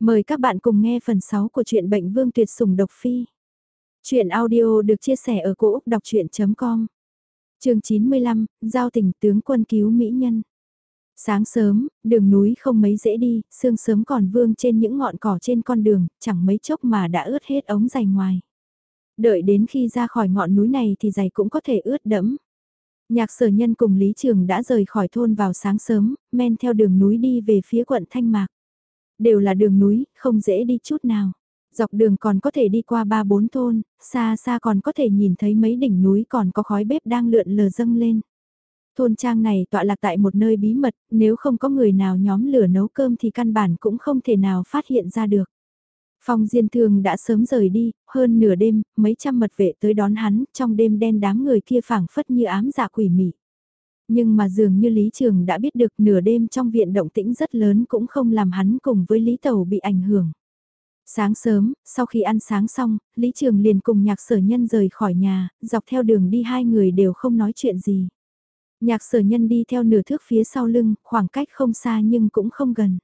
Mời các bạn cùng nghe phần 6 của truyện Bệnh Vương Tuyệt Sủng Độc Phi. Chuyện audio được chia sẻ ở cỗ đọc chuyện.com Trường 95, Giao tỉnh tướng quân cứu Mỹ Nhân. Sáng sớm, đường núi không mấy dễ đi, sương sớm còn vương trên những ngọn cỏ trên con đường, chẳng mấy chốc mà đã ướt hết ống giày ngoài. Đợi đến khi ra khỏi ngọn núi này thì giày cũng có thể ướt đẫm. Nhạc sở nhân cùng Lý Trường đã rời khỏi thôn vào sáng sớm, men theo đường núi đi về phía quận Thanh Mạc đều là đường núi, không dễ đi chút nào. Dọc đường còn có thể đi qua ba bốn thôn, xa xa còn có thể nhìn thấy mấy đỉnh núi còn có khói bếp đang lượn lờ dâng lên. Thôn trang này tọa lạc tại một nơi bí mật, nếu không có người nào nhóm lửa nấu cơm thì căn bản cũng không thể nào phát hiện ra được. Phong Diên Thường đã sớm rời đi, hơn nửa đêm, mấy trăm mật vệ tới đón hắn, trong đêm đen đám người kia phảng phất như ám dạ quỷ mị. Nhưng mà dường như Lý Trường đã biết được nửa đêm trong viện động tĩnh rất lớn cũng không làm hắn cùng với Lý Tẩu bị ảnh hưởng. Sáng sớm, sau khi ăn sáng xong, Lý Trường liền cùng nhạc sở nhân rời khỏi nhà, dọc theo đường đi hai người đều không nói chuyện gì. Nhạc sở nhân đi theo nửa thước phía sau lưng, khoảng cách không xa nhưng cũng không gần.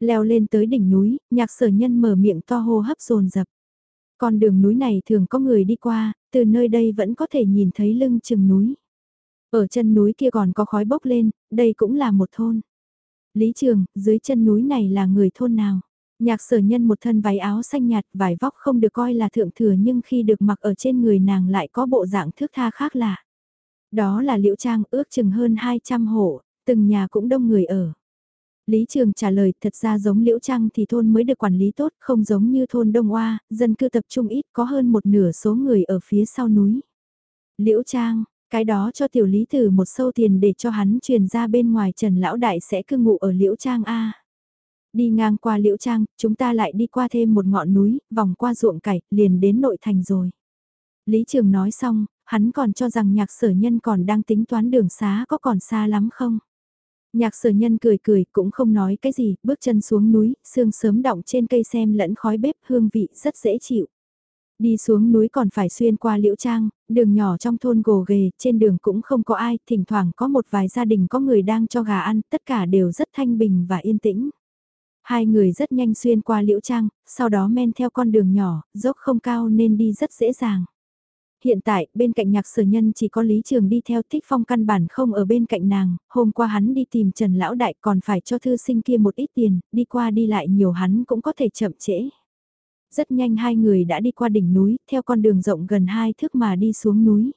Leo lên tới đỉnh núi, nhạc sở nhân mở miệng to hô hấp dồn dập Con đường núi này thường có người đi qua, từ nơi đây vẫn có thể nhìn thấy lưng chừng núi. Ở chân núi kia còn có khói bốc lên, đây cũng là một thôn. Lý Trường, dưới chân núi này là người thôn nào? Nhạc sở nhân một thân váy áo xanh nhạt, vải vóc không được coi là thượng thừa nhưng khi được mặc ở trên người nàng lại có bộ dạng thước tha khác lạ. Đó là liễu trang ước chừng hơn 200 hộ, từng nhà cũng đông người ở. Lý Trường trả lời thật ra giống Liễu Trang thì thôn mới được quản lý tốt, không giống như thôn Đông Oa, dân cư tập trung ít có hơn một nửa số người ở phía sau núi. Liễu Trang, cái đó cho tiểu lý tử một sâu tiền để cho hắn truyền ra bên ngoài Trần Lão Đại sẽ cư ngụ ở Liễu Trang A. Đi ngang qua Liễu Trang, chúng ta lại đi qua thêm một ngọn núi, vòng qua ruộng cải, liền đến nội thành rồi. Lý Trường nói xong, hắn còn cho rằng nhạc sở nhân còn đang tính toán đường xá có còn xa lắm không? Nhạc sở nhân cười cười cũng không nói cái gì, bước chân xuống núi, sương sớm động trên cây xem lẫn khói bếp hương vị rất dễ chịu. Đi xuống núi còn phải xuyên qua liễu trang, đường nhỏ trong thôn gồ ghề, trên đường cũng không có ai, thỉnh thoảng có một vài gia đình có người đang cho gà ăn, tất cả đều rất thanh bình và yên tĩnh. Hai người rất nhanh xuyên qua liễu trang, sau đó men theo con đường nhỏ, dốc không cao nên đi rất dễ dàng. Hiện tại, bên cạnh nhạc sở nhân chỉ có Lý Trường đi theo thích phong căn bản không ở bên cạnh nàng, hôm qua hắn đi tìm Trần Lão Đại còn phải cho thư sinh kia một ít tiền, đi qua đi lại nhiều hắn cũng có thể chậm trễ. Rất nhanh hai người đã đi qua đỉnh núi, theo con đường rộng gần hai thước mà đi xuống núi.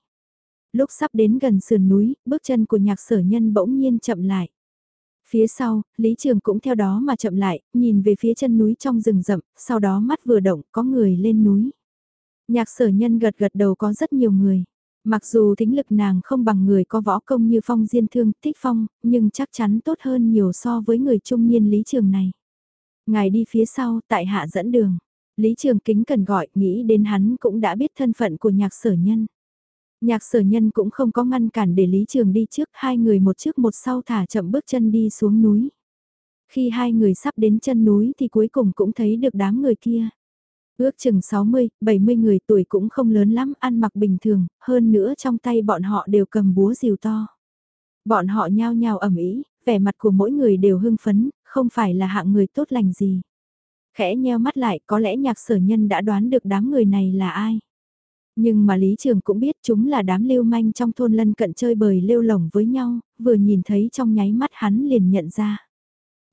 Lúc sắp đến gần sườn núi, bước chân của nhạc sở nhân bỗng nhiên chậm lại. Phía sau, Lý Trường cũng theo đó mà chậm lại, nhìn về phía chân núi trong rừng rậm, sau đó mắt vừa động, có người lên núi. Nhạc sở nhân gật gật đầu có rất nhiều người. Mặc dù tính lực nàng không bằng người có võ công như phong diên thương, thích phong, nhưng chắc chắn tốt hơn nhiều so với người trung niên Lý Trường này. Ngài đi phía sau, tại hạ dẫn đường. Lý Trường Kính cần gọi, nghĩ đến hắn cũng đã biết thân phận của nhạc sở nhân. Nhạc sở nhân cũng không có ngăn cản để Lý Trường đi trước, hai người một trước một sau thả chậm bước chân đi xuống núi. Khi hai người sắp đến chân núi thì cuối cùng cũng thấy được đám người kia. Ước chừng 60, 70 người tuổi cũng không lớn lắm, ăn mặc bình thường, hơn nữa trong tay bọn họ đều cầm búa rìu to. Bọn họ nhao nhao ẩm ý, vẻ mặt của mỗi người đều hưng phấn, không phải là hạng người tốt lành gì. Khẽ nheo mắt lại có lẽ nhạc sở nhân đã đoán được đám người này là ai. Nhưng mà Lý Trường cũng biết chúng là đám lưu manh trong thôn lân cận chơi bời lêu lỏng với nhau, vừa nhìn thấy trong nháy mắt hắn liền nhận ra.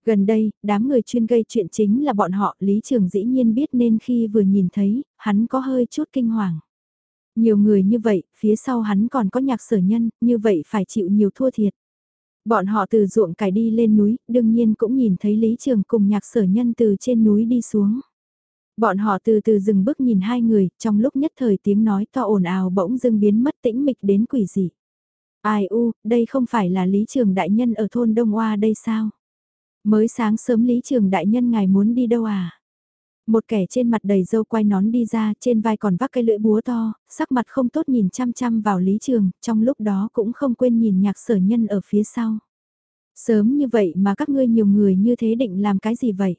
Gần đây, đám người chuyên gây chuyện chính là bọn họ, Lý Trường dĩ nhiên biết nên khi vừa nhìn thấy, hắn có hơi chút kinh hoàng. Nhiều người như vậy, phía sau hắn còn có nhạc sở nhân, như vậy phải chịu nhiều thua thiệt. Bọn họ từ ruộng cải đi lên núi, đương nhiên cũng nhìn thấy Lý Trường cùng nhạc sở nhân từ trên núi đi xuống. Bọn họ từ từ dừng bước nhìn hai người, trong lúc nhất thời tiếng nói to ồn ào bỗng dưng biến mất tĩnh mịch đến quỷ dị. Ai u, đây không phải là Lý Trường Đại Nhân ở thôn Đông Hoa đây sao? Mới sáng sớm Lý Trường Đại Nhân ngài muốn đi đâu à? Một kẻ trên mặt đầy dâu quay nón đi ra, trên vai còn vác cây lưỡi búa to, sắc mặt không tốt nhìn chăm chăm vào Lý Trường, trong lúc đó cũng không quên nhìn nhạc sở nhân ở phía sau. Sớm như vậy mà các ngươi nhiều người như thế định làm cái gì vậy?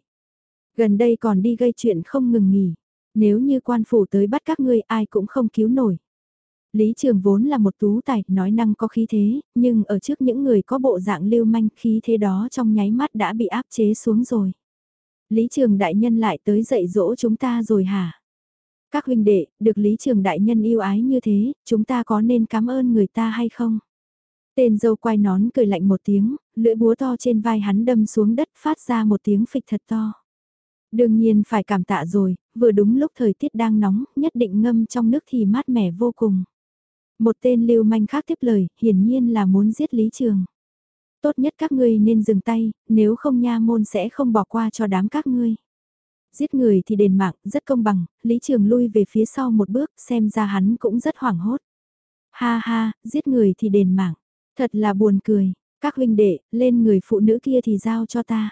Gần đây còn đi gây chuyện không ngừng nghỉ. Nếu như quan phủ tới bắt các ngươi ai cũng không cứu nổi. Lý Trường vốn là một tú tài, nói năng có khí thế, nhưng ở trước những người có bộ dạng lưu manh khí thế đó trong nháy mắt đã bị áp chế xuống rồi. Lý Trường Đại Nhân lại tới dạy dỗ chúng ta rồi hả? Các huynh đệ, được Lý Trường Đại Nhân yêu ái như thế, chúng ta có nên cảm ơn người ta hay không? Tên dâu quay nón cười lạnh một tiếng, lưỡi búa to trên vai hắn đâm xuống đất phát ra một tiếng phịch thật to. Đương nhiên phải cảm tạ rồi, vừa đúng lúc thời tiết đang nóng, nhất định ngâm trong nước thì mát mẻ vô cùng. Một tên lưu manh khác tiếp lời, hiển nhiên là muốn giết Lý Trường. Tốt nhất các ngươi nên dừng tay, nếu không nha môn sẽ không bỏ qua cho đám các ngươi. Giết người thì đền mạng, rất công bằng, Lý Trường lui về phía sau một bước, xem ra hắn cũng rất hoảng hốt. Ha ha, giết người thì đền mạng, thật là buồn cười, các huynh đệ, lên người phụ nữ kia thì giao cho ta.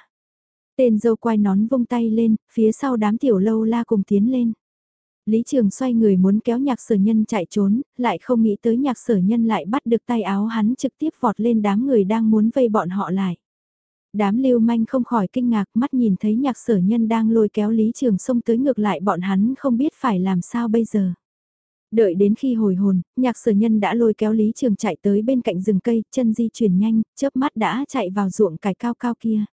Tên dâu quay nón vung tay lên, phía sau đám tiểu lâu la cùng tiến lên. Lý Trường xoay người muốn kéo nhạc sở nhân chạy trốn, lại không nghĩ tới nhạc sở nhân lại bắt được tay áo hắn trực tiếp vọt lên đám người đang muốn vây bọn họ lại. Đám lưu manh không khỏi kinh ngạc mắt nhìn thấy nhạc sở nhân đang lôi kéo Lý Trường xông tới ngược lại bọn hắn không biết phải làm sao bây giờ. Đợi đến khi hồi hồn, nhạc sở nhân đã lôi kéo Lý Trường chạy tới bên cạnh rừng cây, chân di chuyển nhanh, chớp mắt đã chạy vào ruộng cải cao cao kia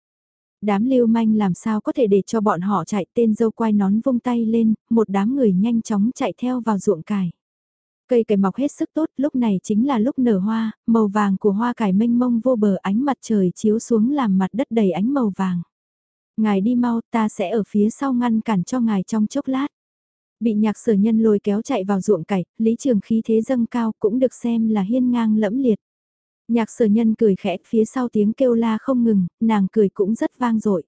đám lưu manh làm sao có thể để cho bọn họ chạy tên dâu quai nón vung tay lên, một đám người nhanh chóng chạy theo vào ruộng cải. Cây cải mọc hết sức tốt, lúc này chính là lúc nở hoa, màu vàng của hoa cải mênh mông vô bờ ánh mặt trời chiếu xuống làm mặt đất đầy ánh màu vàng. Ngài đi mau, ta sẽ ở phía sau ngăn cản cho ngài trong chốc lát. Bị nhạc sở nhân lôi kéo chạy vào ruộng cải, lý trường khí thế dâng cao cũng được xem là hiên ngang lẫm liệt. Nhạc sở nhân cười khẽ phía sau tiếng kêu la không ngừng, nàng cười cũng rất vang dội.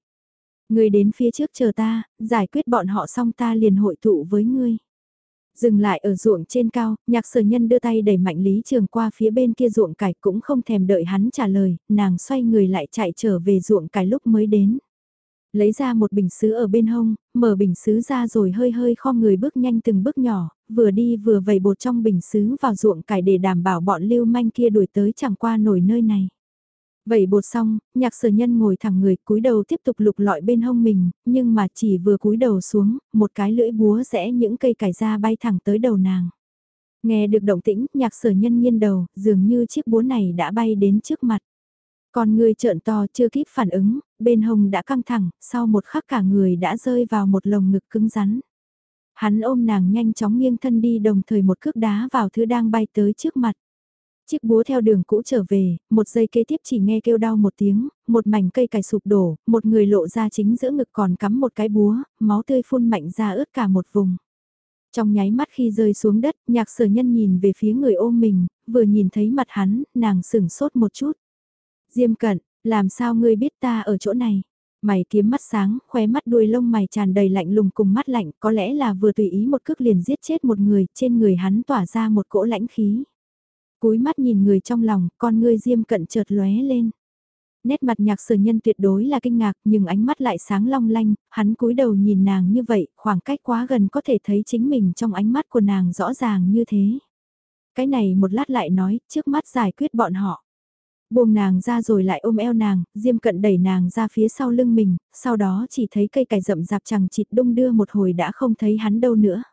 Người đến phía trước chờ ta, giải quyết bọn họ xong ta liền hội tụ với ngươi. Dừng lại ở ruộng trên cao, nhạc sở nhân đưa tay đẩy mạnh Lý Trường qua phía bên kia ruộng cải cũng không thèm đợi hắn trả lời, nàng xoay người lại chạy trở về ruộng cải lúc mới đến. Lấy ra một bình sứ ở bên hông, mở bình sứ ra rồi hơi hơi kho người bước nhanh từng bước nhỏ, vừa đi vừa vẩy bột trong bình sứ vào ruộng cải để đảm bảo bọn lưu manh kia đuổi tới chẳng qua nổi nơi này. Vậy bột xong, nhạc sở nhân ngồi thẳng người cúi đầu tiếp tục lục lọi bên hông mình, nhưng mà chỉ vừa cúi đầu xuống, một cái lưỡi búa rẽ những cây cải ra bay thẳng tới đầu nàng. Nghe được động tĩnh, nhạc sở nhân nghiêng đầu, dường như chiếc búa này đã bay đến trước mặt. Còn người trợn to chưa kịp phản ứng, bên hông đã căng thẳng, sau một khắc cả người đã rơi vào một lồng ngực cứng rắn. Hắn ôm nàng nhanh chóng nghiêng thân đi đồng thời một cước đá vào thứ đang bay tới trước mặt. Chiếc búa theo đường cũ trở về, một giây kế tiếp chỉ nghe kêu đau một tiếng, một mảnh cây cải sụp đổ, một người lộ ra chính giữa ngực còn cắm một cái búa, máu tươi phun mạnh ra ướt cả một vùng. Trong nháy mắt khi rơi xuống đất, nhạc sở nhân nhìn về phía người ôm mình, vừa nhìn thấy mặt hắn, nàng sửng sốt một chút. Diêm cận, làm sao ngươi biết ta ở chỗ này? Mày kiếm mắt sáng, khóe mắt đuôi lông mày tràn đầy lạnh lùng cùng mắt lạnh, có lẽ là vừa tùy ý một cước liền giết chết một người, trên người hắn tỏa ra một cỗ lãnh khí. Cúi mắt nhìn người trong lòng, con ngươi diêm cận chợt lóe lên. Nét mặt nhạc sở nhân tuyệt đối là kinh ngạc nhưng ánh mắt lại sáng long lanh, hắn cúi đầu nhìn nàng như vậy, khoảng cách quá gần có thể thấy chính mình trong ánh mắt của nàng rõ ràng như thế. Cái này một lát lại nói, trước mắt giải quyết bọn họ. Buông nàng ra rồi lại ôm eo nàng, Diêm Cận đẩy nàng ra phía sau lưng mình, sau đó chỉ thấy cây cải rậm rạp chẳng chịt đung đưa một hồi đã không thấy hắn đâu nữa.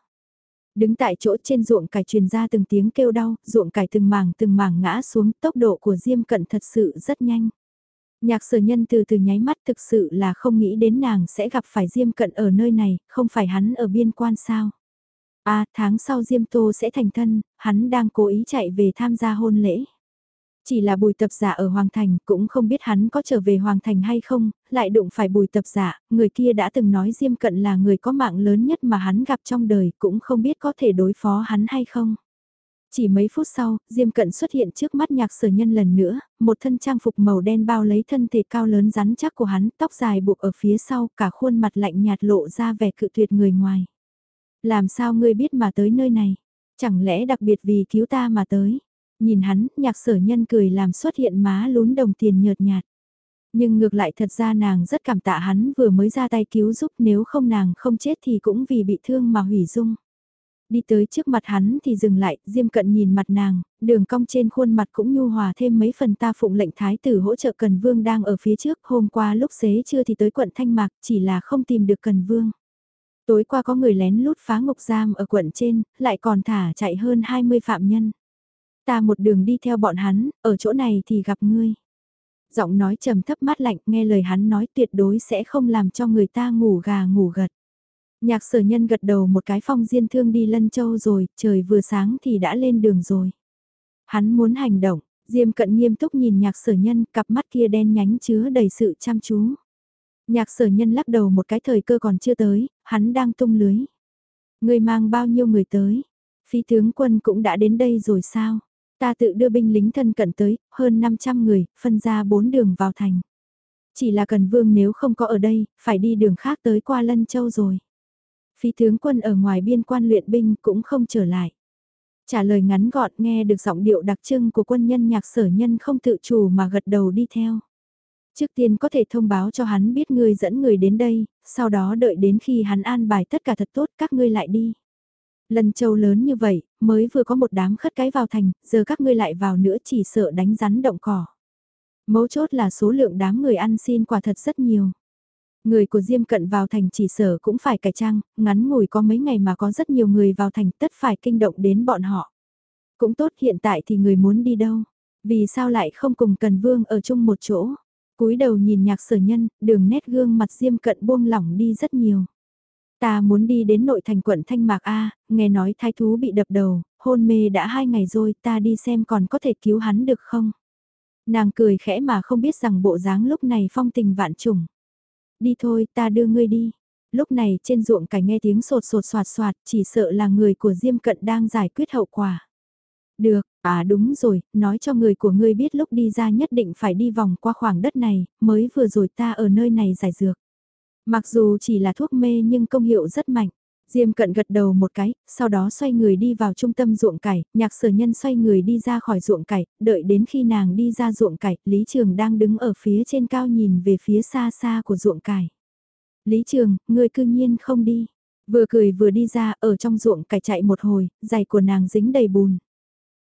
Đứng tại chỗ trên ruộng cải truyền ra từng tiếng kêu đau, ruộng cải từng mảng từng mảng ngã xuống, tốc độ của Diêm Cận thật sự rất nhanh. Nhạc sở nhân từ từ nháy mắt thực sự là không nghĩ đến nàng sẽ gặp phải Diêm Cận ở nơi này, không phải hắn ở biên quan sao. À, tháng sau Diêm Tô sẽ thành thân, hắn đang cố ý chạy về tham gia hôn lễ. Chỉ là bùi tập giả ở Hoàng Thành cũng không biết hắn có trở về Hoàng Thành hay không, lại đụng phải bùi tập giả, người kia đã từng nói Diêm Cận là người có mạng lớn nhất mà hắn gặp trong đời cũng không biết có thể đối phó hắn hay không. Chỉ mấy phút sau, Diêm Cận xuất hiện trước mắt nhạc sở nhân lần nữa, một thân trang phục màu đen bao lấy thân thể cao lớn rắn chắc của hắn, tóc dài buộc ở phía sau, cả khuôn mặt lạnh nhạt lộ ra vẻ cự tuyệt người ngoài. Làm sao ngươi biết mà tới nơi này? Chẳng lẽ đặc biệt vì cứu ta mà tới? Nhìn hắn, nhạc sở nhân cười làm xuất hiện má lún đồng tiền nhợt nhạt. Nhưng ngược lại thật ra nàng rất cảm tạ hắn vừa mới ra tay cứu giúp nếu không nàng không chết thì cũng vì bị thương mà hủy dung. Đi tới trước mặt hắn thì dừng lại, diêm cận nhìn mặt nàng, đường cong trên khuôn mặt cũng nhu hòa thêm mấy phần ta phụng lệnh thái tử hỗ trợ Cần Vương đang ở phía trước, hôm qua lúc xế chưa thì tới quận Thanh Mạc, chỉ là không tìm được Cần Vương. Tối qua có người lén lút phá ngục giam ở quận trên, lại còn thả chạy hơn 20 phạm nhân. Ta một đường đi theo bọn hắn, ở chỗ này thì gặp ngươi. Giọng nói trầm thấp mát lạnh nghe lời hắn nói tuyệt đối sẽ không làm cho người ta ngủ gà ngủ gật. Nhạc sở nhân gật đầu một cái phong diên thương đi lân châu rồi, trời vừa sáng thì đã lên đường rồi. Hắn muốn hành động, Diêm cận nghiêm túc nhìn nhạc sở nhân, cặp mắt kia đen nhánh chứa đầy sự chăm chú. Nhạc sở nhân lắc đầu một cái thời cơ còn chưa tới, hắn đang tung lưới. Người mang bao nhiêu người tới? Phi tướng quân cũng đã đến đây rồi sao? Ta tự đưa binh lính thân cận tới, hơn 500 người, phân ra bốn đường vào thành. Chỉ là cần vương nếu không có ở đây, phải đi đường khác tới qua Lân Châu rồi. Phi tướng quân ở ngoài biên quan luyện binh cũng không trở lại. Trả lời ngắn gọn nghe được giọng điệu đặc trưng của quân nhân nhạc sở nhân không tự chủ mà gật đầu đi theo. Trước tiên có thể thông báo cho hắn biết ngươi dẫn người đến đây, sau đó đợi đến khi hắn an bài tất cả thật tốt các ngươi lại đi. Lần châu lớn như vậy, mới vừa có một đám khất cái vào thành, giờ các ngươi lại vào nữa chỉ sợ đánh rắn động cỏ. Mấu chốt là số lượng đám người ăn xin quả thật rất nhiều. Người của Diêm Cận vào thành chỉ sở cũng phải cải trang, ngắn ngủi có mấy ngày mà có rất nhiều người vào thành tất phải kinh động đến bọn họ. Cũng tốt hiện tại thì người muốn đi đâu, vì sao lại không cùng Cần Vương ở chung một chỗ. cúi đầu nhìn nhạc sở nhân, đường nét gương mặt Diêm Cận buông lỏng đi rất nhiều. Ta muốn đi đến nội thành quận Thanh Mạc A, nghe nói thái thú bị đập đầu, hôn mê đã hai ngày rồi, ta đi xem còn có thể cứu hắn được không? Nàng cười khẽ mà không biết rằng bộ dáng lúc này phong tình vạn trùng. Đi thôi, ta đưa ngươi đi. Lúc này trên ruộng cải nghe tiếng sột sột soạt soạt, chỉ sợ là người của Diêm Cận đang giải quyết hậu quả. Được, à đúng rồi, nói cho người của ngươi biết lúc đi ra nhất định phải đi vòng qua khoảng đất này, mới vừa rồi ta ở nơi này giải dược. Mặc dù chỉ là thuốc mê nhưng công hiệu rất mạnh. Diêm cận gật đầu một cái, sau đó xoay người đi vào trung tâm ruộng cải, nhạc sở nhân xoay người đi ra khỏi ruộng cải, đợi đến khi nàng đi ra ruộng cải, Lý Trường đang đứng ở phía trên cao nhìn về phía xa xa của ruộng cải. Lý Trường, người cư nhiên không đi. Vừa cười vừa đi ra, ở trong ruộng cải chạy một hồi, giày của nàng dính đầy bùn.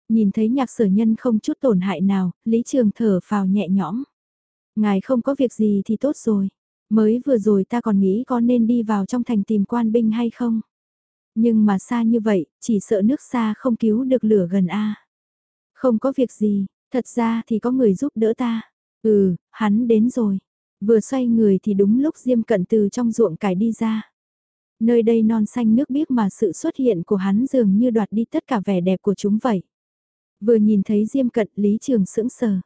Nhìn thấy nhạc sở nhân không chút tổn hại nào, Lý Trường thở phào nhẹ nhõm. Ngài không có việc gì thì tốt rồi. Mới vừa rồi ta còn nghĩ có nên đi vào trong thành tìm quan binh hay không? Nhưng mà xa như vậy, chỉ sợ nước xa không cứu được lửa gần A. Không có việc gì, thật ra thì có người giúp đỡ ta. Ừ, hắn đến rồi. Vừa xoay người thì đúng lúc Diêm Cận từ trong ruộng cải đi ra. Nơi đây non xanh nước biếc mà sự xuất hiện của hắn dường như đoạt đi tất cả vẻ đẹp của chúng vậy. Vừa nhìn thấy Diêm Cận Lý Trường sững sờ.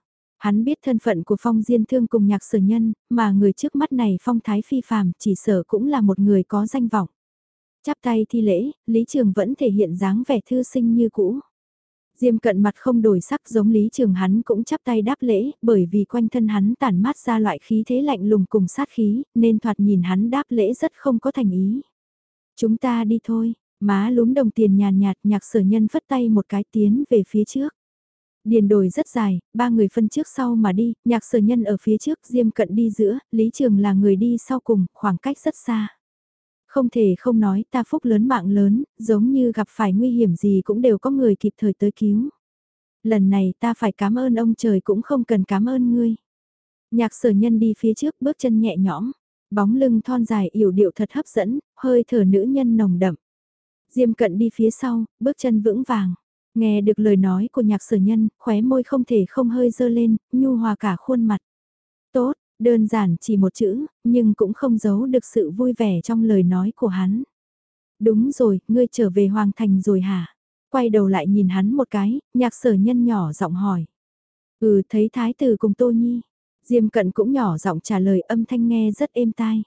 Hắn biết thân phận của Phong Diên Thương cùng nhạc sở nhân, mà người trước mắt này Phong Thái Phi phàm chỉ sở cũng là một người có danh vọng. Chắp tay thi lễ, Lý Trường vẫn thể hiện dáng vẻ thư sinh như cũ. Diêm cận mặt không đổi sắc giống Lý Trường hắn cũng chắp tay đáp lễ, bởi vì quanh thân hắn tản mát ra loại khí thế lạnh lùng cùng sát khí, nên thoạt nhìn hắn đáp lễ rất không có thành ý. Chúng ta đi thôi, má lúm đồng tiền nhàn nhạt nhạc sở nhân phất tay một cái tiến về phía trước. Điền đồi rất dài, ba người phân trước sau mà đi, nhạc sở nhân ở phía trước, Diêm cận đi giữa, Lý Trường là người đi sau cùng, khoảng cách rất xa. Không thể không nói ta phúc lớn mạng lớn, giống như gặp phải nguy hiểm gì cũng đều có người kịp thời tới cứu. Lần này ta phải cảm ơn ông trời cũng không cần cảm ơn ngươi. Nhạc sở nhân đi phía trước bước chân nhẹ nhõm, bóng lưng thon dài yểu điệu thật hấp dẫn, hơi thở nữ nhân nồng đậm. Diêm cận đi phía sau, bước chân vững vàng. Nghe được lời nói của nhạc sở nhân, khóe môi không thể không hơi dơ lên, nhu hòa cả khuôn mặt. Tốt, đơn giản chỉ một chữ, nhưng cũng không giấu được sự vui vẻ trong lời nói của hắn. Đúng rồi, ngươi trở về Hoàng Thành rồi hả? Quay đầu lại nhìn hắn một cái, nhạc sở nhân nhỏ giọng hỏi. Ừ, thấy thái tử cùng Tô Nhi. Diêm cận cũng nhỏ giọng trả lời âm thanh nghe rất êm tai.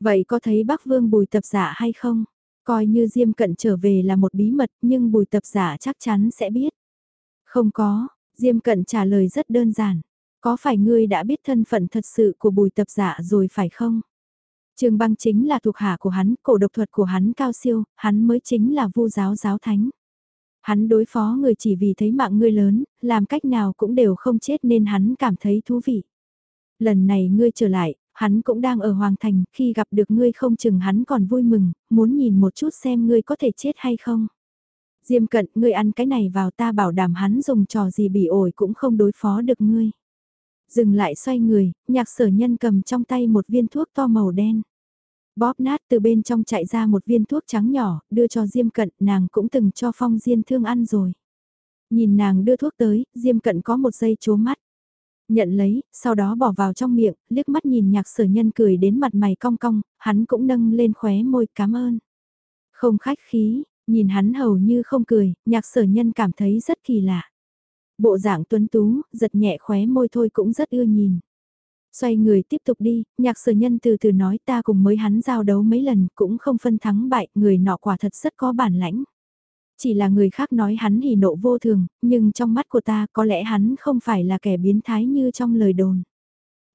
Vậy có thấy bác vương bùi tập giả hay không? Coi như Diêm Cận trở về là một bí mật nhưng bùi tập giả chắc chắn sẽ biết. Không có, Diêm Cận trả lời rất đơn giản. Có phải ngươi đã biết thân phận thật sự của bùi tập giả rồi phải không? Trường băng chính là thuộc hạ của hắn, cổ độc thuật của hắn cao siêu, hắn mới chính là vu giáo giáo thánh. Hắn đối phó người chỉ vì thấy mạng ngươi lớn, làm cách nào cũng đều không chết nên hắn cảm thấy thú vị. Lần này ngươi trở lại, Hắn cũng đang ở Hoàng Thành, khi gặp được ngươi không chừng hắn còn vui mừng, muốn nhìn một chút xem ngươi có thể chết hay không. Diêm cận, ngươi ăn cái này vào ta bảo đảm hắn dùng trò gì bị ổi cũng không đối phó được ngươi. Dừng lại xoay người, nhạc sở nhân cầm trong tay một viên thuốc to màu đen. Bóp nát từ bên trong chạy ra một viên thuốc trắng nhỏ, đưa cho Diêm cận, nàng cũng từng cho phong diên thương ăn rồi. Nhìn nàng đưa thuốc tới, Diêm cận có một giây chố mắt. Nhận lấy, sau đó bỏ vào trong miệng, liếc mắt nhìn nhạc sở nhân cười đến mặt mày cong cong, hắn cũng nâng lên khóe môi cảm ơn. Không khách khí, nhìn hắn hầu như không cười, nhạc sở nhân cảm thấy rất kỳ lạ. Bộ dạng tuấn tú, giật nhẹ khóe môi thôi cũng rất ưa nhìn. Xoay người tiếp tục đi, nhạc sở nhân từ từ nói ta cùng mới hắn giao đấu mấy lần cũng không phân thắng bại, người nọ quả thật rất có bản lãnh. Chỉ là người khác nói hắn hỉ nộ vô thường, nhưng trong mắt của ta có lẽ hắn không phải là kẻ biến thái như trong lời đồn.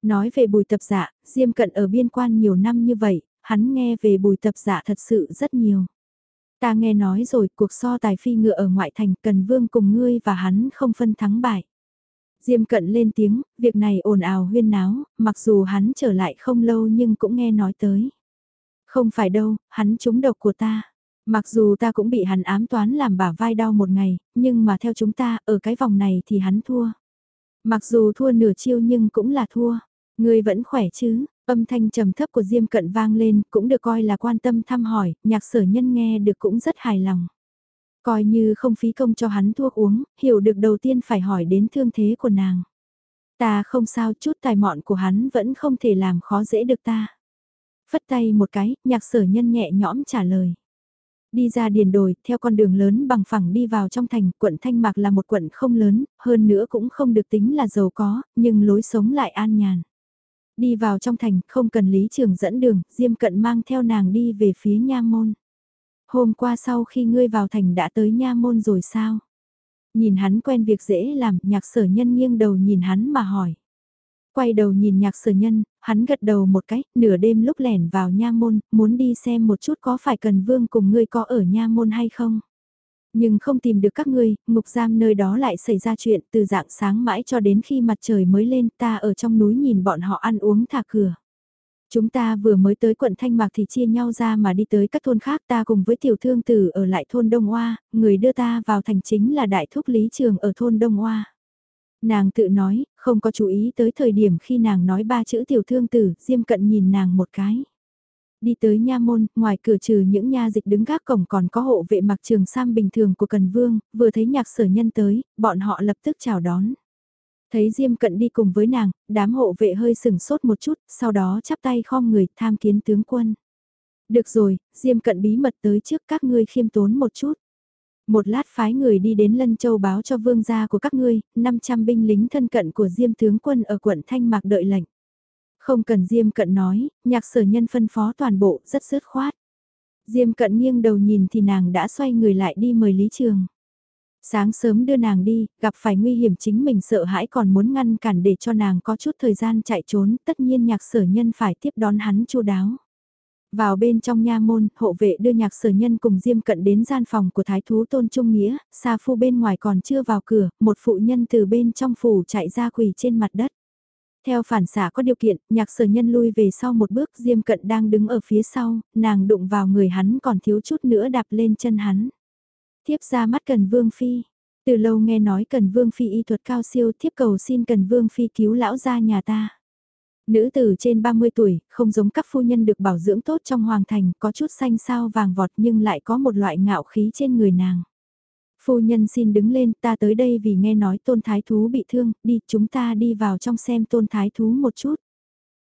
Nói về bùi tập dạ, Diêm Cận ở biên quan nhiều năm như vậy, hắn nghe về bùi tập dạ thật sự rất nhiều. Ta nghe nói rồi cuộc so tài phi ngựa ở ngoại thành cần vương cùng ngươi và hắn không phân thắng bại. Diêm cận lên tiếng, việc này ồn ào huyên náo, mặc dù hắn trở lại không lâu nhưng cũng nghe nói tới. Không phải đâu, hắn trúng độc của ta. Mặc dù ta cũng bị hắn ám toán làm bả vai đau một ngày, nhưng mà theo chúng ta, ở cái vòng này thì hắn thua. Mặc dù thua nửa chiêu nhưng cũng là thua. Người vẫn khỏe chứ, âm thanh trầm thấp của Diêm Cận vang lên, cũng được coi là quan tâm thăm hỏi, nhạc sở nhân nghe được cũng rất hài lòng. Coi như không phí công cho hắn thuốc uống, hiểu được đầu tiên phải hỏi đến thương thế của nàng. Ta không sao chút tài mọn của hắn vẫn không thể làm khó dễ được ta. Phất tay một cái, nhạc sở nhân nhẹ nhõm trả lời. Đi ra điền đồi, theo con đường lớn bằng phẳng đi vào trong thành, quận Thanh Mạc là một quận không lớn, hơn nữa cũng không được tính là giàu có, nhưng lối sống lại an nhàn. Đi vào trong thành, không cần lý trường dẫn đường, Diêm Cận mang theo nàng đi về phía nha môn. Hôm qua sau khi ngươi vào thành đã tới nha môn rồi sao? Nhìn hắn quen việc dễ làm, nhạc sở nhân nghiêng đầu nhìn hắn mà hỏi. Quay đầu nhìn nhạc sở nhân, hắn gật đầu một cái, nửa đêm lúc lẻn vào nha môn, muốn đi xem một chút có phải cần vương cùng ngươi có ở nha môn hay không. Nhưng không tìm được các ngươi, ngục giam nơi đó lại xảy ra chuyện từ dạng sáng mãi cho đến khi mặt trời mới lên ta ở trong núi nhìn bọn họ ăn uống thả cửa. Chúng ta vừa mới tới quận Thanh Mạc thì chia nhau ra mà đi tới các thôn khác ta cùng với tiểu thương tử ở lại thôn Đông Hoa, người đưa ta vào thành chính là đại thúc lý trường ở thôn Đông Hoa. Nàng tự nói, không có chú ý tới thời điểm khi nàng nói ba chữ tiểu thương tử, Diêm Cận nhìn nàng một cái. Đi tới nha môn, ngoài cửa trừ những nha dịch đứng gác cổng còn có hộ vệ mặc trường sam bình thường của Cần Vương, vừa thấy nhạc sở nhân tới, bọn họ lập tức chào đón. Thấy Diêm Cận đi cùng với nàng, đám hộ vệ hơi sừng sốt một chút, sau đó chắp tay khom người tham kiến tướng quân. Được rồi, Diêm Cận bí mật tới trước các ngươi khiêm tốn một chút. Một lát phái người đi đến Lân Châu báo cho vương gia của các ngươi, 500 binh lính thân cận của Diêm tướng quân ở quận Thanh Mạc đợi lệnh. Không cần Diêm Cận nói, nhạc sở nhân phân phó toàn bộ, rất sứt khoát. Diêm Cận nghiêng đầu nhìn thì nàng đã xoay người lại đi mời Lý Trường. Sáng sớm đưa nàng đi, gặp phải nguy hiểm chính mình sợ hãi còn muốn ngăn cản để cho nàng có chút thời gian chạy trốn, tất nhiên nhạc sở nhân phải tiếp đón hắn chu đáo. Vào bên trong nha môn, hộ vệ đưa nhạc sở nhân cùng Diêm Cận đến gian phòng của Thái Thú Tôn Trung Nghĩa, xa phu bên ngoài còn chưa vào cửa, một phụ nhân từ bên trong phủ chạy ra quỳ trên mặt đất. Theo phản xả có điều kiện, nhạc sở nhân lui về sau một bước Diêm Cận đang đứng ở phía sau, nàng đụng vào người hắn còn thiếu chút nữa đạp lên chân hắn. Thiếp ra mắt Cần Vương Phi. Từ lâu nghe nói Cần Vương Phi y thuật cao siêu thiếp cầu xin Cần Vương Phi cứu lão gia nhà ta. Nữ tử trên 30 tuổi, không giống các phu nhân được bảo dưỡng tốt trong hoàng thành, có chút xanh sao vàng vọt nhưng lại có một loại ngạo khí trên người nàng. Phu nhân xin đứng lên, ta tới đây vì nghe nói tôn thái thú bị thương, đi, chúng ta đi vào trong xem tôn thái thú một chút.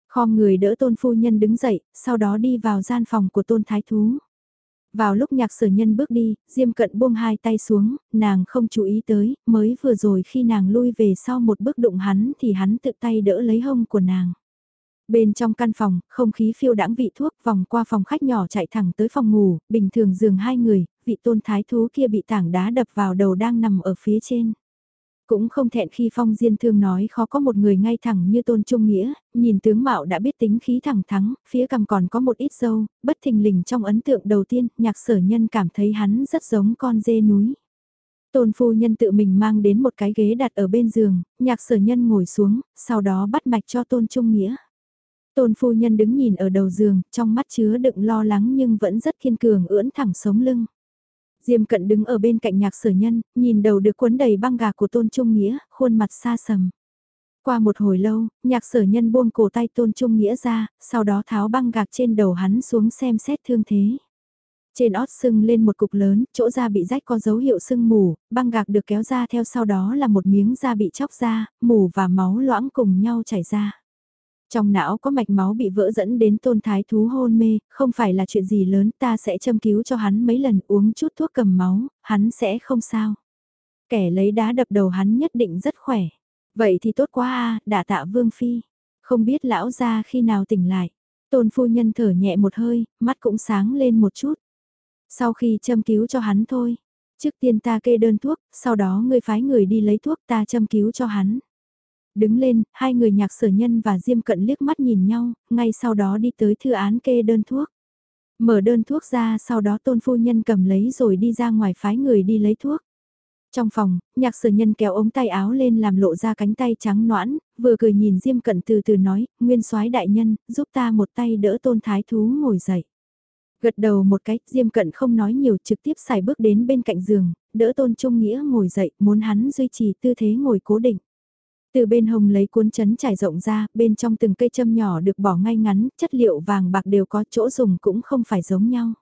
Khom người đỡ tôn phu nhân đứng dậy, sau đó đi vào gian phòng của tôn thái thú. Vào lúc nhạc sở nhân bước đi, Diêm cận buông hai tay xuống, nàng không chú ý tới, mới vừa rồi khi nàng lui về sau một bước đụng hắn thì hắn tự tay đỡ lấy hông của nàng. Bên trong căn phòng, không khí phiêu đãng vị thuốc vòng qua phòng khách nhỏ chạy thẳng tới phòng ngủ, bình thường giường hai người, vị tôn thái thú kia bị tảng đá đập vào đầu đang nằm ở phía trên. Cũng không thẹn khi phong diên thương nói khó có một người ngay thẳng như tôn trung nghĩa, nhìn tướng mạo đã biết tính khí thẳng thắng, phía cằm còn có một ít dâu, bất thình lình trong ấn tượng đầu tiên, nhạc sở nhân cảm thấy hắn rất giống con dê núi. Tôn phu nhân tự mình mang đến một cái ghế đặt ở bên giường, nhạc sở nhân ngồi xuống, sau đó bắt mạch cho tôn trung nghĩa. Tôn phu nhân đứng nhìn ở đầu giường, trong mắt chứa đựng lo lắng nhưng vẫn rất kiên cường ưỡn thẳng sống lưng. Diêm cận đứng ở bên cạnh nhạc sở nhân, nhìn đầu được cuốn đầy băng gà của Tôn Trung Nghĩa, khuôn mặt xa sầm. Qua một hồi lâu, nhạc sở nhân buông cổ tay Tôn Trung Nghĩa ra, sau đó tháo băng gạc trên đầu hắn xuống xem xét thương thế. Trên ót sưng lên một cục lớn, chỗ da bị rách có dấu hiệu sưng mù, băng gạc được kéo ra theo sau đó là một miếng da bị chóc ra, mù và máu loãng cùng nhau chảy ra. Trong não có mạch máu bị vỡ dẫn đến tôn thái thú hôn mê, không phải là chuyện gì lớn ta sẽ châm cứu cho hắn mấy lần uống chút thuốc cầm máu, hắn sẽ không sao. Kẻ lấy đá đập đầu hắn nhất định rất khỏe. Vậy thì tốt quá a đã tạ vương phi. Không biết lão ra khi nào tỉnh lại. Tôn phu nhân thở nhẹ một hơi, mắt cũng sáng lên một chút. Sau khi châm cứu cho hắn thôi. Trước tiên ta kê đơn thuốc, sau đó ngươi phái người đi lấy thuốc ta châm cứu cho hắn. Đứng lên, hai người nhạc sở nhân và Diêm Cận liếc mắt nhìn nhau, ngay sau đó đi tới thư án kê đơn thuốc. Mở đơn thuốc ra sau đó tôn phu nhân cầm lấy rồi đi ra ngoài phái người đi lấy thuốc. Trong phòng, nhạc sở nhân kéo ống tay áo lên làm lộ ra cánh tay trắng noãn, vừa cười nhìn Diêm Cận từ từ nói, nguyên soái đại nhân, giúp ta một tay đỡ tôn thái thú ngồi dậy. Gật đầu một cái, Diêm Cận không nói nhiều trực tiếp xài bước đến bên cạnh giường, đỡ tôn trung nghĩa ngồi dậy, muốn hắn duy trì tư thế ngồi cố định. Từ bên hồng lấy cuốn chấn trải rộng ra, bên trong từng cây châm nhỏ được bỏ ngay ngắn, chất liệu vàng bạc đều có chỗ dùng cũng không phải giống nhau.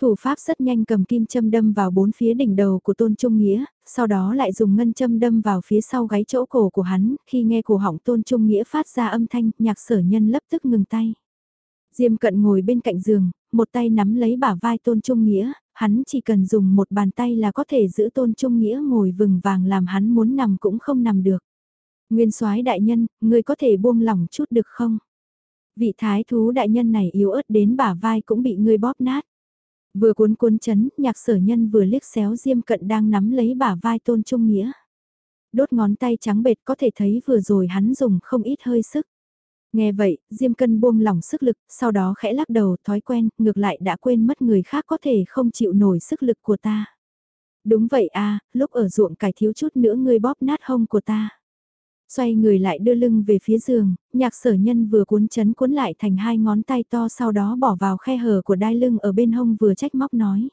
Thủ pháp rất nhanh cầm kim châm đâm vào bốn phía đỉnh đầu của Tôn Trung Nghĩa, sau đó lại dùng ngân châm đâm vào phía sau gáy chỗ cổ của hắn, khi nghe cổ họng Tôn Trung Nghĩa phát ra âm thanh, nhạc sở nhân lập tức ngừng tay. Diêm cận ngồi bên cạnh giường, một tay nắm lấy bả vai Tôn Trung Nghĩa, hắn chỉ cần dùng một bàn tay là có thể giữ Tôn Trung Nghĩa ngồi vừng vàng làm hắn muốn nằm cũng không nằm được. Nguyên soái đại nhân, người có thể buông lỏng chút được không? Vị thái thú đại nhân này yếu ớt đến bả vai cũng bị người bóp nát. Vừa cuốn cuốn chấn, nhạc sở nhân vừa liếc xéo diêm cận đang nắm lấy bả vai tôn trung nghĩa. Đốt ngón tay trắng bệt có thể thấy vừa rồi hắn dùng không ít hơi sức. Nghe vậy, Diêm Cân buông lỏng sức lực, sau đó khẽ lắc đầu thói quen, ngược lại đã quên mất người khác có thể không chịu nổi sức lực của ta. Đúng vậy à, lúc ở ruộng cải thiếu chút nữa ngươi bóp nát hông của ta. Xoay người lại đưa lưng về phía giường, nhạc sở nhân vừa cuốn chấn cuốn lại thành hai ngón tay to sau đó bỏ vào khe hở của đai lưng ở bên hông vừa trách móc nói.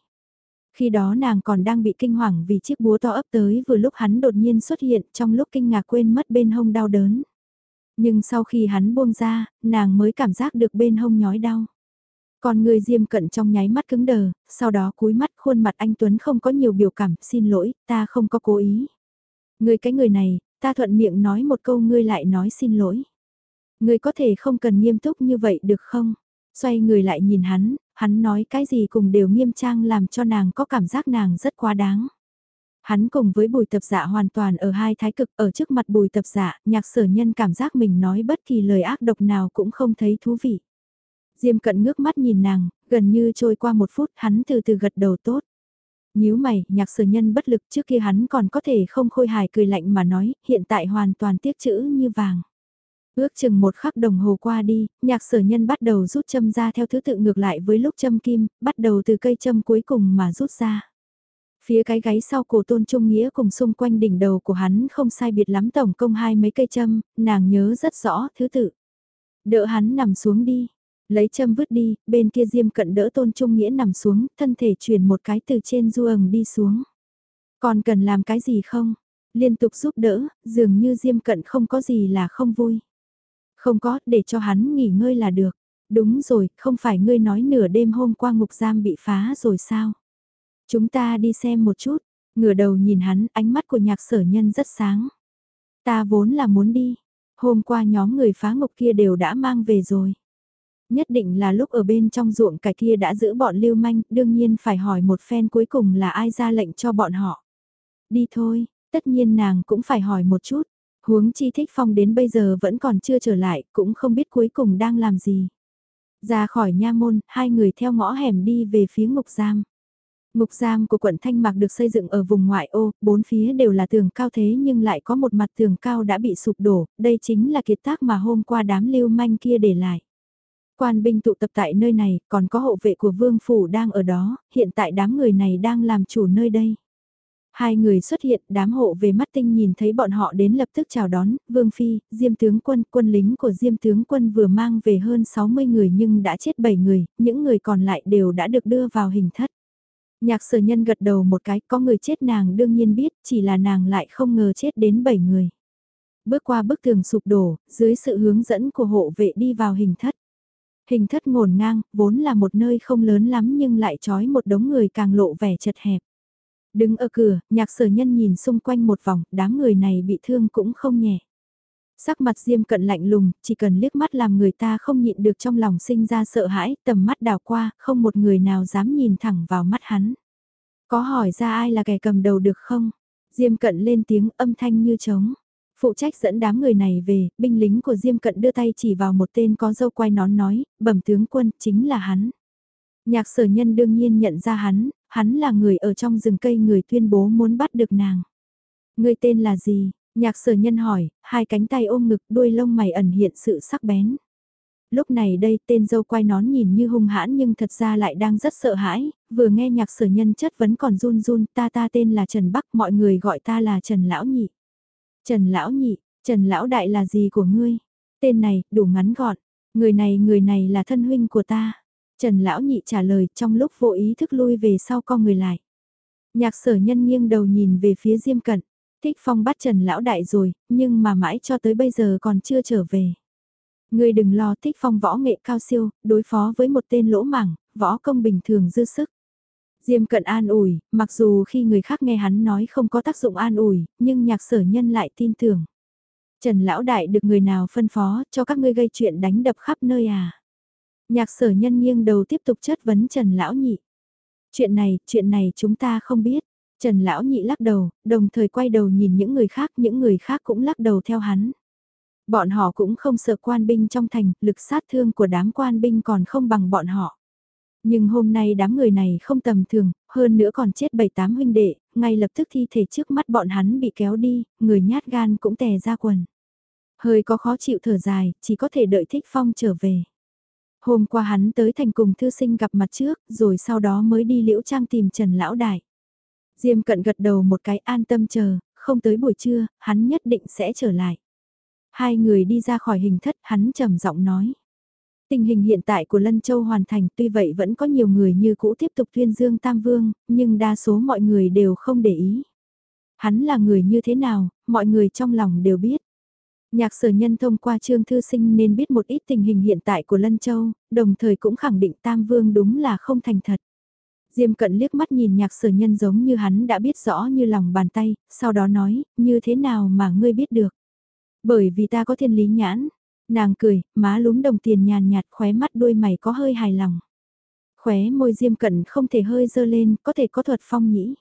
Khi đó nàng còn đang bị kinh hoàng vì chiếc búa to ấp tới vừa lúc hắn đột nhiên xuất hiện trong lúc kinh ngạc quên mất bên hông đau đớn. Nhưng sau khi hắn buông ra, nàng mới cảm giác được bên hông nhói đau. Còn người diêm cận trong nháy mắt cứng đờ, sau đó cúi mắt khuôn mặt anh Tuấn không có nhiều biểu cảm, xin lỗi, ta không có cố ý. Người cái người này, Ta thuận miệng nói một câu ngươi lại nói xin lỗi. Ngươi có thể không cần nghiêm túc như vậy được không? Xoay người lại nhìn hắn, hắn nói cái gì cùng đều nghiêm trang làm cho nàng có cảm giác nàng rất quá đáng. Hắn cùng với bùi tập dạ hoàn toàn ở hai thái cực ở trước mặt bùi tập dạ, nhạc sở nhân cảm giác mình nói bất kỳ lời ác độc nào cũng không thấy thú vị. Diêm cận ngước mắt nhìn nàng, gần như trôi qua một phút hắn từ từ gật đầu tốt nhíu mày, nhạc sở nhân bất lực trước kia hắn còn có thể không khôi hài cười lạnh mà nói, hiện tại hoàn toàn tiếc chữ như vàng. Ước chừng một khắc đồng hồ qua đi, nhạc sở nhân bắt đầu rút châm ra theo thứ tự ngược lại với lúc châm kim, bắt đầu từ cây châm cuối cùng mà rút ra. Phía cái gáy sau cổ tôn trung nghĩa cùng xung quanh đỉnh đầu của hắn không sai biệt lắm tổng công hai mấy cây châm, nàng nhớ rất rõ thứ tự. Đỡ hắn nằm xuống đi, Lấy châm vứt đi, bên kia Diêm cận đỡ Tôn Trung Nghĩa nằm xuống, thân thể chuyển một cái từ trên du ẩn đi xuống. Còn cần làm cái gì không? Liên tục giúp đỡ, dường như Diêm cận không có gì là không vui. Không có, để cho hắn nghỉ ngơi là được. Đúng rồi, không phải ngươi nói nửa đêm hôm qua ngục giam bị phá rồi sao? Chúng ta đi xem một chút, ngửa đầu nhìn hắn, ánh mắt của nhạc sở nhân rất sáng. Ta vốn là muốn đi, hôm qua nhóm người phá ngục kia đều đã mang về rồi. Nhất định là lúc ở bên trong ruộng cải kia đã giữ bọn lưu manh, đương nhiên phải hỏi một phen cuối cùng là ai ra lệnh cho bọn họ. Đi thôi, tất nhiên nàng cũng phải hỏi một chút. Huống chi thích phong đến bây giờ vẫn còn chưa trở lại, cũng không biết cuối cùng đang làm gì. Ra khỏi nha môn, hai người theo ngõ hẻm đi về phía ngục giam. Ngục giam của quận Thanh Mạc được xây dựng ở vùng ngoại ô, bốn phía đều là tường cao thế nhưng lại có một mặt tường cao đã bị sụp đổ, đây chính là kiệt tác mà hôm qua đám lưu manh kia để lại. Quan binh tụ tập tại nơi này, còn có hộ vệ của vương phủ đang ở đó, hiện tại đám người này đang làm chủ nơi đây. Hai người xuất hiện, đám hộ về mắt tinh nhìn thấy bọn họ đến lập tức chào đón, Vương Phi, Diêm tướng quân, quân lính của Diêm tướng quân vừa mang về hơn 60 người nhưng đã chết 7 người, những người còn lại đều đã được đưa vào hình thất. Nhạc sở nhân gật đầu một cái, có người chết nàng đương nhiên biết, chỉ là nàng lại không ngờ chết đến 7 người. Bước qua bức tường sụp đổ, dưới sự hướng dẫn của hộ vệ đi vào hình thất. Hình thất ngổn ngang, vốn là một nơi không lớn lắm nhưng lại trói một đống người càng lộ vẻ chật hẹp. Đứng ở cửa, nhạc sở nhân nhìn xung quanh một vòng, đám người này bị thương cũng không nhẹ. Sắc mặt diêm cận lạnh lùng, chỉ cần liếc mắt làm người ta không nhịn được trong lòng sinh ra sợ hãi, tầm mắt đào qua, không một người nào dám nhìn thẳng vào mắt hắn. Có hỏi ra ai là kẻ cầm đầu được không? Diêm cận lên tiếng âm thanh như trống. Phụ trách dẫn đám người này về, binh lính của Diêm Cận đưa tay chỉ vào một tên có dâu quai nón nói, bẩm tướng quân, chính là hắn. Nhạc sở nhân đương nhiên nhận ra hắn, hắn là người ở trong rừng cây người tuyên bố muốn bắt được nàng. Người tên là gì? Nhạc sở nhân hỏi, hai cánh tay ôm ngực đuôi lông mày ẩn hiện sự sắc bén. Lúc này đây tên dâu quai nón nhìn như hung hãn nhưng thật ra lại đang rất sợ hãi, vừa nghe nhạc sở nhân chất vấn còn run run ta ta tên là Trần Bắc mọi người gọi ta là Trần Lão Nhị. Trần Lão Nhị, Trần Lão Đại là gì của ngươi? Tên này, đủ ngắn gọn. Người này, người này là thân huynh của ta. Trần Lão Nhị trả lời trong lúc vô ý thức lui về sau con người lại. Nhạc sở nhân nghiêng đầu nhìn về phía Diêm Cận. Thích Phong bắt Trần Lão Đại rồi, nhưng mà mãi cho tới bây giờ còn chưa trở về. Ngươi đừng lo Thích Phong võ nghệ cao siêu, đối phó với một tên lỗ mảng, võ công bình thường dư sức. Diêm cận an ủi, mặc dù khi người khác nghe hắn nói không có tác dụng an ủi, nhưng nhạc sở nhân lại tin tưởng. Trần Lão Đại được người nào phân phó cho các ngươi gây chuyện đánh đập khắp nơi à? Nhạc sở nhân nghiêng đầu tiếp tục chất vấn Trần Lão Nhị. Chuyện này, chuyện này chúng ta không biết. Trần Lão Nhị lắc đầu, đồng thời quay đầu nhìn những người khác, những người khác cũng lắc đầu theo hắn. Bọn họ cũng không sợ quan binh trong thành, lực sát thương của đám quan binh còn không bằng bọn họ. Nhưng hôm nay đám người này không tầm thường, hơn nữa còn chết bảy tám huynh đệ, ngay lập tức thi thể trước mắt bọn hắn bị kéo đi, người nhát gan cũng tè ra quần. Hơi có khó chịu thở dài, chỉ có thể đợi Thích Phong trở về. Hôm qua hắn tới thành cùng thư sinh gặp mặt trước, rồi sau đó mới đi liễu trang tìm Trần Lão Đại. Diêm cận gật đầu một cái an tâm chờ, không tới buổi trưa, hắn nhất định sẽ trở lại. Hai người đi ra khỏi hình thất, hắn trầm giọng nói. Tình hình hiện tại của Lân Châu hoàn thành tuy vậy vẫn có nhiều người như cũ tiếp tục tuyên dương Tam Vương, nhưng đa số mọi người đều không để ý. Hắn là người như thế nào, mọi người trong lòng đều biết. Nhạc sở nhân thông qua trương thư sinh nên biết một ít tình hình hiện tại của Lân Châu, đồng thời cũng khẳng định Tam Vương đúng là không thành thật. Diêm cận liếc mắt nhìn nhạc sở nhân giống như hắn đã biết rõ như lòng bàn tay, sau đó nói, như thế nào mà ngươi biết được. Bởi vì ta có thiên lý nhãn, Nàng cười, má lúm đồng tiền nhàn nhạt khóe mắt đuôi mày có hơi hài lòng. Khóe môi diêm cận không thể hơi dơ lên, có thể có thuật phong nhĩ.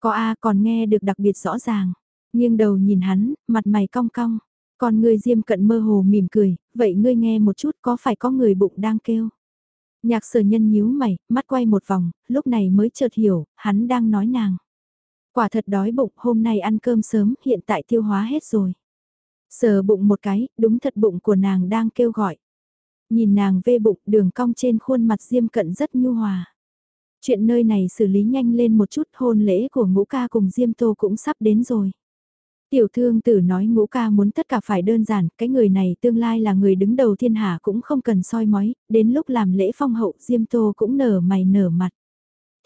Có A còn nghe được đặc biệt rõ ràng. Nghiêng đầu nhìn hắn, mặt mày cong cong. Còn người diêm cận mơ hồ mỉm cười, vậy ngươi nghe một chút có phải có người bụng đang kêu. Nhạc sở nhân nhíu mày, mắt quay một vòng, lúc này mới chợt hiểu, hắn đang nói nàng. Quả thật đói bụng, hôm nay ăn cơm sớm, hiện tại tiêu hóa hết rồi. Sờ bụng một cái, đúng thật bụng của nàng đang kêu gọi. Nhìn nàng vê bụng đường cong trên khuôn mặt diêm cận rất nhu hòa. Chuyện nơi này xử lý nhanh lên một chút hôn lễ của ngũ ca cùng diêm tô cũng sắp đến rồi. Tiểu thương tử nói ngũ ca muốn tất cả phải đơn giản, cái người này tương lai là người đứng đầu thiên hạ cũng không cần soi mói, đến lúc làm lễ phong hậu diêm tô cũng nở mày nở mặt.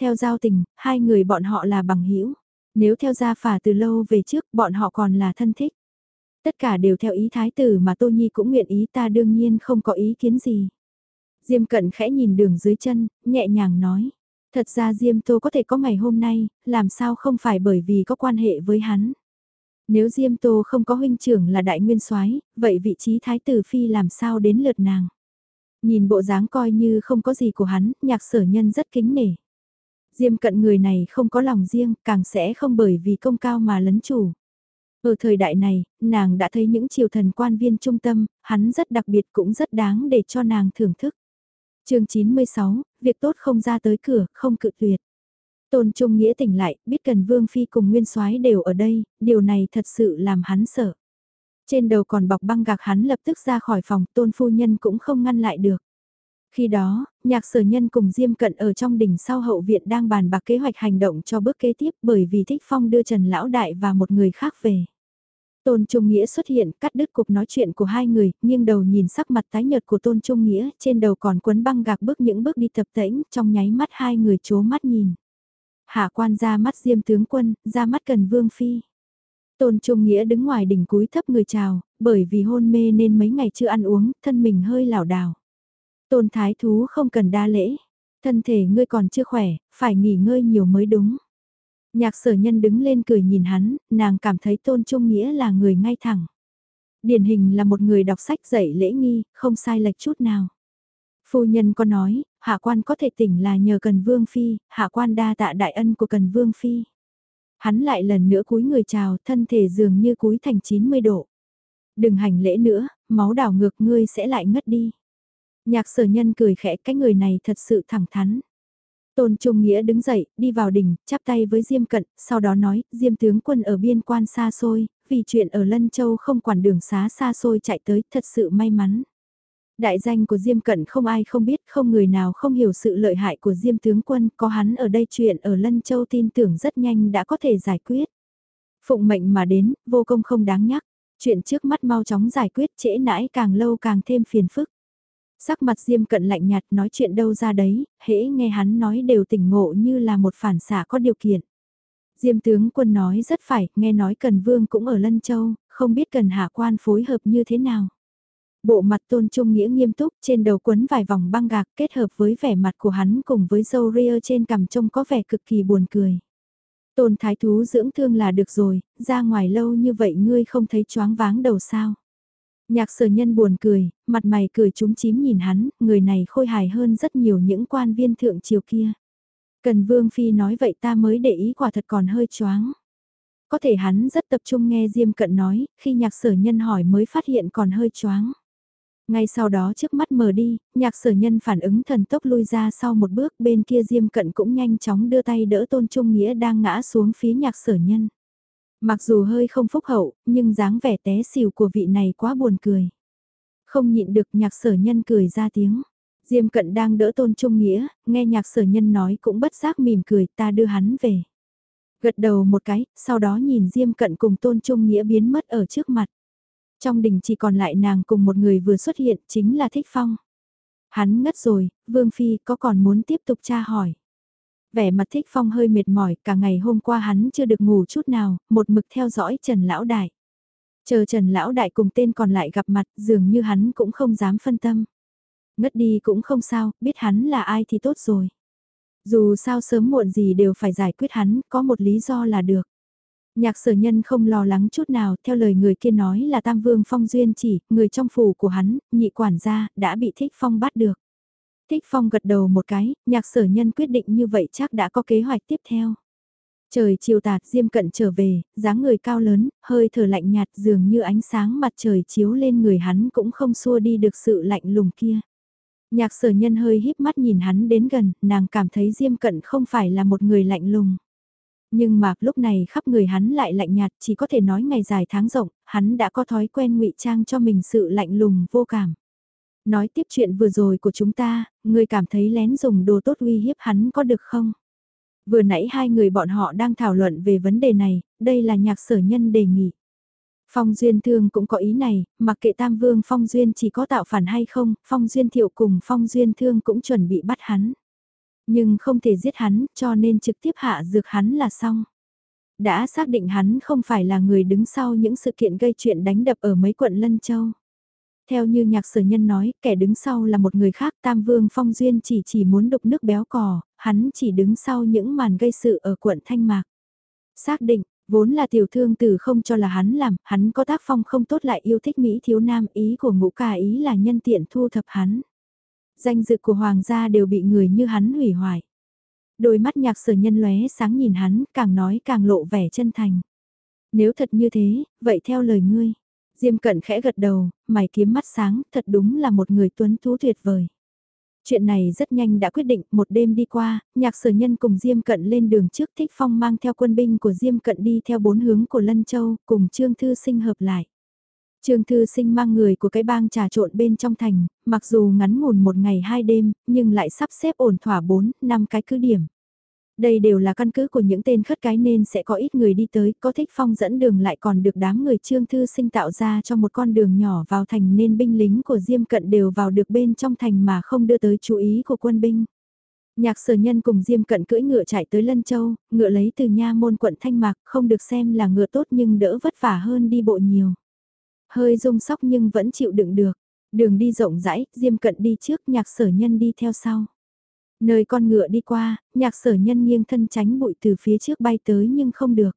Theo giao tình, hai người bọn họ là bằng hữu Nếu theo gia phả từ lâu về trước bọn họ còn là thân thích. Tất cả đều theo ý thái tử mà Tô Nhi cũng nguyện ý ta đương nhiên không có ý kiến gì. Diêm cận khẽ nhìn đường dưới chân, nhẹ nhàng nói. Thật ra Diêm Tô có thể có ngày hôm nay, làm sao không phải bởi vì có quan hệ với hắn. Nếu Diêm Tô không có huynh trưởng là đại nguyên soái, vậy vị trí thái tử phi làm sao đến lượt nàng. Nhìn bộ dáng coi như không có gì của hắn, nhạc sở nhân rất kính nể. Diêm cận người này không có lòng riêng, càng sẽ không bởi vì công cao mà lấn chủ. Ở thời đại này, nàng đã thấy những triều thần quan viên trung tâm, hắn rất đặc biệt cũng rất đáng để cho nàng thưởng thức. chương 96, việc tốt không ra tới cửa, không cự tuyệt. Tôn Trung Nghĩa tỉnh lại, biết cần Vương Phi cùng Nguyên soái đều ở đây, điều này thật sự làm hắn sợ. Trên đầu còn bọc băng gạc hắn lập tức ra khỏi phòng, Tôn Phu Nhân cũng không ngăn lại được. Khi đó, nhạc sở nhân cùng Diêm Cận ở trong đỉnh sau hậu viện đang bàn bạc kế hoạch hành động cho bước kế tiếp bởi vì Thích Phong đưa Trần Lão Đại và một người khác về. Tôn Trung Nghĩa xuất hiện, cắt đứt cuộc nói chuyện của hai người, nghiêng đầu nhìn sắc mặt tái nhợt của Tôn Trung Nghĩa, trên đầu còn quấn băng gạc bước những bước đi tập tễnh, trong nháy mắt hai người chố mắt nhìn. Hạ quan ra mắt Diêm tướng quân, ra mắt Cần Vương Phi. Tôn Trung Nghĩa đứng ngoài đỉnh cúi thấp người chào, bởi vì hôn mê nên mấy ngày chưa ăn uống, thân mình hơi lảo đảo. Tôn thái thú không cần đa lễ. Thân thể ngươi còn chưa khỏe, phải nghỉ ngơi nhiều mới đúng. Nhạc sở nhân đứng lên cười nhìn hắn, nàng cảm thấy tôn trung nghĩa là người ngay thẳng. Điển hình là một người đọc sách dạy lễ nghi, không sai lệch chút nào. Phu nhân có nói, hạ quan có thể tỉnh là nhờ cần vương phi, hạ quan đa tạ đại ân của cần vương phi. Hắn lại lần nữa cúi người chào, thân thể dường như cúi thành 90 độ. Đừng hành lễ nữa, máu đảo ngược ngươi sẽ lại ngất đi. Nhạc sở nhân cười khẽ cái người này thật sự thẳng thắn. Tôn Trung Nghĩa đứng dậy, đi vào đỉnh, chắp tay với Diêm Cận, sau đó nói, Diêm tướng quân ở biên quan xa xôi, vì chuyện ở Lân Châu không quản đường xá xa xôi chạy tới, thật sự may mắn. Đại danh của Diêm Cận không ai không biết, không người nào không hiểu sự lợi hại của Diêm tướng quân, có hắn ở đây chuyện ở Lân Châu tin tưởng rất nhanh đã có thể giải quyết. Phụng mệnh mà đến, vô công không đáng nhắc, chuyện trước mắt mau chóng giải quyết trễ nãi càng lâu càng thêm phiền phức. Sắc mặt Diêm Cận lạnh nhạt nói chuyện đâu ra đấy, hễ nghe hắn nói đều tỉnh ngộ như là một phản xạ có điều kiện. Diêm tướng quân nói rất phải, nghe nói Cần Vương cũng ở Lân Châu, không biết Cần Hạ Quan phối hợp như thế nào. Bộ mặt tôn trung nghĩa nghiêm túc trên đầu quấn vài vòng băng gạc kết hợp với vẻ mặt của hắn cùng với dâu ria trên cằm trông có vẻ cực kỳ buồn cười. Tôn thái thú dưỡng thương là được rồi, ra ngoài lâu như vậy ngươi không thấy choáng váng đầu sao. Nhạc sở nhân buồn cười, mặt mày cười trúng chím nhìn hắn, người này khôi hài hơn rất nhiều những quan viên thượng triều kia. Cần Vương Phi nói vậy ta mới để ý quả thật còn hơi choáng. Có thể hắn rất tập trung nghe Diêm Cận nói, khi nhạc sở nhân hỏi mới phát hiện còn hơi choáng. Ngay sau đó trước mắt mờ đi, nhạc sở nhân phản ứng thần tốc lui ra sau một bước bên kia Diêm Cận cũng nhanh chóng đưa tay đỡ Tôn Trung Nghĩa đang ngã xuống phía nhạc sở nhân. Mặc dù hơi không phúc hậu, nhưng dáng vẻ té xỉu của vị này quá buồn cười. Không nhịn được nhạc sở nhân cười ra tiếng. Diêm cận đang đỡ tôn trung nghĩa, nghe nhạc sở nhân nói cũng bất giác mỉm cười ta đưa hắn về. Gật đầu một cái, sau đó nhìn Diêm cận cùng tôn trung nghĩa biến mất ở trước mặt. Trong đình chỉ còn lại nàng cùng một người vừa xuất hiện chính là Thích Phong. Hắn ngất rồi, Vương Phi có còn muốn tiếp tục tra hỏi. Vẻ mặt thích phong hơi mệt mỏi, cả ngày hôm qua hắn chưa được ngủ chút nào, một mực theo dõi Trần Lão Đại. Chờ Trần Lão Đại cùng tên còn lại gặp mặt, dường như hắn cũng không dám phân tâm. Ngất đi cũng không sao, biết hắn là ai thì tốt rồi. Dù sao sớm muộn gì đều phải giải quyết hắn, có một lý do là được. Nhạc sở nhân không lo lắng chút nào, theo lời người kia nói là Tam Vương Phong Duyên chỉ, người trong phủ của hắn, nhị quản gia, đã bị thích phong bắt được. Thích Phong gật đầu một cái, nhạc sở nhân quyết định như vậy chắc đã có kế hoạch tiếp theo. Trời chiều tạt diêm cận trở về, dáng người cao lớn, hơi thở lạnh nhạt dường như ánh sáng mặt trời chiếu lên người hắn cũng không xua đi được sự lạnh lùng kia. Nhạc sở nhân hơi híp mắt nhìn hắn đến gần, nàng cảm thấy diêm cận không phải là một người lạnh lùng. Nhưng mà lúc này khắp người hắn lại lạnh nhạt chỉ có thể nói ngày dài tháng rộng, hắn đã có thói quen ngụy trang cho mình sự lạnh lùng vô cảm. Nói tiếp chuyện vừa rồi của chúng ta, người cảm thấy lén dùng đồ tốt uy hiếp hắn có được không? Vừa nãy hai người bọn họ đang thảo luận về vấn đề này, đây là nhạc sở nhân đề nghị. Phong Duyên Thương cũng có ý này, mặc kệ Tam Vương Phong Duyên chỉ có tạo phản hay không, Phong Duyên Thiệu cùng Phong Duyên Thương cũng chuẩn bị bắt hắn. Nhưng không thể giết hắn, cho nên trực tiếp hạ dược hắn là xong. Đã xác định hắn không phải là người đứng sau những sự kiện gây chuyện đánh đập ở mấy quận Lân Châu. Theo như nhạc sở nhân nói, kẻ đứng sau là một người khác Tam Vương Phong Duyên chỉ chỉ muốn đục nước béo cò, hắn chỉ đứng sau những màn gây sự ở quận Thanh Mạc. Xác định, vốn là tiểu thương tử không cho là hắn làm, hắn có tác phong không tốt lại yêu thích Mỹ thiếu nam ý của ngũ ca ý là nhân tiện thu thập hắn. Danh dự của hoàng gia đều bị người như hắn hủy hoại. Đôi mắt nhạc sở nhân lóe sáng nhìn hắn, càng nói càng lộ vẻ chân thành. Nếu thật như thế, vậy theo lời ngươi, Diêm cận khẽ gật đầu, mày kiếm mắt sáng, thật đúng là một người tuấn tú tuyệt vời. Chuyện này rất nhanh đã quyết định, một đêm đi qua, nhạc sở nhân cùng Diêm Cận lên đường trước Thích Phong mang theo quân binh của Diêm Cận đi theo bốn hướng của Lân Châu, cùng Trương Thư Sinh hợp lại. Trương Thư Sinh mang người của cái bang trà trộn bên trong thành, mặc dù ngắn ngủn một ngày hai đêm, nhưng lại sắp xếp ổn thỏa bốn, năm cái cứ điểm. Đây đều là căn cứ của những tên khất cái nên sẽ có ít người đi tới, có thích phong dẫn đường lại còn được đám người trương thư sinh tạo ra cho một con đường nhỏ vào thành nên binh lính của Diêm Cận đều vào được bên trong thành mà không đưa tới chú ý của quân binh. Nhạc sở nhân cùng Diêm Cận cưỡi ngựa chạy tới Lân Châu, ngựa lấy từ nha môn quận Thanh Mạc không được xem là ngựa tốt nhưng đỡ vất vả hơn đi bộ nhiều. Hơi rung sóc nhưng vẫn chịu đựng được. Đường đi rộng rãi, Diêm Cận đi trước, nhạc sở nhân đi theo sau. Nơi con ngựa đi qua, nhạc sở nhân nghiêng thân tránh bụi từ phía trước bay tới nhưng không được.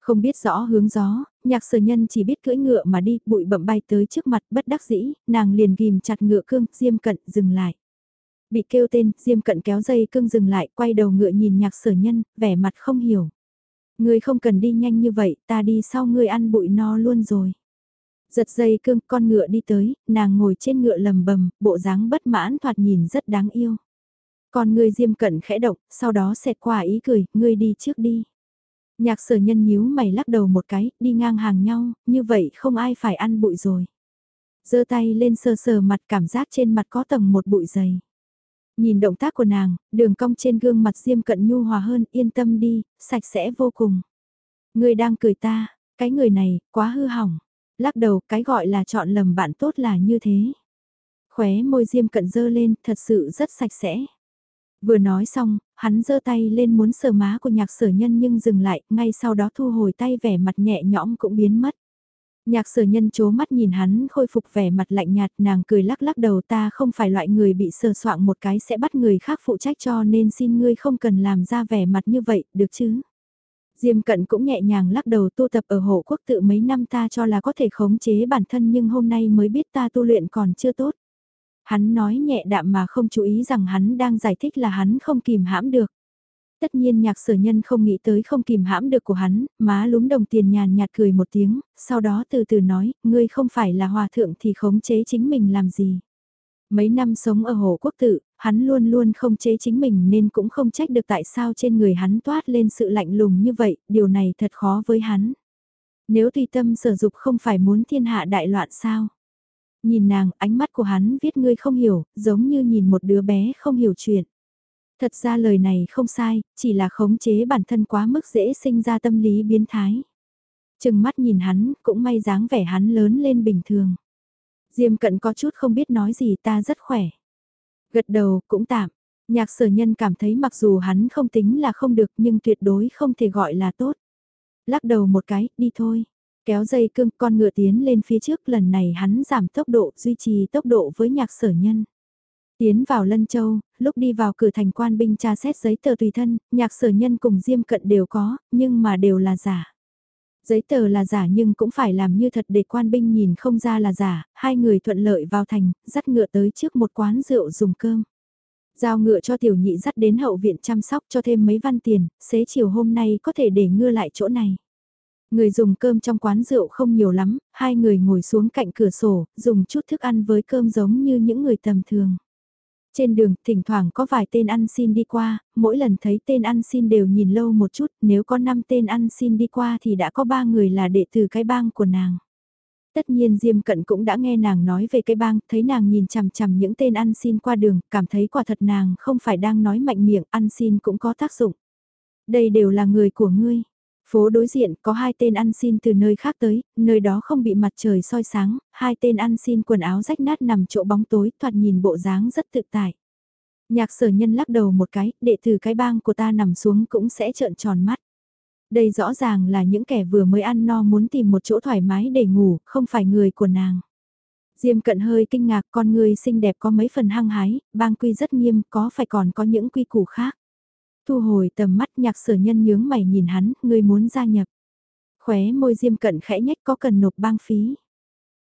Không biết rõ hướng gió, nhạc sở nhân chỉ biết cưỡi ngựa mà đi, bụi bậm bay tới trước mặt bất đắc dĩ, nàng liền ghim chặt ngựa cương, Diêm Cận dừng lại. Bị kêu tên, Diêm Cận kéo dây cương dừng lại, quay đầu ngựa nhìn nhạc sở nhân, vẻ mặt không hiểu. Ngươi không cần đi nhanh như vậy, ta đi sau ngươi ăn bụi no luôn rồi. Giật dây cương con ngựa đi tới, nàng ngồi trên ngựa lầm bầm, bộ dáng bất mãn thoạt nhìn rất đáng yêu. Còn ngươi diêm cận khẽ động, sau đó xẹt qua ý cười, ngươi đi trước đi. Nhạc sở nhân nhíu mày lắc đầu một cái, đi ngang hàng nhau, như vậy không ai phải ăn bụi rồi. giơ tay lên sờ sờ mặt cảm giác trên mặt có tầng một bụi dày. Nhìn động tác của nàng, đường cong trên gương mặt diêm cận nhu hòa hơn, yên tâm đi, sạch sẽ vô cùng. Người đang cười ta, cái người này, quá hư hỏng. Lắc đầu, cái gọi là chọn lầm bạn tốt là như thế. Khóe môi diêm cận dơ lên, thật sự rất sạch sẽ. Vừa nói xong, hắn giơ tay lên muốn sờ má của nhạc sở nhân nhưng dừng lại, ngay sau đó thu hồi tay vẻ mặt nhẹ nhõm cũng biến mất. Nhạc sở nhân chố mắt nhìn hắn khôi phục vẻ mặt lạnh nhạt nàng cười lắc lắc đầu ta không phải loại người bị sờ soạng một cái sẽ bắt người khác phụ trách cho nên xin ngươi không cần làm ra vẻ mặt như vậy, được chứ? Diêm cận cũng nhẹ nhàng lắc đầu tu tập ở hộ quốc tự mấy năm ta cho là có thể khống chế bản thân nhưng hôm nay mới biết ta tu luyện còn chưa tốt. Hắn nói nhẹ đạm mà không chú ý rằng hắn đang giải thích là hắn không kìm hãm được. Tất nhiên nhạc sở nhân không nghĩ tới không kìm hãm được của hắn, má lúm đồng tiền nhàn nhạt cười một tiếng, sau đó từ từ nói, ngươi không phải là hòa thượng thì khống chế chính mình làm gì. Mấy năm sống ở Hồ Quốc Tự, hắn luôn luôn không chế chính mình nên cũng không trách được tại sao trên người hắn toát lên sự lạnh lùng như vậy, điều này thật khó với hắn. Nếu tùy tâm sở dục không phải muốn thiên hạ đại loạn sao? Nhìn nàng, ánh mắt của hắn viết ngươi không hiểu, giống như nhìn một đứa bé không hiểu chuyện. Thật ra lời này không sai, chỉ là khống chế bản thân quá mức dễ sinh ra tâm lý biến thái. Chừng mắt nhìn hắn, cũng may dáng vẻ hắn lớn lên bình thường. Diêm cận có chút không biết nói gì ta rất khỏe. Gật đầu, cũng tạm. Nhạc sở nhân cảm thấy mặc dù hắn không tính là không được nhưng tuyệt đối không thể gọi là tốt. Lắc đầu một cái, đi thôi. Kéo dây cương con ngựa tiến lên phía trước lần này hắn giảm tốc độ duy trì tốc độ với nhạc sở nhân. Tiến vào Lân Châu, lúc đi vào cửa thành quan binh tra xét giấy tờ tùy thân, nhạc sở nhân cùng Diêm Cận đều có, nhưng mà đều là giả. Giấy tờ là giả nhưng cũng phải làm như thật để quan binh nhìn không ra là giả, hai người thuận lợi vào thành, dắt ngựa tới trước một quán rượu dùng cơm. Giao ngựa cho tiểu nhị dắt đến hậu viện chăm sóc cho thêm mấy văn tiền, xế chiều hôm nay có thể để ngưa lại chỗ này. Người dùng cơm trong quán rượu không nhiều lắm, hai người ngồi xuống cạnh cửa sổ, dùng chút thức ăn với cơm giống như những người tầm thường. Trên đường, thỉnh thoảng có vài tên ăn xin đi qua, mỗi lần thấy tên ăn xin đều nhìn lâu một chút, nếu có 5 tên ăn xin đi qua thì đã có 3 người là đệ tử cái bang của nàng. Tất nhiên Diêm Cận cũng đã nghe nàng nói về cái bang, thấy nàng nhìn chằm chằm những tên ăn xin qua đường, cảm thấy quả thật nàng không phải đang nói mạnh miệng, ăn xin cũng có tác dụng. Đây đều là người của ngươi. Phố đối diện có hai tên ăn xin từ nơi khác tới, nơi đó không bị mặt trời soi sáng, hai tên ăn xin quần áo rách nát nằm chỗ bóng tối thoạt nhìn bộ dáng rất tự tại. Nhạc sở nhân lắc đầu một cái, đệ tử cái bang của ta nằm xuống cũng sẽ trợn tròn mắt. Đây rõ ràng là những kẻ vừa mới ăn no muốn tìm một chỗ thoải mái để ngủ, không phải người của nàng. Diêm cận hơi kinh ngạc con người xinh đẹp có mấy phần hăng hái, bang quy rất nghiêm, có phải còn có những quy củ khác. Thu hồi tầm mắt nhạc sở nhân nhướng mày nhìn hắn, ngươi muốn gia nhập. Khóe môi diêm cận khẽ nhách có cần nộp bang phí.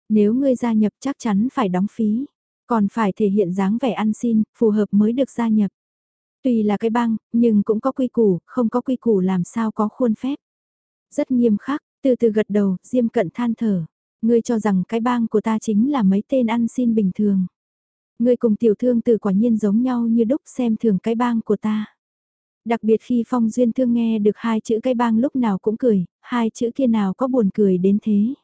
Nếu ngươi gia nhập chắc chắn phải đóng phí, còn phải thể hiện dáng vẻ ăn xin, phù hợp mới được gia nhập. Tuy là cái bang, nhưng cũng có quy củ, không có quy củ làm sao có khuôn phép. Rất nghiêm khắc, từ từ gật đầu, diêm cận than thở. Ngươi cho rằng cái bang của ta chính là mấy tên ăn xin bình thường. Ngươi cùng tiểu thương từ quả nhiên giống nhau như đúc xem thường cái bang của ta. Đặc biệt khi Phong Duyên Thương nghe được hai chữ cây bang lúc nào cũng cười, hai chữ kia nào có buồn cười đến thế.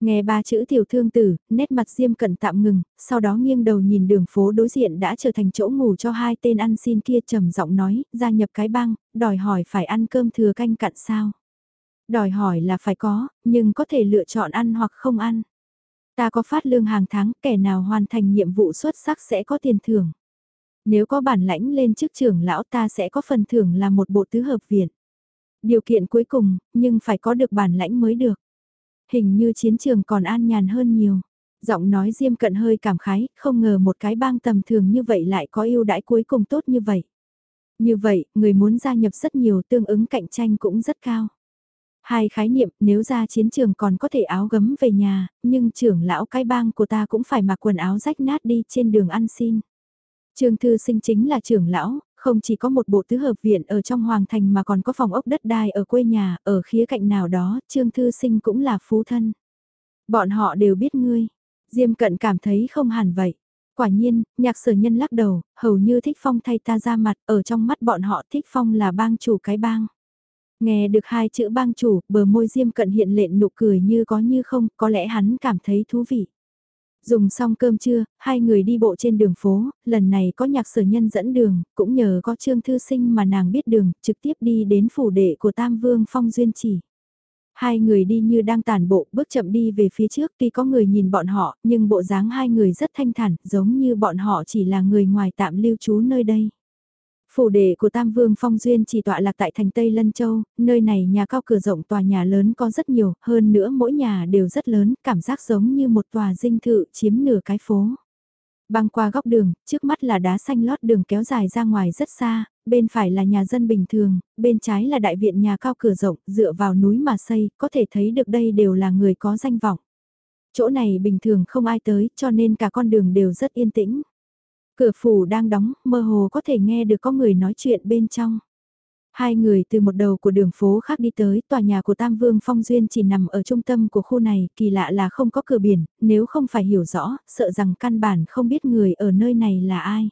Nghe ba chữ tiểu thương tử, nét mặt diêm cận tạm ngừng, sau đó nghiêng đầu nhìn đường phố đối diện đã trở thành chỗ ngủ cho hai tên ăn xin kia trầm giọng nói, gia nhập cái bang, đòi hỏi phải ăn cơm thừa canh cặn sao. Đòi hỏi là phải có, nhưng có thể lựa chọn ăn hoặc không ăn. Ta có phát lương hàng tháng, kẻ nào hoàn thành nhiệm vụ xuất sắc sẽ có tiền thưởng. Nếu có bản lãnh lên chức trưởng lão ta sẽ có phần thưởng là một bộ tứ hợp viện. Điều kiện cuối cùng, nhưng phải có được bản lãnh mới được. Hình như chiến trường còn an nhàn hơn nhiều. Giọng nói Diêm Cận hơi cảm khái, không ngờ một cái bang tầm thường như vậy lại có ưu đãi cuối cùng tốt như vậy. Như vậy, người muốn gia nhập rất nhiều tương ứng cạnh tranh cũng rất cao. Hai khái niệm, nếu ra chiến trường còn có thể áo gấm về nhà, nhưng trưởng lão cái bang của ta cũng phải mặc quần áo rách nát đi trên đường ăn xin. Trương Thư Sinh chính là trưởng lão, không chỉ có một bộ tứ hợp viện ở trong hoàng thành mà còn có phòng ốc đất đai ở quê nhà, ở khía cạnh nào đó, Trương Thư Sinh cũng là phú thân. Bọn họ đều biết ngươi. Diêm cận cảm thấy không hẳn vậy. Quả nhiên, nhạc sở nhân lắc đầu, hầu như thích phong thay ta ra mặt, ở trong mắt bọn họ thích phong là bang chủ cái bang. Nghe được hai chữ bang chủ, bờ môi diêm cận hiện lện nụ cười như có như không, có lẽ hắn cảm thấy thú vị. Dùng xong cơm trưa, hai người đi bộ trên đường phố, lần này có nhạc sở nhân dẫn đường, cũng nhờ có trương thư sinh mà nàng biết đường, trực tiếp đi đến phủ đệ của Tam Vương Phong Duyên Chỉ. Hai người đi như đang tàn bộ, bước chậm đi về phía trước tuy có người nhìn bọn họ, nhưng bộ dáng hai người rất thanh thản, giống như bọn họ chỉ là người ngoài tạm lưu trú nơi đây. Phủ đệ của Tam Vương Phong Duyên chỉ tọa lạc tại thành Tây Lân Châu, nơi này nhà cao cửa rộng tòa nhà lớn có rất nhiều, hơn nữa mỗi nhà đều rất lớn, cảm giác giống như một tòa dinh thự chiếm nửa cái phố. Băng qua góc đường, trước mắt là đá xanh lót đường kéo dài ra ngoài rất xa, bên phải là nhà dân bình thường, bên trái là đại viện nhà cao cửa rộng, dựa vào núi mà xây, có thể thấy được đây đều là người có danh vọng. Chỗ này bình thường không ai tới, cho nên cả con đường đều rất yên tĩnh. Cửa phủ đang đóng, mơ hồ có thể nghe được có người nói chuyện bên trong. Hai người từ một đầu của đường phố khác đi tới, tòa nhà của Tam Vương Phong Duyên chỉ nằm ở trung tâm của khu này, kỳ lạ là không có cửa biển, nếu không phải hiểu rõ, sợ rằng căn bản không biết người ở nơi này là ai.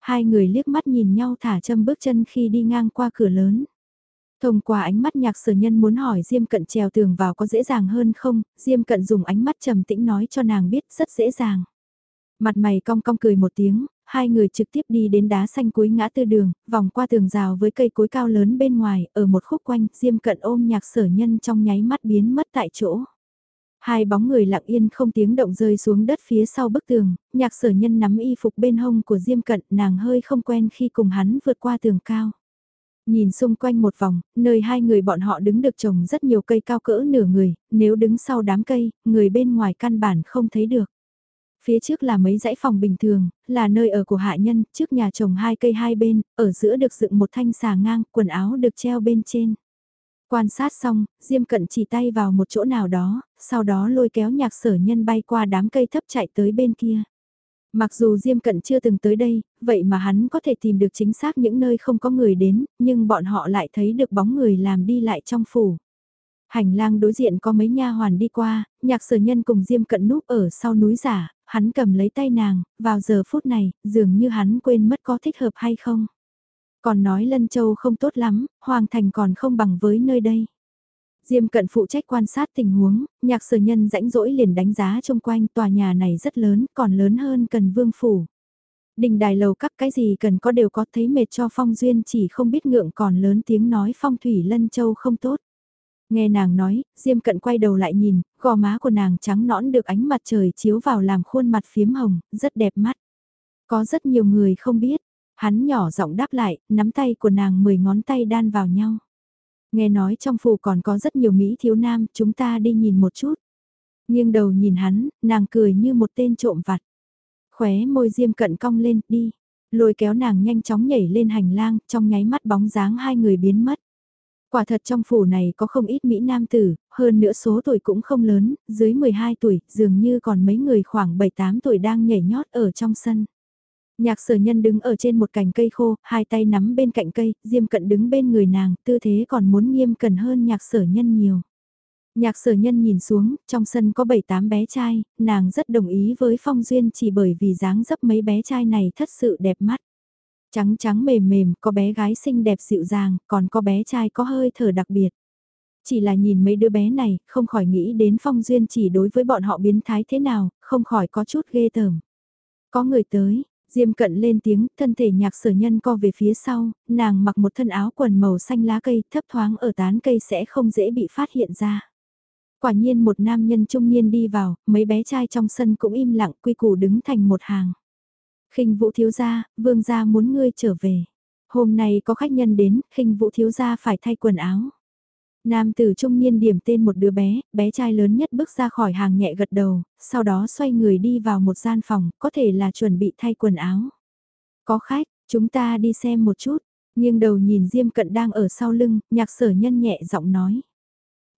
Hai người liếc mắt nhìn nhau thả châm bước chân khi đi ngang qua cửa lớn. Thông qua ánh mắt nhạc sở nhân muốn hỏi Diêm Cận trèo tường vào có dễ dàng hơn không, Diêm Cận dùng ánh mắt trầm tĩnh nói cho nàng biết rất dễ dàng. Mặt mày cong cong cười một tiếng, hai người trực tiếp đi đến đá xanh cuối ngã tư đường, vòng qua tường rào với cây cối cao lớn bên ngoài, ở một khúc quanh, Diêm Cận ôm nhạc sở nhân trong nháy mắt biến mất tại chỗ. Hai bóng người lặng yên không tiếng động rơi xuống đất phía sau bức tường, nhạc sở nhân nắm y phục bên hông của Diêm Cận nàng hơi không quen khi cùng hắn vượt qua tường cao. Nhìn xung quanh một vòng, nơi hai người bọn họ đứng được trồng rất nhiều cây cao cỡ nửa người, nếu đứng sau đám cây, người bên ngoài căn bản không thấy được. Phía trước là mấy dãy phòng bình thường, là nơi ở của hạ nhân, trước nhà trồng hai cây hai bên, ở giữa được dựng một thanh xà ngang, quần áo được treo bên trên. Quan sát xong, Diêm Cận chỉ tay vào một chỗ nào đó, sau đó lôi kéo nhạc sở nhân bay qua đám cây thấp chạy tới bên kia. Mặc dù Diêm Cận chưa từng tới đây, vậy mà hắn có thể tìm được chính xác những nơi không có người đến, nhưng bọn họ lại thấy được bóng người làm đi lại trong phủ. Hành lang đối diện có mấy nha hoàn đi qua, nhạc sở nhân cùng Diêm Cận núp ở sau núi giả, hắn cầm lấy tay nàng, vào giờ phút này, dường như hắn quên mất có thích hợp hay không. Còn nói Lân Châu không tốt lắm, Hoàng Thành còn không bằng với nơi đây. Diêm cận phụ trách quan sát tình huống, nhạc sở nhân rãnh rỗi liền đánh giá chung quanh tòa nhà này rất lớn, còn lớn hơn cần vương phủ. Đình đài lầu các cái gì cần có đều có thấy mệt cho phong duyên chỉ không biết ngượng còn lớn tiếng nói phong thủy lân châu không tốt. Nghe nàng nói, Diêm cận quay đầu lại nhìn, gò má của nàng trắng nõn được ánh mặt trời chiếu vào làm khuôn mặt phiếm hồng, rất đẹp mắt. Có rất nhiều người không biết, hắn nhỏ giọng đáp lại, nắm tay của nàng mười ngón tay đan vào nhau. Nghe nói trong phủ còn có rất nhiều Mỹ thiếu nam, chúng ta đi nhìn một chút. Nghiêng đầu nhìn hắn, nàng cười như một tên trộm vặt. Khóe môi diêm cận cong lên, đi. Lôi kéo nàng nhanh chóng nhảy lên hành lang, trong nháy mắt bóng dáng hai người biến mất. Quả thật trong phủ này có không ít Mỹ Nam tử, hơn nữa số tuổi cũng không lớn, dưới 12 tuổi, dường như còn mấy người khoảng 7-8 tuổi đang nhảy nhót ở trong sân. Nhạc sở nhân đứng ở trên một cành cây khô, hai tay nắm bên cạnh cây, diêm cận đứng bên người nàng, tư thế còn muốn nghiêm cẩn hơn nhạc sở nhân nhiều. Nhạc sở nhân nhìn xuống, trong sân có 7-8 bé trai, nàng rất đồng ý với Phong Duyên chỉ bởi vì dáng dấp mấy bé trai này thật sự đẹp mắt. Trắng trắng mềm mềm, có bé gái xinh đẹp dịu dàng, còn có bé trai có hơi thở đặc biệt. Chỉ là nhìn mấy đứa bé này, không khỏi nghĩ đến Phong Duyên chỉ đối với bọn họ biến thái thế nào, không khỏi có chút ghê tởm. Có người tới, Diêm cận lên tiếng, thân thể nhạc sở nhân co về phía sau, nàng mặc một thân áo quần màu xanh lá cây, thấp thoáng ở tán cây sẽ không dễ bị phát hiện ra. Quả nhiên một nam nhân trung niên đi vào, mấy bé trai trong sân cũng im lặng quy củ đứng thành một hàng khinh vũ thiếu gia, vương gia muốn ngươi trở về. Hôm nay có khách nhân đến, khinh vũ thiếu gia phải thay quần áo. Nam tử trung niên điểm tên một đứa bé, bé trai lớn nhất bước ra khỏi hàng nhẹ gật đầu, sau đó xoay người đi vào một gian phòng, có thể là chuẩn bị thay quần áo. Có khách, chúng ta đi xem một chút, nhưng đầu nhìn Diêm Cận đang ở sau lưng, nhạc sở nhân nhẹ giọng nói.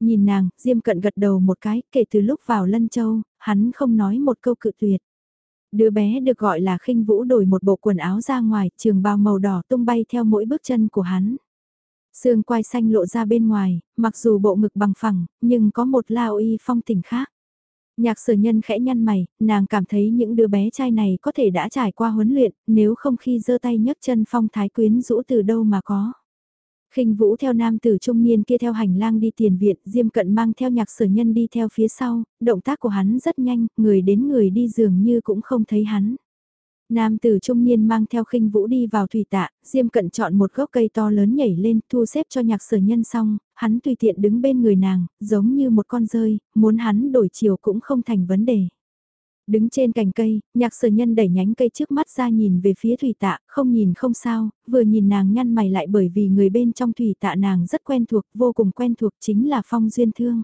Nhìn nàng, Diêm Cận gật đầu một cái, kể từ lúc vào Lân Châu, hắn không nói một câu cự tuyệt. Đứa bé được gọi là khinh vũ đổi một bộ quần áo ra ngoài, trường bào màu đỏ tung bay theo mỗi bước chân của hắn. Xương quai xanh lộ ra bên ngoài, mặc dù bộ ngực bằng phẳng, nhưng có một lao y phong tình khác. Nhạc sở nhân khẽ nhăn mày, nàng cảm thấy những đứa bé trai này có thể đã trải qua huấn luyện, nếu không khi giơ tay nhấc chân phong thái quyến rũ từ đâu mà có khinh vũ theo nam tử trung niên kia theo hành lang đi tiền viện, diêm cận mang theo nhạc sở nhân đi theo phía sau, động tác của hắn rất nhanh, người đến người đi dường như cũng không thấy hắn. Nam tử trung niên mang theo khinh vũ đi vào thủy tạ, Diêm Cận chọn một gốc cây to lớn nhảy lên, thu xếp cho nhạc sở nhân xong, hắn tùy tiện đứng bên người nàng, giống như một con rơi, muốn hắn đổi chiều cũng không thành vấn đề. Đứng trên cành cây, nhạc sở nhân đẩy nhánh cây trước mắt ra nhìn về phía thủy tạ, không nhìn không sao, vừa nhìn nàng nhăn mày lại bởi vì người bên trong thủy tạ nàng rất quen thuộc, vô cùng quen thuộc chính là Phong Duyên Thương.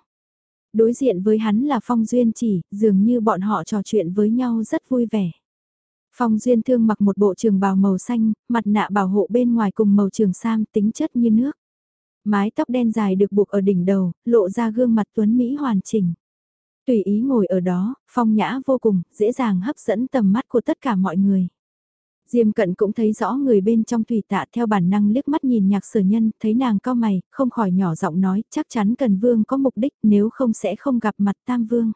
Đối diện với hắn là Phong Duyên chỉ, dường như bọn họ trò chuyện với nhau rất vui vẻ. Phong Duyên Thương mặc một bộ trường bào màu xanh, mặt nạ bảo hộ bên ngoài cùng màu trường sam tính chất như nước. Mái tóc đen dài được buộc ở đỉnh đầu, lộ ra gương mặt tuấn Mỹ hoàn chỉnh. Tùy ý ngồi ở đó, phong nhã vô cùng, dễ dàng hấp dẫn tầm mắt của tất cả mọi người. Diêm cận cũng thấy rõ người bên trong thủy tạ theo bản năng liếc mắt nhìn nhạc sở nhân, thấy nàng cao mày, không khỏi nhỏ giọng nói, chắc chắn cần vương có mục đích nếu không sẽ không gặp mặt tam vương.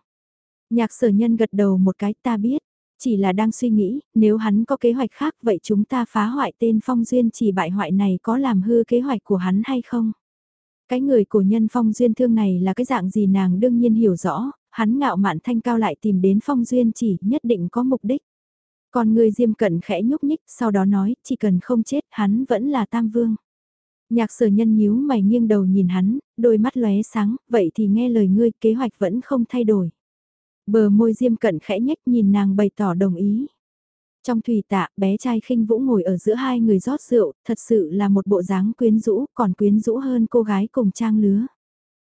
Nhạc sở nhân gật đầu một cái ta biết, chỉ là đang suy nghĩ, nếu hắn có kế hoạch khác vậy chúng ta phá hoại tên Phong Duyên chỉ bại hoại này có làm hư kế hoạch của hắn hay không? Cái người của nhân Phong Duyên thương này là cái dạng gì nàng đương nhiên hiểu rõ, hắn ngạo mạn thanh cao lại tìm đến Phong Duyên chỉ nhất định có mục đích. Còn người diêm cận khẽ nhúc nhích sau đó nói chỉ cần không chết hắn vẫn là tam vương. Nhạc sở nhân nhíu mày nghiêng đầu nhìn hắn, đôi mắt lóe sáng, vậy thì nghe lời ngươi kế hoạch vẫn không thay đổi. Bờ môi diêm cận khẽ nhách nhìn nàng bày tỏ đồng ý. Trong thủy tạ, bé trai khinh vũ ngồi ở giữa hai người rót rượu, thật sự là một bộ dáng quyến rũ, còn quyến rũ hơn cô gái cùng trang lứa.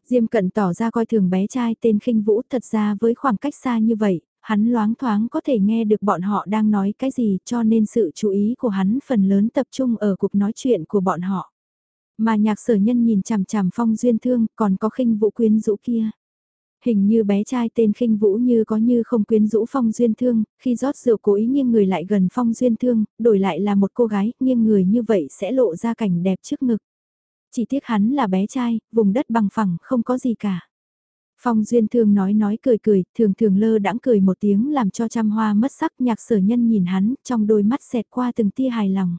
Diêm cận tỏ ra coi thường bé trai tên khinh vũ thật ra với khoảng cách xa như vậy, hắn loáng thoáng có thể nghe được bọn họ đang nói cái gì cho nên sự chú ý của hắn phần lớn tập trung ở cuộc nói chuyện của bọn họ. Mà nhạc sở nhân nhìn chằm chằm phong duyên thương còn có khinh vũ quyến rũ kia. Hình như bé trai tên khinh vũ như có như không quyến rũ Phong Duyên Thương, khi rót rượu cố ý nghiêng người lại gần Phong Duyên Thương, đổi lại là một cô gái, nghiêng người như vậy sẽ lộ ra cảnh đẹp trước ngực. Chỉ tiếc hắn là bé trai, vùng đất bằng phẳng, không có gì cả. Phong Duyên Thương nói nói cười cười, thường thường lơ đãng cười một tiếng làm cho trăm hoa mất sắc nhạc sở nhân nhìn hắn, trong đôi mắt xẹt qua từng tia hài lòng.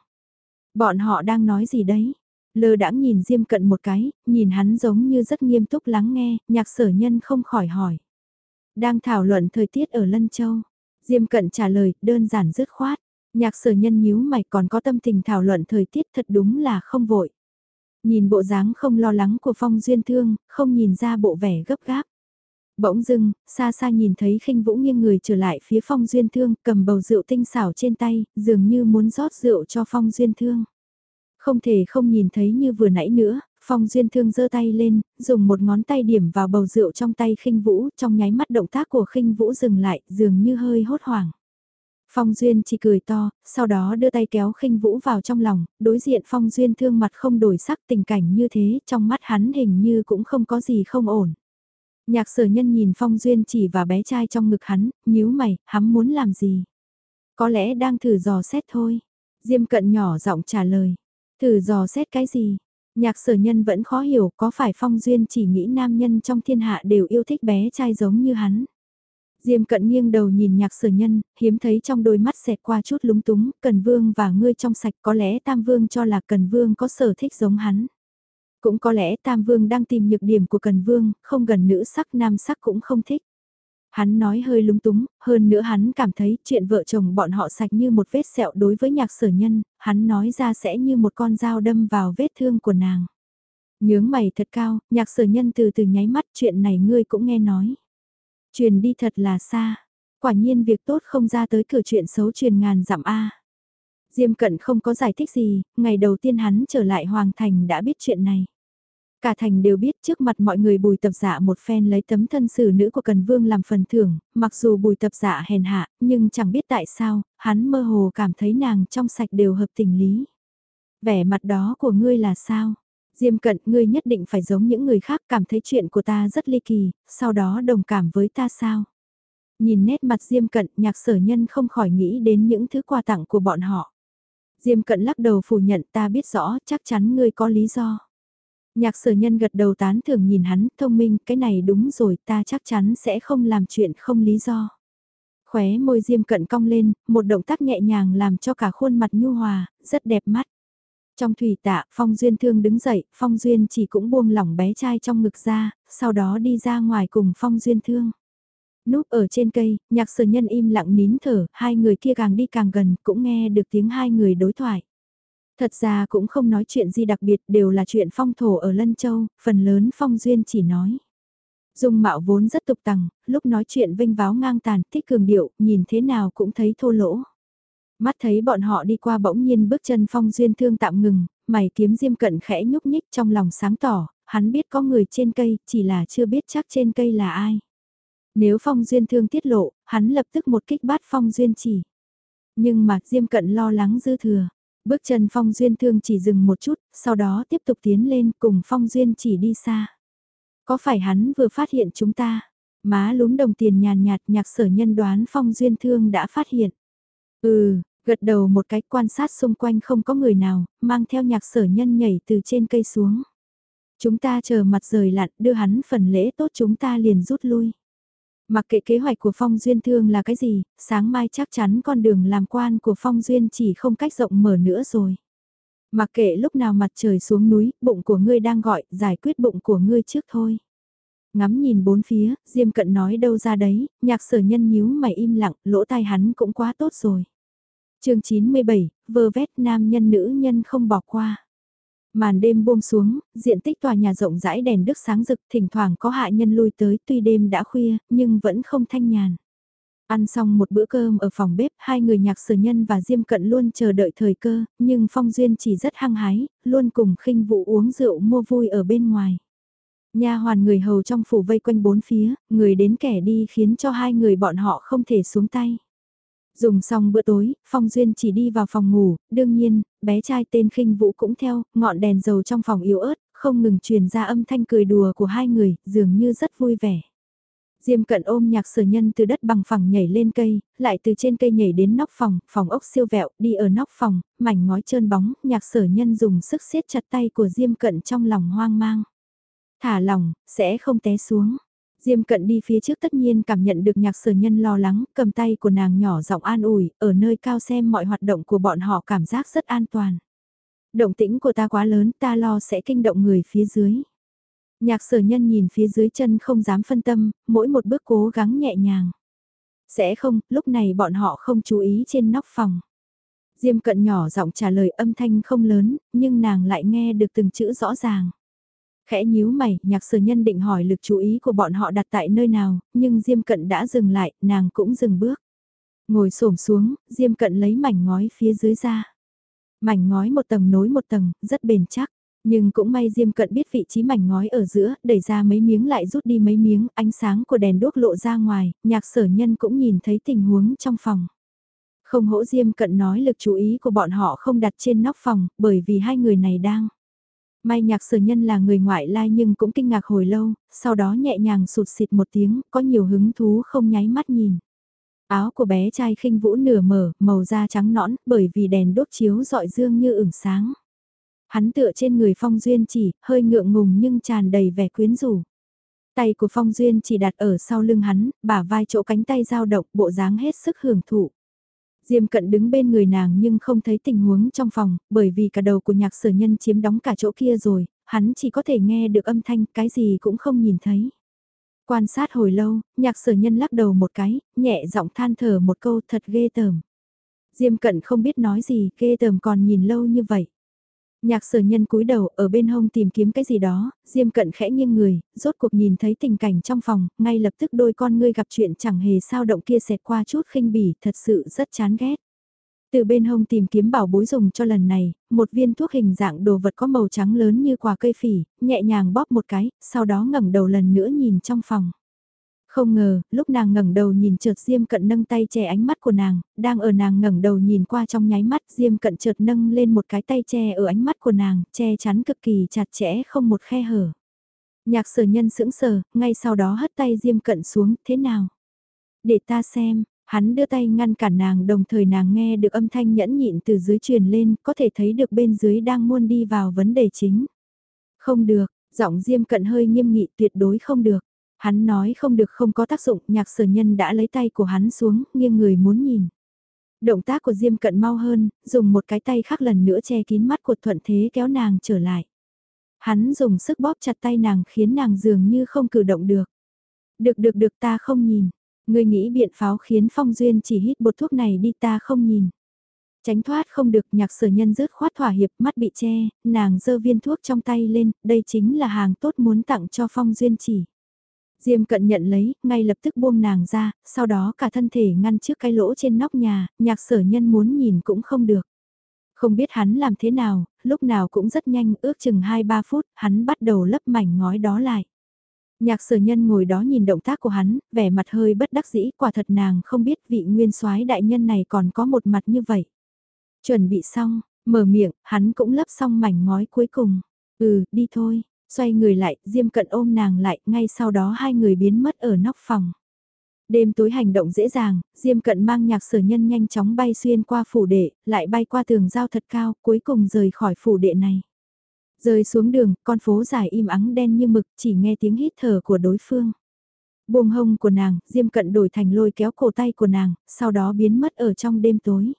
Bọn họ đang nói gì đấy? Lơ đãng nhìn Diêm Cận một cái, nhìn hắn giống như rất nghiêm túc lắng nghe, nhạc sở nhân không khỏi hỏi. Đang thảo luận thời tiết ở Lân Châu. Diêm Cận trả lời, đơn giản dứt khoát. Nhạc sở nhân nhíu mày còn có tâm tình thảo luận thời tiết thật đúng là không vội. Nhìn bộ dáng không lo lắng của Phong Duyên Thương, không nhìn ra bộ vẻ gấp gáp. Bỗng dưng, xa xa nhìn thấy khinh vũ nghiêng người trở lại phía Phong Duyên Thương, cầm bầu rượu tinh xảo trên tay, dường như muốn rót rượu cho Phong Duyên Thương. Không thể không nhìn thấy như vừa nãy nữa, Phong Duyên Thương giơ tay lên, dùng một ngón tay điểm vào bầu rượu trong tay khinh vũ, trong nháy mắt động tác của khinh vũ dừng lại, dường như hơi hốt hoảng. Phong Duyên chỉ cười to, sau đó đưa tay kéo khinh vũ vào trong lòng, đối diện Phong Duyên thương mặt không đổi sắc tình cảnh như thế, trong mắt hắn hình như cũng không có gì không ổn. Nhạc sở nhân nhìn Phong Duyên chỉ và bé trai trong ngực hắn, nhíu mày, hắn muốn làm gì? Có lẽ đang thử dò xét thôi. Diêm cận nhỏ giọng trả lời. Thử dò xét cái gì? Nhạc sở nhân vẫn khó hiểu có phải Phong Duyên chỉ nghĩ nam nhân trong thiên hạ đều yêu thích bé trai giống như hắn. Diêm cận nghiêng đầu nhìn nhạc sở nhân, hiếm thấy trong đôi mắt xẹt qua chút lúng túng, cần vương và ngươi trong sạch có lẽ tam vương cho là cần vương có sở thích giống hắn. Cũng có lẽ tam vương đang tìm nhược điểm của cần vương, không gần nữ sắc nam sắc cũng không thích. Hắn nói hơi lúng túng, hơn nữa hắn cảm thấy chuyện vợ chồng bọn họ sạch như một vết sẹo đối với nhạc sở nhân, hắn nói ra sẽ như một con dao đâm vào vết thương của nàng. Nhướng mày thật cao, nhạc sở nhân từ từ nháy mắt chuyện này ngươi cũng nghe nói. Truyền đi thật là xa, quả nhiên việc tốt không ra tới cửa chuyện xấu truyền ngàn dặm A. Diêm cận không có giải thích gì, ngày đầu tiên hắn trở lại Hoàng Thành đã biết chuyện này. Cả thành đều biết trước mặt mọi người bùi tập dạ một phen lấy tấm thân xử nữ của Cần Vương làm phần thưởng, mặc dù bùi tập dạ hèn hạ, nhưng chẳng biết tại sao, hắn mơ hồ cảm thấy nàng trong sạch đều hợp tình lý. Vẻ mặt đó của ngươi là sao? Diêm cận ngươi nhất định phải giống những người khác cảm thấy chuyện của ta rất ly kỳ, sau đó đồng cảm với ta sao? Nhìn nét mặt Diêm cận nhạc sở nhân không khỏi nghĩ đến những thứ quà tặng của bọn họ. Diêm cận lắc đầu phủ nhận ta biết rõ chắc chắn ngươi có lý do. Nhạc sở nhân gật đầu tán thưởng nhìn hắn, thông minh, cái này đúng rồi, ta chắc chắn sẽ không làm chuyện không lý do. Khóe môi diêm cận cong lên, một động tác nhẹ nhàng làm cho cả khuôn mặt nhu hòa, rất đẹp mắt. Trong thủy tạ, Phong Duyên thương đứng dậy, Phong Duyên chỉ cũng buông lỏng bé trai trong ngực ra, sau đó đi ra ngoài cùng Phong Duyên thương. Núp ở trên cây, nhạc sở nhân im lặng nín thở, hai người kia càng đi càng gần, cũng nghe được tiếng hai người đối thoại. Thật ra cũng không nói chuyện gì đặc biệt, đều là chuyện phong thổ ở Lân Châu, phần lớn Phong Duyên chỉ nói. Dung mạo vốn rất tục tằng, lúc nói chuyện vinh váo ngang tàn, thích cường điệu, nhìn thế nào cũng thấy thô lỗ. Mắt thấy bọn họ đi qua bỗng nhiên bước chân Phong Duyên thương tạm ngừng, mày kiếm diêm cận khẽ nhúc nhích trong lòng sáng tỏ, hắn biết có người trên cây, chỉ là chưa biết chắc trên cây là ai. Nếu Phong Duyên thương tiết lộ, hắn lập tức một kích bát Phong Duyên chỉ. Nhưng mà diêm cận lo lắng dư thừa. Bước chân Phong Duyên Thương chỉ dừng một chút, sau đó tiếp tục tiến lên cùng Phong Duyên chỉ đi xa. Có phải hắn vừa phát hiện chúng ta? Má lúm đồng tiền nhàn nhạt nhạc sở nhân đoán Phong Duyên Thương đã phát hiện. Ừ, gật đầu một cái quan sát xung quanh không có người nào, mang theo nhạc sở nhân nhảy từ trên cây xuống. Chúng ta chờ mặt rời lặn đưa hắn phần lễ tốt chúng ta liền rút lui. Mặc kệ kế hoạch của Phong Duyên Thương là cái gì, sáng mai chắc chắn con đường làm quan của Phong Duyên chỉ không cách rộng mở nữa rồi. Mặc kệ lúc nào mặt trời xuống núi, bụng của ngươi đang gọi, giải quyết bụng của ngươi trước thôi. Ngắm nhìn bốn phía, Diêm Cận nói đâu ra đấy, nhạc sở nhân nhíu mày im lặng, lỗ tai hắn cũng quá tốt rồi chương 97, vơ vét nam nhân nữ nhân không bỏ qua. Màn đêm buông xuống, diện tích tòa nhà rộng rãi đèn đức sáng rực, thỉnh thoảng có hạ nhân lui tới tuy đêm đã khuya, nhưng vẫn không thanh nhàn. Ăn xong một bữa cơm ở phòng bếp, hai người nhạc sở nhân và Diêm Cận luôn chờ đợi thời cơ, nhưng Phong Duyên chỉ rất hăng hái, luôn cùng khinh vụ uống rượu mua vui ở bên ngoài. Nha hoàn người hầu trong phủ vây quanh bốn phía, người đến kẻ đi khiến cho hai người bọn họ không thể xuống tay. Dùng xong bữa tối, Phong Duyên chỉ đi vào phòng ngủ, đương nhiên, bé trai tên khinh Vũ cũng theo, ngọn đèn dầu trong phòng yếu ớt, không ngừng truyền ra âm thanh cười đùa của hai người, dường như rất vui vẻ. Diêm cận ôm nhạc sở nhân từ đất bằng phẳng nhảy lên cây, lại từ trên cây nhảy đến nóc phòng, phòng ốc siêu vẹo, đi ở nóc phòng, mảnh ngói trơn bóng, nhạc sở nhân dùng sức siết chặt tay của Diêm cận trong lòng hoang mang. Thả lòng, sẽ không té xuống. Diêm cận đi phía trước tất nhiên cảm nhận được nhạc sở nhân lo lắng, cầm tay của nàng nhỏ giọng an ủi, ở nơi cao xem mọi hoạt động của bọn họ cảm giác rất an toàn. Động tĩnh của ta quá lớn, ta lo sẽ kinh động người phía dưới. Nhạc sở nhân nhìn phía dưới chân không dám phân tâm, mỗi một bước cố gắng nhẹ nhàng. Sẽ không, lúc này bọn họ không chú ý trên nóc phòng. Diêm cận nhỏ giọng trả lời âm thanh không lớn, nhưng nàng lại nghe được từng chữ rõ ràng. Khẽ nhíu mày, nhạc sở nhân định hỏi lực chú ý của bọn họ đặt tại nơi nào, nhưng Diêm Cận đã dừng lại, nàng cũng dừng bước. Ngồi xổm xuống, Diêm Cận lấy mảnh ngói phía dưới ra. Mảnh ngói một tầng nối một tầng, rất bền chắc. Nhưng cũng may Diêm Cận biết vị trí mảnh ngói ở giữa, đẩy ra mấy miếng lại rút đi mấy miếng, ánh sáng của đèn đuốc lộ ra ngoài, nhạc sở nhân cũng nhìn thấy tình huống trong phòng. Không hỗ Diêm Cận nói lực chú ý của bọn họ không đặt trên nóc phòng, bởi vì hai người này đang May nhạc sở nhân là người ngoại lai nhưng cũng kinh ngạc hồi lâu, sau đó nhẹ nhàng sụt xịt một tiếng, có nhiều hứng thú không nháy mắt nhìn. Áo của bé trai khinh vũ nửa mở, màu da trắng nõn, bởi vì đèn đốt chiếu dọi dương như ửng sáng. Hắn tựa trên người Phong Duyên chỉ, hơi ngượng ngùng nhưng tràn đầy vẻ quyến rũ. Tay của Phong Duyên chỉ đặt ở sau lưng hắn, bả vai chỗ cánh tay dao động, bộ dáng hết sức hưởng thụ. Diêm cận đứng bên người nàng nhưng không thấy tình huống trong phòng, bởi vì cả đầu của nhạc sở nhân chiếm đóng cả chỗ kia rồi, hắn chỉ có thể nghe được âm thanh, cái gì cũng không nhìn thấy. Quan sát hồi lâu, nhạc sở nhân lắc đầu một cái, nhẹ giọng than thở một câu thật ghê tởm. Diêm cận không biết nói gì, ghê tởm còn nhìn lâu như vậy. Nhạc sở nhân cúi đầu ở bên hông tìm kiếm cái gì đó, Diêm cận khẽ nghiêng người, rốt cuộc nhìn thấy tình cảnh trong phòng, ngay lập tức đôi con ngươi gặp chuyện chẳng hề sao động kia xẹt qua chút khinh bỉ, thật sự rất chán ghét. Từ bên hông tìm kiếm bảo bối dùng cho lần này, một viên thuốc hình dạng đồ vật có màu trắng lớn như quả cây phỉ, nhẹ nhàng bóp một cái, sau đó ngẩng đầu lần nữa nhìn trong phòng. Không ngờ, lúc nàng ngẩng đầu nhìn chợt Diêm Cận nâng tay che ánh mắt của nàng, đang ở nàng ngẩng đầu nhìn qua trong nháy mắt, Diêm Cận chợt nâng lên một cái tay che ở ánh mắt của nàng, che chắn cực kỳ chặt chẽ không một khe hở. Nhạc sở nhân sững sờ, ngay sau đó hất tay Diêm Cận xuống, thế nào? Để ta xem, hắn đưa tay ngăn cản nàng đồng thời nàng nghe được âm thanh nhẫn nhịn từ dưới truyền lên, có thể thấy được bên dưới đang muôn đi vào vấn đề chính. Không được, giọng Diêm Cận hơi nghiêm nghị tuyệt đối không được. Hắn nói không được không có tác dụng, nhạc sở nhân đã lấy tay của hắn xuống, nghiêng người muốn nhìn. Động tác của Diêm Cận mau hơn, dùng một cái tay khác lần nữa che kín mắt của thuận thế kéo nàng trở lại. Hắn dùng sức bóp chặt tay nàng khiến nàng dường như không cử động được. Được được được ta không nhìn. Người nghĩ biện pháo khiến Phong Duyên chỉ hít bột thuốc này đi ta không nhìn. Tránh thoát không được nhạc sở nhân rớt khoát thỏa hiệp mắt bị che, nàng dơ viên thuốc trong tay lên, đây chính là hàng tốt muốn tặng cho Phong Duyên chỉ. Diêm cận nhận lấy, ngay lập tức buông nàng ra, sau đó cả thân thể ngăn trước cái lỗ trên nóc nhà, nhạc sở nhân muốn nhìn cũng không được. Không biết hắn làm thế nào, lúc nào cũng rất nhanh, ước chừng 2-3 phút, hắn bắt đầu lấp mảnh ngói đó lại. Nhạc sở nhân ngồi đó nhìn động tác của hắn, vẻ mặt hơi bất đắc dĩ, quả thật nàng không biết vị nguyên soái đại nhân này còn có một mặt như vậy. Chuẩn bị xong, mở miệng, hắn cũng lấp xong mảnh ngói cuối cùng. Ừ, đi thôi, Xoay người lại, Diêm Cận ôm nàng lại, ngay sau đó hai người biến mất ở nóc phòng. Đêm tối hành động dễ dàng, Diêm Cận mang nhạc sở nhân nhanh chóng bay xuyên qua phủ đệ, lại bay qua tường giao thật cao, cuối cùng rời khỏi phủ đệ này. Rời xuống đường, con phố dài im ắng đen như mực, chỉ nghe tiếng hít thở của đối phương. Buông hông của nàng, Diêm Cận đổi thành lôi kéo cổ tay của nàng, sau đó biến mất ở trong đêm tối.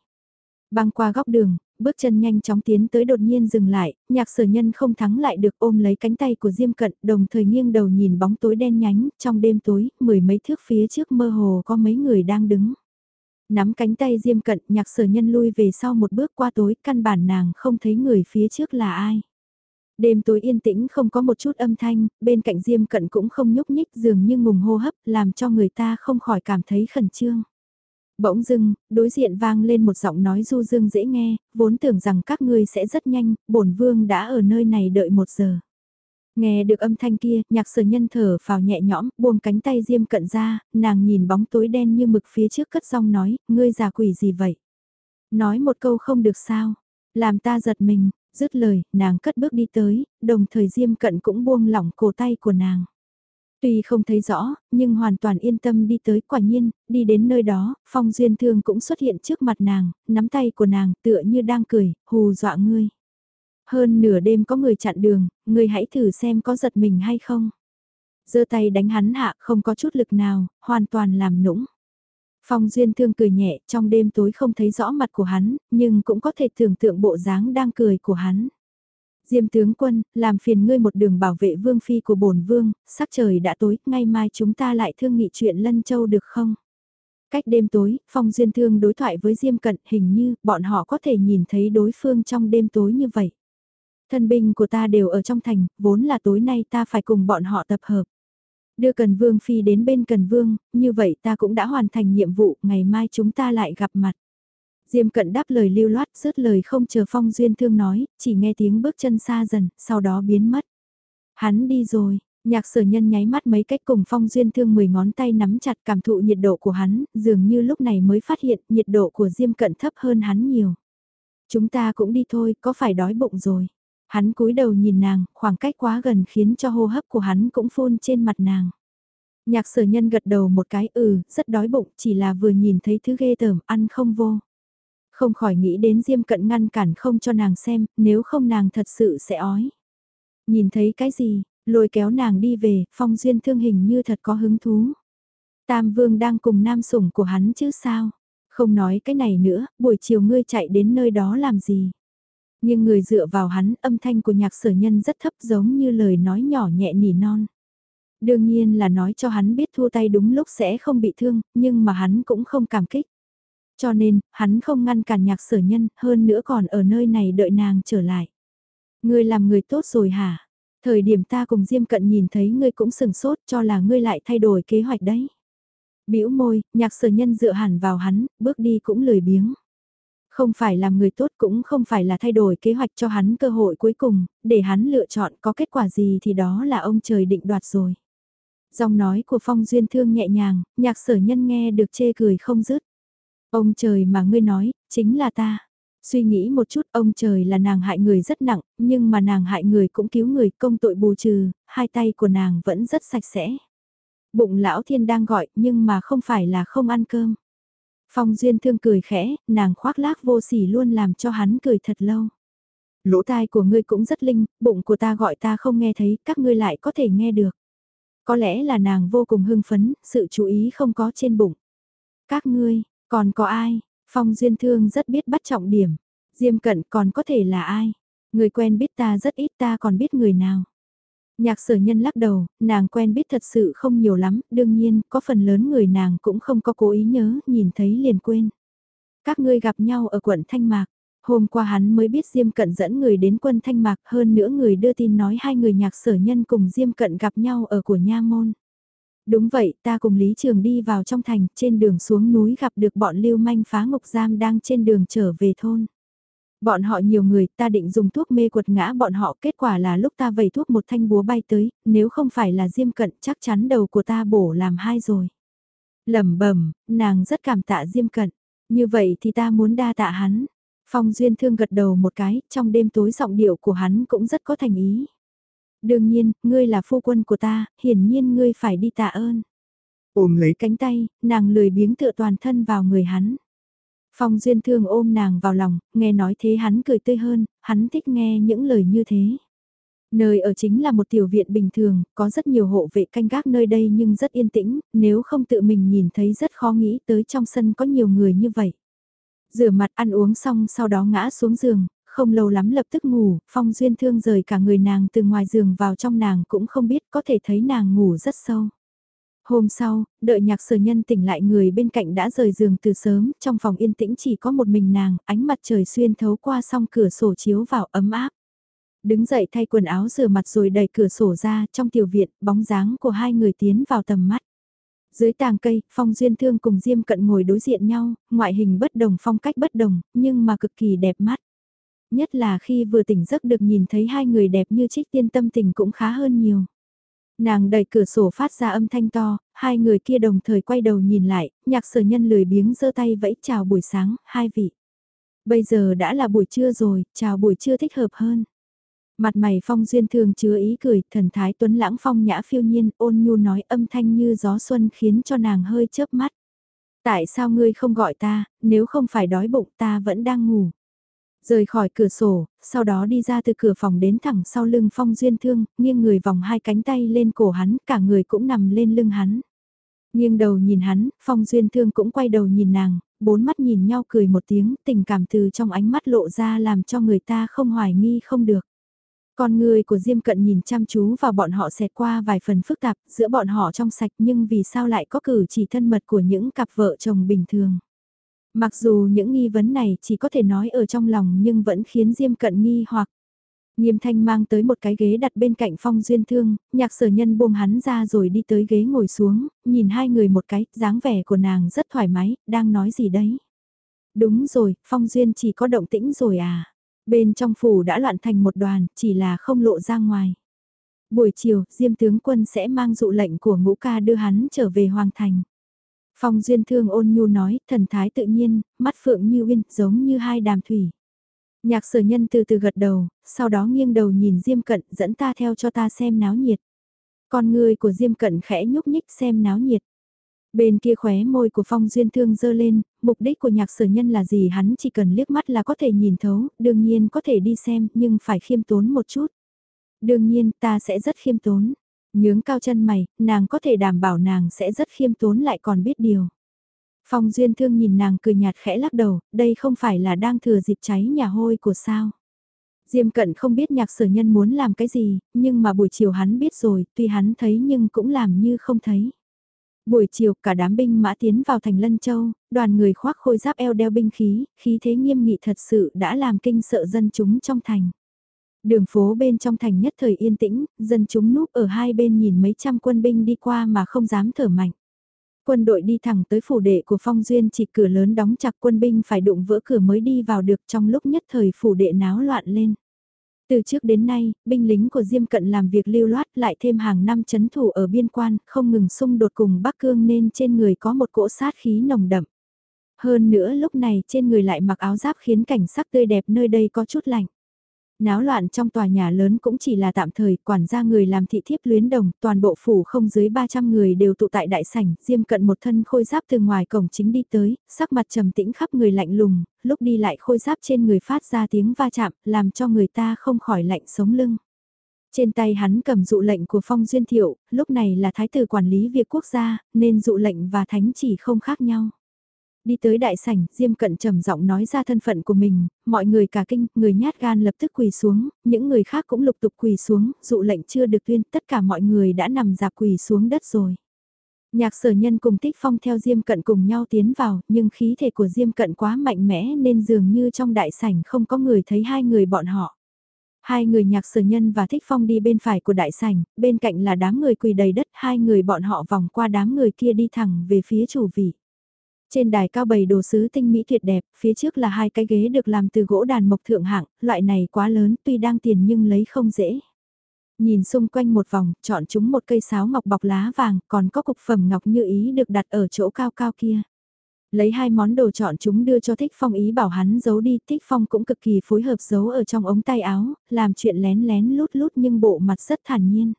Băng qua góc đường, bước chân nhanh chóng tiến tới đột nhiên dừng lại, nhạc sở nhân không thắng lại được ôm lấy cánh tay của Diêm Cận, đồng thời nghiêng đầu nhìn bóng tối đen nhánh, trong đêm tối, mười mấy thước phía trước mơ hồ có mấy người đang đứng. Nắm cánh tay Diêm Cận, nhạc sở nhân lui về sau một bước qua tối, căn bản nàng không thấy người phía trước là ai. Đêm tối yên tĩnh không có một chút âm thanh, bên cạnh Diêm Cận cũng không nhúc nhích dường như ngùng hô hấp, làm cho người ta không khỏi cảm thấy khẩn trương. Bỗng dưng, đối diện vang lên một giọng nói du dương dễ nghe, vốn tưởng rằng các ngươi sẽ rất nhanh, bổn vương đã ở nơi này đợi một giờ. Nghe được âm thanh kia, nhạc sở nhân thở vào nhẹ nhõm, buông cánh tay diêm cận ra, nàng nhìn bóng tối đen như mực phía trước cất giọng nói, ngươi già quỷ gì vậy? Nói một câu không được sao? Làm ta giật mình, dứt lời, nàng cất bước đi tới, đồng thời diêm cận cũng buông lỏng cổ tay của nàng. Tuy không thấy rõ, nhưng hoàn toàn yên tâm đi tới quả nhiên, đi đến nơi đó, Phong Duyên Thương cũng xuất hiện trước mặt nàng, nắm tay của nàng tựa như đang cười, hù dọa ngươi. Hơn nửa đêm có người chặn đường, ngươi hãy thử xem có giật mình hay không. giơ tay đánh hắn hạ không có chút lực nào, hoàn toàn làm nũng. Phong Duyên Thương cười nhẹ, trong đêm tối không thấy rõ mặt của hắn, nhưng cũng có thể tưởng tượng bộ dáng đang cười của hắn. Diêm tướng quân, làm phiền ngươi một đường bảo vệ vương phi của bổn vương, sắc trời đã tối, ngay mai chúng ta lại thương nghị chuyện Lân Châu được không? Cách đêm tối, Phong Duyên Thương đối thoại với Diêm Cận hình như bọn họ có thể nhìn thấy đối phương trong đêm tối như vậy. Thân binh của ta đều ở trong thành, vốn là tối nay ta phải cùng bọn họ tập hợp. Đưa Cần Vương Phi đến bên Cần Vương, như vậy ta cũng đã hoàn thành nhiệm vụ, ngày mai chúng ta lại gặp mặt. Diêm cận đáp lời lưu loát rớt lời không chờ phong duyên thương nói, chỉ nghe tiếng bước chân xa dần, sau đó biến mất. Hắn đi rồi, nhạc sở nhân nháy mắt mấy cách cùng phong duyên thương mười ngón tay nắm chặt cảm thụ nhiệt độ của hắn, dường như lúc này mới phát hiện nhiệt độ của diêm cận thấp hơn hắn nhiều. Chúng ta cũng đi thôi, có phải đói bụng rồi. Hắn cúi đầu nhìn nàng, khoảng cách quá gần khiến cho hô hấp của hắn cũng phun trên mặt nàng. Nhạc sở nhân gật đầu một cái ừ, rất đói bụng, chỉ là vừa nhìn thấy thứ ghê tởm, ăn không vô. Không khỏi nghĩ đến Diêm Cận ngăn cản không cho nàng xem, nếu không nàng thật sự sẽ ói. Nhìn thấy cái gì, lôi kéo nàng đi về, phong duyên thương hình như thật có hứng thú. Tam Vương đang cùng nam sủng của hắn chứ sao? Không nói cái này nữa, buổi chiều ngươi chạy đến nơi đó làm gì? Nhưng người dựa vào hắn, âm thanh của nhạc sở nhân rất thấp giống như lời nói nhỏ nhẹ nỉ non. Đương nhiên là nói cho hắn biết thua tay đúng lúc sẽ không bị thương, nhưng mà hắn cũng không cảm kích. Cho nên, hắn không ngăn cản nhạc sở nhân, hơn nữa còn ở nơi này đợi nàng trở lại. Ngươi làm người tốt rồi hả? Thời điểm ta cùng Diêm Cận nhìn thấy ngươi cũng sừng sốt cho là ngươi lại thay đổi kế hoạch đấy. bĩu môi, nhạc sở nhân dựa hẳn vào hắn, bước đi cũng lười biếng. Không phải làm người tốt cũng không phải là thay đổi kế hoạch cho hắn cơ hội cuối cùng, để hắn lựa chọn có kết quả gì thì đó là ông trời định đoạt rồi. Giọng nói của Phong Duyên Thương nhẹ nhàng, nhạc sở nhân nghe được chê cười không dứt. Ông trời mà ngươi nói, chính là ta. Suy nghĩ một chút ông trời là nàng hại người rất nặng, nhưng mà nàng hại người cũng cứu người công tội bù trừ, hai tay của nàng vẫn rất sạch sẽ. Bụng lão thiên đang gọi nhưng mà không phải là không ăn cơm. Phong Duyên Thương cười khẽ, nàng khoác lác vô sỉ luôn làm cho hắn cười thật lâu. Lỗ tai của ngươi cũng rất linh, bụng của ta gọi ta không nghe thấy, các ngươi lại có thể nghe được. Có lẽ là nàng vô cùng hưng phấn, sự chú ý không có trên bụng. Các ngươi, còn có ai? Phong Duyên Thương rất biết bắt trọng điểm. Diêm cận còn có thể là ai? Người quen biết ta rất ít ta còn biết người nào. Nhạc sở nhân lắc đầu, nàng quen biết thật sự không nhiều lắm, đương nhiên, có phần lớn người nàng cũng không có cố ý nhớ, nhìn thấy liền quên. Các ngươi gặp nhau ở quận Thanh Mạc, hôm qua hắn mới biết Diêm Cận dẫn người đến quân Thanh Mạc hơn nữa người đưa tin nói hai người nhạc sở nhân cùng Diêm Cận gặp nhau ở của Nha Môn. Đúng vậy, ta cùng Lý Trường đi vào trong thành, trên đường xuống núi gặp được bọn lưu manh phá ngục giam đang trên đường trở về thôn. Bọn họ nhiều người, ta định dùng thuốc mê quật ngã bọn họ, kết quả là lúc ta vẩy thuốc một thanh búa bay tới, nếu không phải là diêm cận chắc chắn đầu của ta bổ làm hai rồi. lẩm bẩm nàng rất cảm tạ diêm cận, như vậy thì ta muốn đa tạ hắn. Phong Duyên Thương gật đầu một cái, trong đêm tối giọng điệu của hắn cũng rất có thành ý. Đương nhiên, ngươi là phu quân của ta, hiển nhiên ngươi phải đi tạ ơn. Ôm lấy cánh tay, nàng lười biếng tựa toàn thân vào người hắn. Phong Duyên Thương ôm nàng vào lòng, nghe nói thế hắn cười tươi hơn, hắn thích nghe những lời như thế. Nơi ở chính là một tiểu viện bình thường, có rất nhiều hộ vệ canh gác nơi đây nhưng rất yên tĩnh, nếu không tự mình nhìn thấy rất khó nghĩ tới trong sân có nhiều người như vậy. Rửa mặt ăn uống xong sau đó ngã xuống giường, không lâu lắm lập tức ngủ, Phong Duyên Thương rời cả người nàng từ ngoài giường vào trong nàng cũng không biết có thể thấy nàng ngủ rất sâu. Hôm sau, đợi nhạc sở nhân tỉnh lại người bên cạnh đã rời giường từ sớm, trong phòng yên tĩnh chỉ có một mình nàng, ánh mặt trời xuyên thấu qua song cửa sổ chiếu vào ấm áp. Đứng dậy thay quần áo rửa mặt rồi đẩy cửa sổ ra, trong tiểu viện, bóng dáng của hai người tiến vào tầm mắt. Dưới tàng cây, Phong Duyên Thương cùng Diêm Cận ngồi đối diện nhau, ngoại hình bất đồng phong cách bất đồng, nhưng mà cực kỳ đẹp mắt. Nhất là khi vừa tỉnh giấc được nhìn thấy hai người đẹp như trích tiên tâm tình cũng khá hơn nhiều. Nàng đẩy cửa sổ phát ra âm thanh to, hai người kia đồng thời quay đầu nhìn lại, nhạc sở nhân lười biếng giơ tay vẫy chào buổi sáng, hai vị. Bây giờ đã là buổi trưa rồi, chào buổi trưa thích hợp hơn. Mặt mày phong duyên thường chứa ý cười, thần thái tuấn lãng phong nhã phiêu nhiên, ôn nhu nói âm thanh như gió xuân khiến cho nàng hơi chớp mắt. Tại sao ngươi không gọi ta, nếu không phải đói bụng ta vẫn đang ngủ. Rời khỏi cửa sổ, sau đó đi ra từ cửa phòng đến thẳng sau lưng Phong Duyên Thương, nghiêng người vòng hai cánh tay lên cổ hắn, cả người cũng nằm lên lưng hắn. Nghiêng đầu nhìn hắn, Phong Duyên Thương cũng quay đầu nhìn nàng, bốn mắt nhìn nhau cười một tiếng, tình cảm từ trong ánh mắt lộ ra làm cho người ta không hoài nghi không được. Con người của Diêm Cận nhìn chăm chú vào bọn họ xẹt qua vài phần phức tạp giữa bọn họ trong sạch nhưng vì sao lại có cử chỉ thân mật của những cặp vợ chồng bình thường. Mặc dù những nghi vấn này chỉ có thể nói ở trong lòng nhưng vẫn khiến Diêm Cận nghi hoặc. Nghiêm thanh mang tới một cái ghế đặt bên cạnh phong duyên thương, nhạc sở nhân buông hắn ra rồi đi tới ghế ngồi xuống, nhìn hai người một cái, dáng vẻ của nàng rất thoải mái, đang nói gì đấy. Đúng rồi, phong duyên chỉ có động tĩnh rồi à. Bên trong phủ đã loạn thành một đoàn, chỉ là không lộ ra ngoài. Buổi chiều, Diêm tướng quân sẽ mang dụ lệnh của ngũ ca đưa hắn trở về Hoàng Thành. Phong Duyên Thương ôn nhu nói, thần thái tự nhiên, mắt phượng như uyên, giống như hai đàm thủy. Nhạc sở nhân từ từ gật đầu, sau đó nghiêng đầu nhìn Diêm Cận dẫn ta theo cho ta xem náo nhiệt. Con người của Diêm Cận khẽ nhúc nhích xem náo nhiệt. Bên kia khóe môi của Phong Duyên Thương dơ lên, mục đích của nhạc sở nhân là gì hắn chỉ cần liếc mắt là có thể nhìn thấu, đương nhiên có thể đi xem nhưng phải khiêm tốn một chút. Đương nhiên ta sẽ rất khiêm tốn. Nhướng cao chân mày, nàng có thể đảm bảo nàng sẽ rất khiêm tốn lại còn biết điều. Phong Duyên Thương nhìn nàng cười nhạt khẽ lắc đầu, đây không phải là đang thừa dịp cháy nhà hôi của sao. Diêm cận không biết nhạc sở nhân muốn làm cái gì, nhưng mà buổi chiều hắn biết rồi, tuy hắn thấy nhưng cũng làm như không thấy. Buổi chiều cả đám binh mã tiến vào thành Lân Châu, đoàn người khoác khôi giáp eo đeo binh khí, khí thế nghiêm nghị thật sự đã làm kinh sợ dân chúng trong thành. Đường phố bên trong thành nhất thời yên tĩnh, dân chúng núp ở hai bên nhìn mấy trăm quân binh đi qua mà không dám thở mạnh. Quân đội đi thẳng tới phủ đệ của Phong Duyên chỉ cửa lớn đóng chặt quân binh phải đụng vỡ cửa mới đi vào được trong lúc nhất thời phủ đệ náo loạn lên. Từ trước đến nay, binh lính của Diêm Cận làm việc lưu loát lại thêm hàng năm chấn thủ ở biên quan, không ngừng xung đột cùng Bắc Cương nên trên người có một cỗ sát khí nồng đậm. Hơn nữa lúc này trên người lại mặc áo giáp khiến cảnh sắc tươi đẹp nơi đây có chút lạnh. Náo loạn trong tòa nhà lớn cũng chỉ là tạm thời, quản gia người làm thị thiếp luyến đồng, toàn bộ phủ không dưới 300 người đều tụ tại đại sảnh, diêm cận một thân khôi giáp từ ngoài cổng chính đi tới, sắc mặt trầm tĩnh khắp người lạnh lùng, lúc đi lại khôi giáp trên người phát ra tiếng va chạm, làm cho người ta không khỏi lạnh sống lưng. Trên tay hắn cầm dụ lệnh của Phong Duyên Thiệu, lúc này là thái tử quản lý việc quốc gia, nên dụ lệnh và thánh chỉ không khác nhau. Đi tới đại sảnh, Diêm Cận trầm giọng nói ra thân phận của mình, mọi người cả kinh, người nhát gan lập tức quỳ xuống, những người khác cũng lục tục quỳ xuống, dụ lệnh chưa được tuyên, tất cả mọi người đã nằm dạp quỳ xuống đất rồi. Nhạc sở nhân cùng tích phong theo Diêm Cận cùng nhau tiến vào, nhưng khí thể của Diêm Cận quá mạnh mẽ nên dường như trong đại sảnh không có người thấy hai người bọn họ. Hai người nhạc sở nhân và thích phong đi bên phải của đại sảnh, bên cạnh là đám người quỳ đầy đất, hai người bọn họ vòng qua đám người kia đi thẳng về phía chủ vị. Trên đài cao bày đồ sứ tinh mỹ tuyệt đẹp, phía trước là hai cái ghế được làm từ gỗ đàn mộc thượng hạng, loại này quá lớn tuy đang tiền nhưng lấy không dễ. Nhìn xung quanh một vòng, chọn chúng một cây sáo ngọc bọc lá vàng, còn có cục phẩm ngọc như ý được đặt ở chỗ cao cao kia. Lấy hai món đồ chọn chúng đưa cho Thích Phong ý bảo hắn giấu đi, Thích Phong cũng cực kỳ phối hợp giấu ở trong ống tay áo, làm chuyện lén lén lút lút nhưng bộ mặt rất thản nhiên.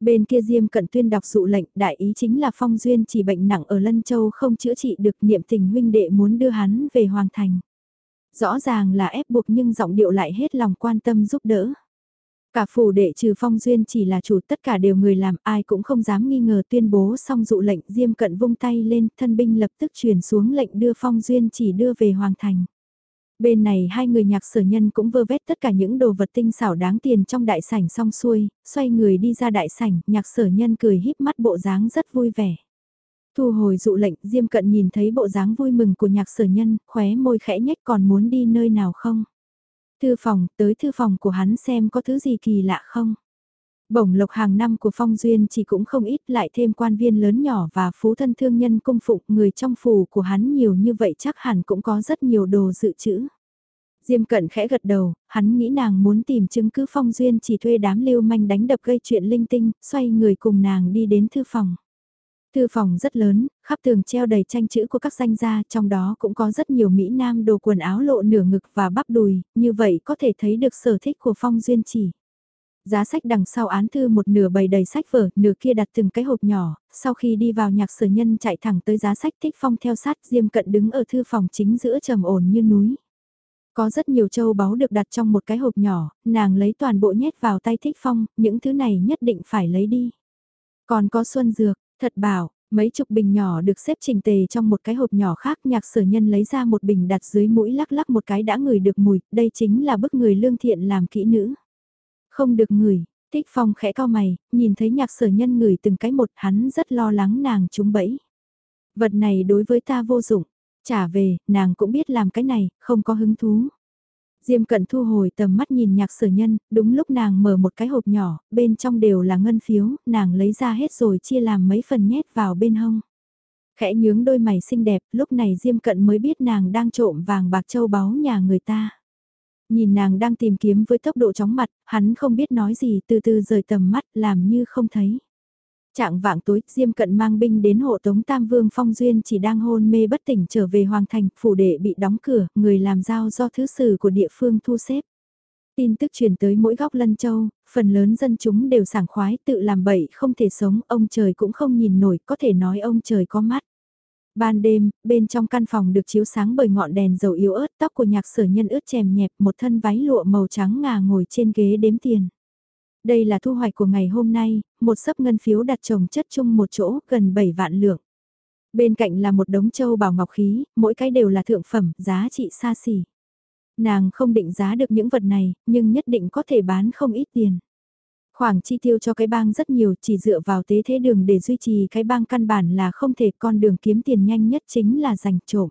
Bên kia Diêm Cận Tuyên đọc dụ lệnh, đại ý chính là Phong Duyên chỉ bệnh nặng ở Lân Châu không chữa trị được niệm tình huynh đệ muốn đưa hắn về Hoàng Thành. Rõ ràng là ép buộc nhưng giọng điệu lại hết lòng quan tâm giúp đỡ. Cả phủ đệ trừ Phong Duyên chỉ là chủ tất cả đều người làm ai cũng không dám nghi ngờ tuyên bố xong dụ lệnh Diêm Cận vung tay lên thân binh lập tức truyền xuống lệnh đưa Phong Duyên chỉ đưa về Hoàng Thành. Bên này hai người nhạc sở nhân cũng vơ vét tất cả những đồ vật tinh xảo đáng tiền trong đại sảnh xong xuôi, xoay người đi ra đại sảnh, nhạc sở nhân cười híp mắt bộ dáng rất vui vẻ. Thu hồi dụ lệnh, Diêm Cận nhìn thấy bộ dáng vui mừng của nhạc sở nhân, khóe môi khẽ nhếch còn muốn đi nơi nào không? Thư phòng, tới thư phòng của hắn xem có thứ gì kỳ lạ không? Bổng lộc hàng năm của Phong Duyên chỉ cũng không ít lại thêm quan viên lớn nhỏ và phú thân thương nhân cung phụng người trong phủ của hắn nhiều như vậy chắc hẳn cũng có rất nhiều đồ dự trữ. Diêm cận khẽ gật đầu, hắn nghĩ nàng muốn tìm chứng cứ Phong Duyên chỉ thuê đám lưu manh đánh đập gây chuyện linh tinh, xoay người cùng nàng đi đến thư phòng. Thư phòng rất lớn, khắp tường treo đầy tranh chữ của các danh gia, trong đó cũng có rất nhiều Mỹ Nam đồ quần áo lộ nửa ngực và bắp đùi, như vậy có thể thấy được sở thích của Phong Duyên chỉ. Giá sách đằng sau án thư một nửa bầy đầy sách vở, nửa kia đặt từng cái hộp nhỏ, sau khi đi vào nhạc sở nhân chạy thẳng tới giá sách thích phong theo sát diêm cận đứng ở thư phòng chính giữa trầm ổn như núi. Có rất nhiều châu báu được đặt trong một cái hộp nhỏ, nàng lấy toàn bộ nhét vào tay thích phong, những thứ này nhất định phải lấy đi. Còn có xuân dược, thật bảo, mấy chục bình nhỏ được xếp trình tề trong một cái hộp nhỏ khác nhạc sở nhân lấy ra một bình đặt dưới mũi lắc lắc một cái đã ngửi được mùi, đây chính là bức người lương thiện làm kỹ nữ. Không được ngửi, Tích Phong khẽ cao mày, nhìn thấy nhạc sở nhân ngửi từng cái một hắn rất lo lắng nàng trúng bẫy. Vật này đối với ta vô dụng, trả về, nàng cũng biết làm cái này, không có hứng thú. Diêm cận thu hồi tầm mắt nhìn nhạc sở nhân, đúng lúc nàng mở một cái hộp nhỏ, bên trong đều là ngân phiếu, nàng lấy ra hết rồi chia làm mấy phần nhét vào bên hông. Khẽ nhướng đôi mày xinh đẹp, lúc này Diêm cận mới biết nàng đang trộm vàng bạc châu báu nhà người ta. Nhìn nàng đang tìm kiếm với tốc độ chóng mặt, hắn không biết nói gì từ từ rời tầm mắt làm như không thấy. Trạng vạng tối, Diêm Cận mang binh đến hộ tống Tam Vương Phong Duyên chỉ đang hôn mê bất tỉnh trở về Hoàng Thành, phủ đệ bị đóng cửa, người làm giao do thứ sử của địa phương thu xếp. Tin tức truyền tới mỗi góc lân châu, phần lớn dân chúng đều sảng khoái tự làm bậy không thể sống, ông trời cũng không nhìn nổi, có thể nói ông trời có mắt. Ban đêm, bên trong căn phòng được chiếu sáng bởi ngọn đèn dầu yếu ớt tóc của nhạc sở nhân ướt chèm nhẹp một thân váy lụa màu trắng ngà ngồi trên ghế đếm tiền. Đây là thu hoạch của ngày hôm nay, một sấp ngân phiếu đặt trồng chất chung một chỗ gần 7 vạn lượng. Bên cạnh là một đống châu bảo ngọc khí, mỗi cái đều là thượng phẩm, giá trị xa xỉ. Nàng không định giá được những vật này, nhưng nhất định có thể bán không ít tiền. Khoảng chi tiêu cho cái bang rất nhiều chỉ dựa vào tế thế đường để duy trì cái bang căn bản là không thể con đường kiếm tiền nhanh nhất chính là giành trộm.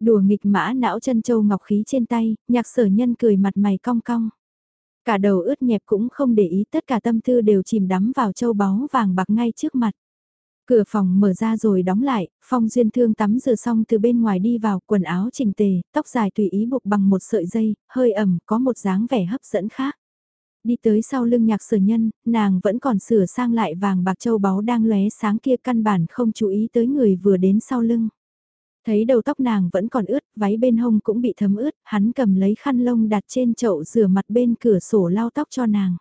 Đùa nghịch mã não chân châu ngọc khí trên tay, nhạc sở nhân cười mặt mày cong cong. Cả đầu ướt nhẹp cũng không để ý tất cả tâm tư đều chìm đắm vào châu báu vàng bạc ngay trước mặt. Cửa phòng mở ra rồi đóng lại, Phong Duyên Thương tắm rửa xong từ bên ngoài đi vào, quần áo chỉnh tề, tóc dài tùy ý buộc bằng một sợi dây, hơi ẩm, có một dáng vẻ hấp dẫn khác. Đi tới sau lưng nhạc sở nhân, nàng vẫn còn sửa sang lại vàng bạc châu báu đang lóe sáng kia căn bản không chú ý tới người vừa đến sau lưng. Thấy đầu tóc nàng vẫn còn ướt, váy bên hông cũng bị thấm ướt, hắn cầm lấy khăn lông đặt trên chậu rửa mặt bên cửa sổ lau tóc cho nàng.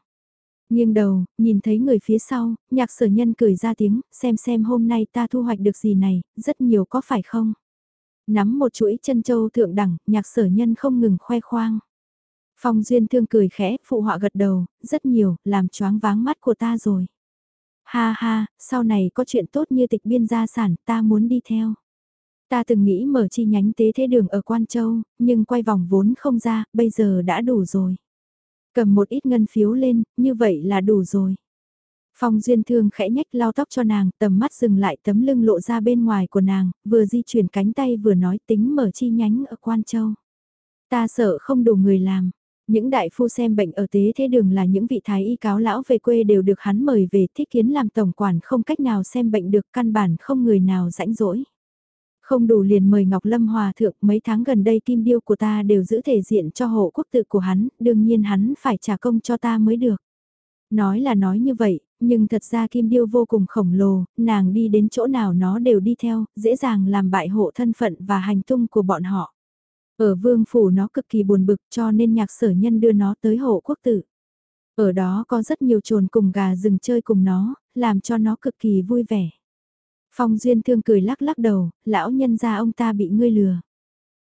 Nhưng đầu, nhìn thấy người phía sau, nhạc sở nhân cười ra tiếng, xem xem hôm nay ta thu hoạch được gì này, rất nhiều có phải không? Nắm một chuỗi chân châu thượng đẳng, nhạc sở nhân không ngừng khoe khoang. Phong duyên thương cười khẽ, phụ họa gật đầu, rất nhiều, làm choáng váng mắt của ta rồi. Ha ha, sau này có chuyện tốt như tịch biên gia sản, ta muốn đi theo. Ta từng nghĩ mở chi nhánh tế thế đường ở Quan Châu, nhưng quay vòng vốn không ra, bây giờ đã đủ rồi. Cầm một ít ngân phiếu lên, như vậy là đủ rồi. Phong Duyên Thương khẽ nhách lau tóc cho nàng, tầm mắt dừng lại tấm lưng lộ ra bên ngoài của nàng, vừa di chuyển cánh tay vừa nói tính mở chi nhánh ở Quan Châu. Ta sợ không đủ người làm. Những đại phu xem bệnh ở tế thế đường là những vị thái y cáo lão về quê đều được hắn mời về thích kiến làm tổng quản không cách nào xem bệnh được căn bản không người nào rãnh rỗi. Không đủ liền mời Ngọc Lâm Hòa thượng mấy tháng gần đây kim điêu của ta đều giữ thể diện cho hộ quốc tự của hắn, đương nhiên hắn phải trả công cho ta mới được. Nói là nói như vậy, nhưng thật ra kim điêu vô cùng khổng lồ, nàng đi đến chỗ nào nó đều đi theo, dễ dàng làm bại hộ thân phận và hành tung của bọn họ. Ở vương phủ nó cực kỳ buồn bực cho nên nhạc sở nhân đưa nó tới hộ quốc tử. Ở đó có rất nhiều trồn cùng gà rừng chơi cùng nó, làm cho nó cực kỳ vui vẻ. Phong Duyên Thương cười lắc lắc đầu, lão nhân gia ông ta bị ngươi lừa.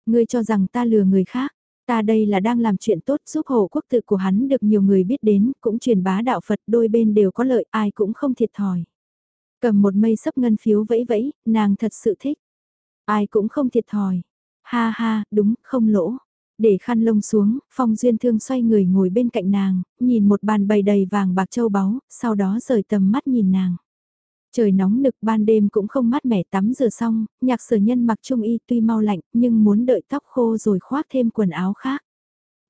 Ngươi cho rằng ta lừa người khác, ta đây là đang làm chuyện tốt giúp hộ quốc tự của hắn được nhiều người biết đến, cũng truyền bá đạo Phật đôi bên đều có lợi, ai cũng không thiệt thòi. Cầm một mây sấp ngân phiếu vẫy vẫy, nàng thật sự thích. Ai cũng không thiệt thòi. Ha ha, đúng, không lỗ. Để khăn lông xuống, Phong Duyên Thương xoay người ngồi bên cạnh nàng, nhìn một bàn bày đầy vàng bạc châu báu, sau đó rời tầm mắt nhìn nàng. Trời nóng nực ban đêm cũng không mát mẻ tắm rửa xong, nhạc sở nhân mặc trung y tuy mau lạnh nhưng muốn đợi tóc khô rồi khoác thêm quần áo khác.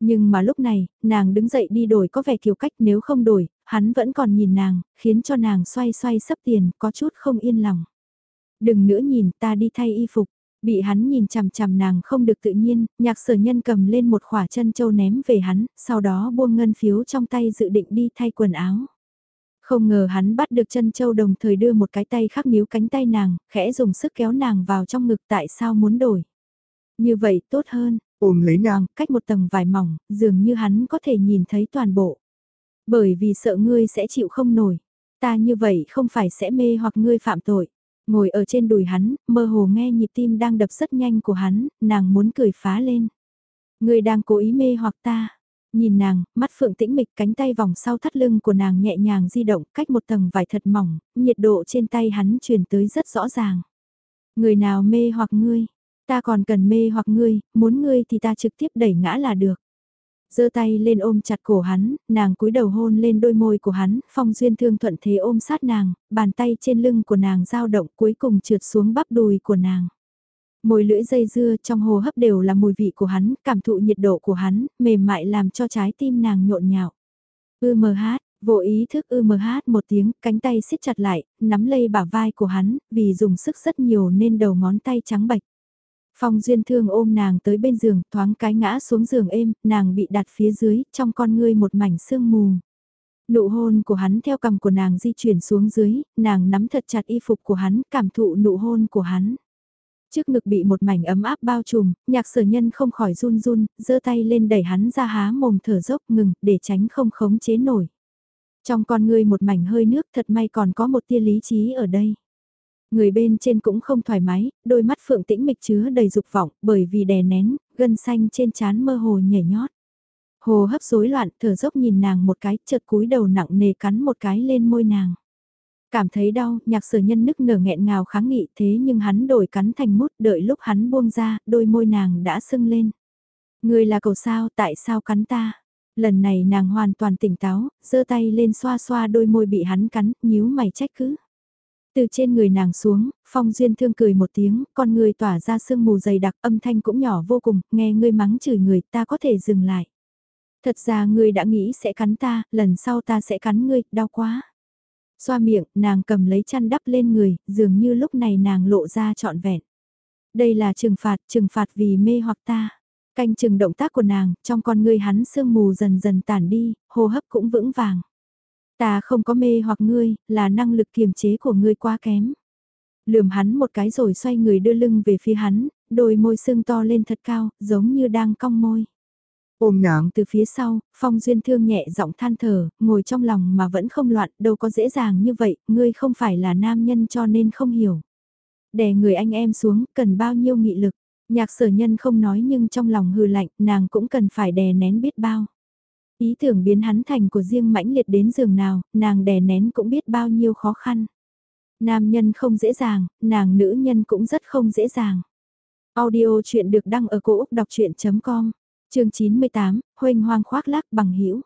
Nhưng mà lúc này, nàng đứng dậy đi đổi có vẻ kiểu cách nếu không đổi, hắn vẫn còn nhìn nàng, khiến cho nàng xoay xoay sấp tiền, có chút không yên lòng. Đừng nữa nhìn ta đi thay y phục, bị hắn nhìn chằm chằm nàng không được tự nhiên, nhạc sở nhân cầm lên một khỏa chân châu ném về hắn, sau đó buông ngân phiếu trong tay dự định đi thay quần áo. Không ngờ hắn bắt được chân châu đồng thời đưa một cái tay khắc níu cánh tay nàng, khẽ dùng sức kéo nàng vào trong ngực tại sao muốn đổi. Như vậy tốt hơn, ôm lấy nàng, cách một tầng vải mỏng, dường như hắn có thể nhìn thấy toàn bộ. Bởi vì sợ ngươi sẽ chịu không nổi, ta như vậy không phải sẽ mê hoặc ngươi phạm tội. Ngồi ở trên đùi hắn, mơ hồ nghe nhịp tim đang đập rất nhanh của hắn, nàng muốn cười phá lên. người đang cố ý mê hoặc ta, Nhìn nàng, mắt phượng tĩnh mịch cánh tay vòng sau thắt lưng của nàng nhẹ nhàng di động cách một tầng vải thật mỏng, nhiệt độ trên tay hắn truyền tới rất rõ ràng. Người nào mê hoặc ngươi, ta còn cần mê hoặc ngươi, muốn ngươi thì ta trực tiếp đẩy ngã là được giơ tay lên ôm chặt cổ hắn, nàng cúi đầu hôn lên đôi môi của hắn, phong duyên thương thuận thế ôm sát nàng, bàn tay trên lưng của nàng dao động cuối cùng trượt xuống bắp đùi của nàng. Môi lưỡi dây dưa trong hồ hấp đều là mùi vị của hắn, cảm thụ nhiệt độ của hắn, mềm mại làm cho trái tim nàng nhộn nhạo. Ư mờ hát, vô ý thức ư mờ hát một tiếng, cánh tay siết chặt lại, nắm lấy bả vai của hắn, vì dùng sức rất nhiều nên đầu ngón tay trắng bạch. Phong duyên thương ôm nàng tới bên giường, thoáng cái ngã xuống giường êm, nàng bị đặt phía dưới, trong con ngươi một mảnh sương mù. Nụ hôn của hắn theo cầm của nàng di chuyển xuống dưới, nàng nắm thật chặt y phục của hắn, cảm thụ nụ hôn của hắn. Trước ngực bị một mảnh ấm áp bao trùm, nhạc sở nhân không khỏi run run, giơ tay lên đẩy hắn ra há mồm thở dốc ngừng, để tránh không khống chế nổi. Trong con người một mảnh hơi nước thật may còn có một tia lý trí ở đây. Người bên trên cũng không thoải mái, đôi mắt phượng tĩnh mịch chứa đầy dục vọng, bởi vì đè nén, gân xanh trên trán mơ hồ nhảy nhót. Hồ hấp rối loạn, thở dốc nhìn nàng một cái, chợt cúi đầu nặng nề cắn một cái lên môi nàng. Cảm thấy đau, nhạc sở nhân nức nở nghẹn ngào kháng nghị thế nhưng hắn đổi cắn thành mút đợi lúc hắn buông ra, đôi môi nàng đã sưng lên. Người là cầu sao, tại sao cắn ta? Lần này nàng hoàn toàn tỉnh táo, giơ tay lên xoa xoa đôi môi bị hắn cắn, nhíu mày trách cứ. Từ trên người nàng xuống, Phong Duyên thương cười một tiếng, con người tỏa ra sương mù dày đặc, âm thanh cũng nhỏ vô cùng, nghe ngươi mắng chửi người, ta có thể dừng lại. Thật ra ngươi đã nghĩ sẽ cắn ta, lần sau ta sẽ cắn ngươi, đau quá. Xoa miệng, nàng cầm lấy chăn đắp lên người, dường như lúc này nàng lộ ra trọn vẹn. Đây là trừng phạt, trừng phạt vì mê hoặc ta. Canh chừng động tác của nàng, trong con ngươi hắn sương mù dần dần tản đi, hô hấp cũng vững vàng. Ta không có mê hoặc ngươi, là năng lực kiềm chế của ngươi quá kém. Lườm hắn một cái rồi xoay người đưa lưng về phía hắn, đôi môi sưng to lên thật cao, giống như đang cong môi. Ôm nàng từ phía sau, Phong Duyên Thương nhẹ giọng than thở, ngồi trong lòng mà vẫn không loạn, đâu có dễ dàng như vậy, ngươi không phải là nam nhân cho nên không hiểu. Đè người anh em xuống, cần bao nhiêu nghị lực. Nhạc sở nhân không nói nhưng trong lòng hừ lạnh, nàng cũng cần phải đè nén biết bao. Ý tưởng biến hắn thành của riêng mãnh liệt đến giường nào, nàng đè nén cũng biết bao nhiêu khó khăn. Nam nhân không dễ dàng, nàng nữ nhân cũng rất không dễ dàng. Audio chuyện được đăng ở cổ Úc đọc chuyện.com, chương 98, Huỳnh Hoang khoác lác bằng hữu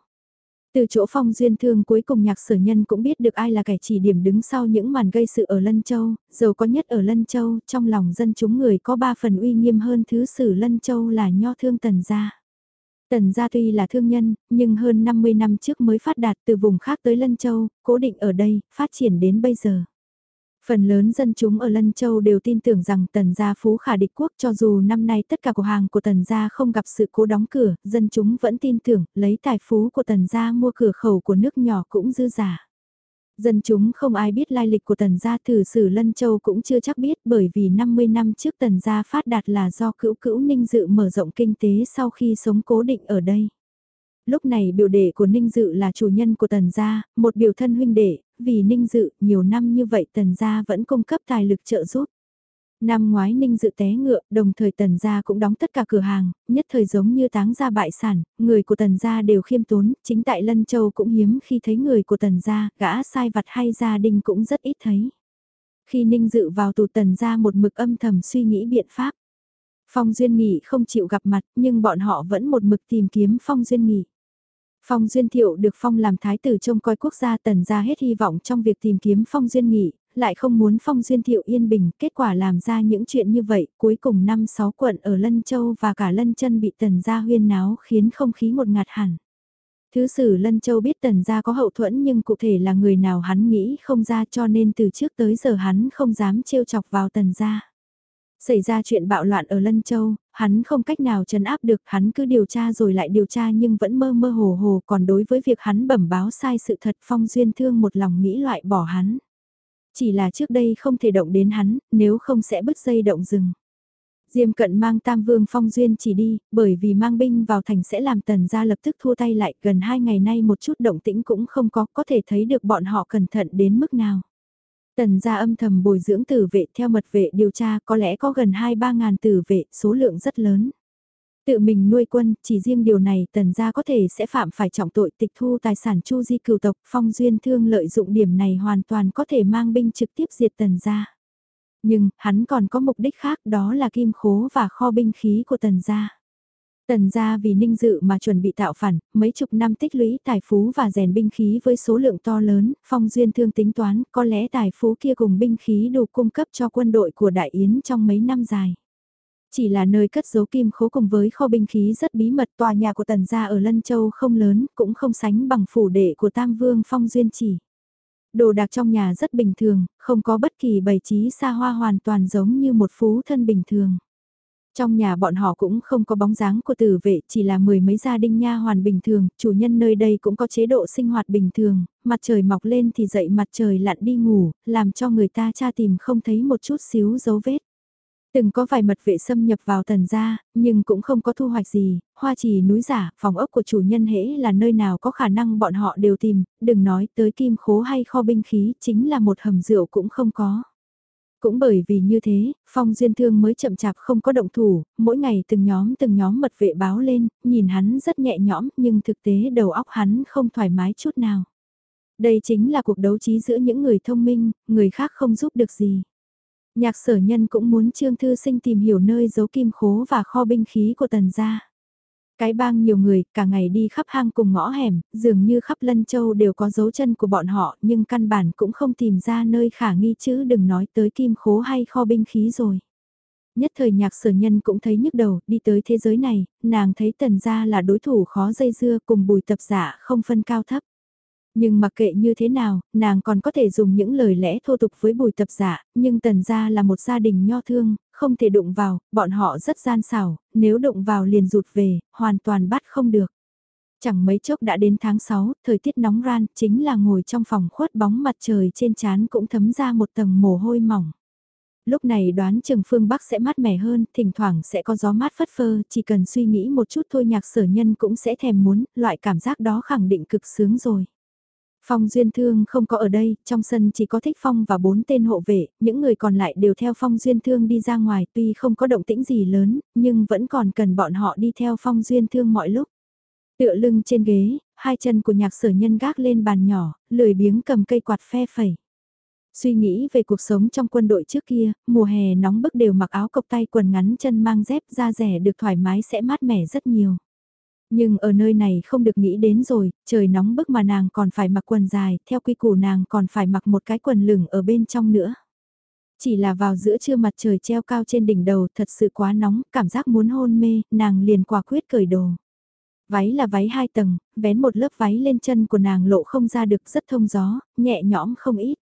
từ chỗ phong duyên thương cuối cùng nhạc sở nhân cũng biết được ai là kẻ chỉ điểm đứng sau những màn gây sự ở Lân Châu, giàu có nhất ở Lân Châu, trong lòng dân chúng người có ba phần uy nghiêm hơn thứ sử Lân Châu là nho thương tần gia. Tần gia tuy là thương nhân, nhưng hơn 50 năm trước mới phát đạt từ vùng khác tới Lân Châu, cố định ở đây, phát triển đến bây giờ. Phần lớn dân chúng ở Lân Châu đều tin tưởng rằng tần gia phú khả địch quốc cho dù năm nay tất cả cửa hàng của tần gia không gặp sự cố đóng cửa, dân chúng vẫn tin tưởng lấy tài phú của tần gia mua cửa khẩu của nước nhỏ cũng dư giả. Dân chúng không ai biết lai lịch của tần gia thử sử Lân Châu cũng chưa chắc biết bởi vì 50 năm trước tần gia phát đạt là do cữu cữu ninh dự mở rộng kinh tế sau khi sống cố định ở đây lúc này biểu đệ của Ninh Dự là chủ nhân của Tần Gia, một biểu thân huynh đệ, vì Ninh Dự nhiều năm như vậy Tần Gia vẫn cung cấp tài lực trợ giúp. Năm ngoái Ninh Dự té ngựa, đồng thời Tần Gia cũng đóng tất cả cửa hàng, nhất thời giống như táng gia bại sản, người của Tần Gia đều khiêm tốn, chính tại Lân Châu cũng hiếm khi thấy người của Tần Gia, gã sai vặt hay gia đình cũng rất ít thấy. Khi Ninh Dự vào tù Tần Gia một mực âm thầm suy nghĩ biện pháp. Phong Duyên Nghị không chịu gặp mặt nhưng bọn họ vẫn một mực tìm kiếm Phong Duyên Nghị. Phong Duyên Thiệu được Phong làm thái tử trông coi quốc gia tần ra hết hy vọng trong việc tìm kiếm Phong Duyên Nghị, lại không muốn Phong Duyên Thiệu yên bình, kết quả làm ra những chuyện như vậy, cuối cùng năm sáu quận ở Lân Châu và cả Lân chân bị tần gia huyên náo khiến không khí một ngạt hẳn. Thứ sử Lân Châu biết tần gia có hậu thuẫn nhưng cụ thể là người nào hắn nghĩ không ra cho nên từ trước tới giờ hắn không dám trêu chọc vào tần gia. Xảy ra chuyện bạo loạn ở Lân Châu, hắn không cách nào trấn áp được, hắn cứ điều tra rồi lại điều tra nhưng vẫn mơ mơ hồ hồ, còn đối với việc hắn bẩm báo sai sự thật Phong Duyên Thương một lòng nghĩ loại bỏ hắn. Chỉ là trước đây không thể động đến hắn, nếu không sẽ bứt dây động rừng. Diêm cận mang Tam Vương Phong Duyên chỉ đi, bởi vì mang binh vào thành sẽ làm tần gia lập tức thua tay lại, gần hai ngày nay một chút động tĩnh cũng không có, có thể thấy được bọn họ cẩn thận đến mức nào. Tần gia âm thầm bồi dưỡng tử vệ theo mật vệ điều tra có lẽ có gần 2-3 ngàn tử vệ, số lượng rất lớn. Tự mình nuôi quân, chỉ riêng điều này tần gia có thể sẽ phạm phải trọng tội tịch thu tài sản chu di cửu tộc, phong duyên thương lợi dụng điểm này hoàn toàn có thể mang binh trực tiếp diệt tần gia. Nhưng, hắn còn có mục đích khác đó là kim khố và kho binh khí của tần gia. Tần gia vì ninh dự mà chuẩn bị tạo phản, mấy chục năm tích lũy tài phú và rèn binh khí với số lượng to lớn, phong duyên thương tính toán có lẽ tài phú kia cùng binh khí đủ cung cấp cho quân đội của Đại Yến trong mấy năm dài. Chỉ là nơi cất giấu kim khố cùng với kho binh khí rất bí mật tòa nhà của tần gia ở Lân Châu không lớn, cũng không sánh bằng phủ đệ của Tam Vương Phong Duyên chỉ. Đồ đạc trong nhà rất bình thường, không có bất kỳ bày trí xa hoa hoàn toàn giống như một phú thân bình thường. Trong nhà bọn họ cũng không có bóng dáng của tử vệ, chỉ là mười mấy gia đình nha hoàn bình thường, chủ nhân nơi đây cũng có chế độ sinh hoạt bình thường, mặt trời mọc lên thì dậy mặt trời lặn đi ngủ, làm cho người ta tra tìm không thấy một chút xíu dấu vết. Từng có vài mật vệ xâm nhập vào tần gia, nhưng cũng không có thu hoạch gì, hoa trì núi giả, phòng ốc của chủ nhân hễ là nơi nào có khả năng bọn họ đều tìm, đừng nói tới kim khố hay kho binh khí, chính là một hầm rượu cũng không có. Cũng bởi vì như thế, Phong Duyên Thương mới chậm chạp không có động thủ, mỗi ngày từng nhóm từng nhóm mật vệ báo lên, nhìn hắn rất nhẹ nhõm nhưng thực tế đầu óc hắn không thoải mái chút nào. Đây chính là cuộc đấu trí giữa những người thông minh, người khác không giúp được gì. Nhạc sở nhân cũng muốn Trương Thư Sinh tìm hiểu nơi giấu kim khố và kho binh khí của tần gia. Cái bang nhiều người, cả ngày đi khắp hang cùng ngõ hẻm, dường như khắp Lân Châu đều có dấu chân của bọn họ, nhưng căn bản cũng không tìm ra nơi khả nghi chứ đừng nói tới kim khố hay kho binh khí rồi. Nhất thời nhạc sở nhân cũng thấy nhức đầu, đi tới thế giới này, nàng thấy tần gia là đối thủ khó dây dưa cùng bùi tập giả không phân cao thấp. Nhưng mặc kệ như thế nào, nàng còn có thể dùng những lời lẽ thô tục với bùi tập giả, nhưng tần gia là một gia đình nho thương, không thể đụng vào, bọn họ rất gian xảo, nếu đụng vào liền rụt về, hoàn toàn bắt không được. Chẳng mấy chốc đã đến tháng 6, thời tiết nóng ran, chính là ngồi trong phòng khuất bóng mặt trời trên trán cũng thấm ra một tầng mồ hôi mỏng. Lúc này đoán chừng phương Bắc sẽ mát mẻ hơn, thỉnh thoảng sẽ có gió mát phất phơ, chỉ cần suy nghĩ một chút thôi nhạc sở nhân cũng sẽ thèm muốn, loại cảm giác đó khẳng định cực sướng rồi. Phong Duyên Thương không có ở đây, trong sân chỉ có Thích Phong và bốn tên hộ vệ, những người còn lại đều theo Phong Duyên Thương đi ra ngoài tuy không có động tĩnh gì lớn, nhưng vẫn còn cần bọn họ đi theo Phong Duyên Thương mọi lúc. Tựa lưng trên ghế, hai chân của nhạc sở nhân gác lên bàn nhỏ, lười biếng cầm cây quạt phe phẩy. Suy nghĩ về cuộc sống trong quân đội trước kia, mùa hè nóng bức đều mặc áo cộc tay quần ngắn chân mang dép da rẻ được thoải mái sẽ mát mẻ rất nhiều. Nhưng ở nơi này không được nghĩ đến rồi, trời nóng bức mà nàng còn phải mặc quần dài, theo quy củ nàng còn phải mặc một cái quần lửng ở bên trong nữa. Chỉ là vào giữa trưa mặt trời treo cao trên đỉnh đầu thật sự quá nóng, cảm giác muốn hôn mê, nàng liền quả quyết cởi đồ. Váy là váy hai tầng, vén một lớp váy lên chân của nàng lộ không ra được rất thông gió, nhẹ nhõm không ít.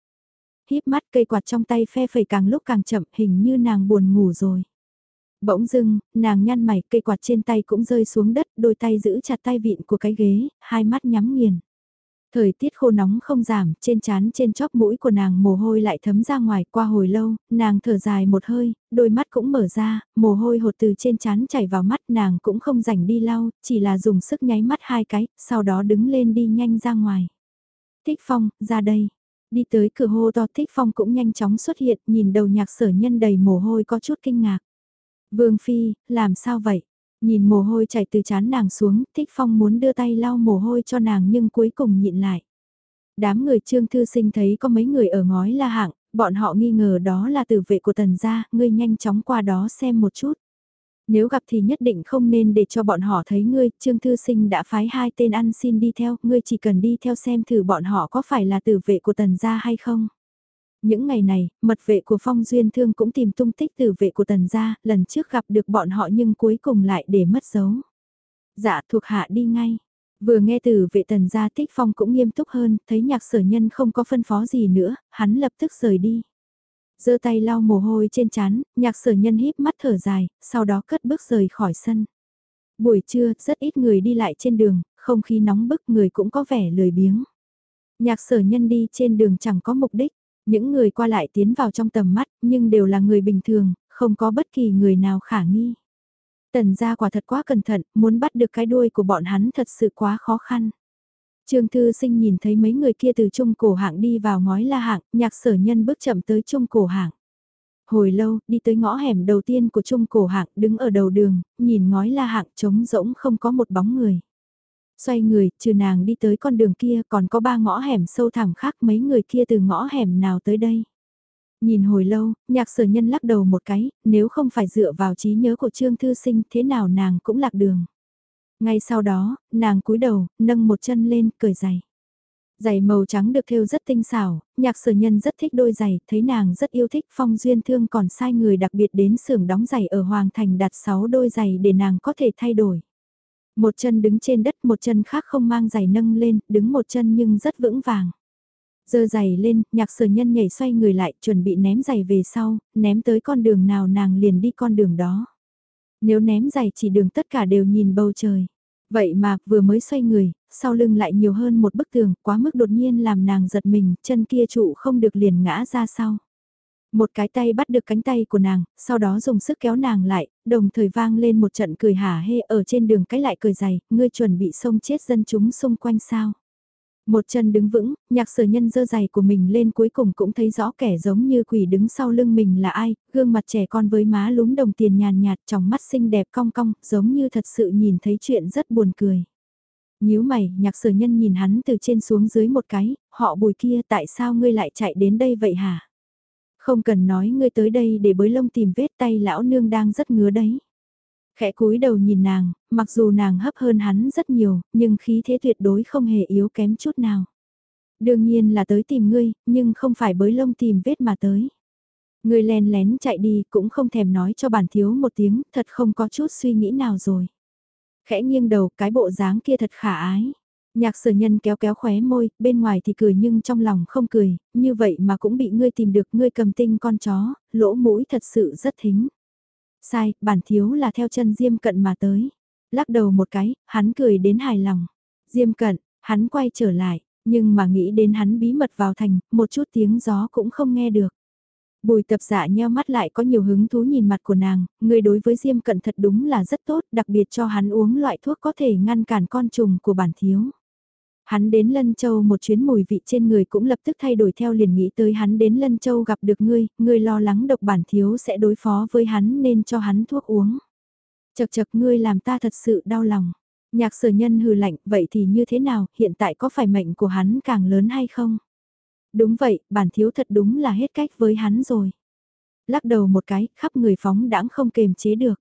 Híp mắt cây quạt trong tay phe phẩy càng lúc càng chậm hình như nàng buồn ngủ rồi. Bỗng dưng, nàng nhăn mày cây quạt trên tay cũng rơi xuống đất, đôi tay giữ chặt tay vịn của cái ghế, hai mắt nhắm nghiền. Thời tiết khô nóng không giảm, trên trán trên chóp mũi của nàng mồ hôi lại thấm ra ngoài qua hồi lâu, nàng thở dài một hơi, đôi mắt cũng mở ra, mồ hôi hột từ trên trán chảy vào mắt nàng cũng không rảnh đi lau, chỉ là dùng sức nháy mắt hai cái, sau đó đứng lên đi nhanh ra ngoài. Thích Phong, ra đây. Đi tới cửa hô to Thích Phong cũng nhanh chóng xuất hiện, nhìn đầu nhạc sở nhân đầy mồ hôi có chút kinh ngạc. Vương Phi, làm sao vậy? Nhìn mồ hôi chảy từ chán nàng xuống, Thích Phong muốn đưa tay lau mồ hôi cho nàng nhưng cuối cùng nhịn lại. Đám người trương thư sinh thấy có mấy người ở ngói la hạng, bọn họ nghi ngờ đó là tử vệ của tần gia, ngươi nhanh chóng qua đó xem một chút. Nếu gặp thì nhất định không nên để cho bọn họ thấy ngươi, Trương Thư Sinh đã phái hai tên ăn xin đi theo, ngươi chỉ cần đi theo xem thử bọn họ có phải là tử vệ của tần gia hay không. Những ngày này, mật vệ của Phong Duyên Thương cũng tìm tung tích tử vệ của tần gia, lần trước gặp được bọn họ nhưng cuối cùng lại để mất dấu. Dạ thuộc hạ đi ngay. Vừa nghe từ vệ tần gia thích phong cũng nghiêm túc hơn, thấy nhạc sở nhân không có phân phó gì nữa, hắn lập tức rời đi. giơ tay lau mồ hôi trên chán, nhạc sở nhân híp mắt thở dài, sau đó cất bước rời khỏi sân. Buổi trưa, rất ít người đi lại trên đường, không khí nóng bức người cũng có vẻ lười biếng. Nhạc sở nhân đi trên đường chẳng có mục đích, những người qua lại tiến vào trong tầm mắt, nhưng đều là người bình thường, không có bất kỳ người nào khả nghi. Tần gia quả thật quá cẩn thận, muốn bắt được cái đuôi của bọn hắn thật sự quá khó khăn. Trương Thư Sinh nhìn thấy mấy người kia từ trung cổ hạng đi vào ngói la hạng, nhạc sở nhân bước chậm tới trung cổ hạng. Hồi lâu, đi tới ngõ hẻm đầu tiên của trung cổ hạng, đứng ở đầu đường, nhìn ngói la hạng trống rỗng không có một bóng người. Xoay người, trừ nàng đi tới con đường kia còn có ba ngõ hẻm sâu thẳm khác mấy người kia từ ngõ hẻm nào tới đây. Nhìn hồi lâu, nhạc sở nhân lắc đầu một cái, nếu không phải dựa vào trí nhớ của Trương Thư Sinh thế nào nàng cũng lạc đường. Ngay sau đó, nàng cúi đầu, nâng một chân lên, cởi giày. Giày màu trắng được thêu rất tinh xảo, nhạc sở nhân rất thích đôi giày, thấy nàng rất yêu thích phong duyên thương còn sai người đặc biệt đến xưởng đóng giày ở Hoàng Thành đặt 6 đôi giày để nàng có thể thay đổi. Một chân đứng trên đất, một chân khác không mang giày nâng lên, đứng một chân nhưng rất vững vàng. Dơ giày lên, nhạc sở nhân nhảy xoay người lại, chuẩn bị ném giày về sau, ném tới con đường nào nàng liền đi con đường đó. Nếu ném giày chỉ đường tất cả đều nhìn bầu trời. Vậy mà, vừa mới xoay người, sau lưng lại nhiều hơn một bức tường, quá mức đột nhiên làm nàng giật mình, chân kia trụ không được liền ngã ra sau. Một cái tay bắt được cánh tay của nàng, sau đó dùng sức kéo nàng lại, đồng thời vang lên một trận cười hả hê ở trên đường cái lại cười dày, ngươi chuẩn bị xông chết dân chúng xung quanh sao. Một chân đứng vững, nhạc sở nhân dơ giày của mình lên cuối cùng cũng thấy rõ kẻ giống như quỷ đứng sau lưng mình là ai, gương mặt trẻ con với má lúm đồng tiền nhàn nhạt trong mắt xinh đẹp cong cong, giống như thật sự nhìn thấy chuyện rất buồn cười. nhíu mày, nhạc sở nhân nhìn hắn từ trên xuống dưới một cái, họ bùi kia tại sao ngươi lại chạy đến đây vậy hả? Không cần nói ngươi tới đây để bới lông tìm vết tay lão nương đang rất ngứa đấy. Khẽ cúi đầu nhìn nàng, mặc dù nàng hấp hơn hắn rất nhiều, nhưng khí thế tuyệt đối không hề yếu kém chút nào. Đương nhiên là tới tìm ngươi, nhưng không phải bới lông tìm vết mà tới. Ngươi len lén chạy đi cũng không thèm nói cho bản thiếu một tiếng, thật không có chút suy nghĩ nào rồi. Khẽ nghiêng đầu, cái bộ dáng kia thật khả ái. Nhạc sở nhân kéo kéo khóe môi, bên ngoài thì cười nhưng trong lòng không cười, như vậy mà cũng bị ngươi tìm được ngươi cầm tinh con chó, lỗ mũi thật sự rất thính. Sai, bản thiếu là theo chân Diêm Cận mà tới. Lắc đầu một cái, hắn cười đến hài lòng. Diêm Cận, hắn quay trở lại, nhưng mà nghĩ đến hắn bí mật vào thành, một chút tiếng gió cũng không nghe được. Bùi tập dạ nheo mắt lại có nhiều hứng thú nhìn mặt của nàng, người đối với Diêm Cận thật đúng là rất tốt, đặc biệt cho hắn uống loại thuốc có thể ngăn cản con trùng của bản thiếu. Hắn đến Lân Châu một chuyến mùi vị trên người cũng lập tức thay đổi theo liền nghĩ tới hắn đến Lân Châu gặp được ngươi, ngươi lo lắng độc bản thiếu sẽ đối phó với hắn nên cho hắn thuốc uống. Chật chật ngươi làm ta thật sự đau lòng. Nhạc sở nhân hừ lạnh, vậy thì như thế nào, hiện tại có phải mệnh của hắn càng lớn hay không? Đúng vậy, bản thiếu thật đúng là hết cách với hắn rồi. Lắc đầu một cái, khắp người phóng đãng không kềm chế được.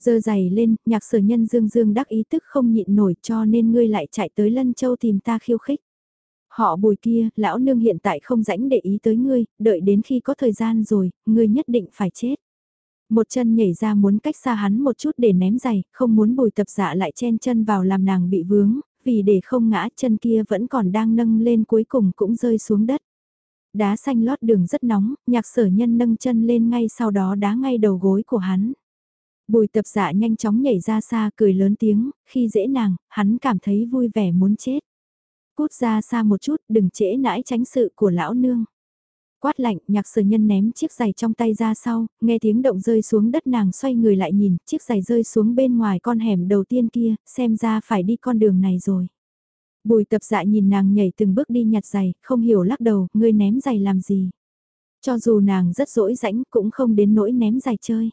Dơ giày lên, nhạc sở nhân dương dương đắc ý tức không nhịn nổi cho nên ngươi lại chạy tới Lân Châu tìm ta khiêu khích. Họ bùi kia, lão nương hiện tại không rãnh để ý tới ngươi, đợi đến khi có thời gian rồi, ngươi nhất định phải chết. Một chân nhảy ra muốn cách xa hắn một chút để ném giày, không muốn bùi tập dạ lại chen chân vào làm nàng bị vướng, vì để không ngã chân kia vẫn còn đang nâng lên cuối cùng cũng rơi xuống đất. Đá xanh lót đường rất nóng, nhạc sở nhân nâng chân lên ngay sau đó đá ngay đầu gối của hắn. Bùi tập dạ nhanh chóng nhảy ra xa cười lớn tiếng, khi dễ nàng, hắn cảm thấy vui vẻ muốn chết. Cút ra xa một chút, đừng trễ nãi tránh sự của lão nương. Quát lạnh, nhạc sở nhân ném chiếc giày trong tay ra sau, nghe tiếng động rơi xuống đất nàng xoay người lại nhìn, chiếc giày rơi xuống bên ngoài con hẻm đầu tiên kia, xem ra phải đi con đường này rồi. Bùi tập dạ nhìn nàng nhảy từng bước đi nhặt giày, không hiểu lắc đầu, ngươi ném giày làm gì. Cho dù nàng rất dỗi rãnh cũng không đến nỗi ném giày chơi.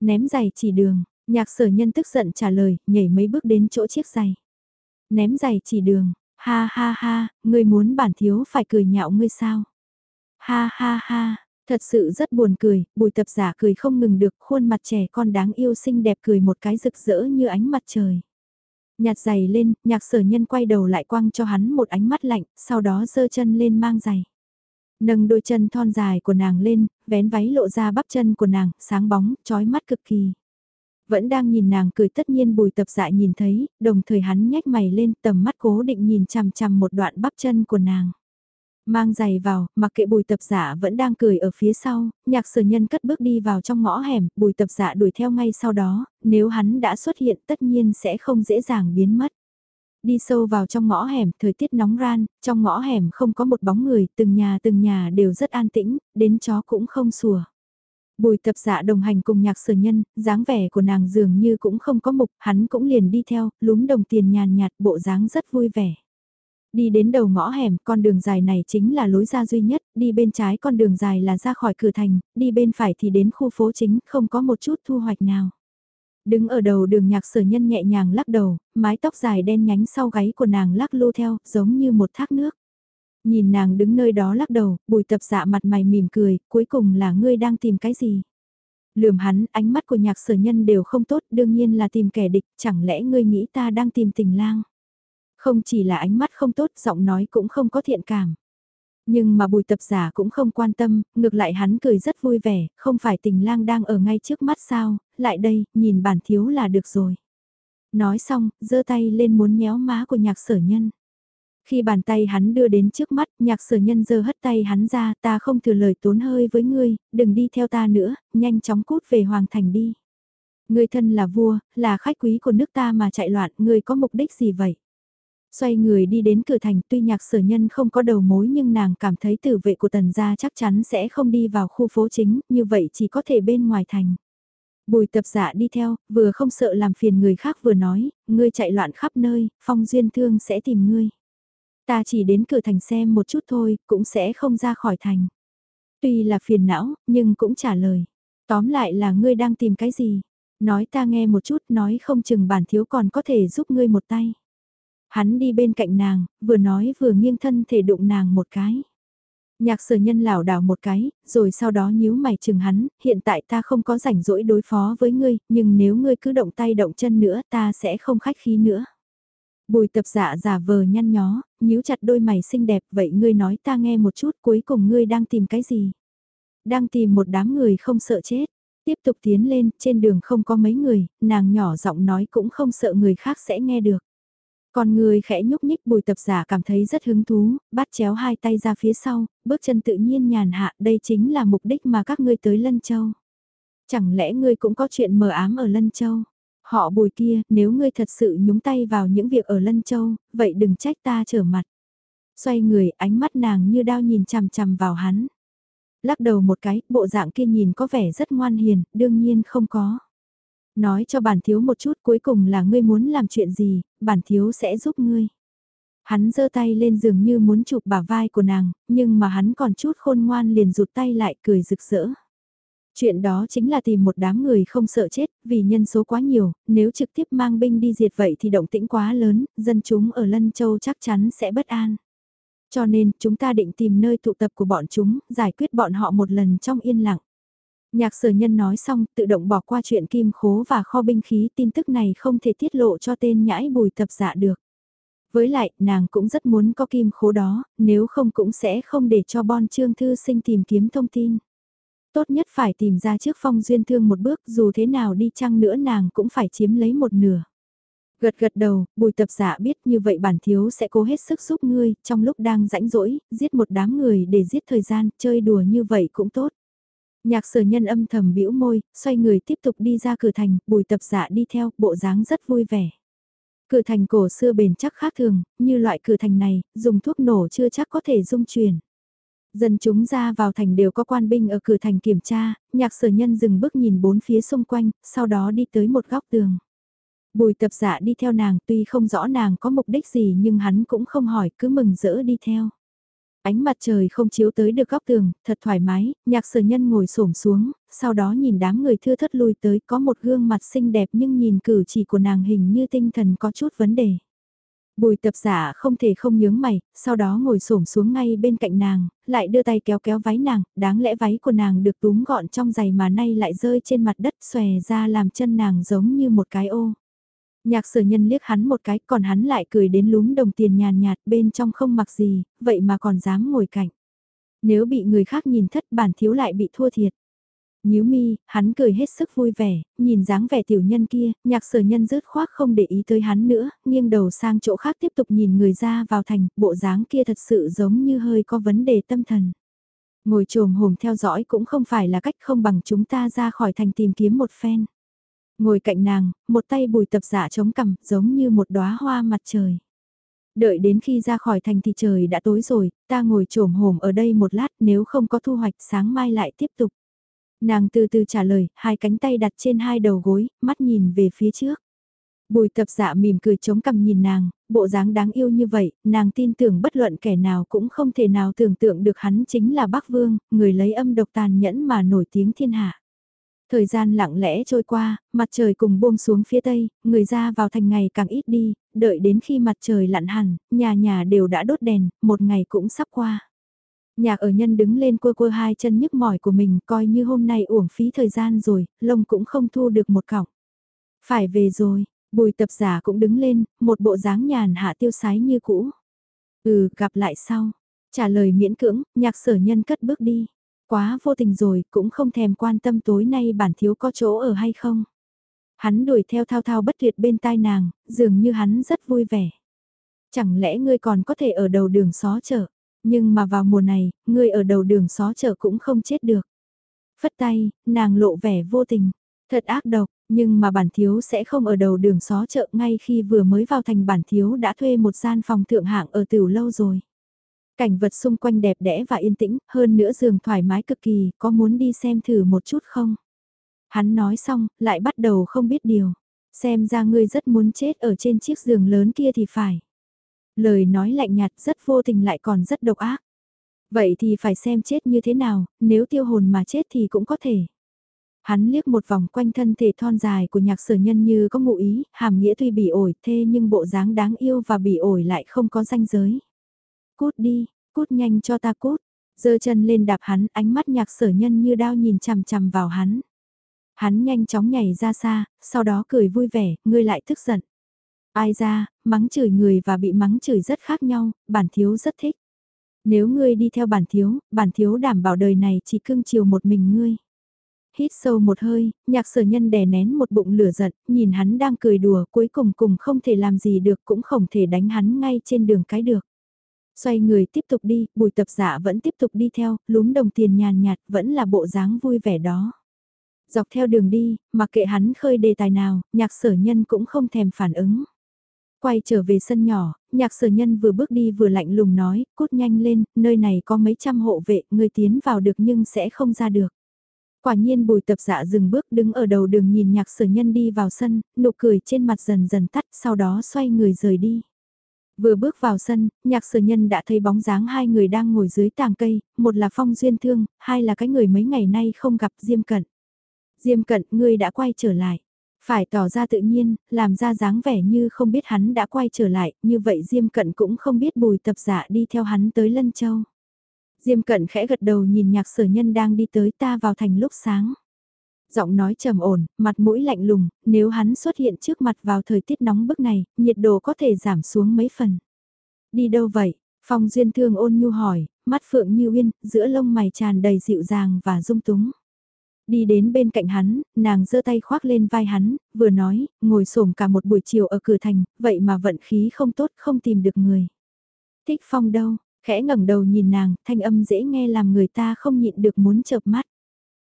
Ném giày chỉ đường, nhạc sở nhân tức giận trả lời, nhảy mấy bước đến chỗ chiếc giày. Ném giày chỉ đường, ha ha ha, ngươi muốn bản thiếu phải cười nhạo ngươi sao? Ha ha ha, thật sự rất buồn cười, bùi tập giả cười không ngừng được, khuôn mặt trẻ con đáng yêu xinh đẹp cười một cái rực rỡ như ánh mặt trời. Nhặt giày lên, nhạc sở nhân quay đầu lại quăng cho hắn một ánh mắt lạnh, sau đó giơ chân lên mang giày. Nâng đôi chân thon dài của nàng lên, vén váy lộ ra bắp chân của nàng, sáng bóng, trói mắt cực kỳ. Vẫn đang nhìn nàng cười tất nhiên bùi tập dại nhìn thấy, đồng thời hắn nhếch mày lên tầm mắt cố định nhìn chằm chằm một đoạn bắp chân của nàng. Mang giày vào, mặc kệ bùi tập giả vẫn đang cười ở phía sau, nhạc sở nhân cất bước đi vào trong ngõ hẻm, bùi tập giả đuổi theo ngay sau đó, nếu hắn đã xuất hiện tất nhiên sẽ không dễ dàng biến mất. Đi sâu vào trong ngõ hẻm, thời tiết nóng ran, trong ngõ hẻm không có một bóng người, từng nhà từng nhà đều rất an tĩnh, đến chó cũng không sủa. Bùi tập dạ đồng hành cùng nhạc sở nhân, dáng vẻ của nàng dường như cũng không có mục, hắn cũng liền đi theo, lúm đồng tiền nhàn nhạt bộ dáng rất vui vẻ. Đi đến đầu ngõ hẻm, con đường dài này chính là lối ra duy nhất, đi bên trái con đường dài là ra khỏi cửa thành, đi bên phải thì đến khu phố chính, không có một chút thu hoạch nào. Đứng ở đầu đường nhạc sở nhân nhẹ nhàng lắc đầu, mái tóc dài đen nhánh sau gáy của nàng lắc lô theo, giống như một thác nước. Nhìn nàng đứng nơi đó lắc đầu, bùi tập dạ mặt mày mỉm cười, cuối cùng là ngươi đang tìm cái gì? Lườm hắn, ánh mắt của nhạc sở nhân đều không tốt, đương nhiên là tìm kẻ địch, chẳng lẽ ngươi nghĩ ta đang tìm tình lang? Không chỉ là ánh mắt không tốt, giọng nói cũng không có thiện cảm. Nhưng mà bùi tập giả cũng không quan tâm, ngược lại hắn cười rất vui vẻ, không phải tình lang đang ở ngay trước mắt sao, lại đây, nhìn bản thiếu là được rồi. Nói xong, giơ tay lên muốn nhéo má của nhạc sở nhân. Khi bàn tay hắn đưa đến trước mắt, nhạc sở nhân giơ hất tay hắn ra, ta không thừa lời tốn hơi với ngươi, đừng đi theo ta nữa, nhanh chóng cút về hoàng thành đi. Ngươi thân là vua, là khách quý của nước ta mà chạy loạn, ngươi có mục đích gì vậy? Xoay người đi đến cửa thành tuy nhạc sở nhân không có đầu mối nhưng nàng cảm thấy tử vệ của tần gia chắc chắn sẽ không đi vào khu phố chính, như vậy chỉ có thể bên ngoài thành. Bùi tập giả đi theo, vừa không sợ làm phiền người khác vừa nói, ngươi chạy loạn khắp nơi, phong duyên thương sẽ tìm ngươi. Ta chỉ đến cửa thành xem một chút thôi, cũng sẽ không ra khỏi thành. Tuy là phiền não, nhưng cũng trả lời. Tóm lại là ngươi đang tìm cái gì? Nói ta nghe một chút, nói không chừng bản thiếu còn có thể giúp ngươi một tay. Hắn đi bên cạnh nàng, vừa nói vừa nghiêng thân thể đụng nàng một cái. Nhạc sở nhân lảo đảo một cái, rồi sau đó nhíu mày chừng hắn, hiện tại ta không có rảnh rỗi đối phó với ngươi, nhưng nếu ngươi cứ động tay động chân nữa ta sẽ không khách khí nữa. Bùi tập dạ giả vờ nhăn nhó, nhíu chặt đôi mày xinh đẹp, vậy ngươi nói ta nghe một chút cuối cùng ngươi đang tìm cái gì? Đang tìm một đám người không sợ chết. Tiếp tục tiến lên, trên đường không có mấy người, nàng nhỏ giọng nói cũng không sợ người khác sẽ nghe được. Con người khẽ nhúc nhích bùi tập giả cảm thấy rất hứng thú, bắt chéo hai tay ra phía sau, bước chân tự nhiên nhàn hạ, đây chính là mục đích mà các ngươi tới Lân Châu. Chẳng lẽ ngươi cũng có chuyện mờ ám ở Lân Châu? Họ bùi kia, nếu ngươi thật sự nhúng tay vào những việc ở Lân Châu, vậy đừng trách ta trở mặt. Xoay người, ánh mắt nàng như đao nhìn chằm chằm vào hắn. Lắc đầu một cái, bộ dạng kia nhìn có vẻ rất ngoan hiền, đương nhiên không có. Nói cho bản thiếu một chút cuối cùng là ngươi muốn làm chuyện gì, bản thiếu sẽ giúp ngươi. Hắn giơ tay lên giường như muốn chụp bả vai của nàng, nhưng mà hắn còn chút khôn ngoan liền rụt tay lại cười rực rỡ. Chuyện đó chính là tìm một đám người không sợ chết, vì nhân số quá nhiều, nếu trực tiếp mang binh đi diệt vậy thì động tĩnh quá lớn, dân chúng ở Lân Châu chắc chắn sẽ bất an. Cho nên, chúng ta định tìm nơi tụ tập của bọn chúng, giải quyết bọn họ một lần trong yên lặng. Nhạc sở nhân nói xong, tự động bỏ qua chuyện kim khố và kho binh khí, tin tức này không thể tiết lộ cho tên nhãi bùi tập dạ được. Với lại, nàng cũng rất muốn có kim khố đó, nếu không cũng sẽ không để cho bon trương thư sinh tìm kiếm thông tin. Tốt nhất phải tìm ra trước phong duyên thương một bước dù thế nào đi chăng nữa nàng cũng phải chiếm lấy một nửa. Gật gật đầu, bùi tập giả biết như vậy bản thiếu sẽ cố hết sức giúp ngươi, trong lúc đang rãnh rỗi, giết một đám người để giết thời gian, chơi đùa như vậy cũng tốt. Nhạc sở nhân âm thầm bĩu môi, xoay người tiếp tục đi ra cửa thành, bùi tập giả đi theo, bộ dáng rất vui vẻ. Cửa thành cổ xưa bền chắc khác thường, như loại cửa thành này, dùng thuốc nổ chưa chắc có thể dung chuyển. Dân chúng ra vào thành đều có quan binh ở cửa thành kiểm tra, nhạc sở nhân dừng bước nhìn bốn phía xung quanh, sau đó đi tới một góc tường. Bùi tập dạ đi theo nàng tuy không rõ nàng có mục đích gì nhưng hắn cũng không hỏi cứ mừng rỡ đi theo. Ánh mặt trời không chiếu tới được góc tường, thật thoải mái, nhạc sở nhân ngồi xổm xuống, sau đó nhìn đám người thưa thất lui tới có một gương mặt xinh đẹp nhưng nhìn cử chỉ của nàng hình như tinh thần có chút vấn đề. Bùi tập giả không thể không nhướng mày, sau đó ngồi xổm xuống ngay bên cạnh nàng, lại đưa tay kéo kéo váy nàng, đáng lẽ váy của nàng được túm gọn trong giày mà nay lại rơi trên mặt đất xòe ra làm chân nàng giống như một cái ô. Nhạc sở nhân liếc hắn một cái còn hắn lại cười đến lúm đồng tiền nhàn nhạt bên trong không mặc gì, vậy mà còn dám ngồi cạnh. Nếu bị người khác nhìn thất bản thiếu lại bị thua thiệt. Nhíu mi, hắn cười hết sức vui vẻ, nhìn dáng vẻ tiểu nhân kia, nhạc sở nhân rớt khoác không để ý tới hắn nữa, nghiêng đầu sang chỗ khác tiếp tục nhìn người ra vào thành, bộ dáng kia thật sự giống như hơi có vấn đề tâm thần. Ngồi trồm hồm theo dõi cũng không phải là cách không bằng chúng ta ra khỏi thành tìm kiếm một phen. Ngồi cạnh nàng, một tay bùi tập giả chống cằm, giống như một đóa hoa mặt trời. Đợi đến khi ra khỏi thành thì trời đã tối rồi, ta ngồi trồm hồm ở đây một lát nếu không có thu hoạch sáng mai lại tiếp tục. Nàng từ từ trả lời, hai cánh tay đặt trên hai đầu gối, mắt nhìn về phía trước. Bùi tập dạ mỉm cười chống cằm nhìn nàng, bộ dáng đáng yêu như vậy, nàng tin tưởng bất luận kẻ nào cũng không thể nào tưởng tượng được hắn chính là Bắc Vương, người lấy âm độc tàn nhẫn mà nổi tiếng thiên hạ. Thời gian lặng lẽ trôi qua, mặt trời cùng buông xuống phía tây, người ra vào thành ngày càng ít đi, đợi đến khi mặt trời lặn hẳn, nhà nhà đều đã đốt đèn, một ngày cũng sắp qua. Nhạc ở nhân đứng lên quơ quơ hai chân nhức mỏi của mình coi như hôm nay uổng phí thời gian rồi, lông cũng không thu được một cọng. Phải về rồi, bùi tập giả cũng đứng lên, một bộ dáng nhàn hạ tiêu sái như cũ. Ừ, gặp lại sau. Trả lời miễn cưỡng, nhạc sở nhân cất bước đi. Quá vô tình rồi, cũng không thèm quan tâm tối nay bản thiếu có chỗ ở hay không. Hắn đuổi theo thao thao bất tuyệt bên tai nàng, dường như hắn rất vui vẻ. Chẳng lẽ ngươi còn có thể ở đầu đường xó chợ, nhưng mà vào mùa này, ngươi ở đầu đường xó chợ cũng không chết được. Phất tay, nàng lộ vẻ vô tình, thật ác độc, nhưng mà bản thiếu sẽ không ở đầu đường xó chợ ngay khi vừa mới vào thành bản thiếu đã thuê một gian phòng thượng hạng ở tiểu lâu rồi. Cảnh vật xung quanh đẹp đẽ và yên tĩnh, hơn nữa giường thoải mái cực kỳ, có muốn đi xem thử một chút không? Hắn nói xong, lại bắt đầu không biết điều. Xem ra ngươi rất muốn chết ở trên chiếc giường lớn kia thì phải. Lời nói lạnh nhạt rất vô tình lại còn rất độc ác. Vậy thì phải xem chết như thế nào, nếu tiêu hồn mà chết thì cũng có thể. Hắn liếc một vòng quanh thân thể thon dài của nhạc sở nhân như có ngụ ý, hàm nghĩa tuy bị ổi thê nhưng bộ dáng đáng yêu và bị ổi lại không có danh giới. Cút đi, cút nhanh cho ta cút. giơ chân lên đạp hắn, ánh mắt nhạc sở nhân như đao nhìn chằm chằm vào hắn. Hắn nhanh chóng nhảy ra xa, sau đó cười vui vẻ, ngươi lại tức giận. Ai ra, mắng chửi người và bị mắng chửi rất khác nhau, bản thiếu rất thích. Nếu ngươi đi theo bản thiếu, bản thiếu đảm bảo đời này chỉ cưng chiều một mình ngươi. hít sâu một hơi, nhạc sở nhân đè nén một bụng lửa giận, nhìn hắn đang cười đùa cuối cùng cùng không thể làm gì được cũng không thể đánh hắn ngay trên đường cái được. Xoay người tiếp tục đi, bùi tập giả vẫn tiếp tục đi theo, lúm đồng tiền nhàn nhạt vẫn là bộ dáng vui vẻ đó. Dọc theo đường đi, mặc kệ hắn khơi đề tài nào, nhạc sở nhân cũng không thèm phản ứng. Quay trở về sân nhỏ, nhạc sở nhân vừa bước đi vừa lạnh lùng nói, cút nhanh lên, nơi này có mấy trăm hộ vệ, người tiến vào được nhưng sẽ không ra được. Quả nhiên bùi tập dạ dừng bước đứng ở đầu đường nhìn nhạc sở nhân đi vào sân, nụ cười trên mặt dần dần tắt, sau đó xoay người rời đi. Vừa bước vào sân, nhạc sở nhân đã thấy bóng dáng hai người đang ngồi dưới tàng cây, một là phong duyên thương, hai là cái người mấy ngày nay không gặp Diêm Cận. Diêm Cận, ngươi đã quay trở lại. Phải tỏ ra tự nhiên, làm ra dáng vẻ như không biết hắn đã quay trở lại, như vậy Diêm Cận cũng không biết bùi tập giả đi theo hắn tới Lân Châu. Diêm Cận khẽ gật đầu nhìn nhạc sở nhân đang đi tới ta vào thành lúc sáng. Giọng nói trầm ổn, mặt mũi lạnh lùng, nếu hắn xuất hiện trước mặt vào thời tiết nóng bức này, nhiệt độ có thể giảm xuống mấy phần. Đi đâu vậy? Phong Duyên Thương ôn nhu hỏi, mắt phượng như uyên, giữa lông mày tràn đầy dịu dàng và dung túng. Đi đến bên cạnh hắn, nàng giơ tay khoác lên vai hắn, vừa nói, ngồi xổm cả một buổi chiều ở cửa thành, vậy mà vận khí không tốt không tìm được người. Thích Phong đâu, khẽ ngẩng đầu nhìn nàng, thanh âm dễ nghe làm người ta không nhịn được muốn chợp mắt.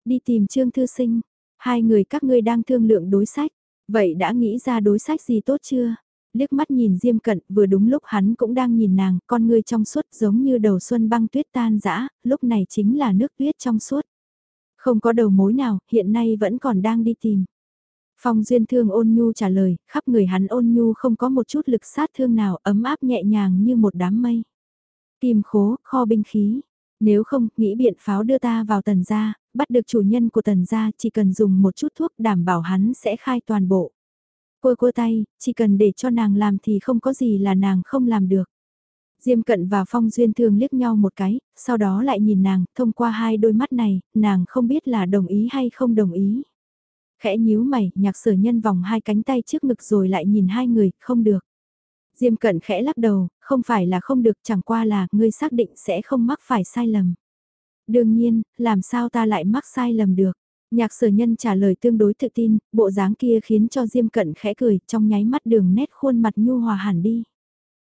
Đi tìm Trương Thư Sinh, hai người các ngươi đang thương lượng đối sách, vậy đã nghĩ ra đối sách gì tốt chưa? Liếc mắt nhìn Diêm Cận, vừa đúng lúc hắn cũng đang nhìn nàng, con ngươi trong suốt giống như đầu xuân băng tuyết tan dã lúc này chính là nước tuyết trong suốt. Không có đầu mối nào, hiện nay vẫn còn đang đi tìm. Phong Duyên Thương ôn nhu trả lời, khắp người hắn ôn nhu không có một chút lực sát thương nào, ấm áp nhẹ nhàng như một đám mây. tìm khố, kho binh khí. Nếu không, nghĩ biện pháo đưa ta vào tần gia, bắt được chủ nhân của tần gia chỉ cần dùng một chút thuốc đảm bảo hắn sẽ khai toàn bộ. Cua cua tay, chỉ cần để cho nàng làm thì không có gì là nàng không làm được. Diêm cận và Phong Duyên Thương liếc nhau một cái, sau đó lại nhìn nàng, thông qua hai đôi mắt này, nàng không biết là đồng ý hay không đồng ý. Khẽ nhíu mày, nhạc sở nhân vòng hai cánh tay trước ngực rồi lại nhìn hai người, không được. Diêm cận khẽ lắc đầu, không phải là không được chẳng qua là ngươi xác định sẽ không mắc phải sai lầm. Đương nhiên, làm sao ta lại mắc sai lầm được. Nhạc sở nhân trả lời tương đối tự tin, bộ dáng kia khiến cho Diêm cận khẽ cười, trong nháy mắt đường nét khuôn mặt nhu hòa hẳn đi.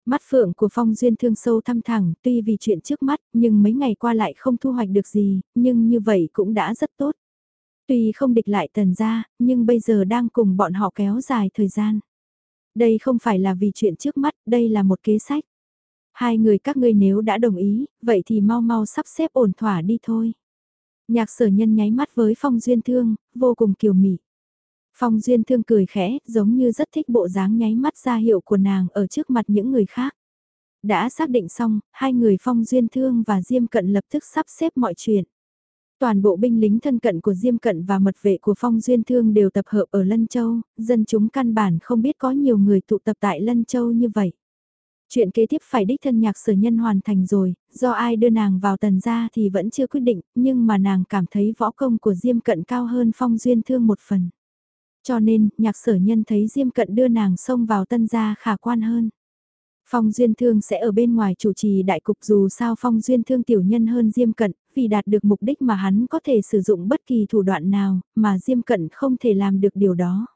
Mắt phượng của Phong Duyên thương sâu thăm thẳng, tuy vì chuyện trước mắt, nhưng mấy ngày qua lại không thu hoạch được gì, nhưng như vậy cũng đã rất tốt. Tuy không địch lại tần gia, nhưng bây giờ đang cùng bọn họ kéo dài thời gian. Đây không phải là vì chuyện trước mắt, đây là một kế sách. Hai người các ngươi nếu đã đồng ý, vậy thì mau mau sắp xếp ổn thỏa đi thôi. Nhạc sở nhân nháy mắt với Phong Duyên Thương, vô cùng kiều mị. Phong Duyên Thương cười khẽ, giống như rất thích bộ dáng nháy mắt ra hiệu của nàng ở trước mặt những người khác. Đã xác định xong, hai người Phong Duyên Thương và Diêm Cận lập tức sắp xếp mọi chuyện. Toàn bộ binh lính thân cận của Diêm Cận và mật vệ của Phong Duyên Thương đều tập hợp ở Lân Châu, dân chúng căn bản không biết có nhiều người tụ tập tại Lân Châu như vậy. Chuyện kế tiếp phải đích thân nhạc sở nhân hoàn thành rồi, do ai đưa nàng vào tần gia thì vẫn chưa quyết định, nhưng mà nàng cảm thấy võ công của Diêm Cận cao hơn Phong Duyên Thương một phần. Cho nên, nhạc sở nhân thấy Diêm Cận đưa nàng xông vào tân gia khả quan hơn. Phong Duyên Thương sẽ ở bên ngoài chủ trì đại cục dù sao Phong Duyên Thương tiểu nhân hơn Diêm Cận, vì đạt được mục đích mà hắn có thể sử dụng bất kỳ thủ đoạn nào, mà Diêm Cận không thể làm được điều đó.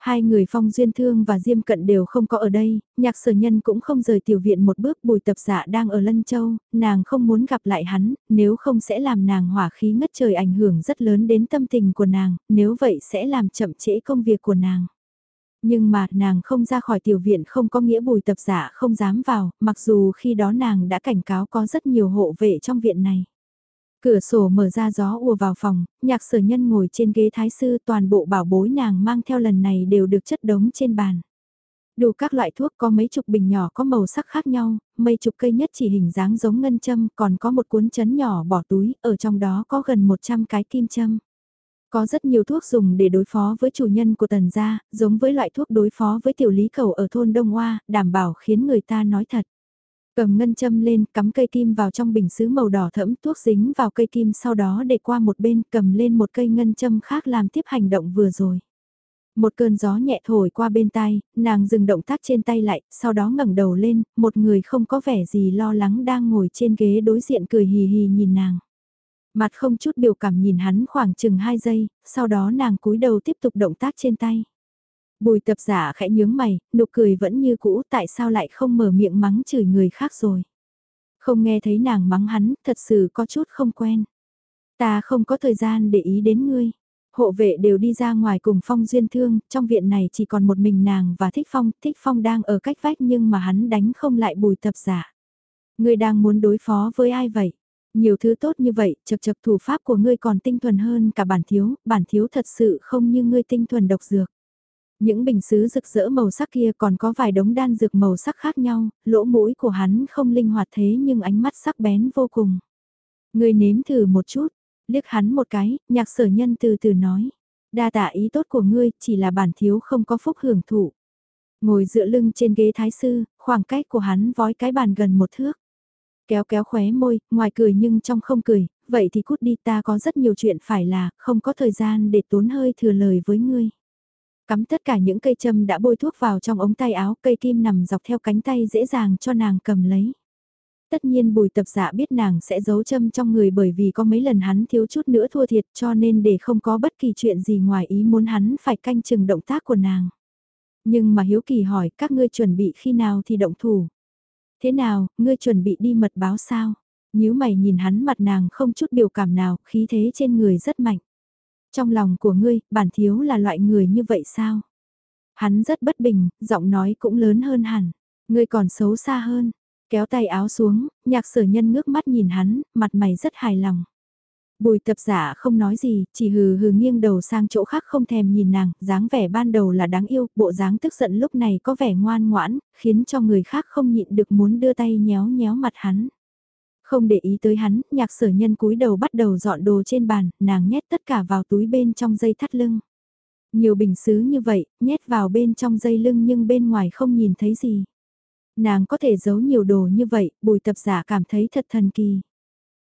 Hai người Phong Duyên Thương và Diêm Cận đều không có ở đây, nhạc sở nhân cũng không rời tiểu viện một bước bùi tập giả đang ở Lân Châu, nàng không muốn gặp lại hắn, nếu không sẽ làm nàng hỏa khí ngất trời ảnh hưởng rất lớn đến tâm tình của nàng, nếu vậy sẽ làm chậm trễ công việc của nàng. Nhưng mà nàng không ra khỏi tiểu viện không có nghĩa bùi tập giả không dám vào, mặc dù khi đó nàng đã cảnh cáo có rất nhiều hộ vệ trong viện này. Cửa sổ mở ra gió ùa vào phòng, nhạc sở nhân ngồi trên ghế thái sư toàn bộ bảo bối nàng mang theo lần này đều được chất đống trên bàn. Đủ các loại thuốc có mấy chục bình nhỏ có màu sắc khác nhau, mấy chục cây nhất chỉ hình dáng giống ngân châm, còn có một cuốn chấn nhỏ bỏ túi, ở trong đó có gần 100 cái kim châm. Có rất nhiều thuốc dùng để đối phó với chủ nhân của tần gia, giống với loại thuốc đối phó với tiểu lý cầu ở thôn Đông Hoa, đảm bảo khiến người ta nói thật. Cầm ngân châm lên, cắm cây kim vào trong bình sứ màu đỏ thẫm, thuốc dính vào cây kim sau đó để qua một bên, cầm lên một cây ngân châm khác làm tiếp hành động vừa rồi. Một cơn gió nhẹ thổi qua bên tai, nàng dừng động tác trên tay lại, sau đó ngẩng đầu lên, một người không có vẻ gì lo lắng đang ngồi trên ghế đối diện cười hì hì nhìn nàng. Mặt không chút biểu cảm nhìn hắn khoảng chừng 2 giây, sau đó nàng cúi đầu tiếp tục động tác trên tay. Bùi tập giả khẽ nhướng mày, nụ cười vẫn như cũ tại sao lại không mở miệng mắng chửi người khác rồi. Không nghe thấy nàng mắng hắn, thật sự có chút không quen. Ta không có thời gian để ý đến ngươi. Hộ vệ đều đi ra ngoài cùng Phong duyên thương, trong viện này chỉ còn một mình nàng và Thích Phong, Thích Phong đang ở cách vách nhưng mà hắn đánh không lại bùi tập giả. Ngươi đang muốn đối phó với ai vậy? Nhiều thứ tốt như vậy, chật chật thủ pháp của ngươi còn tinh thuần hơn cả bản thiếu, bản thiếu thật sự không như ngươi tinh thuần độc dược. Những bình xứ rực rỡ màu sắc kia còn có vài đống đan dược màu sắc khác nhau, lỗ mũi của hắn không linh hoạt thế nhưng ánh mắt sắc bén vô cùng. người nếm thử một chút, liếc hắn một cái, nhạc sở nhân từ từ nói. Đa tạ ý tốt của ngươi, chỉ là bản thiếu không có phúc hưởng thụ. Ngồi dựa lưng trên ghế thái sư, khoảng cách của hắn vói cái bàn gần một thước. Kéo kéo khóe môi, ngoài cười nhưng trong không cười, vậy thì cút đi ta có rất nhiều chuyện phải là, không có thời gian để tốn hơi thừa lời với ngươi. Cắm tất cả những cây châm đã bôi thuốc vào trong ống tay áo, cây kim nằm dọc theo cánh tay dễ dàng cho nàng cầm lấy. Tất nhiên bùi tập dạ biết nàng sẽ giấu châm trong người bởi vì có mấy lần hắn thiếu chút nữa thua thiệt cho nên để không có bất kỳ chuyện gì ngoài ý muốn hắn phải canh chừng động tác của nàng. Nhưng mà Hiếu Kỳ hỏi các ngươi chuẩn bị khi nào thì động thủ. Thế nào, ngươi chuẩn bị đi mật báo sao? nếu mày nhìn hắn mặt nàng không chút biểu cảm nào, khí thế trên người rất mạnh. Trong lòng của ngươi, bản thiếu là loại người như vậy sao? Hắn rất bất bình, giọng nói cũng lớn hơn hẳn. Ngươi còn xấu xa hơn. Kéo tay áo xuống, nhạc sở nhân ngước mắt nhìn hắn, mặt mày rất hài lòng. Bùi tập giả không nói gì, chỉ hừ hừ nghiêng đầu sang chỗ khác không thèm nhìn nàng, dáng vẻ ban đầu là đáng yêu, bộ dáng tức giận lúc này có vẻ ngoan ngoãn, khiến cho người khác không nhịn được muốn đưa tay nhéo nhéo mặt hắn. Không để ý tới hắn, nhạc sở nhân cúi đầu bắt đầu dọn đồ trên bàn, nàng nhét tất cả vào túi bên trong dây thắt lưng. Nhiều bình xứ như vậy, nhét vào bên trong dây lưng nhưng bên ngoài không nhìn thấy gì. Nàng có thể giấu nhiều đồ như vậy, bùi tập giả cảm thấy thật thần kỳ.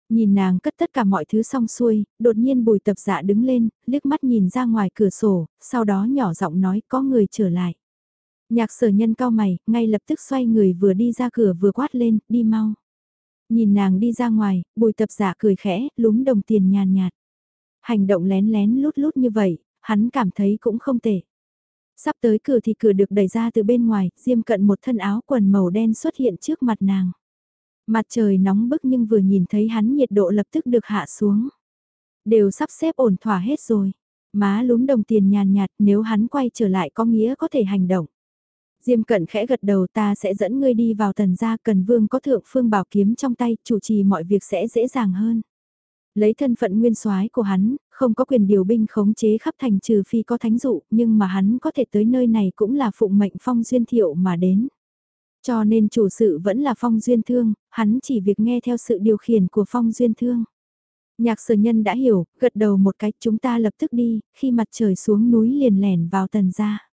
Nhìn nàng cất tất cả mọi thứ xong xuôi, đột nhiên bùi tập dạ đứng lên, liếc mắt nhìn ra ngoài cửa sổ, sau đó nhỏ giọng nói có người trở lại. Nhạc sở nhân cao mày, ngay lập tức xoay người vừa đi ra cửa vừa quát lên, đi mau. Nhìn nàng đi ra ngoài, bùi tập giả cười khẽ, lúm đồng tiền nhàn nhạt. Hành động lén lén lút lút như vậy, hắn cảm thấy cũng không tệ. Sắp tới cửa thì cửa được đẩy ra từ bên ngoài, diêm cận một thân áo quần màu đen xuất hiện trước mặt nàng. Mặt trời nóng bức nhưng vừa nhìn thấy hắn nhiệt độ lập tức được hạ xuống. Đều sắp xếp ổn thỏa hết rồi. Má lúm đồng tiền nhàn nhạt nếu hắn quay trở lại có nghĩa có thể hành động. Diêm cận khẽ gật đầu ta sẽ dẫn ngươi đi vào tần gia cần vương có thượng phương bảo kiếm trong tay chủ trì mọi việc sẽ dễ dàng hơn. Lấy thân phận nguyên soái của hắn, không có quyền điều binh khống chế khắp thành trừ phi có thánh dụ, nhưng mà hắn có thể tới nơi này cũng là phụng mệnh phong duyên thiệu mà đến. Cho nên chủ sự vẫn là phong duyên thương, hắn chỉ việc nghe theo sự điều khiển của phong duyên thương. Nhạc sở nhân đã hiểu, gật đầu một cách, chúng ta lập tức đi, khi mặt trời xuống núi liền lẻn vào tần gia.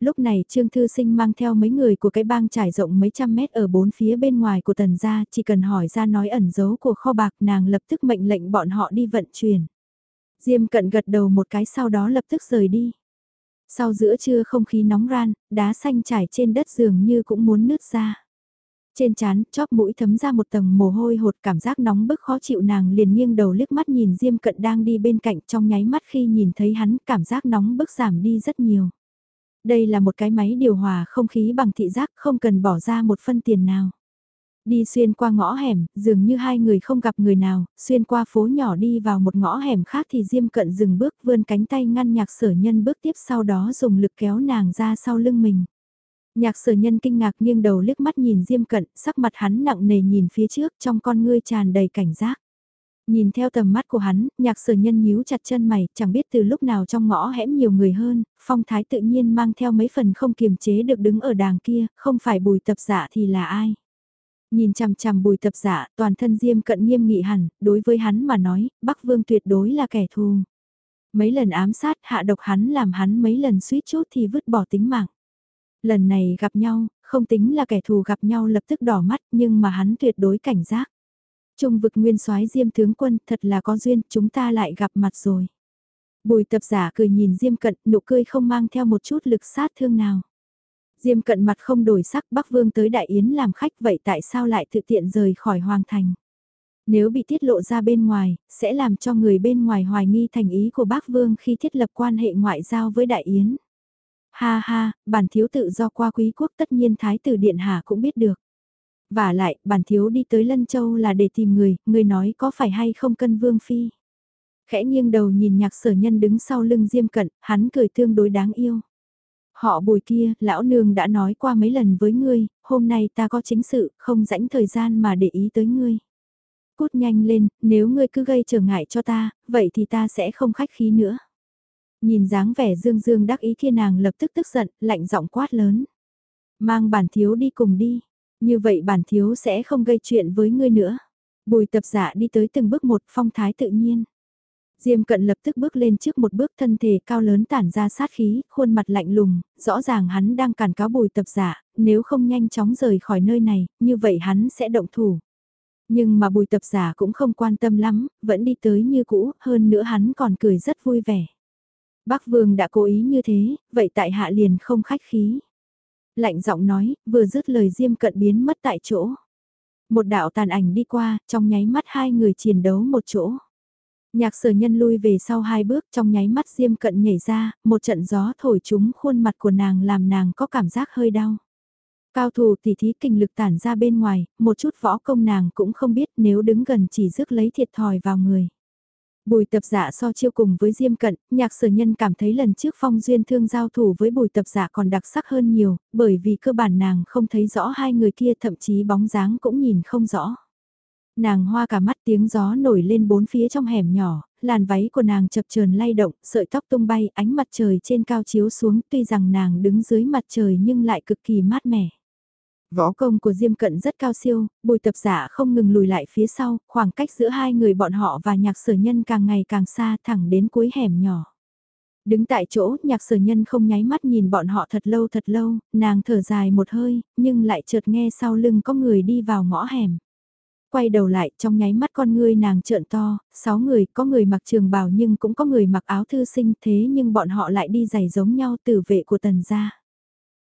Lúc này Trương Thư Sinh mang theo mấy người của cái bang trải rộng mấy trăm mét ở bốn phía bên ngoài của tần gia, chỉ cần hỏi ra nói ẩn dấu của kho bạc nàng lập tức mệnh lệnh bọn họ đi vận chuyển. Diêm cận gật đầu một cái sau đó lập tức rời đi. Sau giữa trưa không khí nóng ran, đá xanh trải trên đất dường như cũng muốn nứt ra. Trên chán, chóp mũi thấm ra một tầng mồ hôi hột cảm giác nóng bức khó chịu nàng liền nghiêng đầu liếc mắt nhìn Diêm Cận đang đi bên cạnh trong nháy mắt khi nhìn thấy hắn cảm giác nóng bức giảm đi rất nhiều. Đây là một cái máy điều hòa không khí bằng thị giác không cần bỏ ra một phân tiền nào. Đi xuyên qua ngõ hẻm, dường như hai người không gặp người nào, xuyên qua phố nhỏ đi vào một ngõ hẻm khác thì Diêm Cận dừng bước vươn cánh tay ngăn nhạc sở nhân bước tiếp sau đó dùng lực kéo nàng ra sau lưng mình. Nhạc sở nhân kinh ngạc nghiêng đầu liếc mắt nhìn Diêm Cận, sắc mặt hắn nặng nề nhìn phía trước trong con ngươi tràn đầy cảnh giác. Nhìn theo tầm mắt của hắn, nhạc sở nhân nhíu chặt chân mày, chẳng biết từ lúc nào trong ngõ hẻm nhiều người hơn, phong thái tự nhiên mang theo mấy phần không kiềm chế được đứng ở đàng kia, không phải bùi tập giả thì là ai. Nhìn chằm chằm bùi tập giả, toàn thân diêm cận nghiêm nghị hẳn, đối với hắn mà nói, Bắc Vương tuyệt đối là kẻ thù. Mấy lần ám sát hạ độc hắn làm hắn mấy lần suýt chút thì vứt bỏ tính mạng. Lần này gặp nhau, không tính là kẻ thù gặp nhau lập tức đỏ mắt nhưng mà hắn tuyệt đối cảnh giác. Trung vực nguyên soái diêm tướng quân thật là có duyên chúng ta lại gặp mặt rồi. Bùi tập giả cười nhìn diêm cận nụ cười không mang theo một chút lực sát thương nào. Diêm cận mặt không đổi sắc Bắc Vương tới Đại Yến làm khách vậy tại sao lại tự tiện rời khỏi Hoàng Thành? Nếu bị tiết lộ ra bên ngoài, sẽ làm cho người bên ngoài hoài nghi thành ý của bắc Vương khi thiết lập quan hệ ngoại giao với Đại Yến. Ha ha, bản thiếu tự do qua quý quốc tất nhiên Thái tử Điện Hạ cũng biết được. Và lại, bản thiếu đi tới Lân Châu là để tìm người, người nói có phải hay không cân Vương Phi. Khẽ nghiêng đầu nhìn nhạc sở nhân đứng sau lưng Diêm Cận, hắn cười tương đối đáng yêu. Họ bùi kia, lão nương đã nói qua mấy lần với ngươi, hôm nay ta có chính sự, không rãnh thời gian mà để ý tới ngươi. Cút nhanh lên, nếu ngươi cứ gây trở ngại cho ta, vậy thì ta sẽ không khách khí nữa. Nhìn dáng vẻ dương dương đắc ý kia nàng lập tức tức giận, lạnh giọng quát lớn. Mang bản thiếu đi cùng đi, như vậy bản thiếu sẽ không gây chuyện với ngươi nữa. Bùi tập giả đi tới từng bước một phong thái tự nhiên. Diêm cận lập tức bước lên trước một bước thân thể cao lớn tản ra sát khí, khuôn mặt lạnh lùng, rõ ràng hắn đang cản cáo bùi tập giả, nếu không nhanh chóng rời khỏi nơi này, như vậy hắn sẽ động thủ. Nhưng mà bùi tập giả cũng không quan tâm lắm, vẫn đi tới như cũ, hơn nữa hắn còn cười rất vui vẻ. Bác Vương đã cố ý như thế, vậy tại hạ liền không khách khí. Lạnh giọng nói, vừa dứt lời Diêm cận biến mất tại chỗ. Một đạo tàn ảnh đi qua, trong nháy mắt hai người chiến đấu một chỗ. Nhạc sở nhân lui về sau hai bước trong nháy mắt diêm cận nhảy ra, một trận gió thổi trúng khuôn mặt của nàng làm nàng có cảm giác hơi đau. Cao thủ tỉ thí kinh lực tản ra bên ngoài, một chút võ công nàng cũng không biết nếu đứng gần chỉ rước lấy thiệt thòi vào người. Bùi tập giả so chiêu cùng với Diêm Cận, nhạc sở nhân cảm thấy lần trước phong duyên thương giao thủ với bùi tập giả còn đặc sắc hơn nhiều, bởi vì cơ bản nàng không thấy rõ hai người kia thậm chí bóng dáng cũng nhìn không rõ. Nàng hoa cả mắt tiếng gió nổi lên bốn phía trong hẻm nhỏ, làn váy của nàng chập chờn lay động, sợi tóc tung bay, ánh mặt trời trên cao chiếu xuống tuy rằng nàng đứng dưới mặt trời nhưng lại cực kỳ mát mẻ. Võ công của Diêm Cận rất cao siêu, bùi tập giả không ngừng lùi lại phía sau, khoảng cách giữa hai người bọn họ và nhạc sở nhân càng ngày càng xa thẳng đến cuối hẻm nhỏ. Đứng tại chỗ, nhạc sở nhân không nháy mắt nhìn bọn họ thật lâu thật lâu, nàng thở dài một hơi, nhưng lại chợt nghe sau lưng có người đi vào ngõ hẻm. Quay đầu lại, trong nháy mắt con ngươi nàng trợn to, sáu người, có người mặc trường bào nhưng cũng có người mặc áo thư sinh thế nhưng bọn họ lại đi giày giống nhau tử vệ của tần gia.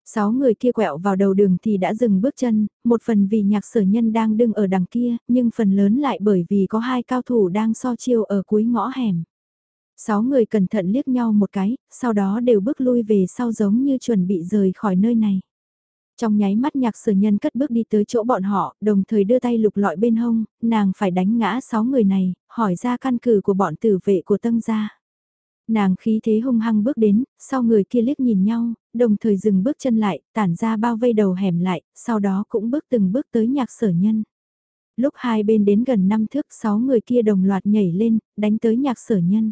Sáu người kia quẹo vào đầu đường thì đã dừng bước chân, một phần vì nhạc sở nhân đang đứng ở đằng kia, nhưng phần lớn lại bởi vì có hai cao thủ đang so chiêu ở cuối ngõ hẻm. Sáu người cẩn thận liếc nhau một cái, sau đó đều bước lui về sau giống như chuẩn bị rời khỏi nơi này. Trong nháy mắt nhạc sở nhân cất bước đi tới chỗ bọn họ, đồng thời đưa tay lục lọi bên hông, nàng phải đánh ngã sáu người này, hỏi ra căn cứ của bọn tử vệ của tân gia. Nàng khí thế hung hăng bước đến, sau người kia liếc nhìn nhau, đồng thời dừng bước chân lại, tản ra bao vây đầu hẻm lại, sau đó cũng bước từng bước tới nhạc sở nhân. Lúc hai bên đến gần năm thước sáu người kia đồng loạt nhảy lên, đánh tới nhạc sở nhân.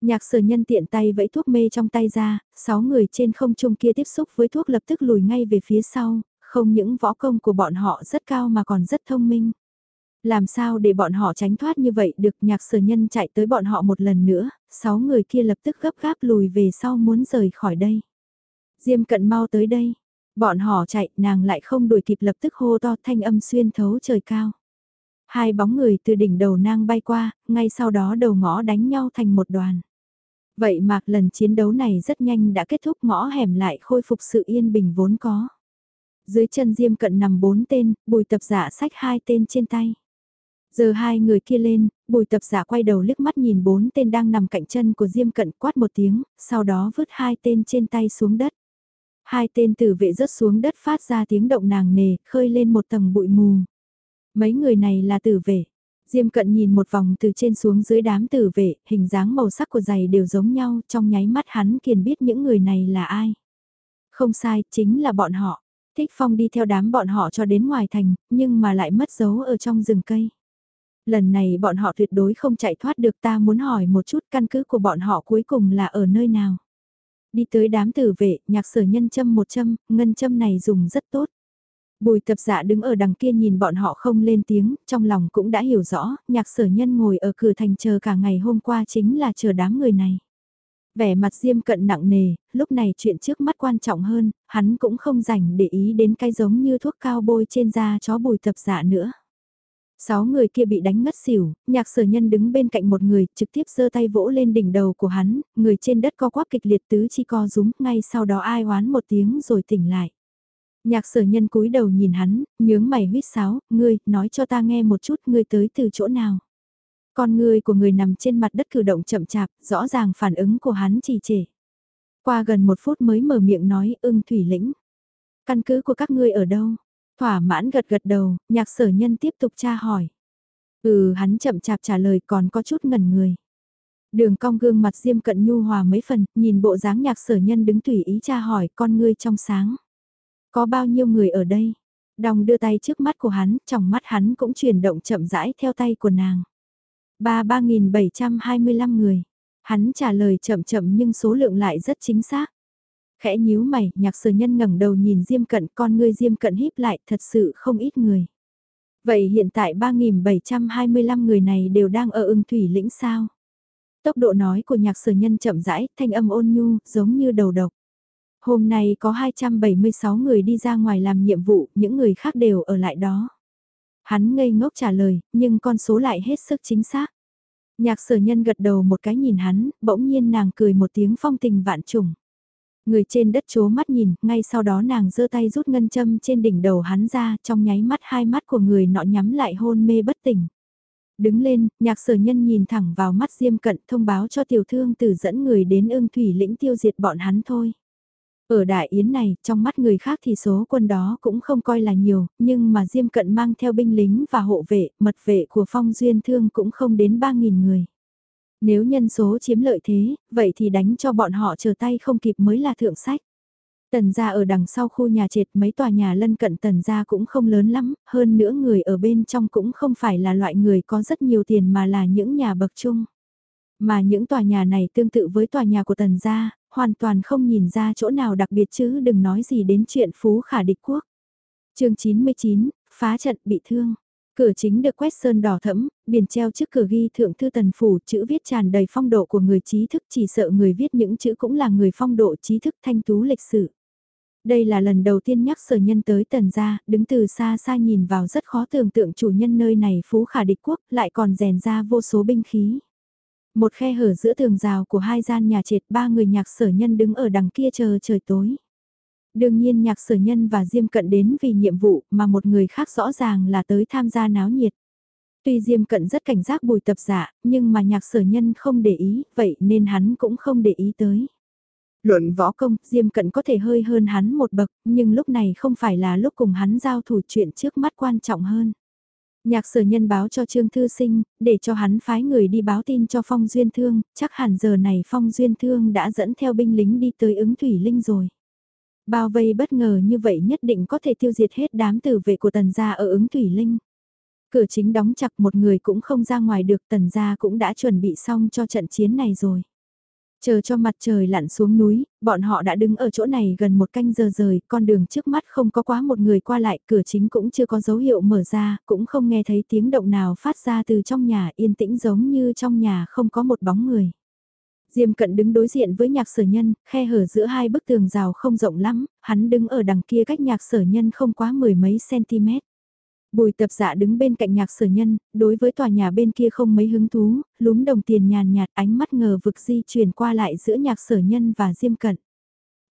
Nhạc sở nhân tiện tay vẫy thuốc mê trong tay ra, sáu người trên không trung kia tiếp xúc với thuốc lập tức lùi ngay về phía sau, không những võ công của bọn họ rất cao mà còn rất thông minh. Làm sao để bọn họ tránh thoát như vậy được nhạc sở nhân chạy tới bọn họ một lần nữa, sáu người kia lập tức gấp gáp lùi về sau muốn rời khỏi đây. Diêm cận mau tới đây, bọn họ chạy nàng lại không đuổi kịp lập tức hô to thanh âm xuyên thấu trời cao. Hai bóng người từ đỉnh đầu nang bay qua, ngay sau đó đầu ngõ đánh nhau thành một đoàn. Vậy mà lần chiến đấu này rất nhanh đã kết thúc ngõ hẻm lại khôi phục sự yên bình vốn có. Dưới chân Diêm Cận nằm bốn tên, bùi tập giả sách hai tên trên tay. Giờ hai người kia lên, bùi tập giả quay đầu liếc mắt nhìn bốn tên đang nằm cạnh chân của Diêm Cận quát một tiếng, sau đó vứt hai tên trên tay xuống đất. Hai tên tử vệ rớt xuống đất phát ra tiếng động nàng nề, khơi lên một tầng bụi mù. Mấy người này là tử vệ. Diêm cận nhìn một vòng từ trên xuống dưới đám tử vệ, hình dáng màu sắc của giày đều giống nhau, trong nháy mắt hắn kiền biết những người này là ai. Không sai, chính là bọn họ. Thích Phong đi theo đám bọn họ cho đến ngoài thành, nhưng mà lại mất dấu ở trong rừng cây. Lần này bọn họ tuyệt đối không chạy thoát được ta muốn hỏi một chút căn cứ của bọn họ cuối cùng là ở nơi nào. Đi tới đám tử vệ, nhạc sở nhân châm một châm, ngân châm này dùng rất tốt. Bùi tập dạ đứng ở đằng kia nhìn bọn họ không lên tiếng, trong lòng cũng đã hiểu rõ, nhạc sở nhân ngồi ở cửa thành chờ cả ngày hôm qua chính là chờ đám người này. Vẻ mặt diêm cận nặng nề, lúc này chuyện trước mắt quan trọng hơn, hắn cũng không rảnh để ý đến cái giống như thuốc cao bôi trên da chó bùi tập dạ nữa. Sáu người kia bị đánh ngất xỉu, nhạc sở nhân đứng bên cạnh một người, trực tiếp giơ tay vỗ lên đỉnh đầu của hắn, người trên đất co quắp kịch liệt tứ chi co rúm, ngay sau đó ai oán một tiếng rồi tỉnh lại. Nhạc sở nhân cúi đầu nhìn hắn, nhướng mày huyết sáo, ngươi, nói cho ta nghe một chút ngươi tới từ chỗ nào. Con ngươi của người nằm trên mặt đất cử động chậm chạp, rõ ràng phản ứng của hắn trì trệ. Qua gần một phút mới mở miệng nói ưng thủy lĩnh. Căn cứ của các ngươi ở đâu? Thỏa mãn gật gật đầu, nhạc sở nhân tiếp tục tra hỏi. Ừ hắn chậm chạp trả lời còn có chút ngẩn người. Đường cong gương mặt diêm cận nhu hòa mấy phần, nhìn bộ dáng nhạc sở nhân đứng tùy ý tra hỏi con ngươi trong sáng. Có bao nhiêu người ở đây? Đồng đưa tay trước mắt của hắn, trong mắt hắn cũng chuyển động chậm rãi theo tay của nàng. Ba ba nghìn bảy trăm hai mươi lăm người. Hắn trả lời chậm chậm nhưng số lượng lại rất chính xác. Khẽ nhíu mày, nhạc sở nhân ngẩng đầu nhìn Diêm Cận, con ngươi Diêm Cận híp lại, thật sự không ít người. Vậy hiện tại 3.725 người này đều đang ở ưng thủy lĩnh sao? Tốc độ nói của nhạc sở nhân chậm rãi, thanh âm ôn nhu, giống như đầu độc. Hôm nay có 276 người đi ra ngoài làm nhiệm vụ, những người khác đều ở lại đó. Hắn ngây ngốc trả lời, nhưng con số lại hết sức chính xác. Nhạc sở nhân gật đầu một cái nhìn hắn, bỗng nhiên nàng cười một tiếng phong tình vạn trùng. Người trên đất chố mắt nhìn, ngay sau đó nàng giơ tay rút ngân châm trên đỉnh đầu hắn ra, trong nháy mắt hai mắt của người nọ nhắm lại hôn mê bất tỉnh. Đứng lên, nhạc sở nhân nhìn thẳng vào mắt Diêm Cận thông báo cho tiểu thương tử dẫn người đến ương thủy lĩnh tiêu diệt bọn hắn thôi. Ở đại yến này, trong mắt người khác thì số quân đó cũng không coi là nhiều, nhưng mà Diêm Cận mang theo binh lính và hộ vệ, mật vệ của phong duyên thương cũng không đến 3.000 người. Nếu nhân số chiếm lợi thế, vậy thì đánh cho bọn họ chờ tay không kịp mới là thượng sách. Tần gia ở đằng sau khu nhà trệt mấy tòa nhà lân cận tần gia cũng không lớn lắm, hơn nữa người ở bên trong cũng không phải là loại người có rất nhiều tiền mà là những nhà bậc trung Mà những tòa nhà này tương tự với tòa nhà của tần gia, hoàn toàn không nhìn ra chỗ nào đặc biệt chứ đừng nói gì đến chuyện phú khả địch quốc. chương 99, phá trận bị thương. Cửa chính được quét sơn đỏ thẫm, biển treo trước cửa ghi thượng thư tần phủ chữ viết tràn đầy phong độ của người trí thức chỉ sợ người viết những chữ cũng là người phong độ trí thức thanh tú lịch sử. Đây là lần đầu tiên nhắc sở nhân tới tần gia, đứng từ xa xa nhìn vào rất khó tưởng tượng chủ nhân nơi này phú khả địch quốc lại còn rèn ra vô số binh khí. Một khe hở giữa tường rào của hai gian nhà trệt ba người nhạc sở nhân đứng ở đằng kia chờ trời tối. Đương nhiên nhạc sở nhân và Diêm Cận đến vì nhiệm vụ mà một người khác rõ ràng là tới tham gia náo nhiệt. Tuy Diêm Cận rất cảnh giác bùi tập giả, nhưng mà nhạc sở nhân không để ý, vậy nên hắn cũng không để ý tới. Luận võ công, Diêm Cận có thể hơi hơn hắn một bậc, nhưng lúc này không phải là lúc cùng hắn giao thủ chuyện trước mắt quan trọng hơn. Nhạc sở nhân báo cho Trương Thư Sinh, để cho hắn phái người đi báo tin cho Phong Duyên Thương, chắc hẳn giờ này Phong Duyên Thương đã dẫn theo binh lính đi tới ứng thủy linh rồi. Bao vây bất ngờ như vậy nhất định có thể tiêu diệt hết đám tử vệ của tần gia ở ứng thủy linh. Cửa chính đóng chặt một người cũng không ra ngoài được tần gia cũng đã chuẩn bị xong cho trận chiến này rồi. Chờ cho mặt trời lặn xuống núi, bọn họ đã đứng ở chỗ này gần một canh giờ rời, con đường trước mắt không có quá một người qua lại, cửa chính cũng chưa có dấu hiệu mở ra, cũng không nghe thấy tiếng động nào phát ra từ trong nhà yên tĩnh giống như trong nhà không có một bóng người. Diêm cận đứng đối diện với nhạc sở nhân, khe hở giữa hai bức tường rào không rộng lắm, hắn đứng ở đằng kia cách nhạc sở nhân không quá mười mấy cm. Bùi tập dạ đứng bên cạnh nhạc sở nhân, đối với tòa nhà bên kia không mấy hứng thú, lúm đồng tiền nhàn nhạt ánh mắt ngờ vực di chuyển qua lại giữa nhạc sở nhân và Diêm Cận.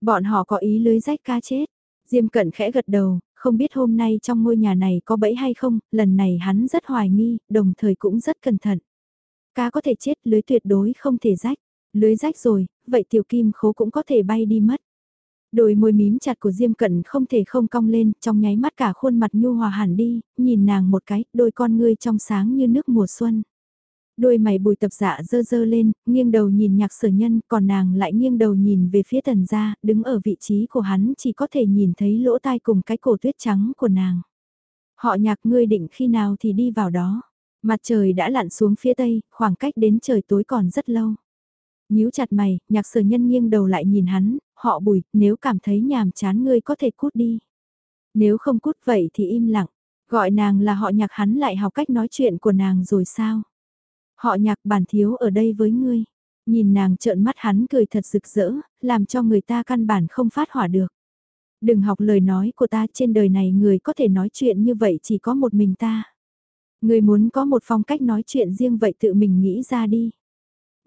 Bọn họ có ý lưới rách ca chết. Diêm Cận khẽ gật đầu, không biết hôm nay trong ngôi nhà này có bẫy hay không, lần này hắn rất hoài nghi, đồng thời cũng rất cẩn thận. Cá có thể chết, lưới tuyệt đối không thể rách. Lưới rách rồi, vậy tiểu kim khố cũng có thể bay đi mất. Đôi môi mím chặt của Diêm Cận không thể không cong lên, trong nháy mắt cả khuôn mặt nhu hòa hẳn đi, nhìn nàng một cái, đôi con ngươi trong sáng như nước mùa xuân. Đôi mày bùi tập dạ dơ dơ lên, nghiêng đầu nhìn nhạc sở nhân, còn nàng lại nghiêng đầu nhìn về phía tần gia, đứng ở vị trí của hắn chỉ có thể nhìn thấy lỗ tai cùng cái cổ tuyết trắng của nàng. Họ nhạc ngươi định khi nào thì đi vào đó. Mặt trời đã lặn xuống phía tây, khoảng cách đến trời tối còn rất lâu nhíu chặt mày, nhạc sở nhân nghiêng đầu lại nhìn hắn, họ bùi, nếu cảm thấy nhàm chán ngươi có thể cút đi. Nếu không cút vậy thì im lặng, gọi nàng là họ nhạc hắn lại học cách nói chuyện của nàng rồi sao? Họ nhạc bản thiếu ở đây với ngươi. Nhìn nàng trợn mắt hắn cười thật rực rỡ, làm cho người ta căn bản không phát hỏa được. Đừng học lời nói của ta trên đời này người có thể nói chuyện như vậy chỉ có một mình ta. Người muốn có một phong cách nói chuyện riêng vậy tự mình nghĩ ra đi.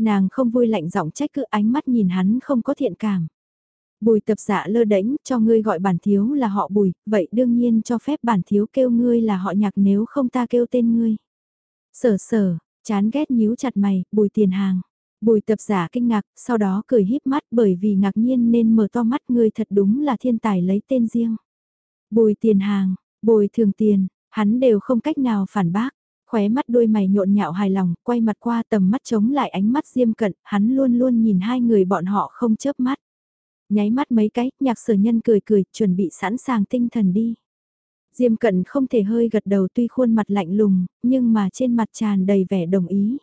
Nàng không vui lạnh giọng trách cứ ánh mắt nhìn hắn không có thiện cảm. Bùi tập dạ lơ đễnh cho ngươi gọi bản thiếu là họ bùi, vậy đương nhiên cho phép bản thiếu kêu ngươi là họ nhạc nếu không ta kêu tên ngươi. Sở sở, chán ghét nhíu chặt mày, bùi tiền hàng. Bùi tập giả kinh ngạc, sau đó cười híp mắt bởi vì ngạc nhiên nên mở to mắt ngươi thật đúng là thiên tài lấy tên riêng. Bùi tiền hàng, bùi thường tiền, hắn đều không cách nào phản bác. Khóe mắt đôi mày nhộn nhạo hài lòng, quay mặt qua tầm mắt chống lại ánh mắt diêm cận, hắn luôn luôn nhìn hai người bọn họ không chớp mắt. Nháy mắt mấy cái, nhạc sở nhân cười cười, chuẩn bị sẵn sàng tinh thần đi. Diêm cận không thể hơi gật đầu tuy khuôn mặt lạnh lùng, nhưng mà trên mặt tràn đầy vẻ đồng ý.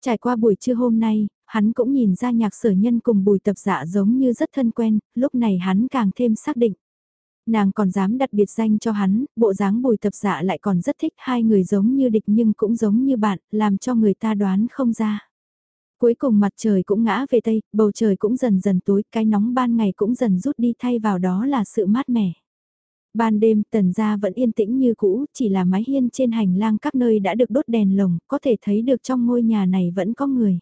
Trải qua buổi trưa hôm nay, hắn cũng nhìn ra nhạc sở nhân cùng bùi tập dạ giống như rất thân quen, lúc này hắn càng thêm xác định. Nàng còn dám đặt biệt danh cho hắn, bộ dáng bùi tập dạ lại còn rất thích hai người giống như địch nhưng cũng giống như bạn, làm cho người ta đoán không ra. Cuối cùng mặt trời cũng ngã về tây, bầu trời cũng dần dần tối, cái nóng ban ngày cũng dần rút đi thay vào đó là sự mát mẻ. Ban đêm tần gia vẫn yên tĩnh như cũ, chỉ là mái hiên trên hành lang các nơi đã được đốt đèn lồng, có thể thấy được trong ngôi nhà này vẫn có người.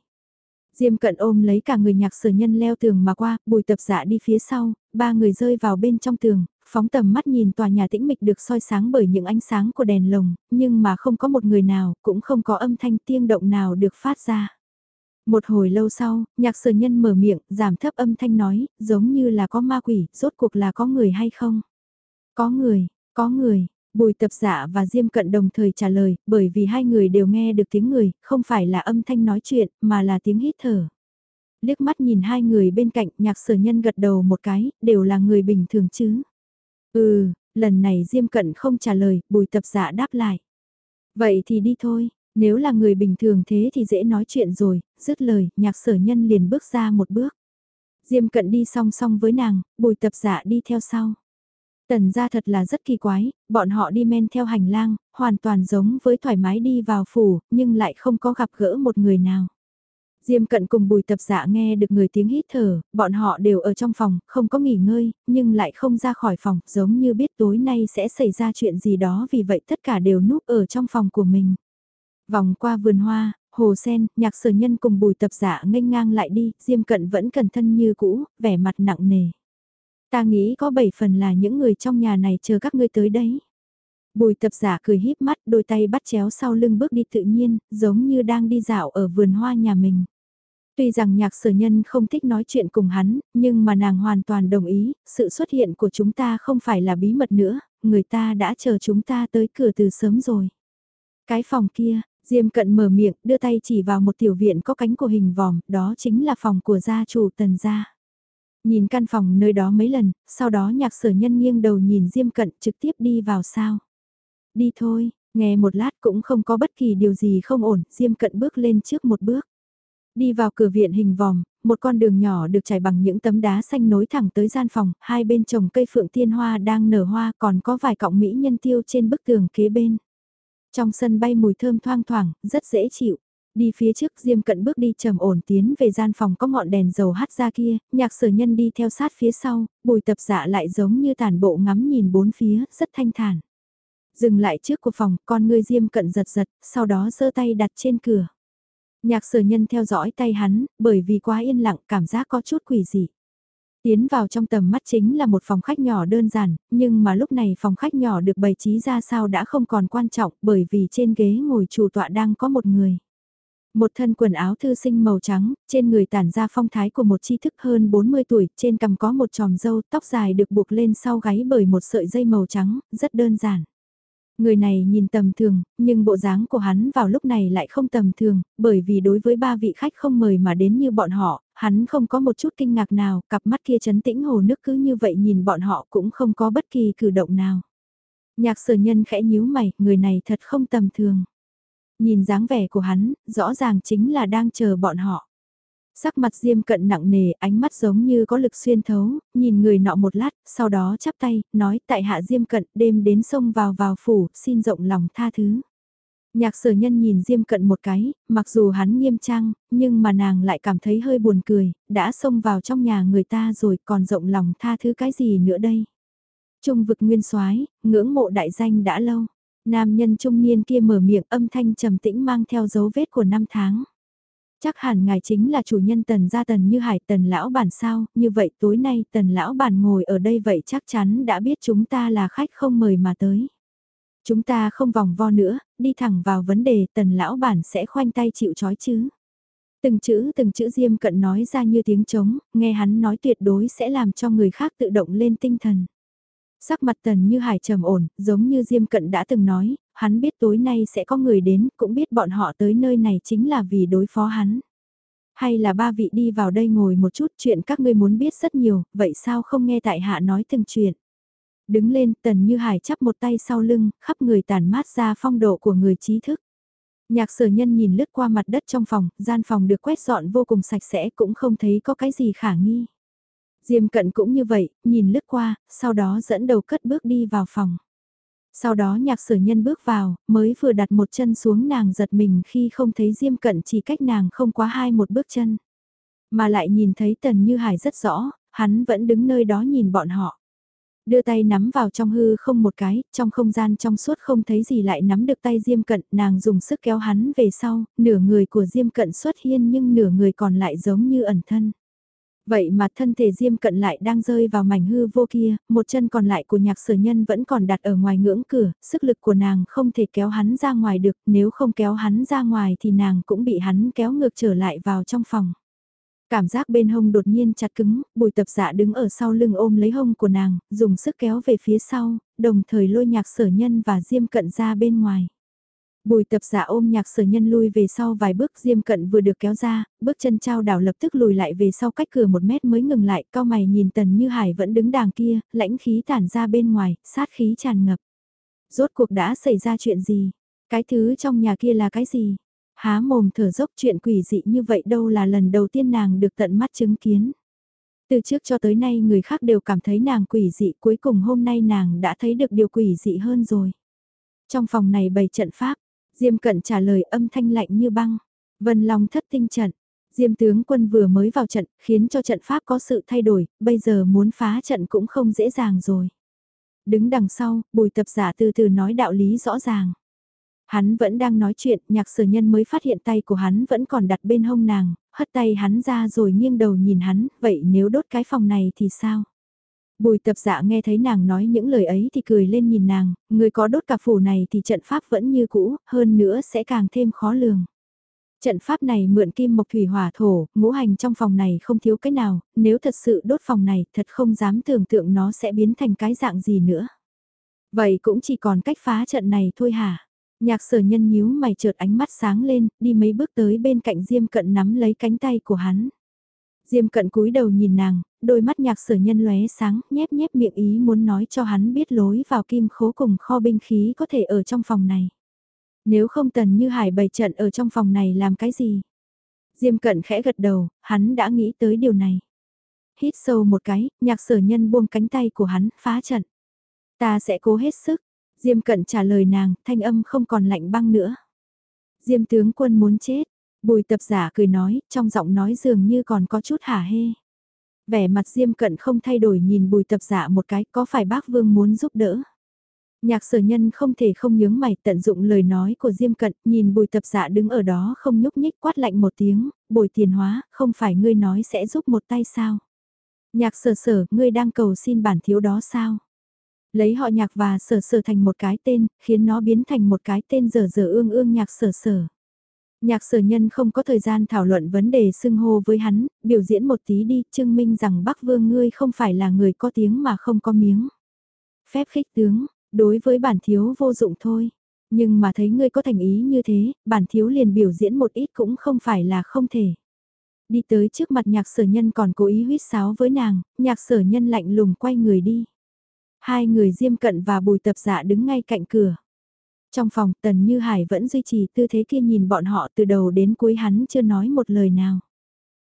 Diêm cận ôm lấy cả người nhạc sở nhân leo tường mà qua, bùi tập dạ đi phía sau, ba người rơi vào bên trong tường, phóng tầm mắt nhìn tòa nhà tĩnh mịch được soi sáng bởi những ánh sáng của đèn lồng, nhưng mà không có một người nào, cũng không có âm thanh tiếng động nào được phát ra. Một hồi lâu sau, nhạc sở nhân mở miệng, giảm thấp âm thanh nói, giống như là có ma quỷ, rốt cuộc là có người hay không? Có người, có người, bùi tập giả và Diêm Cận đồng thời trả lời, bởi vì hai người đều nghe được tiếng người, không phải là âm thanh nói chuyện, mà là tiếng hít thở. Liếc mắt nhìn hai người bên cạnh, nhạc sở nhân gật đầu một cái, đều là người bình thường chứ. Ừ, lần này Diêm Cận không trả lời, bùi tập giả đáp lại. Vậy thì đi thôi, nếu là người bình thường thế thì dễ nói chuyện rồi, dứt lời, nhạc sở nhân liền bước ra một bước. Diêm Cận đi song song với nàng, bùi tập giả đi theo sau. Tần ra thật là rất kỳ quái, bọn họ đi men theo hành lang, hoàn toàn giống với thoải mái đi vào phủ, nhưng lại không có gặp gỡ một người nào. Diêm cận cùng bùi tập dạ nghe được người tiếng hít thở, bọn họ đều ở trong phòng, không có nghỉ ngơi, nhưng lại không ra khỏi phòng, giống như biết tối nay sẽ xảy ra chuyện gì đó vì vậy tất cả đều núp ở trong phòng của mình. Vòng qua vườn hoa, hồ sen, nhạc sở nhân cùng bùi tập dạ nghênh ngang lại đi, Diêm cận vẫn cẩn thân như cũ, vẻ mặt nặng nề. Ta nghĩ có bảy phần là những người trong nhà này chờ các ngươi tới đấy. Bùi tập giả cười híp mắt đôi tay bắt chéo sau lưng bước đi tự nhiên, giống như đang đi dạo ở vườn hoa nhà mình. Tuy rằng nhạc sở nhân không thích nói chuyện cùng hắn, nhưng mà nàng hoàn toàn đồng ý, sự xuất hiện của chúng ta không phải là bí mật nữa, người ta đã chờ chúng ta tới cửa từ sớm rồi. Cái phòng kia, Diêm cận mở miệng, đưa tay chỉ vào một tiểu viện có cánh của hình vòm, đó chính là phòng của gia chủ tần gia. Nhìn căn phòng nơi đó mấy lần, sau đó nhạc sở nhân nghiêng đầu nhìn Diêm Cận trực tiếp đi vào sao. Đi thôi, nghe một lát cũng không có bất kỳ điều gì không ổn, Diêm Cận bước lên trước một bước. Đi vào cửa viện hình vòng một con đường nhỏ được trải bằng những tấm đá xanh nối thẳng tới gian phòng, hai bên trồng cây phượng tiên hoa đang nở hoa còn có vài cọng mỹ nhân tiêu trên bức tường kế bên. Trong sân bay mùi thơm thoang thoảng, rất dễ chịu. Đi phía trước Diêm Cận bước đi trầm ổn tiến về gian phòng có ngọn đèn dầu hắt ra kia, nhạc sở nhân đi theo sát phía sau, bùi tập dạ lại giống như tàn bộ ngắm nhìn bốn phía, rất thanh thản. Dừng lại trước của phòng, con ngươi Diêm Cận giật giật, sau đó giơ tay đặt trên cửa. Nhạc sở nhân theo dõi tay hắn, bởi vì quá yên lặng cảm giác có chút quỷ dị. Tiến vào trong tầm mắt chính là một phòng khách nhỏ đơn giản, nhưng mà lúc này phòng khách nhỏ được bày trí ra sao đã không còn quan trọng bởi vì trên ghế ngồi chủ tọa đang có một người. Một thân quần áo thư sinh màu trắng, trên người tản ra phong thái của một tri thức hơn 40 tuổi, trên cằm có một tròm râu, tóc dài được buộc lên sau gáy bởi một sợi dây màu trắng, rất đơn giản. Người này nhìn tầm thường, nhưng bộ dáng của hắn vào lúc này lại không tầm thường, bởi vì đối với ba vị khách không mời mà đến như bọn họ, hắn không có một chút kinh ngạc nào, cặp mắt kia chấn tĩnh hồ nước cứ như vậy nhìn bọn họ cũng không có bất kỳ cử động nào. Nhạc sở nhân khẽ nhíu mày, người này thật không tầm thường. Nhìn dáng vẻ của hắn, rõ ràng chính là đang chờ bọn họ. Sắc mặt diêm cận nặng nề, ánh mắt giống như có lực xuyên thấu, nhìn người nọ một lát, sau đó chắp tay, nói tại hạ diêm cận đêm đến sông vào vào phủ, xin rộng lòng tha thứ. Nhạc sở nhân nhìn Diêm Cận một cái, mặc dù hắn nghiêm trang, nhưng mà nàng lại cảm thấy hơi buồn cười, đã xông vào trong nhà người ta rồi còn rộng lòng tha thứ cái gì nữa đây. Trung vực nguyên soái ngưỡng mộ đại danh đã lâu. Nam nhân trung niên kia mở miệng âm thanh trầm tĩnh mang theo dấu vết của năm tháng. Chắc hẳn ngài chính là chủ nhân tần gia tần như hải tần lão bản sao, như vậy tối nay tần lão bản ngồi ở đây vậy chắc chắn đã biết chúng ta là khách không mời mà tới. Chúng ta không vòng vo nữa, đi thẳng vào vấn đề tần lão bản sẽ khoanh tay chịu chói chứ. Từng chữ từng chữ Diêm Cận nói ra như tiếng trống, nghe hắn nói tuyệt đối sẽ làm cho người khác tự động lên tinh thần. Sắc mặt tần như hải trầm ổn, giống như Diêm Cận đã từng nói, hắn biết tối nay sẽ có người đến, cũng biết bọn họ tới nơi này chính là vì đối phó hắn. Hay là ba vị đi vào đây ngồi một chút chuyện các ngươi muốn biết rất nhiều, vậy sao không nghe tại hạ nói từng chuyện. Đứng lên, tần như hải chắp một tay sau lưng, khắp người tản mát ra phong độ của người trí thức. Nhạc sở nhân nhìn lướt qua mặt đất trong phòng, gian phòng được quét dọn vô cùng sạch sẽ cũng không thấy có cái gì khả nghi. Diêm cận cũng như vậy, nhìn lướt qua, sau đó dẫn đầu cất bước đi vào phòng. Sau đó nhạc sở nhân bước vào, mới vừa đặt một chân xuống nàng giật mình khi không thấy Diêm cận chỉ cách nàng không quá hai một bước chân. Mà lại nhìn thấy Tần Như Hải rất rõ, hắn vẫn đứng nơi đó nhìn bọn họ. Đưa tay nắm vào trong hư không một cái, trong không gian trong suốt không thấy gì lại nắm được tay Diêm Cận, nàng dùng sức kéo hắn về sau, nửa người của Diêm Cận xuất hiện nhưng nửa người còn lại giống như ẩn thân. Vậy mà thân thể Diêm Cận lại đang rơi vào mảnh hư vô kia, một chân còn lại của nhạc sở nhân vẫn còn đặt ở ngoài ngưỡng cửa, sức lực của nàng không thể kéo hắn ra ngoài được, nếu không kéo hắn ra ngoài thì nàng cũng bị hắn kéo ngược trở lại vào trong phòng. Cảm giác bên hông đột nhiên chặt cứng, bùi tập dạ đứng ở sau lưng ôm lấy hông của nàng, dùng sức kéo về phía sau, đồng thời lôi nhạc sở nhân và diêm cận ra bên ngoài. Bùi tập giả ôm nhạc sở nhân lui về sau vài bước diêm cận vừa được kéo ra, bước chân trao đảo lập tức lùi lại về sau cách cửa một mét mới ngừng lại, cao mày nhìn tần như hải vẫn đứng đàng kia, lãnh khí tản ra bên ngoài, sát khí tràn ngập. Rốt cuộc đã xảy ra chuyện gì? Cái thứ trong nhà kia là cái gì? Há mồm thở dốc chuyện quỷ dị như vậy đâu là lần đầu tiên nàng được tận mắt chứng kiến. Từ trước cho tới nay người khác đều cảm thấy nàng quỷ dị cuối cùng hôm nay nàng đã thấy được điều quỷ dị hơn rồi. Trong phòng này bày trận pháp, Diêm cận trả lời âm thanh lạnh như băng. Vân Long thất tinh trận. Diêm tướng quân vừa mới vào trận, khiến cho trận pháp có sự thay đổi, bây giờ muốn phá trận cũng không dễ dàng rồi. Đứng đằng sau, bùi tập giả từ từ nói đạo lý rõ ràng. Hắn vẫn đang nói chuyện, nhạc sở nhân mới phát hiện tay của hắn vẫn còn đặt bên hông nàng, hất tay hắn ra rồi nghiêng đầu nhìn hắn, vậy nếu đốt cái phòng này thì sao? Bùi tập dạ nghe thấy nàng nói những lời ấy thì cười lên nhìn nàng, người có đốt cả phủ này thì trận pháp vẫn như cũ, hơn nữa sẽ càng thêm khó lường. Trận pháp này mượn kim mộc thủy hỏa thổ, ngũ hành trong phòng này không thiếu cái nào, nếu thật sự đốt phòng này thật không dám tưởng tượng nó sẽ biến thành cái dạng gì nữa. Vậy cũng chỉ còn cách phá trận này thôi hả? Nhạc sở nhân nhíu mày chợt ánh mắt sáng lên, đi mấy bước tới bên cạnh Diêm Cận nắm lấy cánh tay của hắn. Diêm Cận cúi đầu nhìn nàng, đôi mắt nhạc sở nhân lóe sáng, nhép nhép miệng ý muốn nói cho hắn biết lối vào kim khố cùng kho binh khí có thể ở trong phòng này. Nếu không tần như hải bày trận ở trong phòng này làm cái gì? Diêm Cận khẽ gật đầu, hắn đã nghĩ tới điều này. Hít sâu một cái, nhạc sở nhân buông cánh tay của hắn, phá trận. Ta sẽ cố hết sức, Diêm cận trả lời nàng, thanh âm không còn lạnh băng nữa. Diêm tướng quân muốn chết, bùi tập giả cười nói, trong giọng nói dường như còn có chút hả hê. Vẻ mặt diêm cận không thay đổi nhìn bùi tập giả một cái, có phải bác vương muốn giúp đỡ? Nhạc sở nhân không thể không nhướng mày tận dụng lời nói của Diêm Cận, nhìn bùi tập giả đứng ở đó không nhúc nhích quát lạnh một tiếng, bồi tiền hóa, không phải ngươi nói sẽ giúp một tay sao? Nhạc sở sở, ngươi đang cầu xin bản thiếu đó sao? Lấy họ nhạc và sở sở thành một cái tên, khiến nó biến thành một cái tên dở dở ương ương nhạc sở sở. Nhạc sở nhân không có thời gian thảo luận vấn đề xưng hô với hắn, biểu diễn một tí đi, chứng minh rằng Bắc Vương ngươi không phải là người có tiếng mà không có miếng. Phép khích tướng, đối với bản thiếu vô dụng thôi. Nhưng mà thấy ngươi có thành ý như thế, bản thiếu liền biểu diễn một ít cũng không phải là không thể. Đi tới trước mặt nhạc sở nhân còn cố ý huyết sáo với nàng, nhạc sở nhân lạnh lùng quay người đi. Hai người Diêm Cận và Bùi Tập Dạ đứng ngay cạnh cửa. Trong phòng Tần Như Hải vẫn duy trì tư thế kia nhìn bọn họ từ đầu đến cuối hắn chưa nói một lời nào.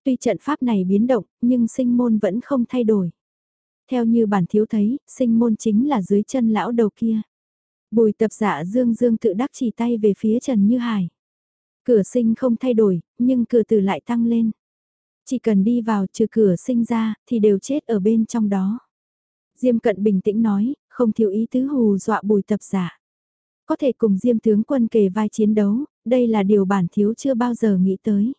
Tuy trận pháp này biến động, nhưng sinh môn vẫn không thay đổi. Theo như bản thiếu thấy, sinh môn chính là dưới chân lão đầu kia. Bùi tập dạ dương dương tự đắc chỉ tay về phía Trần Như Hải. Cửa sinh không thay đổi, nhưng cửa từ lại tăng lên. Chỉ cần đi vào trừ cửa sinh ra, thì đều chết ở bên trong đó. Diêm cận bình tĩnh nói, không thiếu ý tứ hù dọa bùi tập giả. Có thể cùng Diêm tướng quân kề vai chiến đấu, đây là điều bản thiếu chưa bao giờ nghĩ tới.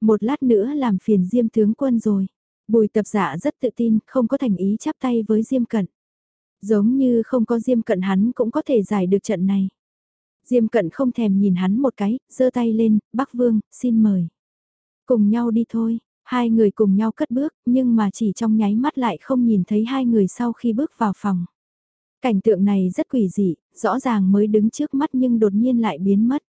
Một lát nữa làm phiền Diêm tướng quân rồi. Bùi tập dạ rất tự tin, không có thành ý chắp tay với Diêm cận. Giống như không có Diêm cận hắn cũng có thể giải được trận này. Diêm cận không thèm nhìn hắn một cái, giơ tay lên, Bắc Vương, xin mời. Cùng nhau đi thôi, hai người cùng nhau cất bước, nhưng mà chỉ trong nháy mắt lại không nhìn thấy hai người sau khi bước vào phòng. Cảnh tượng này rất quỷ dị, rõ ràng mới đứng trước mắt nhưng đột nhiên lại biến mất.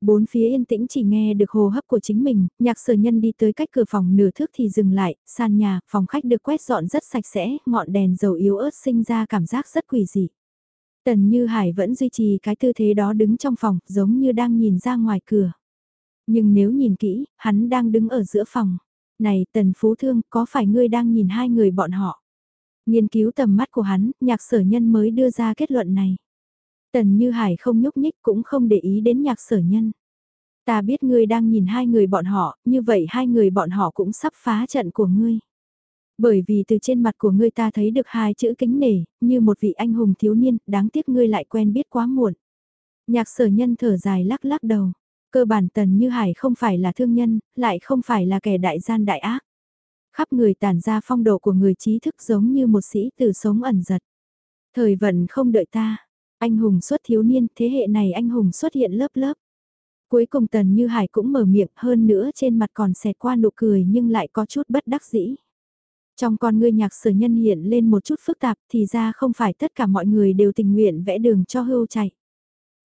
Bốn phía yên tĩnh chỉ nghe được hồ hấp của chính mình, nhạc sở nhân đi tới cách cửa phòng nửa thước thì dừng lại, sàn nhà, phòng khách được quét dọn rất sạch sẽ, ngọn đèn dầu yếu ớt sinh ra cảm giác rất quỷ dị. Tần Như Hải vẫn duy trì cái tư thế đó đứng trong phòng, giống như đang nhìn ra ngoài cửa. Nhưng nếu nhìn kỹ, hắn đang đứng ở giữa phòng. Này Tần Phú Thương, có phải ngươi đang nhìn hai người bọn họ? Nghiên cứu tầm mắt của hắn, nhạc sở nhân mới đưa ra kết luận này. Tần Như Hải không nhúc nhích cũng không để ý đến nhạc sở nhân. Ta biết ngươi đang nhìn hai người bọn họ, như vậy hai người bọn họ cũng sắp phá trận của ngươi. Bởi vì từ trên mặt của ngươi ta thấy được hai chữ kính nể, như một vị anh hùng thiếu niên, đáng tiếc ngươi lại quen biết quá muộn. Nhạc sở nhân thở dài lắc lắc đầu. Cơ bản tần như hải không phải là thương nhân, lại không phải là kẻ đại gian đại ác. Khắp người tản ra phong độ của người trí thức giống như một sĩ tử sống ẩn giật. Thời vận không đợi ta. Anh hùng xuất thiếu niên, thế hệ này anh hùng xuất hiện lớp lớp. Cuối cùng tần như hải cũng mở miệng hơn nữa trên mặt còn xẹt qua nụ cười nhưng lại có chút bất đắc dĩ. Trong con ngươi nhạc sở nhân hiện lên một chút phức tạp thì ra không phải tất cả mọi người đều tình nguyện vẽ đường cho hưu chạy.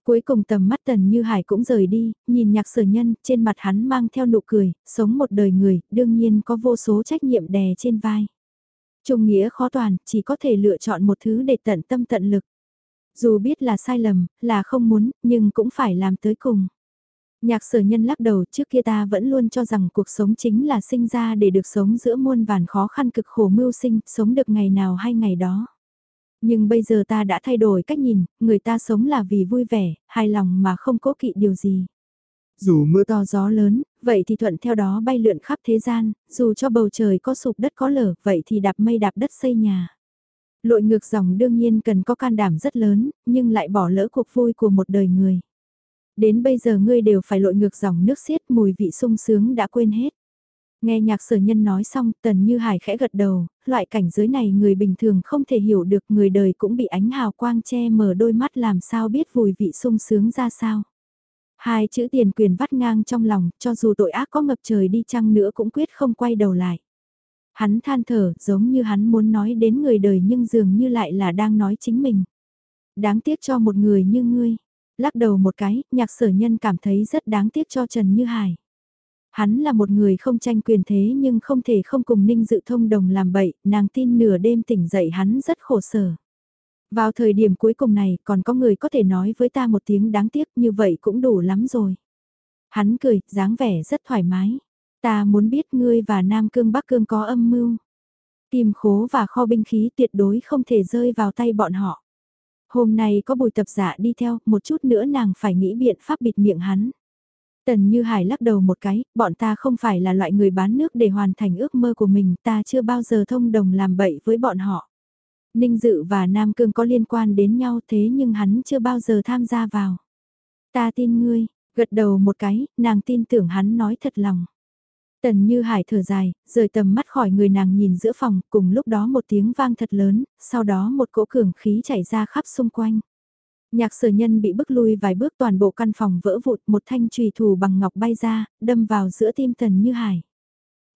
Cuối cùng tầm mắt tần như hải cũng rời đi, nhìn nhạc sở nhân, trên mặt hắn mang theo nụ cười, sống một đời người, đương nhiên có vô số trách nhiệm đè trên vai. Trung nghĩa khó toàn, chỉ có thể lựa chọn một thứ để tận tâm tận lực. Dù biết là sai lầm, là không muốn, nhưng cũng phải làm tới cùng. Nhạc sở nhân lắc đầu trước kia ta vẫn luôn cho rằng cuộc sống chính là sinh ra để được sống giữa muôn vàn khó khăn cực khổ mưu sinh, sống được ngày nào hay ngày đó. Nhưng bây giờ ta đã thay đổi cách nhìn, người ta sống là vì vui vẻ, hài lòng mà không cố kỵ điều gì. Dù mưa to gió lớn, vậy thì thuận theo đó bay lượn khắp thế gian, dù cho bầu trời có sụp đất có lở, vậy thì đạp mây đạp đất xây nhà. Lội ngược dòng đương nhiên cần có can đảm rất lớn, nhưng lại bỏ lỡ cuộc vui của một đời người. Đến bây giờ ngươi đều phải lội ngược dòng nước xiết mùi vị sung sướng đã quên hết. Nghe nhạc sở nhân nói xong tần như hải khẽ gật đầu, loại cảnh giới này người bình thường không thể hiểu được người đời cũng bị ánh hào quang che mở đôi mắt làm sao biết vùi vị sung sướng ra sao. Hai chữ tiền quyền vắt ngang trong lòng, cho dù tội ác có ngập trời đi chăng nữa cũng quyết không quay đầu lại. Hắn than thở, giống như hắn muốn nói đến người đời nhưng dường như lại là đang nói chính mình. Đáng tiếc cho một người như ngươi. Lắc đầu một cái, nhạc sở nhân cảm thấy rất đáng tiếc cho Trần Như Hải. Hắn là một người không tranh quyền thế nhưng không thể không cùng Ninh Dự thông đồng làm bậy, nàng tin nửa đêm tỉnh dậy hắn rất khổ sở. Vào thời điểm cuối cùng này còn có người có thể nói với ta một tiếng đáng tiếc như vậy cũng đủ lắm rồi. Hắn cười, dáng vẻ rất thoải mái. Ta muốn biết ngươi và Nam Cương Bắc Cương có âm mưu. Kim khố và kho binh khí tuyệt đối không thể rơi vào tay bọn họ. Hôm nay có bùi tập giả đi theo, một chút nữa nàng phải nghĩ biện pháp bịt miệng hắn. Tần Như Hải lắc đầu một cái, bọn ta không phải là loại người bán nước để hoàn thành ước mơ của mình, ta chưa bao giờ thông đồng làm bậy với bọn họ. Ninh Dự và Nam Cương có liên quan đến nhau thế nhưng hắn chưa bao giờ tham gia vào. Ta tin ngươi, gật đầu một cái, nàng tin tưởng hắn nói thật lòng. Tần Như Hải thở dài, rời tầm mắt khỏi người nàng nhìn giữa phòng, cùng lúc đó một tiếng vang thật lớn, sau đó một cỗ cường khí chảy ra khắp xung quanh. Nhạc sở nhân bị bức lui vài bước toàn bộ căn phòng vỡ vụt một thanh trùy thủ bằng ngọc bay ra, đâm vào giữa tim Tần Như Hải.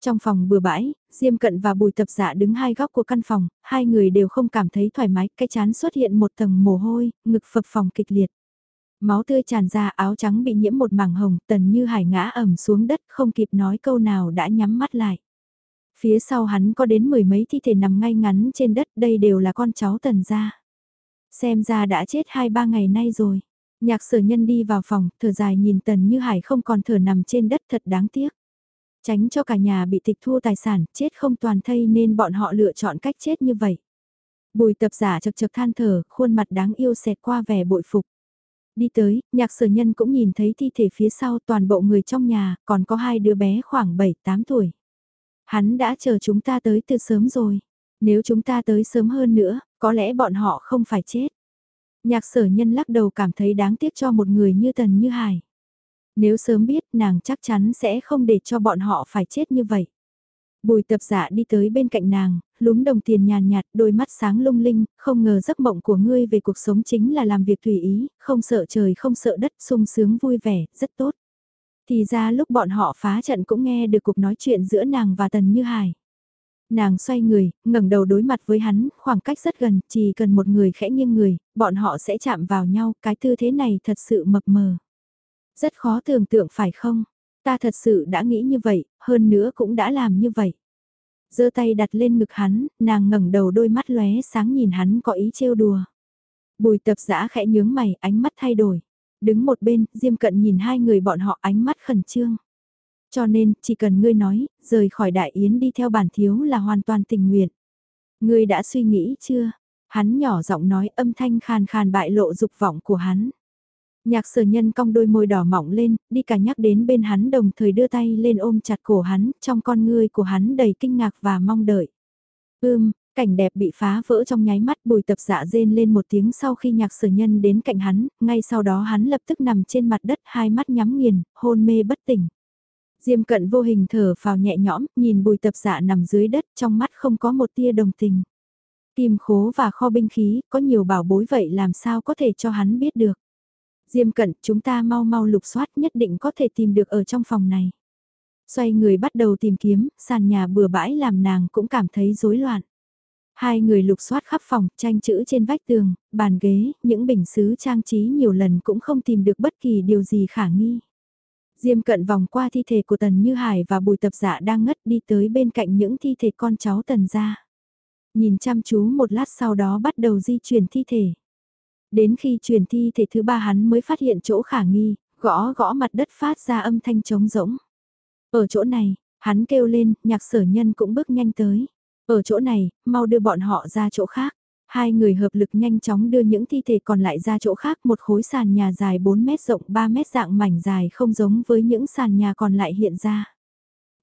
Trong phòng bừa bãi, Diêm Cận và Bùi Tập Dạ đứng hai góc của căn phòng, hai người đều không cảm thấy thoải mái, cái chán xuất hiện một tầng mồ hôi, ngực phập phòng kịch liệt. Máu tươi tràn ra áo trắng bị nhiễm một mảng hồng, tần như hải ngã ẩm xuống đất không kịp nói câu nào đã nhắm mắt lại. Phía sau hắn có đến mười mấy thi thể nằm ngay ngắn trên đất, đây đều là con cháu tần gia. Xem ra đã chết hai ba ngày nay rồi. Nhạc sở nhân đi vào phòng, thở dài nhìn tần như hải không còn thở nằm trên đất thật đáng tiếc. Tránh cho cả nhà bị tịch thu tài sản, chết không toàn thây nên bọn họ lựa chọn cách chết như vậy. Bùi tập giả chật chật than thở, khuôn mặt đáng yêu xẹt qua vẻ bội phục. Đi tới, nhạc sở nhân cũng nhìn thấy thi thể phía sau toàn bộ người trong nhà, còn có hai đứa bé khoảng 7-8 tuổi. Hắn đã chờ chúng ta tới từ sớm rồi. Nếu chúng ta tới sớm hơn nữa, có lẽ bọn họ không phải chết. Nhạc sở nhân lắc đầu cảm thấy đáng tiếc cho một người như Tần Như Hải. Nếu sớm biết nàng chắc chắn sẽ không để cho bọn họ phải chết như vậy. Bùi tập giả đi tới bên cạnh nàng, lúm đồng tiền nhàn nhạt, đôi mắt sáng lung linh, không ngờ giấc mộng của ngươi về cuộc sống chính là làm việc tùy ý, không sợ trời không sợ đất, sung sướng vui vẻ, rất tốt. Thì ra lúc bọn họ phá trận cũng nghe được cuộc nói chuyện giữa nàng và Tần Như Hải. Nàng xoay người, ngẩng đầu đối mặt với hắn, khoảng cách rất gần, chỉ cần một người khẽ nghiêng người, bọn họ sẽ chạm vào nhau, cái tư thế này thật sự mập mờ. Rất khó tưởng tượng phải không? Ta thật sự đã nghĩ như vậy, hơn nữa cũng đã làm như vậy. giơ tay đặt lên ngực hắn, nàng ngẩng đầu đôi mắt lóe sáng nhìn hắn có ý trêu đùa. Bùi tập giã khẽ nhướng mày, ánh mắt thay đổi. Đứng một bên, Diêm Cận nhìn hai người bọn họ ánh mắt khẩn trương. Cho nên, chỉ cần ngươi nói, rời khỏi đại yến đi theo bản thiếu là hoàn toàn tình nguyện. Ngươi đã suy nghĩ chưa? Hắn nhỏ giọng nói âm thanh khàn khàn bại lộ dục vọng của hắn. Nhạc sở nhân cong đôi môi đỏ mỏng lên, đi cả nhắc đến bên hắn đồng thời đưa tay lên ôm chặt cổ hắn, trong con ngươi của hắn đầy kinh ngạc và mong đợi. Ưm, cảnh đẹp bị phá vỡ trong nháy mắt bùi tập dạ rên lên một tiếng sau khi nhạc sở nhân đến cạnh hắn, ngay sau đó hắn lập tức nằm trên mặt đất hai mắt nhắm nghiền, hôn mê bất tỉnh. Diêm cận vô hình thở vào nhẹ nhõm, nhìn bùi tập dạ nằm dưới đất trong mắt không có một tia đồng tình. Kim khố và kho binh khí, có nhiều bảo bối vậy làm sao có thể cho hắn biết được. Diêm cận, chúng ta mau mau lục soát nhất định có thể tìm được ở trong phòng này. Xoay người bắt đầu tìm kiếm, sàn nhà bừa bãi làm nàng cũng cảm thấy rối loạn. Hai người lục soát khắp phòng, tranh chữ trên vách tường, bàn ghế, những bình xứ trang trí nhiều lần cũng không tìm được bất kỳ điều gì khả nghi. Diêm cận vòng qua thi thể của Tần Như Hải và bùi tập dạ đang ngất đi tới bên cạnh những thi thể con cháu Tần ra. Nhìn chăm chú một lát sau đó bắt đầu di chuyển thi thể. Đến khi chuyển thi thể thứ ba hắn mới phát hiện chỗ khả nghi, gõ gõ mặt đất phát ra âm thanh trống rỗng. Ở chỗ này, hắn kêu lên, nhạc sở nhân cũng bước nhanh tới. Ở chỗ này, mau đưa bọn họ ra chỗ khác. Hai người hợp lực nhanh chóng đưa những thi thể còn lại ra chỗ khác một khối sàn nhà dài 4 mét rộng 3 mét dạng mảnh dài không giống với những sàn nhà còn lại hiện ra.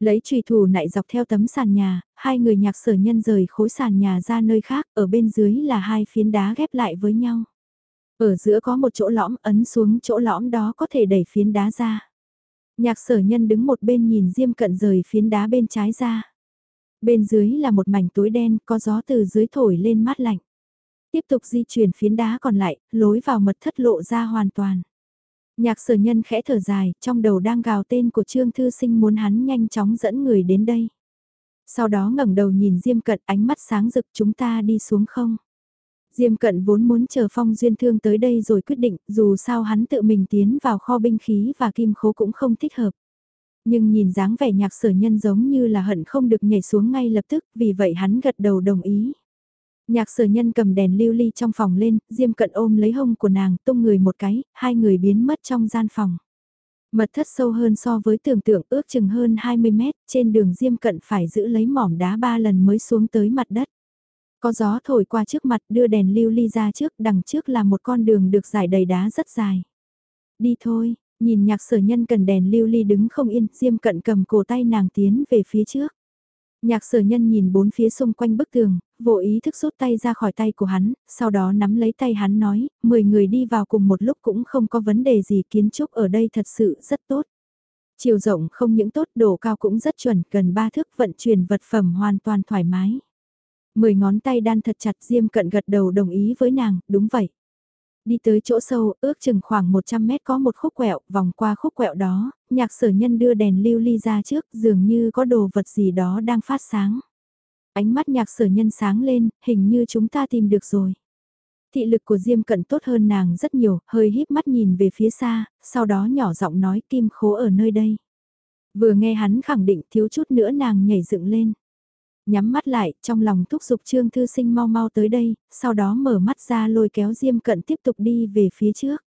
Lấy trùy thủ nại dọc theo tấm sàn nhà, hai người nhạc sở nhân rời khối sàn nhà ra nơi khác, ở bên dưới là hai phiến đá ghép lại với nhau. Ở giữa có một chỗ lõm ấn xuống chỗ lõm đó có thể đẩy phiến đá ra. Nhạc sở nhân đứng một bên nhìn Diêm Cận rời phiến đá bên trái ra. Bên dưới là một mảnh túi đen có gió từ dưới thổi lên mát lạnh. Tiếp tục di chuyển phiến đá còn lại, lối vào mật thất lộ ra hoàn toàn. Nhạc sở nhân khẽ thở dài, trong đầu đang gào tên của Trương Thư Sinh muốn hắn nhanh chóng dẫn người đến đây. Sau đó ngẩng đầu nhìn Diêm Cận ánh mắt sáng rực chúng ta đi xuống không? Diêm Cận vốn muốn chờ Phong Duyên Thương tới đây rồi quyết định, dù sao hắn tự mình tiến vào kho binh khí và kim khố cũng không thích hợp. Nhưng nhìn dáng vẻ nhạc sở nhân giống như là hận không được nhảy xuống ngay lập tức, vì vậy hắn gật đầu đồng ý. Nhạc sở nhân cầm đèn lưu ly trong phòng lên, Diêm Cận ôm lấy hông của nàng, tung người một cái, hai người biến mất trong gian phòng. Mật thất sâu hơn so với tưởng tượng ước chừng hơn 20 mét, trên đường Diêm Cận phải giữ lấy mỏm đá ba lần mới xuống tới mặt đất. Có gió thổi qua trước mặt đưa đèn lưu ly ra trước, đằng trước là một con đường được giải đầy đá rất dài. Đi thôi, nhìn nhạc sở nhân cần đèn lưu ly đứng không yên, Diêm Cận cầm cổ tay nàng tiến về phía trước. Nhạc sở nhân nhìn bốn phía xung quanh bức tường, vô ý thức rút tay ra khỏi tay của hắn, sau đó nắm lấy tay hắn nói, 10 người đi vào cùng một lúc cũng không có vấn đề gì kiến trúc ở đây thật sự rất tốt. Chiều rộng không những tốt độ cao cũng rất chuẩn, gần 3 thước vận chuyển vật phẩm hoàn toàn thoải mái. Mười ngón tay đan thật chặt Diêm cận gật đầu đồng ý với nàng, đúng vậy. Đi tới chỗ sâu, ước chừng khoảng 100 mét có một khúc quẹo, vòng qua khúc quẹo đó, nhạc sở nhân đưa đèn lưu ly ra trước, dường như có đồ vật gì đó đang phát sáng. Ánh mắt nhạc sở nhân sáng lên, hình như chúng ta tìm được rồi. Thị lực của Diêm Cận tốt hơn nàng rất nhiều, hơi híp mắt nhìn về phía xa, sau đó nhỏ giọng nói kim khố ở nơi đây. Vừa nghe hắn khẳng định thiếu chút nữa nàng nhảy dựng lên. Nhắm mắt lại, trong lòng thúc giục Trương Thư Sinh mau mau tới đây, sau đó mở mắt ra lôi kéo Diêm Cận tiếp tục đi về phía trước.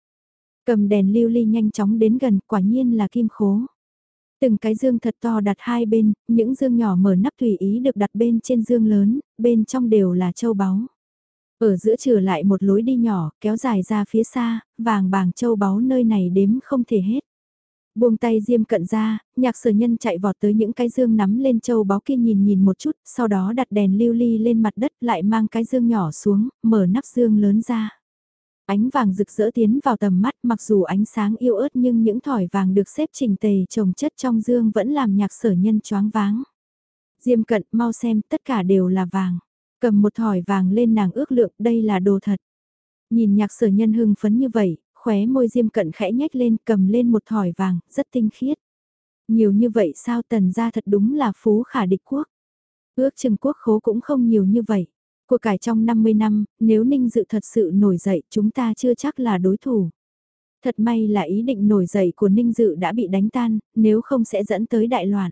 Cầm đèn lưu ly nhanh chóng đến gần, quả nhiên là kim khố. Từng cái dương thật to đặt hai bên, những dương nhỏ mở nắp tùy ý được đặt bên trên dương lớn, bên trong đều là châu báu. Ở giữa trừ lại một lối đi nhỏ, kéo dài ra phía xa, vàng bàng châu báu nơi này đếm không thể hết. Buông tay diêm cận ra, nhạc sở nhân chạy vọt tới những cái dương nắm lên châu báu kia nhìn nhìn một chút, sau đó đặt đèn lưu ly lên mặt đất lại mang cái dương nhỏ xuống, mở nắp dương lớn ra. Ánh vàng rực rỡ tiến vào tầm mắt mặc dù ánh sáng yêu ớt nhưng những thỏi vàng được xếp chỉnh tề trồng chất trong dương vẫn làm nhạc sở nhân choáng váng. Diêm cận mau xem tất cả đều là vàng. Cầm một thỏi vàng lên nàng ước lượng đây là đồ thật. Nhìn nhạc sở nhân hưng phấn như vậy, khóe môi diêm cận khẽ nhếch lên cầm lên một thỏi vàng, rất tinh khiết. Nhiều như vậy sao tần ra thật đúng là phú khả địch quốc. Ước chừng quốc khố cũng không nhiều như vậy. Của cải trong 50 năm, nếu ninh dự thật sự nổi dậy chúng ta chưa chắc là đối thủ. Thật may là ý định nổi dậy của ninh dự đã bị đánh tan, nếu không sẽ dẫn tới đại loạn.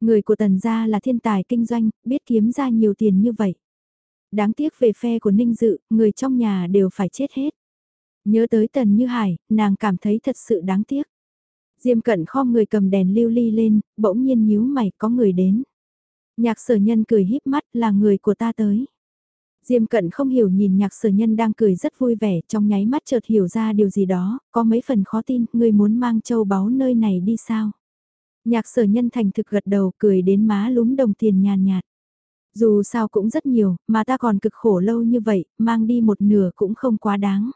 Người của tần gia là thiên tài kinh doanh, biết kiếm ra nhiều tiền như vậy. Đáng tiếc về phe của ninh dự, người trong nhà đều phải chết hết. Nhớ tới tần như hải, nàng cảm thấy thật sự đáng tiếc. Diêm cận kho người cầm đèn lưu ly lên, bỗng nhiên nhíu mày có người đến. Nhạc sở nhân cười híp mắt là người của ta tới. Diêm cận không hiểu nhìn nhạc sở nhân đang cười rất vui vẻ trong nháy mắt chợt hiểu ra điều gì đó, có mấy phần khó tin, người muốn mang châu báu nơi này đi sao? Nhạc sở nhân thành thực gật đầu cười đến má lúm đồng tiền nhàn nhạt. Dù sao cũng rất nhiều, mà ta còn cực khổ lâu như vậy, mang đi một nửa cũng không quá đáng.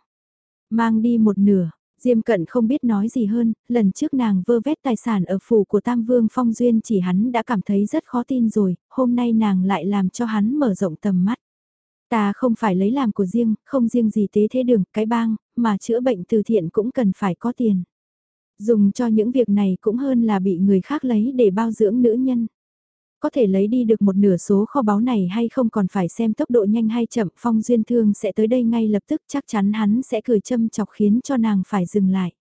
Mang đi một nửa, Diêm Cận không biết nói gì hơn, lần trước nàng vơ vét tài sản ở phủ của Tam Vương Phong Duyên chỉ hắn đã cảm thấy rất khó tin rồi, hôm nay nàng lại làm cho hắn mở rộng tầm mắt. Ta không phải lấy làm của riêng, không riêng gì tế thế đường, cái bang, mà chữa bệnh từ thiện cũng cần phải có tiền. Dùng cho những việc này cũng hơn là bị người khác lấy để bao dưỡng nữ nhân. Có thể lấy đi được một nửa số kho báu này hay không còn phải xem tốc độ nhanh hay chậm Phong Duyên Thương sẽ tới đây ngay lập tức chắc chắn hắn sẽ cười châm chọc khiến cho nàng phải dừng lại.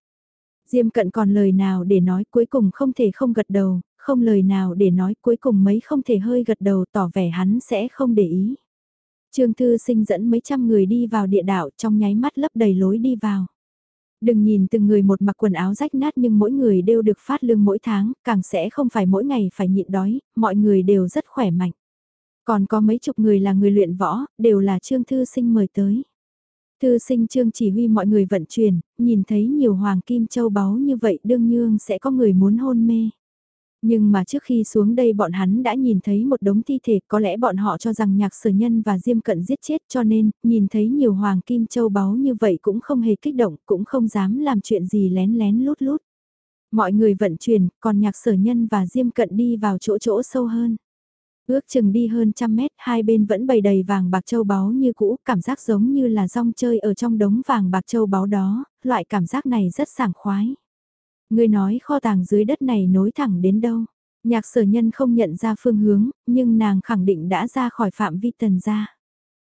Diêm cận còn lời nào để nói cuối cùng không thể không gật đầu, không lời nào để nói cuối cùng mấy không thể hơi gật đầu tỏ vẻ hắn sẽ không để ý. Trương Thư sinh dẫn mấy trăm người đi vào địa đạo trong nháy mắt lấp đầy lối đi vào. Đừng nhìn từng người một mặc quần áo rách nát nhưng mỗi người đều được phát lương mỗi tháng, càng sẽ không phải mỗi ngày phải nhịn đói, mọi người đều rất khỏe mạnh. Còn có mấy chục người là người luyện võ, đều là Trương Thư Sinh mời tới. Thư sinh Trương chỉ huy mọi người vận chuyển, nhìn thấy nhiều hoàng kim châu báu như vậy đương nhiên sẽ có người muốn hôn mê. Nhưng mà trước khi xuống đây bọn hắn đã nhìn thấy một đống thi thể, có lẽ bọn họ cho rằng nhạc sở nhân và Diêm Cận giết chết cho nên, nhìn thấy nhiều hoàng kim châu báu như vậy cũng không hề kích động, cũng không dám làm chuyện gì lén lén lút lút. Mọi người vận chuyển, còn nhạc sở nhân và Diêm Cận đi vào chỗ chỗ sâu hơn. Ước chừng đi hơn trăm mét, hai bên vẫn bày đầy vàng bạc châu báu như cũ, cảm giác giống như là rong chơi ở trong đống vàng bạc châu báu đó, loại cảm giác này rất sảng khoái. Người nói kho tàng dưới đất này nối thẳng đến đâu. Nhạc sở nhân không nhận ra phương hướng, nhưng nàng khẳng định đã ra khỏi phạm vi tần ra.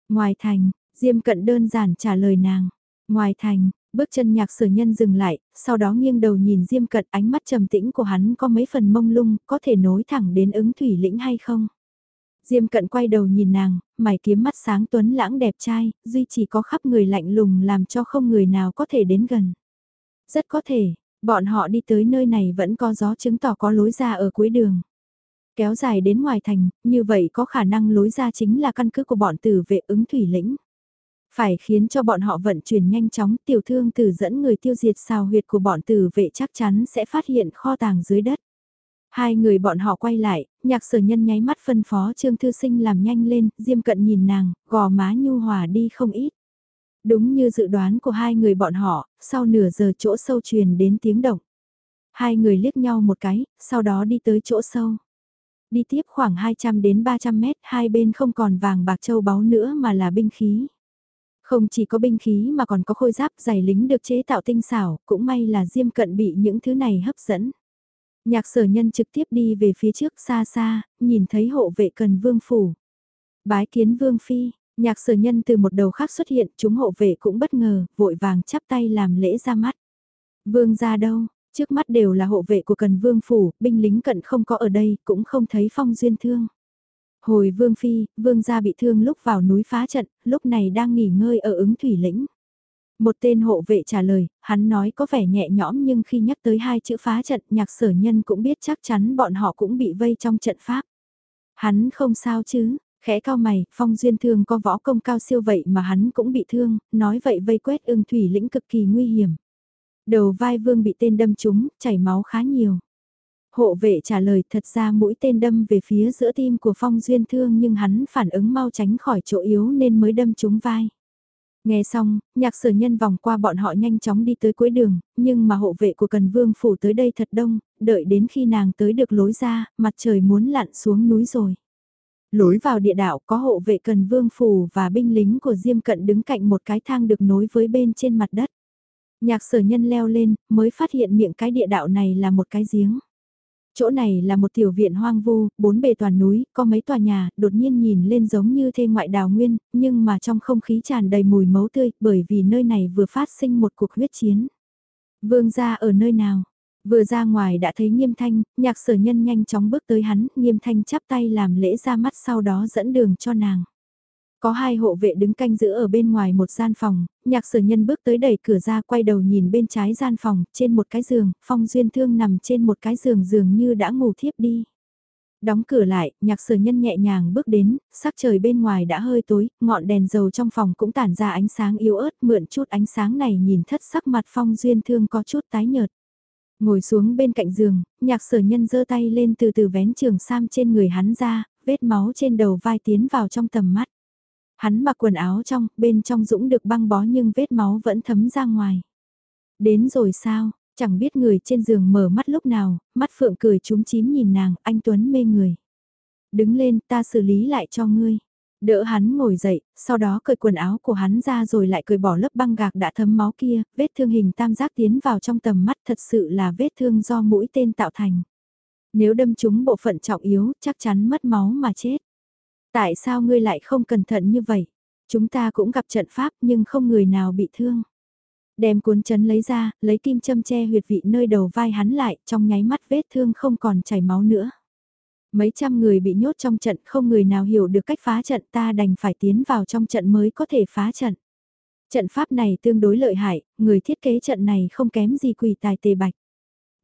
Ngoài thành, Diêm Cận đơn giản trả lời nàng. Ngoài thành, bước chân nhạc sở nhân dừng lại, sau đó nghiêng đầu nhìn Diêm Cận ánh mắt trầm tĩnh của hắn có mấy phần mông lung, có thể nối thẳng đến ứng thủy lĩnh hay không? Diêm Cận quay đầu nhìn nàng, mày kiếm mắt sáng tuấn lãng đẹp trai, duy chỉ có khắp người lạnh lùng làm cho không người nào có thể đến gần. Rất có thể, Bọn họ đi tới nơi này vẫn có gió chứng tỏ có lối ra ở cuối đường. Kéo dài đến ngoài thành, như vậy có khả năng lối ra chính là căn cứ của bọn tử vệ ứng thủy lĩnh. Phải khiến cho bọn họ vận chuyển nhanh chóng tiểu thương tử dẫn người tiêu diệt xào huyệt của bọn tử vệ chắc chắn sẽ phát hiện kho tàng dưới đất. Hai người bọn họ quay lại, nhạc sở nhân nháy mắt phân phó Trương Thư Sinh làm nhanh lên, Diêm Cận nhìn nàng, gò má nhu hòa đi không ít. Đúng như dự đoán của hai người bọn họ, sau nửa giờ chỗ sâu truyền đến tiếng động. Hai người liếc nhau một cái, sau đó đi tới chỗ sâu. Đi tiếp khoảng 200 đến 300 mét, hai bên không còn vàng bạc châu báu nữa mà là binh khí. Không chỉ có binh khí mà còn có khôi giáp giày lính được chế tạo tinh xảo, cũng may là Diêm Cận bị những thứ này hấp dẫn. Nhạc sở nhân trực tiếp đi về phía trước xa xa, nhìn thấy hộ vệ cần vương phủ. Bái kiến vương phi, Nhạc sở nhân từ một đầu khác xuất hiện, chúng hộ vệ cũng bất ngờ, vội vàng chắp tay làm lễ ra mắt. Vương ra đâu, trước mắt đều là hộ vệ của cần vương phủ, binh lính cận không có ở đây, cũng không thấy phong duyên thương. Hồi vương phi, vương gia bị thương lúc vào núi phá trận, lúc này đang nghỉ ngơi ở ứng thủy lĩnh. Một tên hộ vệ trả lời, hắn nói có vẻ nhẹ nhõm nhưng khi nhắc tới hai chữ phá trận nhạc sở nhân cũng biết chắc chắn bọn họ cũng bị vây trong trận pháp. Hắn không sao chứ, Khẽ cao mày, phong duyên thương có võ công cao siêu vậy mà hắn cũng bị thương, nói vậy vây quét ưng thủy lĩnh cực kỳ nguy hiểm. Đầu vai vương bị tên đâm trúng, chảy máu khá nhiều. Hộ vệ trả lời thật ra mũi tên đâm về phía giữa tim của phong duyên thương nhưng hắn phản ứng mau tránh khỏi chỗ yếu nên mới đâm trúng vai. Nghe xong, nhạc sở nhân vòng qua bọn họ nhanh chóng đi tới cuối đường, nhưng mà hộ vệ của Cần Vương Phủ tới đây thật đông, đợi đến khi nàng tới được lối ra, mặt trời muốn lặn xuống núi rồi. Lối vào địa đạo có hộ vệ Cần Vương Phủ và binh lính của Diêm Cận đứng cạnh một cái thang được nối với bên trên mặt đất. Nhạc sở nhân leo lên, mới phát hiện miệng cái địa đạo này là một cái giếng. Chỗ này là một tiểu viện hoang vu, bốn bề toàn núi, có mấy tòa nhà, đột nhiên nhìn lên giống như thê ngoại đào nguyên, nhưng mà trong không khí tràn đầy mùi máu tươi, bởi vì nơi này vừa phát sinh một cuộc huyết chiến. Vương gia ở nơi nào? Vừa ra ngoài đã thấy nghiêm thanh, nhạc sở nhân nhanh chóng bước tới hắn, nghiêm thanh chắp tay làm lễ ra mắt sau đó dẫn đường cho nàng. Có hai hộ vệ đứng canh giữ ở bên ngoài một gian phòng, nhạc sở nhân bước tới đẩy cửa ra quay đầu nhìn bên trái gian phòng, trên một cái giường, phong duyên thương nằm trên một cái giường dường như đã ngủ thiếp đi. Đóng cửa lại, nhạc sở nhân nhẹ nhàng bước đến, sắc trời bên ngoài đã hơi tối, ngọn đèn dầu trong phòng cũng tản ra ánh sáng yếu ớt, mượn chút ánh sáng này nhìn thất sắc mặt phong duyên thương có chút tái nhợt. Ngồi xuống bên cạnh giường, nhạc sở nhân giơ tay lên từ từ vén trường sam trên người hắn ra, vết máu trên đầu vai tiến vào trong tầm mắt. Hắn mặc quần áo trong, bên trong dũng được băng bó nhưng vết máu vẫn thấm ra ngoài. Đến rồi sao, chẳng biết người trên giường mở mắt lúc nào, mắt phượng cười trúng chím nhìn nàng, anh Tuấn mê người. Đứng lên, ta xử lý lại cho ngươi. Đỡ hắn ngồi dậy, sau đó cởi quần áo của hắn ra rồi lại cởi bỏ lớp băng gạc đã thấm máu kia, vết thương hình tam giác tiến vào trong tầm mắt thật sự là vết thương do mũi tên tạo thành. Nếu đâm trúng bộ phận trọng yếu, chắc chắn mất máu mà chết. Tại sao ngươi lại không cẩn thận như vậy? Chúng ta cũng gặp trận pháp nhưng không người nào bị thương. Đem cuốn chấn lấy ra, lấy kim châm che huyệt vị nơi đầu vai hắn lại, trong nháy mắt vết thương không còn chảy máu nữa. Mấy trăm người bị nhốt trong trận không người nào hiểu được cách phá trận ta đành phải tiến vào trong trận mới có thể phá trận. Trận pháp này tương đối lợi hại, người thiết kế trận này không kém gì quỷ tài tề bạch.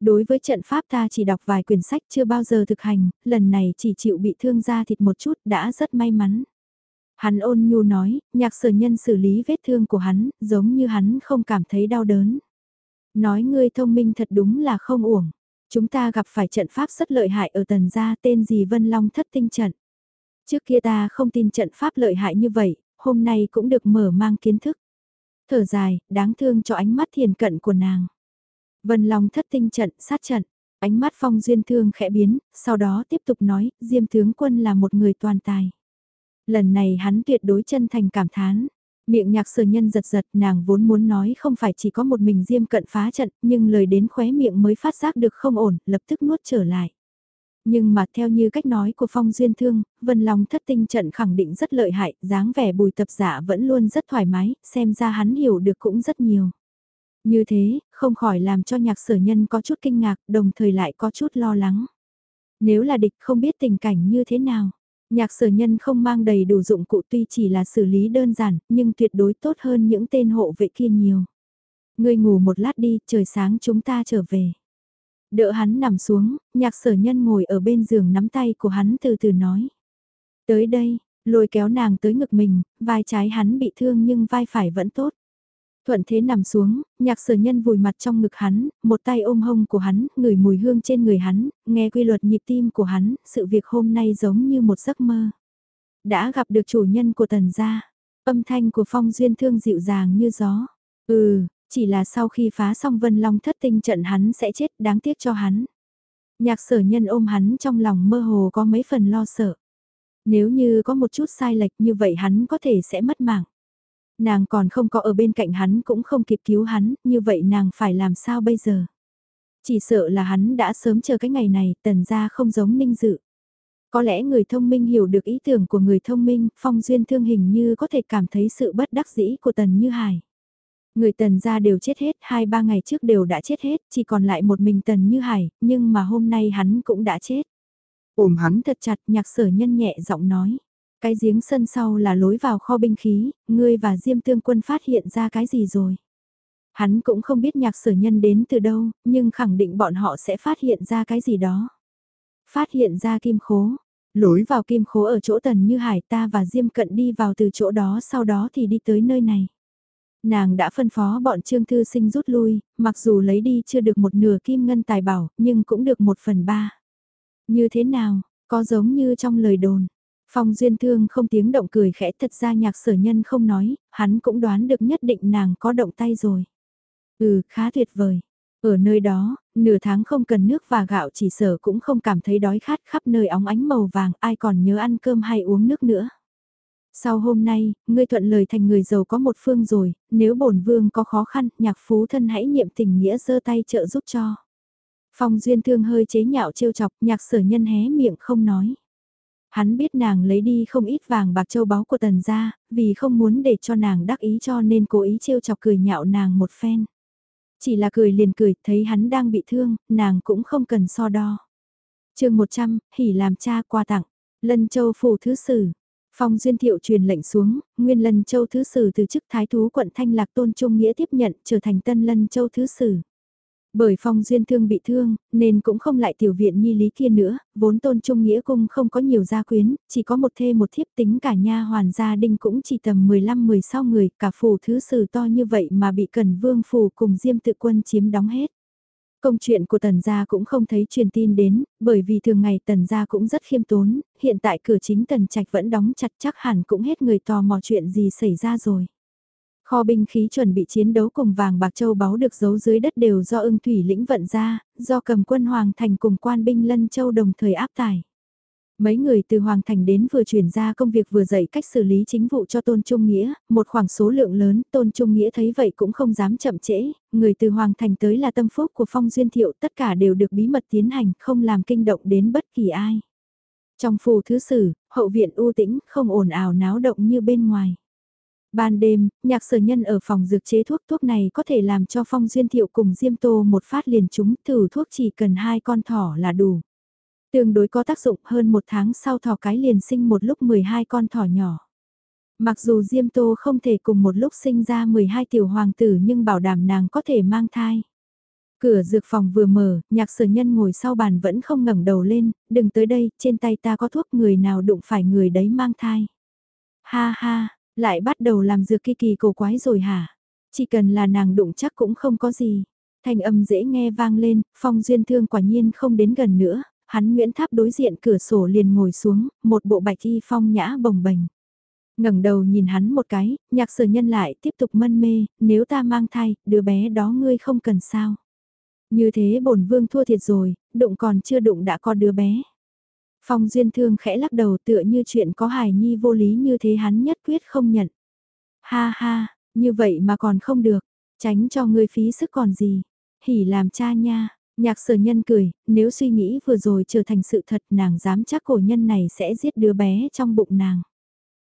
Đối với trận pháp ta chỉ đọc vài quyển sách chưa bao giờ thực hành, lần này chỉ chịu bị thương da thịt một chút đã rất may mắn. Hắn ôn nhu nói, nhạc sở nhân xử lý vết thương của hắn, giống như hắn không cảm thấy đau đớn. Nói ngươi thông minh thật đúng là không uổng. Chúng ta gặp phải trận pháp rất lợi hại ở tần gia tên gì Vân Long thất tinh trận. Trước kia ta không tin trận pháp lợi hại như vậy, hôm nay cũng được mở mang kiến thức. Thở dài, đáng thương cho ánh mắt thiền cận của nàng. Vân Long thất tinh trận, sát trận. Ánh mắt phong duyên thương khẽ biến, sau đó tiếp tục nói, Diêm tướng quân là một người toàn tài. Lần này hắn tuyệt đối chân thành cảm thán. Miệng nhạc sở nhân giật giật nàng vốn muốn nói không phải chỉ có một mình Diêm cận phá trận, nhưng lời đến khóe miệng mới phát giác được không ổn, lập tức nuốt trở lại. Nhưng mà theo như cách nói của Phong Duyên Thương, Vân Long thất tinh trận khẳng định rất lợi hại, dáng vẻ bùi tập giả vẫn luôn rất thoải mái, xem ra hắn hiểu được cũng rất nhiều. Như thế, không khỏi làm cho nhạc sở nhân có chút kinh ngạc, đồng thời lại có chút lo lắng. Nếu là địch không biết tình cảnh như thế nào, nhạc sở nhân không mang đầy đủ dụng cụ tuy chỉ là xử lý đơn giản, nhưng tuyệt đối tốt hơn những tên hộ vệ kia nhiều. Ngươi ngủ một lát đi, trời sáng chúng ta trở về. Đỡ hắn nằm xuống, nhạc sở nhân ngồi ở bên giường nắm tay của hắn từ từ nói. Tới đây, lôi kéo nàng tới ngực mình, vai trái hắn bị thương nhưng vai phải vẫn tốt. Thuận thế nằm xuống, nhạc sở nhân vùi mặt trong ngực hắn, một tay ôm hông của hắn, ngửi mùi hương trên người hắn, nghe quy luật nhịp tim của hắn, sự việc hôm nay giống như một giấc mơ. Đã gặp được chủ nhân của tần gia, âm thanh của phong duyên thương dịu dàng như gió. Ừ, chỉ là sau khi phá xong vân long thất tinh trận hắn sẽ chết đáng tiếc cho hắn. Nhạc sở nhân ôm hắn trong lòng mơ hồ có mấy phần lo sợ. Nếu như có một chút sai lệch như vậy hắn có thể sẽ mất mạng. Nàng còn không có ở bên cạnh hắn cũng không kịp cứu hắn, như vậy nàng phải làm sao bây giờ? Chỉ sợ là hắn đã sớm chờ cái ngày này, tần ra không giống ninh dự. Có lẽ người thông minh hiểu được ý tưởng của người thông minh, phong duyên thương hình như có thể cảm thấy sự bất đắc dĩ của tần như hải. Người tần ra đều chết hết, hai ba ngày trước đều đã chết hết, chỉ còn lại một mình tần như hải, nhưng mà hôm nay hắn cũng đã chết. Ôm hắn thật chặt, nhạc sở nhân nhẹ giọng nói. Cái giếng sân sau là lối vào kho binh khí, ngươi và Diêm Tương Quân phát hiện ra cái gì rồi? Hắn cũng không biết nhạc sở nhân đến từ đâu, nhưng khẳng định bọn họ sẽ phát hiện ra cái gì đó. Phát hiện ra kim khố, lối vào kim khố ở chỗ tần như hải ta và Diêm Cận đi vào từ chỗ đó sau đó thì đi tới nơi này. Nàng đã phân phó bọn Trương Thư Sinh rút lui, mặc dù lấy đi chưa được một nửa kim ngân tài bảo, nhưng cũng được một phần ba. Như thế nào, có giống như trong lời đồn, Phong Duyên Thương không tiếng động cười khẽ thật ra nhạc sở nhân không nói, hắn cũng đoán được nhất định nàng có động tay rồi. Ừ, khá tuyệt vời. Ở nơi đó, nửa tháng không cần nước và gạo chỉ sở cũng không cảm thấy đói khát khắp nơi óng ánh màu vàng ai còn nhớ ăn cơm hay uống nước nữa. Sau hôm nay, ngươi thuận lời thành người giàu có một phương rồi, nếu bổn vương có khó khăn, nhạc phú thân hãy niệm tình nghĩa giơ tay trợ giúp cho. Phong duyên thương hơi chế nhạo trêu chọc, nhạc sở nhân hé miệng không nói. Hắn biết nàng lấy đi không ít vàng bạc châu báu của tần gia, vì không muốn để cho nàng đắc ý cho nên cố ý trêu chọc cười nhạo nàng một phen. Chỉ là cười liền cười, thấy hắn đang bị thương, nàng cũng không cần so đo. chương 100, hỉ làm cha qua tặng, lân châu phủ thứ sử. Phong Duyên Thiệu truyền lệnh xuống, Nguyên Lân Châu Thứ Sử từ chức Thái Thú quận Thanh Lạc Tôn Trung Nghĩa tiếp nhận trở thành Tân Lân Châu Thứ Sử. Bởi Phong Duyên Thương bị thương, nên cũng không lại tiểu viện nhi lý kia nữa, vốn Tôn Trung Nghĩa cung không có nhiều gia quyến, chỉ có một thê một thiếp tính cả nha hoàn gia đình cũng chỉ tầm 15-16 người, cả phủ Thứ Sử to như vậy mà bị Cần Vương Phủ cùng Diêm tự quân chiếm đóng hết. Công chuyện của tần gia cũng không thấy truyền tin đến, bởi vì thường ngày tần gia cũng rất khiêm tốn, hiện tại cửa chính tần trạch vẫn đóng chặt chắc hẳn cũng hết người tò mò chuyện gì xảy ra rồi. Kho binh khí chuẩn bị chiến đấu cùng vàng bạc châu báu được giấu dưới đất đều do ưng thủy lĩnh vận ra, do cầm quân hoàng thành cùng quan binh lân châu đồng thời áp tải. Mấy người từ Hoàng Thành đến vừa chuyển ra công việc vừa dạy cách xử lý chính vụ cho Tôn Trung Nghĩa, một khoảng số lượng lớn, Tôn Trung Nghĩa thấy vậy cũng không dám chậm trễ, người từ Hoàng Thành tới là tâm phúc của Phong Duyên Thiệu, tất cả đều được bí mật tiến hành, không làm kinh động đến bất kỳ ai. Trong phủ thứ sử, hậu viện u tĩnh, không ồn ào náo động như bên ngoài. Ban đêm, nhạc sở nhân ở phòng dược chế thuốc thuốc này có thể làm cho Phong Duyên Thiệu cùng Diêm Tô một phát liền chúng thử thuốc chỉ cần hai con thỏ là đủ. Tương đối có tác dụng hơn một tháng sau thỏ cái liền sinh một lúc 12 con thỏ nhỏ. Mặc dù Diêm Tô không thể cùng một lúc sinh ra 12 tiểu hoàng tử nhưng bảo đảm nàng có thể mang thai. Cửa dược phòng vừa mở, nhạc sở nhân ngồi sau bàn vẫn không ngẩng đầu lên, đừng tới đây, trên tay ta có thuốc người nào đụng phải người đấy mang thai. Ha ha, lại bắt đầu làm dược kỳ kỳ cổ quái rồi hả? Chỉ cần là nàng đụng chắc cũng không có gì. Thanh âm dễ nghe vang lên, phong duyên thương quả nhiên không đến gần nữa, hắn Nguyễn Tháp đối diện cửa sổ liền ngồi xuống, một bộ bạch y phong nhã bồng bềnh. ngẩng đầu nhìn hắn một cái, nhạc sở nhân lại tiếp tục mân mê, nếu ta mang thai, đứa bé đó ngươi không cần sao. Như thế bổn vương thua thiệt rồi, đụng còn chưa đụng đã có đứa bé. Phong duyên thương khẽ lắc đầu tựa như chuyện có hài nhi vô lý như thế hắn nhất quyết không nhận. Ha ha, như vậy mà còn không được, tránh cho ngươi phí sức còn gì, hỉ làm cha nha, Nhạc sở nhân cười, nếu suy nghĩ vừa rồi trở thành sự thật nàng dám chắc cổ nhân này sẽ giết đứa bé trong bụng nàng.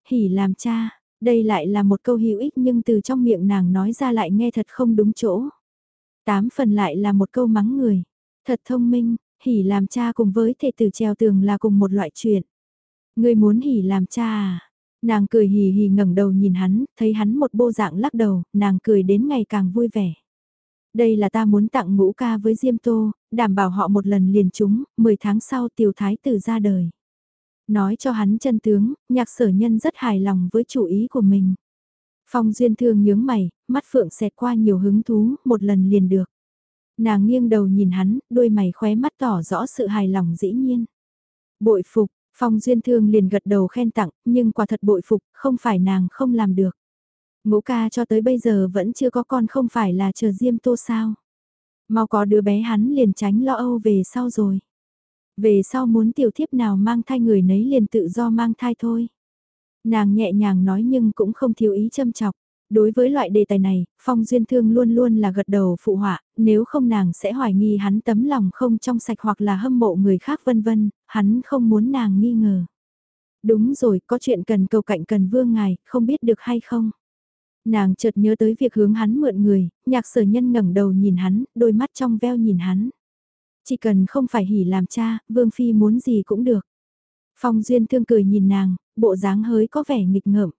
Hỉ làm cha, đây lại là một câu hữu ích nhưng từ trong miệng nàng nói ra lại nghe thật không đúng chỗ. Tám phần lại là một câu mắng người. Thật thông minh, hỉ làm cha cùng với thể tử treo tường là cùng một loại chuyện. ngươi muốn hỉ làm cha à? Nàng cười hì hì ngẩng đầu nhìn hắn, thấy hắn một bộ dạng lắc đầu, nàng cười đến ngày càng vui vẻ. Đây là ta muốn tặng ngũ ca với Diêm Tô, đảm bảo họ một lần liền chúng, 10 tháng sau tiểu thái tử ra đời. Nói cho hắn chân tướng, nhạc sở nhân rất hài lòng với chủ ý của mình. Phong duyên thương nhướng mày, mắt phượng xẹt qua nhiều hứng thú, một lần liền được. Nàng nghiêng đầu nhìn hắn, đôi mày khóe mắt tỏ rõ sự hài lòng dĩ nhiên. Bội phục, Phong duyên thương liền gật đầu khen tặng, nhưng quả thật bội phục, không phải nàng không làm được. Ngũ ca cho tới bây giờ vẫn chưa có con không phải là chờ Diêm Tô sao. Mau có đứa bé hắn liền tránh lo âu về sau rồi. Về sau muốn tiểu thiếp nào mang thai người nấy liền tự do mang thai thôi. Nàng nhẹ nhàng nói nhưng cũng không thiếu ý châm chọc. Đối với loại đề tài này, Phong Duyên Thương luôn luôn là gật đầu phụ họa, nếu không nàng sẽ hoài nghi hắn tấm lòng không trong sạch hoặc là hâm mộ người khác vân vân, hắn không muốn nàng nghi ngờ. Đúng rồi, có chuyện cần cầu cạnh cần vương ngài, không biết được hay không? Nàng chợt nhớ tới việc hướng hắn mượn người, nhạc sở nhân ngẩng đầu nhìn hắn, đôi mắt trong veo nhìn hắn. Chỉ cần không phải hỉ làm cha, Vương Phi muốn gì cũng được. Phong Duyên thương cười nhìn nàng, bộ dáng hơi có vẻ nghịch ngợm.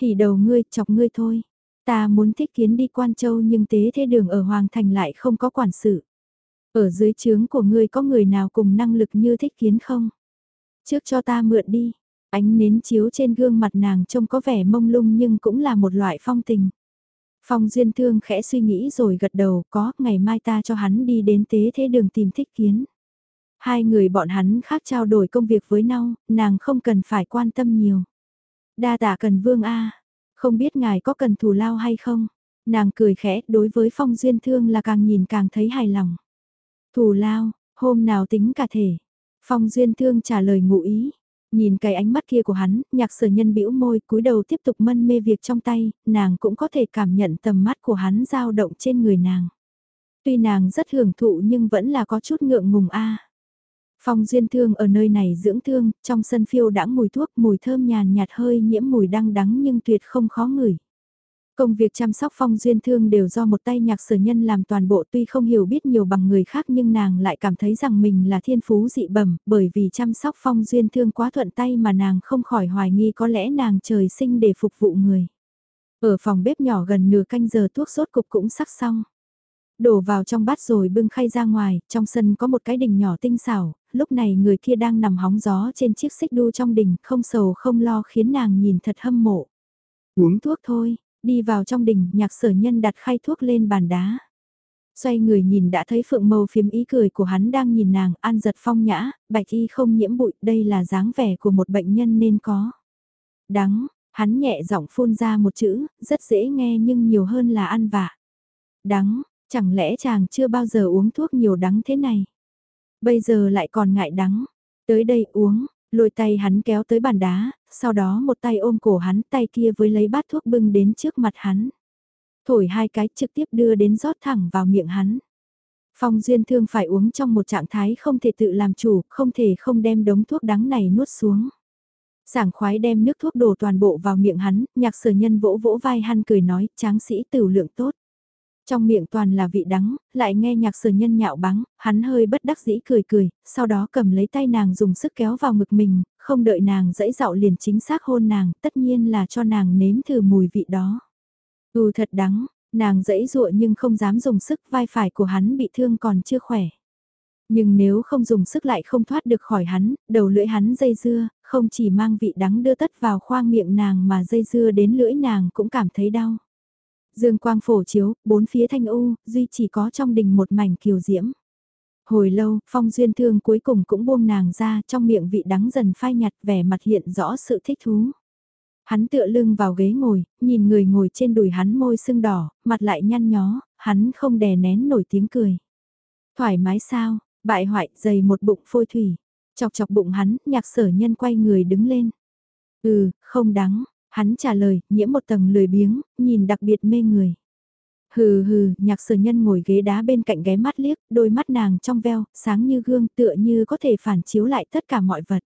Hỉ đầu ngươi, chọc ngươi thôi. Ta muốn thích kiến đi quan châu nhưng tế thế đường ở Hoàng Thành lại không có quản sự. Ở dưới trướng của ngươi có người nào cùng năng lực như thích kiến không? Trước cho ta mượn đi, Ánh nến chiếu trên gương mặt nàng trông có vẻ mông lung nhưng cũng là một loại phong tình. Phong Duyên Thương khẽ suy nghĩ rồi gật đầu có, ngày mai ta cho hắn đi đến tế thế đường tìm thích kiến. Hai người bọn hắn khác trao đổi công việc với nhau, nàng không cần phải quan tâm nhiều. Đa tạ cần vương A, không biết ngài có cần thù lao hay không? Nàng cười khẽ, đối với phong duyên thương là càng nhìn càng thấy hài lòng. Thù lao, hôm nào tính cả thể. Phong duyên thương trả lời ngụ ý. Nhìn cái ánh mắt kia của hắn, nhạc sở nhân bĩu môi cúi đầu tiếp tục mân mê việc trong tay, nàng cũng có thể cảm nhận tầm mắt của hắn dao động trên người nàng. Tuy nàng rất hưởng thụ nhưng vẫn là có chút ngượng ngùng a. Phong duyên thương ở nơi này dưỡng thương, trong sân phiêu đãng mùi thuốc mùi thơm nhàn nhạt hơi nhiễm mùi đăng đắng nhưng tuyệt không khó ngửi. Công việc chăm sóc phong duyên thương đều do một tay nhạc sở nhân làm toàn bộ tuy không hiểu biết nhiều bằng người khác nhưng nàng lại cảm thấy rằng mình là thiên phú dị bẩm bởi vì chăm sóc phong duyên thương quá thuận tay mà nàng không khỏi hoài nghi có lẽ nàng trời sinh để phục vụ người. Ở phòng bếp nhỏ gần nửa canh giờ thuốc sốt cục cũng sắc xong. Đổ vào trong bát rồi bưng khay ra ngoài, trong sân có một cái đình nhỏ tinh xảo, lúc này người kia đang nằm hóng gió trên chiếc xích đu trong đình, không sầu không lo khiến nàng nhìn thật hâm mộ. Uống thuốc thôi, đi vào trong đình, nhạc sở nhân đặt khay thuốc lên bàn đá. Xoay người nhìn đã thấy phượng màu phiếm ý cười của hắn đang nhìn nàng, an giật phong nhã, bạch y không nhiễm bụi, đây là dáng vẻ của một bệnh nhân nên có. Đắng, hắn nhẹ giọng phun ra một chữ, rất dễ nghe nhưng nhiều hơn là ăn vạ. Đắng, chẳng lẽ chàng chưa bao giờ uống thuốc nhiều đắng thế này? Bây giờ lại còn ngại đắng. Tới đây uống, lôi tay hắn kéo tới bàn đá, sau đó một tay ôm cổ hắn tay kia với lấy bát thuốc bưng đến trước mặt hắn. Thổi hai cái trực tiếp đưa đến rót thẳng vào miệng hắn. Phong duyên thương phải uống trong một trạng thái không thể tự làm chủ, không thể không đem đống thuốc đắng này nuốt xuống. Sảng khoái đem nước thuốc đổ toàn bộ vào miệng hắn, nhạc sở nhân vỗ vỗ vai hắn cười nói, tráng sĩ tử lượng tốt. Trong miệng toàn là vị đắng, lại nghe nhạc sở nhân nhạo báng, hắn hơi bất đắc dĩ cười cười, sau đó cầm lấy tay nàng dùng sức kéo vào ngực mình, không đợi nàng dãy dạo liền chính xác hôn nàng, tất nhiên là cho nàng nếm thử mùi vị đó. Ừ thật đắng, nàng dãy dụa nhưng không dám dùng sức vai phải của hắn bị thương còn chưa khỏe. Nhưng nếu không dùng sức lại không thoát được khỏi hắn, đầu lưỡi hắn dây dưa, không chỉ mang vị đắng đưa tất vào khoang miệng nàng mà dây dưa đến lưỡi nàng cũng cảm thấy đau. Dương quang phổ chiếu, bốn phía thanh u, duy chỉ có trong đình một mảnh kiều diễm. Hồi lâu, phong duyên thương cuối cùng cũng buông nàng ra, trong miệng vị đắng dần phai nhạt vẻ mặt hiện rõ sự thích thú. Hắn tựa lưng vào ghế ngồi, nhìn người ngồi trên đùi hắn môi sưng đỏ, mặt lại nhăn nhó, hắn không đè nén nổi tiếng cười. Thoải mái sao, bại hoại, dày một bụng phôi thủy. Chọc chọc bụng hắn, nhạc sở nhân quay người đứng lên. Ừ, không đắng, Hắn trả lời, nhiễm một tầng lười biếng, nhìn đặc biệt mê người. Hừ hừ, nhạc sở nhân ngồi ghế đá bên cạnh ghé mắt liếc, đôi mắt nàng trong veo, sáng như gương tựa như có thể phản chiếu lại tất cả mọi vật.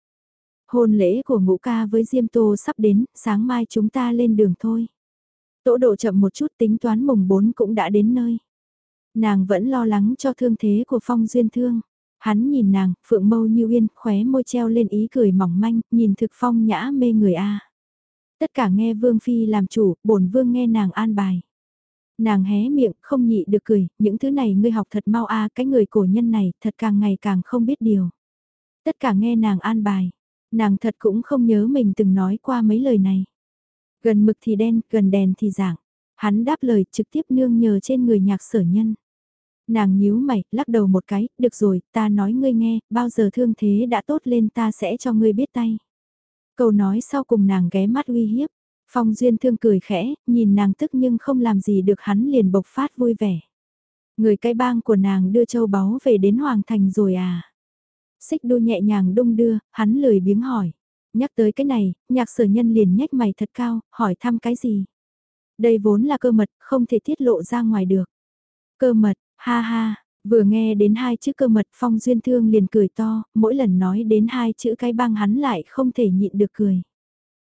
Hôn lễ của ngũ ca với Diêm Tô sắp đến, sáng mai chúng ta lên đường thôi. Tỗ độ chậm một chút tính toán mùng 4 cũng đã đến nơi. Nàng vẫn lo lắng cho thương thế của Phong Duyên Thương. Hắn nhìn nàng, phượng mâu như yên, khóe môi treo lên ý cười mỏng manh, nhìn thực phong nhã mê người a. Tất cả nghe Vương Phi làm chủ, bổn Vương nghe nàng an bài. Nàng hé miệng, không nhị được cười, những thứ này ngươi học thật mau a à, cái người cổ nhân này thật càng ngày càng không biết điều. Tất cả nghe nàng an bài, nàng thật cũng không nhớ mình từng nói qua mấy lời này. Gần mực thì đen, gần đèn thì dạng. Hắn đáp lời trực tiếp nương nhờ trên người nhạc sở nhân. Nàng nhíu mày, lắc đầu một cái, được rồi, ta nói ngươi nghe, bao giờ thương thế đã tốt lên ta sẽ cho ngươi biết tay. Câu nói sau cùng nàng ghé mắt uy hiếp. Phong Duyên Thương cười khẽ, nhìn nàng tức nhưng không làm gì được hắn liền bộc phát vui vẻ. Người cái bang của nàng đưa châu báu về đến Hoàng Thành rồi à? Xích đu nhẹ nhàng đung đưa, hắn lười biếng hỏi. Nhắc tới cái này, nhạc sở nhân liền nhếch mày thật cao, hỏi thăm cái gì? Đây vốn là cơ mật, không thể tiết lộ ra ngoài được. Cơ mật, ha ha, Vừa nghe đến hai chữ cơ mật phong duyên thương liền cười to, mỗi lần nói đến hai chữ cái băng hắn lại không thể nhịn được cười.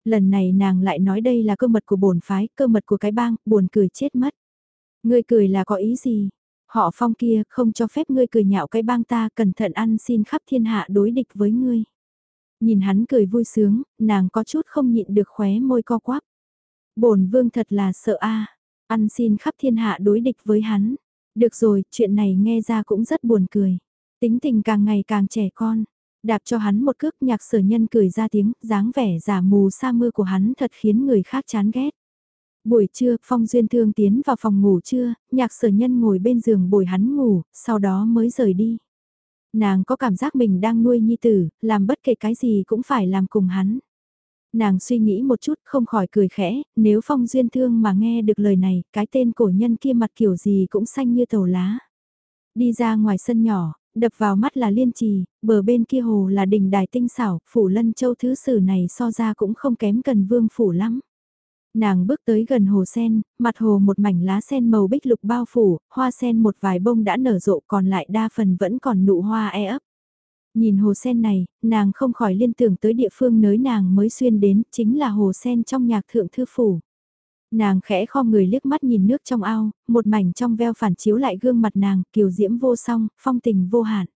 Lần này nàng lại nói đây là cơ mật của bổn phái, cơ mật của cái bang, buồn cười chết mất. Ngươi cười là có ý gì? Họ phong kia không cho phép ngươi cười nhạo cái bang ta cẩn thận ăn xin khắp thiên hạ đối địch với ngươi. Nhìn hắn cười vui sướng, nàng có chút không nhịn được khóe môi co quắp. bổn vương thật là sợ a ăn xin khắp thiên hạ đối địch với hắn. Được rồi, chuyện này nghe ra cũng rất buồn cười. Tính tình càng ngày càng trẻ con. Đạp cho hắn một cước nhạc sở nhân cười ra tiếng, dáng vẻ giả mù sa mưa của hắn thật khiến người khác chán ghét. Buổi trưa, Phong Duyên Thương tiến vào phòng ngủ trưa, nhạc sở nhân ngồi bên giường bồi hắn ngủ, sau đó mới rời đi. Nàng có cảm giác mình đang nuôi nhi tử, làm bất kể cái gì cũng phải làm cùng hắn. Nàng suy nghĩ một chút không khỏi cười khẽ, nếu phong duyên thương mà nghe được lời này, cái tên cổ nhân kia mặt kiểu gì cũng xanh như tàu lá. Đi ra ngoài sân nhỏ, đập vào mắt là liên trì, bờ bên kia hồ là đỉnh đài tinh xảo, phủ lân châu thứ sử này so ra cũng không kém cần vương phủ lắm. Nàng bước tới gần hồ sen, mặt hồ một mảnh lá sen màu bích lục bao phủ, hoa sen một vài bông đã nở rộ còn lại đa phần vẫn còn nụ hoa e ấp. Nhìn hồ sen này, nàng không khỏi liên tưởng tới địa phương nơi nàng mới xuyên đến, chính là hồ sen trong nhạc thượng thư phủ. Nàng khẽ kho người liếc mắt nhìn nước trong ao, một mảnh trong veo phản chiếu lại gương mặt nàng, kiều diễm vô song, phong tình vô hạn.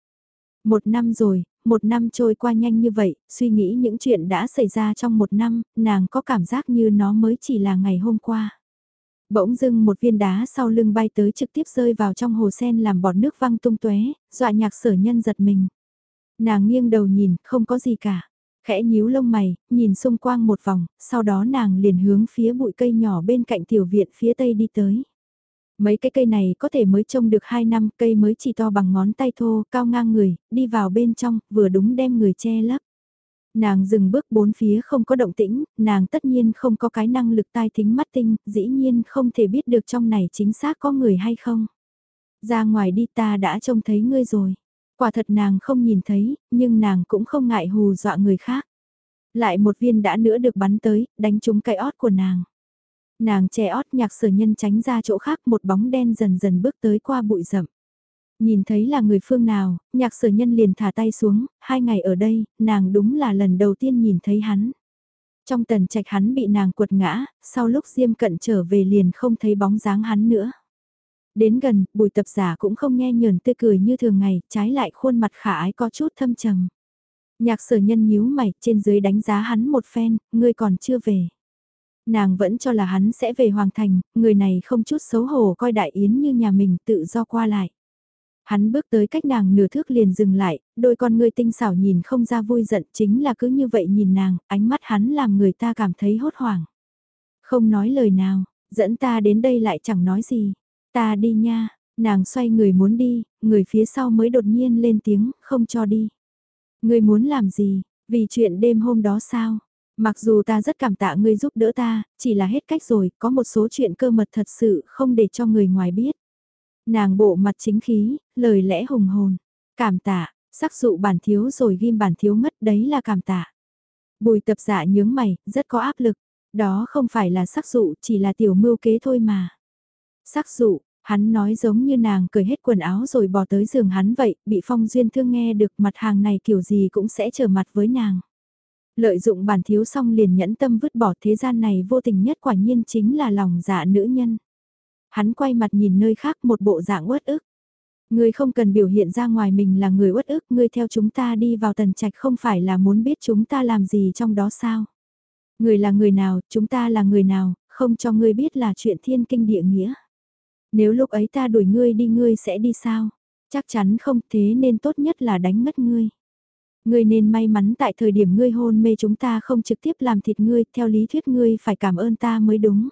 Một năm rồi, một năm trôi qua nhanh như vậy, suy nghĩ những chuyện đã xảy ra trong một năm, nàng có cảm giác như nó mới chỉ là ngày hôm qua. Bỗng dưng một viên đá sau lưng bay tới trực tiếp rơi vào trong hồ sen làm bọt nước văng tung tóe, dọa nhạc sở nhân giật mình. Nàng nghiêng đầu nhìn, không có gì cả. Khẽ nhíu lông mày, nhìn xung quanh một vòng, sau đó nàng liền hướng phía bụi cây nhỏ bên cạnh tiểu viện phía tây đi tới. Mấy cái cây này có thể mới trông được 2 năm, cây mới chỉ to bằng ngón tay thô, cao ngang người, đi vào bên trong, vừa đúng đem người che lấp. Nàng dừng bước bốn phía không có động tĩnh, nàng tất nhiên không có cái năng lực tai thính mắt tinh, dĩ nhiên không thể biết được trong này chính xác có người hay không. Ra ngoài đi ta đã trông thấy ngươi rồi. Quả thật nàng không nhìn thấy, nhưng nàng cũng không ngại hù dọa người khác. Lại một viên đã nữa được bắn tới, đánh trúng cái ót của nàng. Nàng che ót nhạc sở nhân tránh ra chỗ khác một bóng đen dần dần bước tới qua bụi rậm. Nhìn thấy là người phương nào, nhạc sở nhân liền thả tay xuống, hai ngày ở đây, nàng đúng là lần đầu tiên nhìn thấy hắn. Trong tần trạch hắn bị nàng quật ngã, sau lúc diêm cận trở về liền không thấy bóng dáng hắn nữa. Đến gần, bùi tập giả cũng không nghe nhờn tươi cười như thường ngày, trái lại khuôn mặt khả ái có chút thâm trầm. Nhạc sở nhân nhíu mày, trên dưới đánh giá hắn một phen, ngươi còn chưa về. Nàng vẫn cho là hắn sẽ về Hoàng Thành, người này không chút xấu hổ coi đại yến như nhà mình tự do qua lại. Hắn bước tới cách nàng nửa thước liền dừng lại, đôi con ngươi tinh xảo nhìn không ra vui giận chính là cứ như vậy nhìn nàng, ánh mắt hắn làm người ta cảm thấy hốt hoảng. Không nói lời nào, dẫn ta đến đây lại chẳng nói gì. Ta đi nha, nàng xoay người muốn đi, người phía sau mới đột nhiên lên tiếng, không cho đi. Người muốn làm gì, vì chuyện đêm hôm đó sao? Mặc dù ta rất cảm tạ ngươi giúp đỡ ta, chỉ là hết cách rồi, có một số chuyện cơ mật thật sự không để cho người ngoài biết. Nàng bộ mặt chính khí, lời lẽ hùng hồn. Cảm tạ, sắc dụ bản thiếu rồi ghim bản thiếu ngất đấy là cảm tạ. Bùi tập dạ nhướng mày, rất có áp lực. Đó không phải là sắc dụ, chỉ là tiểu mưu kế thôi mà. Sắc dụ, hắn nói giống như nàng cởi hết quần áo rồi bỏ tới giường hắn vậy, bị phong duyên thương nghe được mặt hàng này kiểu gì cũng sẽ trở mặt với nàng. Lợi dụng bản thiếu xong liền nhẫn tâm vứt bỏ thế gian này vô tình nhất quả nhiên chính là lòng dạ nữ nhân. Hắn quay mặt nhìn nơi khác một bộ dạng uất ức. Ngươi không cần biểu hiện ra ngoài mình là người uất ức, ngươi theo chúng ta đi vào tần trạch không phải là muốn biết chúng ta làm gì trong đó sao. Người là người nào, chúng ta là người nào, không cho ngươi biết là chuyện thiên kinh địa nghĩa. Nếu lúc ấy ta đuổi ngươi đi ngươi sẽ đi sao? Chắc chắn không thế nên tốt nhất là đánh mất ngươi. Ngươi nên may mắn tại thời điểm ngươi hôn mê chúng ta không trực tiếp làm thịt ngươi, theo lý thuyết ngươi phải cảm ơn ta mới đúng.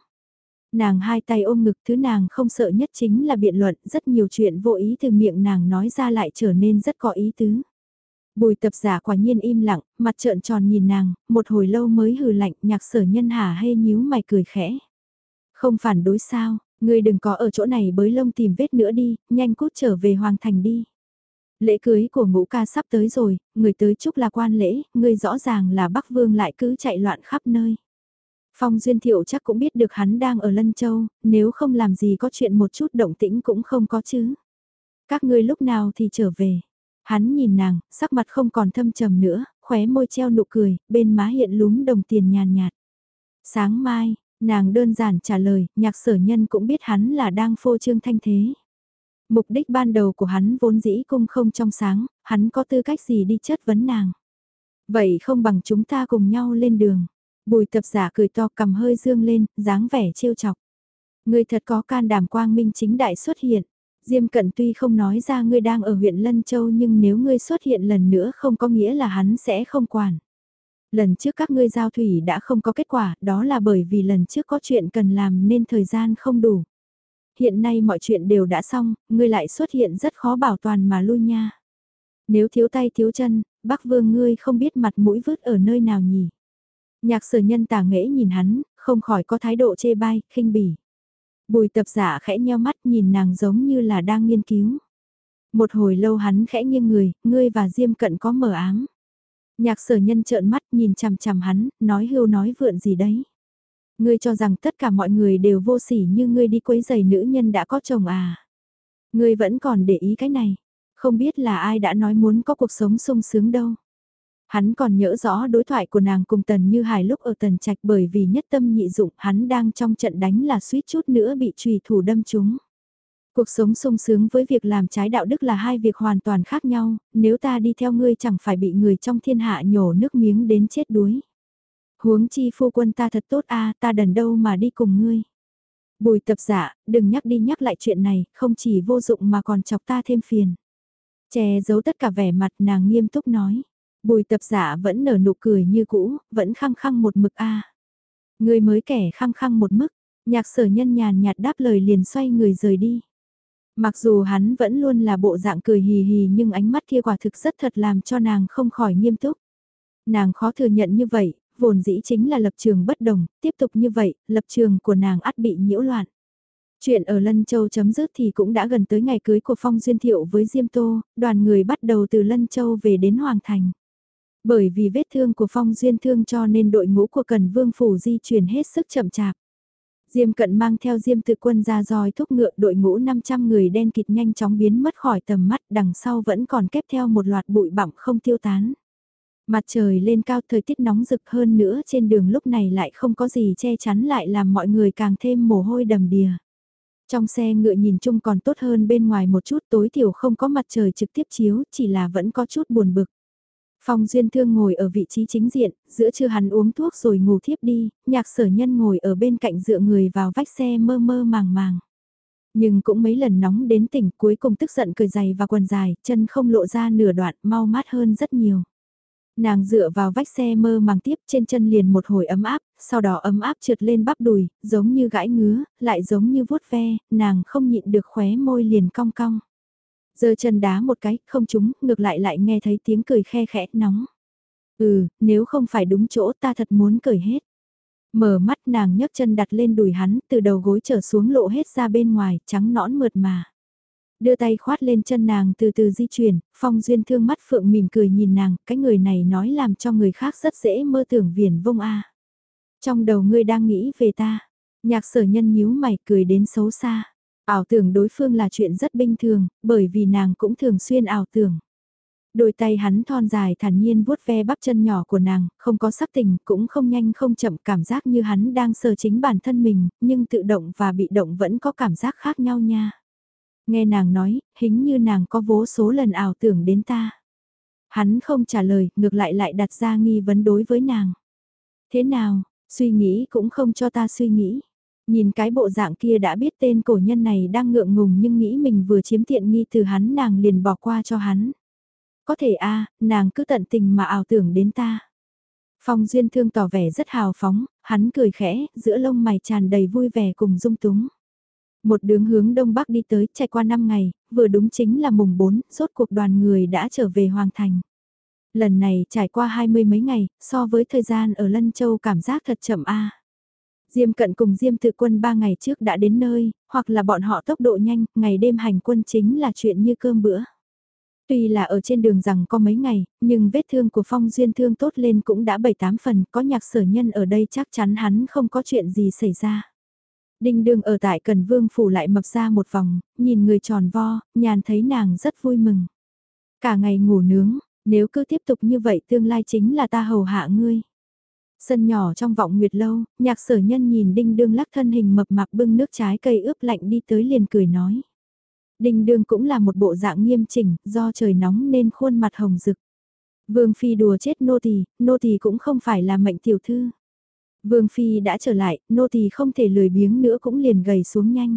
Nàng hai tay ôm ngực thứ nàng không sợ nhất chính là biện luận, rất nhiều chuyện vô ý từ miệng nàng nói ra lại trở nên rất có ý tứ. Bùi tập giả quả nhiên im lặng, mặt trợn tròn nhìn nàng, một hồi lâu mới hừ lạnh nhạc sở nhân hà hay nhíu mày cười khẽ. Không phản đối sao, ngươi đừng có ở chỗ này bới lông tìm vết nữa đi, nhanh cút trở về hoàng thành đi. Lễ cưới của ngũ ca sắp tới rồi, người tới chúc là quan lễ, ngươi rõ ràng là Bắc Vương lại cứ chạy loạn khắp nơi. Phong Duyên Thiệu chắc cũng biết được hắn đang ở Lân Châu, nếu không làm gì có chuyện một chút động tĩnh cũng không có chứ. Các ngươi lúc nào thì trở về. Hắn nhìn nàng, sắc mặt không còn thâm trầm nữa, khóe môi treo nụ cười, bên má hiện lúm đồng tiền nhàn nhạt. Sáng mai, nàng đơn giản trả lời, nhạc sở nhân cũng biết hắn là đang phô trương thanh thế. Mục đích ban đầu của hắn vốn dĩ cung không trong sáng, hắn có tư cách gì đi chất vấn nàng. Vậy không bằng chúng ta cùng nhau lên đường. Bùi tập giả cười to cầm hơi dương lên, dáng vẻ trêu chọc. Ngươi thật có can đảm quang minh chính đại xuất hiện. Diêm cận tuy không nói ra ngươi đang ở huyện Lân Châu nhưng nếu ngươi xuất hiện lần nữa không có nghĩa là hắn sẽ không quản. Lần trước các ngươi giao thủy đã không có kết quả, đó là bởi vì lần trước có chuyện cần làm nên thời gian không đủ hiện nay mọi chuyện đều đã xong, ngươi lại xuất hiện rất khó bảo toàn mà lui nha. Nếu thiếu tay thiếu chân, Bắc Vương ngươi không biết mặt mũi vứt ở nơi nào nhỉ? Nhạc sở nhân tà nghễ nhìn hắn, không khỏi có thái độ chê bai, khinh bỉ. Bùi tập giả khẽ nheo mắt nhìn nàng giống như là đang nghiên cứu. Một hồi lâu hắn khẽ nghiêng người, ngươi và Diêm Cận có mở áng. Nhạc sở nhân trợn mắt nhìn chằm chằm hắn, nói hưu nói vượn gì đấy. Ngươi cho rằng tất cả mọi người đều vô sỉ như ngươi đi quấy giày nữ nhân đã có chồng à. Ngươi vẫn còn để ý cái này. Không biết là ai đã nói muốn có cuộc sống sung sướng đâu. Hắn còn nhớ rõ đối thoại của nàng cùng Tần Như Hải lúc ở Tần Trạch bởi vì nhất tâm nhị dụng hắn đang trong trận đánh là suýt chút nữa bị trùy thủ đâm trúng. Cuộc sống sung sướng với việc làm trái đạo đức là hai việc hoàn toàn khác nhau, nếu ta đi theo ngươi chẳng phải bị người trong thiên hạ nhổ nước miếng đến chết đuối. Huống chi phu quân ta thật tốt a ta đần đâu mà đi cùng ngươi. Bùi tập giả, đừng nhắc đi nhắc lại chuyện này, không chỉ vô dụng mà còn chọc ta thêm phiền. Che giấu tất cả vẻ mặt nàng nghiêm túc nói. Bùi tập giả vẫn nở nụ cười như cũ, vẫn khăng khăng một mực a người mới kẻ khăng khăng một mức, nhạc sở nhân nhàn nhạt đáp lời liền xoay người rời đi. Mặc dù hắn vẫn luôn là bộ dạng cười hì hì nhưng ánh mắt kia quả thực rất thật làm cho nàng không khỏi nghiêm túc. Nàng khó thừa nhận như vậy, vốn dĩ chính là lập trường bất đồng, tiếp tục như vậy, lập trường của nàng ắt bị nhiễu loạn. Chuyện ở Lân Châu chấm dứt thì cũng đã gần tới ngày cưới của Phong Duyên Thiệu với Diêm Tô, đoàn người bắt đầu từ Lân Châu về đến Hoàng Thành. Bởi vì vết thương của Phong Duyên thương cho nên đội ngũ của Cần Vương Phủ di chuyển hết sức chậm chạp. Diêm cận mang theo Diêm tự quân ra roi thúc ngựa, đội ngũ 500 người đen kịt nhanh chóng biến mất khỏi tầm mắt, đằng sau vẫn còn kép theo một loạt bụi bặm không tiêu tán. Mặt trời lên cao, thời tiết nóng rực hơn nữa, trên đường lúc này lại không có gì che chắn lại làm mọi người càng thêm mồ hôi đầm đìa. Trong xe ngựa nhìn chung còn tốt hơn bên ngoài một chút, tối thiểu không có mặt trời trực tiếp chiếu, chỉ là vẫn có chút buồn bực. Phong Duyên Thương ngồi ở vị trí chính diện, giữa trưa hắn uống thuốc rồi ngủ thiếp đi, nhạc sở nhân ngồi ở bên cạnh dựa người vào vách xe mơ mơ màng màng. Nhưng cũng mấy lần nóng đến tỉnh cuối cùng tức giận cười dày và quần dài, chân không lộ ra nửa đoạn mau mát hơn rất nhiều. Nàng dựa vào vách xe mơ màng tiếp trên chân liền một hồi ấm áp, sau đó ấm áp trượt lên bắp đùi, giống như gãi ngứa, lại giống như vuốt ve, nàng không nhịn được khóe môi liền cong cong giơ chân đá một cái, không trúng, ngược lại lại nghe thấy tiếng cười khe khẽ, nóng. Ừ, nếu không phải đúng chỗ ta thật muốn cười hết. Mở mắt nàng nhấc chân đặt lên đùi hắn, từ đầu gối trở xuống lộ hết ra bên ngoài, trắng nõn mượt mà. Đưa tay khoát lên chân nàng từ từ di chuyển, phong duyên thương mắt phượng mỉm cười nhìn nàng, cái người này nói làm cho người khác rất dễ mơ tưởng viền vông a. Trong đầu ngươi đang nghĩ về ta, nhạc sở nhân nhíu mày cười đến xấu xa. Ảo tưởng đối phương là chuyện rất bình thường, bởi vì nàng cũng thường xuyên ảo tưởng. Đôi tay hắn thon dài thản nhiên vuốt ve bắp chân nhỏ của nàng, không có sắc tình, cũng không nhanh không chậm cảm giác như hắn đang sờ chính bản thân mình, nhưng tự động và bị động vẫn có cảm giác khác nhau nha. Nghe nàng nói, hình như nàng có vô số lần ảo tưởng đến ta. Hắn không trả lời, ngược lại lại đặt ra nghi vấn đối với nàng. Thế nào, suy nghĩ cũng không cho ta suy nghĩ. Nhìn cái bộ dạng kia đã biết tên cổ nhân này đang ngượng ngùng nhưng nghĩ mình vừa chiếm tiện nghi từ hắn nàng liền bỏ qua cho hắn. Có thể a nàng cứ tận tình mà ảo tưởng đến ta. Phong Duyên Thương tỏ vẻ rất hào phóng, hắn cười khẽ, giữa lông mày tràn đầy vui vẻ cùng dung túng. Một đường hướng đông bắc đi tới, trải qua 5 ngày, vừa đúng chính là mùng 4, rốt cuộc đoàn người đã trở về Hoàng Thành. Lần này trải qua hai mươi mấy ngày, so với thời gian ở Lân Châu cảm giác thật chậm a. Diêm cận cùng Diêm tự quân ba ngày trước đã đến nơi, hoặc là bọn họ tốc độ nhanh, ngày đêm hành quân chính là chuyện như cơm bữa. Tuy là ở trên đường rằng có mấy ngày, nhưng vết thương của Phong Duyên thương tốt lên cũng đã bảy tám phần, có nhạc sở nhân ở đây chắc chắn hắn không có chuyện gì xảy ra. Đinh Đường ở tại Cần Vương phủ lại mập ra một vòng, nhìn người tròn vo, nhàn thấy nàng rất vui mừng. Cả ngày ngủ nướng, nếu cứ tiếp tục như vậy tương lai chính là ta hầu hạ ngươi. Sân nhỏ trong vọng nguyệt lâu, nhạc sở nhân nhìn đinh đương lắc thân hình mập mạp bưng nước trái cây ướp lạnh đi tới liền cười nói. Đinh đương cũng là một bộ dạng nghiêm chỉnh, do trời nóng nên khuôn mặt hồng rực. Vương Phi đùa chết nô tỳ, nô tỳ cũng không phải là mệnh tiểu thư. Vương Phi đã trở lại, nô tỳ không thể lười biếng nữa cũng liền gầy xuống nhanh.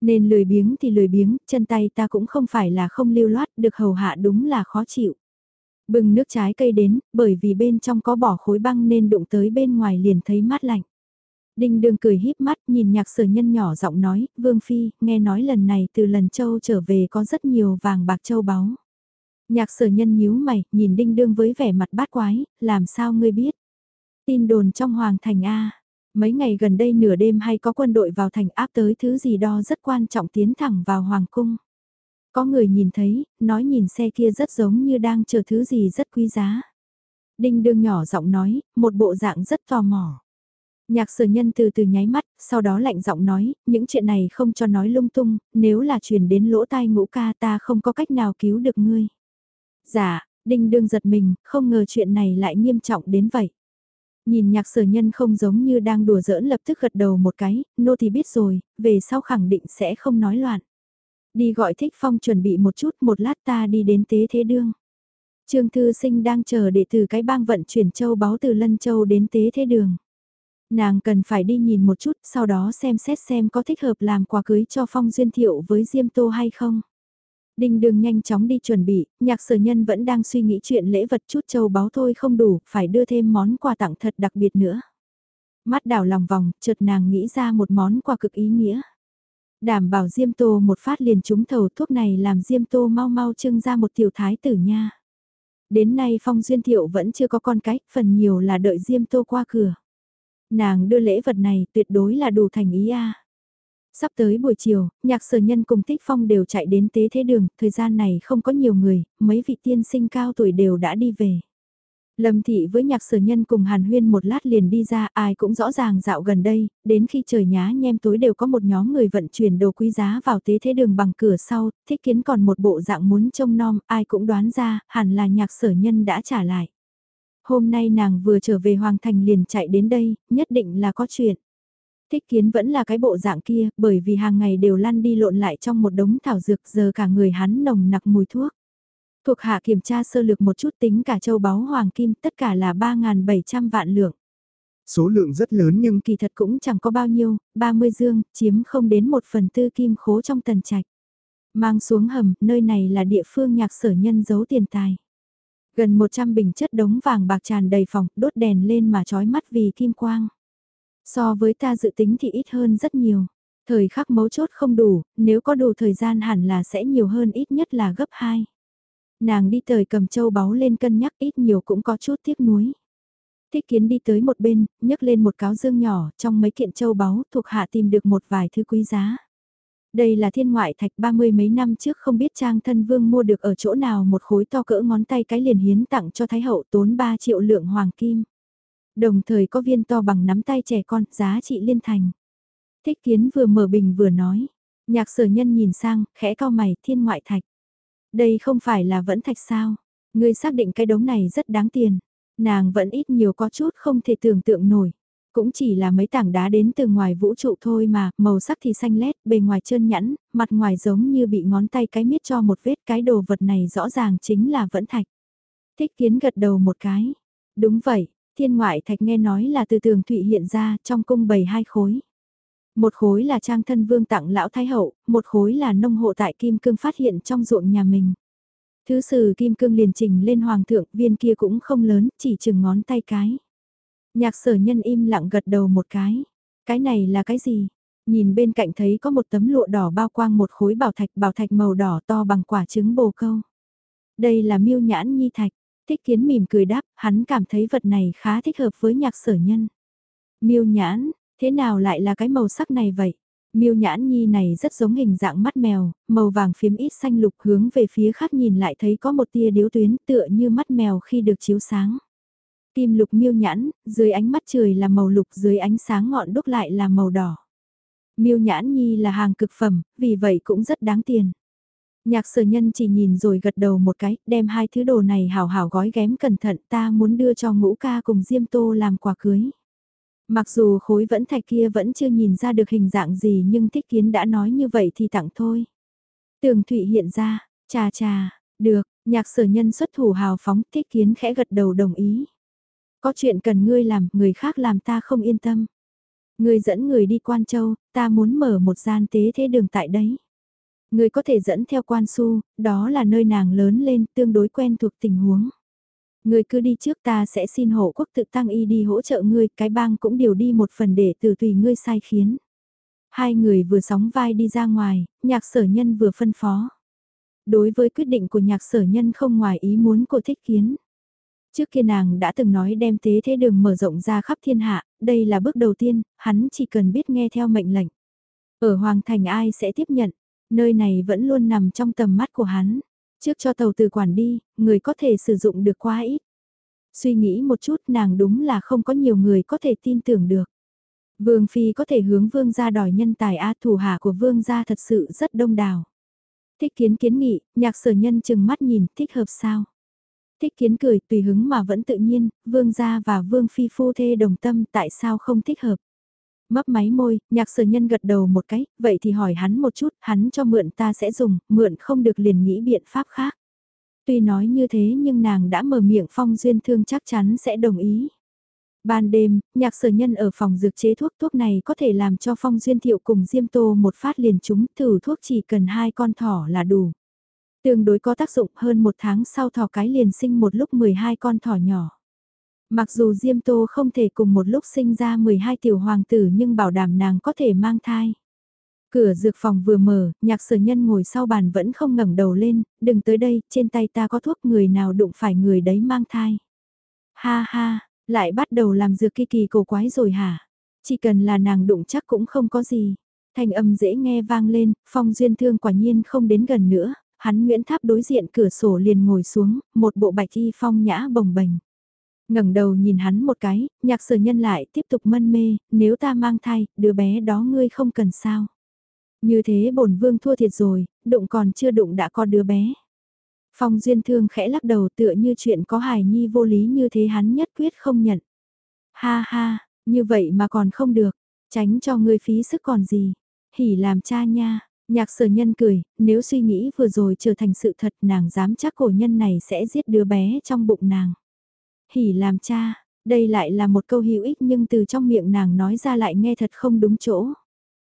Nên lười biếng thì lười biếng, chân tay ta cũng không phải là không lưu loát, được hầu hạ đúng là khó chịu. Bưng nước trái cây đến, bởi vì bên trong có bỏ khối băng nên đụng tới bên ngoài liền thấy mát lạnh. Đinh đường cười híp mắt nhìn nhạc sở nhân nhỏ giọng nói, Vương Phi, nghe nói lần này từ lần châu trở về có rất nhiều vàng bạc châu báu. Nhạc sở nhân nhíu mày, nhìn đinh đương với vẻ mặt bát quái, làm sao ngươi biết? Tin đồn trong hoàng thành A. Mấy ngày gần đây nửa đêm hay có quân đội vào thành áp tới thứ gì đó rất quan trọng tiến thẳng vào hoàng cung. Có người nhìn thấy, nói nhìn xe kia rất giống như đang chờ thứ gì rất quý giá. Đinh đương nhỏ giọng nói, một bộ dạng rất tò mò. Nhạc sở nhân từ từ nháy mắt, sau đó lạnh giọng nói, những chuyện này không cho nói lung tung, nếu là truyền đến lỗ tai ngũ ca ta không có cách nào cứu được ngươi. Dạ, đinh đương giật mình, không ngờ chuyện này lại nghiêm trọng đến vậy. Nhìn nhạc sở nhân không giống như đang đùa giỡn lập tức gật đầu một cái, nô thì biết rồi, về sau khẳng định sẽ không nói loạn. Đi gọi thích phong chuẩn bị một chút, một lát ta đi đến tế thế đương. Trương Thư Sinh đang chờ để từ cái bang vận chuyển châu báu từ Lân Châu đến tế thế đường. Nàng cần phải đi nhìn một chút, sau đó xem xét xem có thích hợp làm quà cưới cho Phong Duyên Thiệu với Diêm Tô hay không. Đinh đường nhanh chóng đi chuẩn bị, nhạc sở nhân vẫn đang suy nghĩ chuyện lễ vật chút châu báu thôi không đủ, phải đưa thêm món quà tặng thật đặc biệt nữa. Mắt đảo lòng vòng, chợt nàng nghĩ ra một món quà cực ý nghĩa. Đảm bảo Diêm Tô một phát liền trúng thầu thuốc này làm Diêm Tô mau mau trưng ra một tiểu thái tử nha. Đến nay Phong Duyên Thiệu vẫn chưa có con cái, phần nhiều là đợi Diêm Tô qua cửa. Nàng đưa lễ vật này tuyệt đối là đủ thành ý a. Sắp tới buổi chiều, nhạc sở nhân cùng Tích Phong đều chạy đến tế thế đường, thời gian này không có nhiều người, mấy vị tiên sinh cao tuổi đều đã đi về. Lâm thị với nhạc sở nhân cùng hàn huyên một lát liền đi ra, ai cũng rõ ràng dạo gần đây, đến khi trời nhá nhem tối đều có một nhóm người vận chuyển đồ quý giá vào tế thế đường bằng cửa sau, thích kiến còn một bộ dạng muốn trông nom, ai cũng đoán ra, hẳn là nhạc sở nhân đã trả lại. Hôm nay nàng vừa trở về Hoàng Thành liền chạy đến đây, nhất định là có chuyện. Thích kiến vẫn là cái bộ dạng kia, bởi vì hàng ngày đều lăn đi lộn lại trong một đống thảo dược giờ cả người hắn nồng nặc mùi thuốc. Thuộc hạ kiểm tra sơ lược một chút tính cả châu báu hoàng kim tất cả là 3.700 vạn lượng. Số lượng rất lớn nhưng kỳ thật cũng chẳng có bao nhiêu, 30 dương, chiếm không đến một phần tư kim khố trong tần trạch. Mang xuống hầm, nơi này là địa phương nhạc sở nhân giấu tiền tài. Gần 100 bình chất đống vàng bạc tràn đầy phòng, đốt đèn lên mà trói mắt vì kim quang. So với ta dự tính thì ít hơn rất nhiều. Thời khắc mấu chốt không đủ, nếu có đủ thời gian hẳn là sẽ nhiều hơn ít nhất là gấp 2. Nàng đi thời cầm châu báu lên cân nhắc ít nhiều cũng có chút tiếc nuối. Thích kiến đi tới một bên, nhấc lên một cáo dương nhỏ, trong mấy kiện châu báu thuộc hạ tìm được một vài thứ quý giá. Đây là thiên ngoại thạch ba mươi mấy năm trước không biết trang thân vương mua được ở chỗ nào một khối to cỡ ngón tay cái liền hiến tặng cho thái hậu tốn 3 triệu lượng hoàng kim. Đồng thời có viên to bằng nắm tay trẻ con, giá trị liên thành. Thích kiến vừa mở bình vừa nói. Nhạc sở nhân nhìn sang, khẽ cao mày, thiên ngoại thạch. Đây không phải là vẫn thạch sao? Ngươi xác định cái đống này rất đáng tiền. Nàng vẫn ít nhiều có chút không thể tưởng tượng nổi. Cũng chỉ là mấy tảng đá đến từ ngoài vũ trụ thôi mà, màu sắc thì xanh lét, bề ngoài trơn nhẵn, mặt ngoài giống như bị ngón tay cái miết cho một vết cái đồ vật này rõ ràng chính là vẫn thạch. Thích kiến gật đầu một cái. Đúng vậy, thiên ngoại thạch nghe nói là từ tường thụy hiện ra trong cung bầy hai khối. Một khối là trang thân vương tặng lão thái hậu, một khối là nông hộ tại Kim Cương phát hiện trong ruộng nhà mình. Thứ sử Kim Cương liền trình lên hoàng thượng, viên kia cũng không lớn, chỉ chừng ngón tay cái. Nhạc sở nhân im lặng gật đầu một cái. Cái này là cái gì? Nhìn bên cạnh thấy có một tấm lụa đỏ bao quang một khối bảo thạch bảo thạch màu đỏ to bằng quả trứng bồ câu. Đây là miêu nhãn nhi thạch. Thích kiến mỉm cười đáp, hắn cảm thấy vật này khá thích hợp với nhạc sở nhân. Miêu nhãn, thế nào lại là cái màu sắc này vậy? Miêu nhãn nhi này rất giống hình dạng mắt mèo, màu vàng phiếm ít xanh lục hướng về phía khác nhìn lại thấy có một tia điếu tuyến tựa như mắt mèo khi được chiếu sáng. Kim lục miêu nhãn, dưới ánh mắt trời là màu lục dưới ánh sáng ngọn đúc lại là màu đỏ. Miêu nhãn nhi là hàng cực phẩm, vì vậy cũng rất đáng tiền. Nhạc sở nhân chỉ nhìn rồi gật đầu một cái, đem hai thứ đồ này hào hào gói ghém cẩn thận ta muốn đưa cho ngũ ca cùng Diêm Tô làm quà cưới. Mặc dù khối vẫn thạch kia vẫn chưa nhìn ra được hình dạng gì nhưng thích kiến đã nói như vậy thì tặng thôi. Tường Thụy hiện ra, trà trà, được, nhạc sở nhân xuất thủ hào phóng thích kiến khẽ gật đầu đồng ý. Có chuyện cần ngươi làm, người khác làm ta không yên tâm. Ngươi dẫn người đi Quan Châu, ta muốn mở một gian tế thế đường tại đấy. Ngươi có thể dẫn theo Quan Su, đó là nơi nàng lớn lên, tương đối quen thuộc tình huống. Ngươi cứ đi trước ta sẽ xin hộ quốc tự tăng y đi hỗ trợ ngươi, cái bang cũng điều đi một phần để từ tùy ngươi sai khiến. Hai người vừa sóng vai đi ra ngoài, nhạc sở nhân vừa phân phó. Đối với quyết định của nhạc sở nhân không ngoài ý muốn của thích kiến. Trước kia nàng đã từng nói đem tế thế đường mở rộng ra khắp thiên hạ, đây là bước đầu tiên, hắn chỉ cần biết nghe theo mệnh lệnh. Ở Hoàng Thành ai sẽ tiếp nhận, nơi này vẫn luôn nằm trong tầm mắt của hắn. Trước cho tàu từ quản đi, người có thể sử dụng được quá ít. Suy nghĩ một chút nàng đúng là không có nhiều người có thể tin tưởng được. Vương Phi có thể hướng Vương gia đòi nhân tài A thủ hạ của Vương gia thật sự rất đông đảo. Thích kiến kiến nghị, nhạc sở nhân chừng mắt nhìn, thích hợp sao? Thích kiến cười, tùy hứng mà vẫn tự nhiên, Vương gia và Vương Phi phu thê đồng tâm tại sao không thích hợp? Mấp máy môi, nhạc sở nhân gật đầu một cái, vậy thì hỏi hắn một chút, hắn cho mượn ta sẽ dùng, mượn không được liền nghĩ biện pháp khác. Tuy nói như thế nhưng nàng đã mở miệng phong duyên thương chắc chắn sẽ đồng ý. Ban đêm, nhạc sở nhân ở phòng dược chế thuốc thuốc này có thể làm cho phong duyên thiệu cùng diêm tô một phát liền chúng thử thuốc chỉ cần hai con thỏ là đủ. Tương đối có tác dụng hơn một tháng sau thỏ cái liền sinh một lúc 12 con thỏ nhỏ. Mặc dù Diêm Tô không thể cùng một lúc sinh ra 12 tiểu hoàng tử nhưng bảo đảm nàng có thể mang thai. Cửa dược phòng vừa mở, nhạc sở nhân ngồi sau bàn vẫn không ngẩng đầu lên, đừng tới đây, trên tay ta có thuốc người nào đụng phải người đấy mang thai. Ha ha, lại bắt đầu làm dược kỳ kỳ cổ quái rồi hả? Chỉ cần là nàng đụng chắc cũng không có gì. Thanh âm dễ nghe vang lên, phong duyên thương quả nhiên không đến gần nữa, hắn Nguyễn Tháp đối diện cửa sổ liền ngồi xuống, một bộ bạch y phong nhã bồng bềnh ngẩng đầu nhìn hắn một cái, nhạc sở nhân lại tiếp tục mân mê, nếu ta mang thai, đứa bé đó ngươi không cần sao. Như thế bổn vương thua thiệt rồi, đụng còn chưa đụng đã có đứa bé. Phong duyên thương khẽ lắc đầu tựa như chuyện có hài nhi vô lý như thế hắn nhất quyết không nhận. Ha ha, như vậy mà còn không được, tránh cho ngươi phí sức còn gì. Hỉ làm cha nha, nhạc sở nhân cười, nếu suy nghĩ vừa rồi trở thành sự thật nàng dám chắc cổ nhân này sẽ giết đứa bé trong bụng nàng hỉ làm cha, đây lại là một câu hữu ích nhưng từ trong miệng nàng nói ra lại nghe thật không đúng chỗ.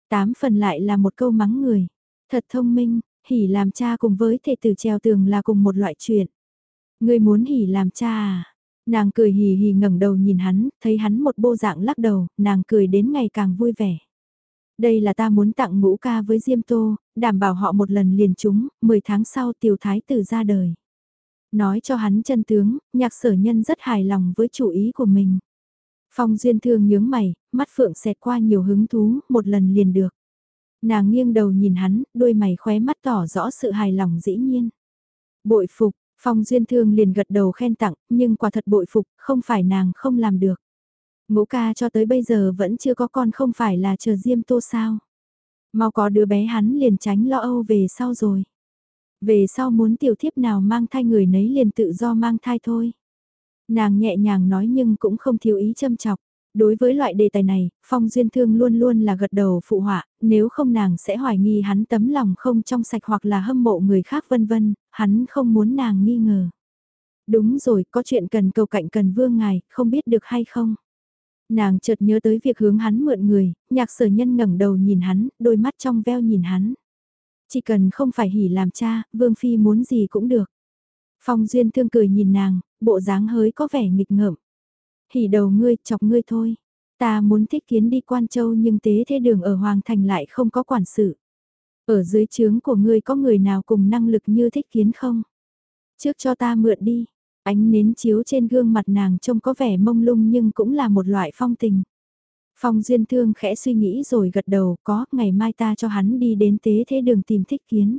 Tám phần lại là một câu mắng người, thật thông minh, hỉ làm cha cùng với thể tử treo tường là cùng một loại chuyện. Người muốn hỉ làm cha à? Nàng cười hì hì ngẩng đầu nhìn hắn, thấy hắn một bộ dạng lắc đầu, nàng cười đến ngày càng vui vẻ. Đây là ta muốn tặng ngũ ca với Diêm Tô, đảm bảo họ một lần liền chúng, 10 tháng sau tiểu thái tử ra đời. Nói cho hắn chân tướng, nhạc sở nhân rất hài lòng với chủ ý của mình. Phong duyên thương nhướng mày, mắt phượng xẹt qua nhiều hứng thú, một lần liền được. Nàng nghiêng đầu nhìn hắn, đôi mày khóe mắt tỏ rõ sự hài lòng dĩ nhiên. Bội phục, Phong duyên thương liền gật đầu khen tặng, nhưng quả thật bội phục, không phải nàng không làm được. Ngũ ca cho tới bây giờ vẫn chưa có con không phải là chờ diêm tô sao. Mau có đứa bé hắn liền tránh lo âu về sau rồi. Về sau muốn tiểu thiếp nào mang thai người nấy liền tự do mang thai thôi. Nàng nhẹ nhàng nói nhưng cũng không thiếu ý châm chọc. Đối với loại đề tài này, Phong Duyên Thương luôn luôn là gật đầu phụ họa, nếu không nàng sẽ hoài nghi hắn tấm lòng không trong sạch hoặc là hâm mộ người khác vân vân, hắn không muốn nàng nghi ngờ. Đúng rồi, có chuyện cần cầu cạnh cần vương ngài, không biết được hay không? Nàng chợt nhớ tới việc hướng hắn mượn người, nhạc sở nhân ngẩng đầu nhìn hắn, đôi mắt trong veo nhìn hắn. Chỉ cần không phải hỉ làm cha, Vương Phi muốn gì cũng được. Phong Duyên thương cười nhìn nàng, bộ dáng hơi có vẻ nghịch ngợm. Hỉ đầu ngươi, chọc ngươi thôi. Ta muốn thích kiến đi quan châu nhưng tế thế đường ở Hoàng Thành lại không có quản sự. Ở dưới trướng của ngươi có người nào cùng năng lực như thích kiến không? Trước cho ta mượn đi. Ánh nến chiếu trên gương mặt nàng trông có vẻ mông lung nhưng cũng là một loại phong tình. Phong Duyên Thương khẽ suy nghĩ rồi gật đầu có, ngày mai ta cho hắn đi đến tế thế đường tìm thích kiến.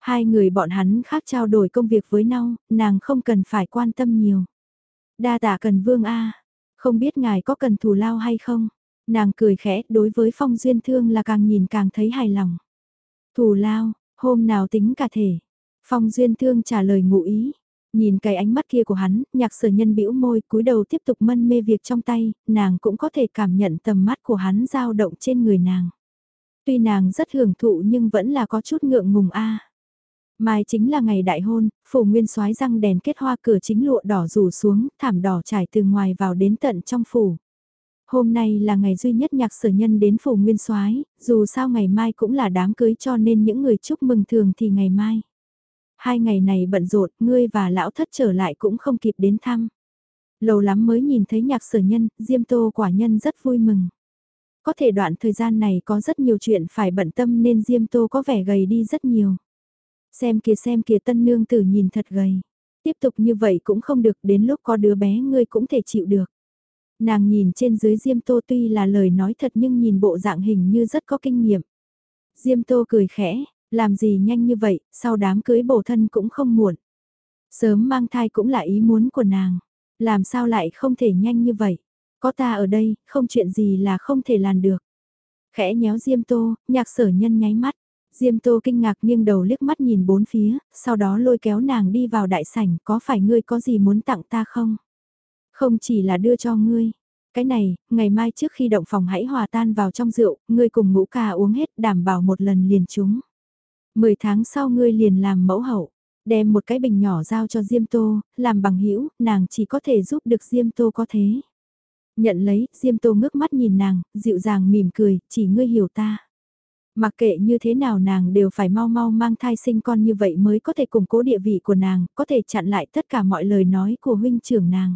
Hai người bọn hắn khác trao đổi công việc với nhau, nàng không cần phải quan tâm nhiều. Đa tạ cần vương A, không biết ngài có cần thù lao hay không? Nàng cười khẽ, đối với Phong Duyên Thương là càng nhìn càng thấy hài lòng. Thù lao, hôm nào tính cả thể. Phong Duyên Thương trả lời ngụ ý, Nhìn cái ánh mắt kia của hắn, nhạc sở nhân bĩu môi cúi đầu tiếp tục mân mê việc trong tay, nàng cũng có thể cảm nhận tầm mắt của hắn dao động trên người nàng. Tuy nàng rất hưởng thụ nhưng vẫn là có chút ngượng ngùng a. Mai chính là ngày đại hôn, phủ nguyên soái răng đèn kết hoa cửa chính lụa đỏ rủ xuống, thảm đỏ trải từ ngoài vào đến tận trong phủ. Hôm nay là ngày duy nhất nhạc sở nhân đến phủ nguyên soái, dù sao ngày mai cũng là đám cưới cho nên những người chúc mừng thường thì ngày mai. Hai ngày này bận rộn, ngươi và lão thất trở lại cũng không kịp đến thăm. Lâu lắm mới nhìn thấy nhạc sở nhân, Diêm Tô quả nhân rất vui mừng. Có thể đoạn thời gian này có rất nhiều chuyện phải bận tâm nên Diêm Tô có vẻ gầy đi rất nhiều. Xem kìa xem kìa tân nương tử nhìn thật gầy. Tiếp tục như vậy cũng không được đến lúc có đứa bé ngươi cũng thể chịu được. Nàng nhìn trên dưới Diêm Tô tuy là lời nói thật nhưng nhìn bộ dạng hình như rất có kinh nghiệm. Diêm Tô cười khẽ, làm gì nhanh như vậy, sau đám cưới bổ thân cũng không muộn. Sớm mang thai cũng là ý muốn của nàng, làm sao lại không thể nhanh như vậy. Có ta ở đây, không chuyện gì là không thể làm được. Khẽ nhéo Diêm Tô, nhạc sở nhân nháy mắt. Diêm Tô kinh ngạc nghiêng đầu liếc mắt nhìn bốn phía, sau đó lôi kéo nàng đi vào đại sảnh, có phải ngươi có gì muốn tặng ta không? Không chỉ là đưa cho ngươi. Cái này, ngày mai trước khi động phòng hãy hòa tan vào trong rượu, ngươi cùng ngũ ca uống hết đảm bảo một lần liền chúng. Mười tháng sau ngươi liền làm mẫu hậu, đem một cái bình nhỏ giao cho Diêm Tô, làm bằng hữu nàng chỉ có thể giúp được Diêm Tô có thế. Nhận lấy, Diêm Tô ngước mắt nhìn nàng, dịu dàng mỉm cười, chỉ ngươi hiểu ta. Mặc kệ như thế nào nàng đều phải mau mau mang thai sinh con như vậy mới có thể củng cố địa vị của nàng, có thể chặn lại tất cả mọi lời nói của huynh trưởng nàng.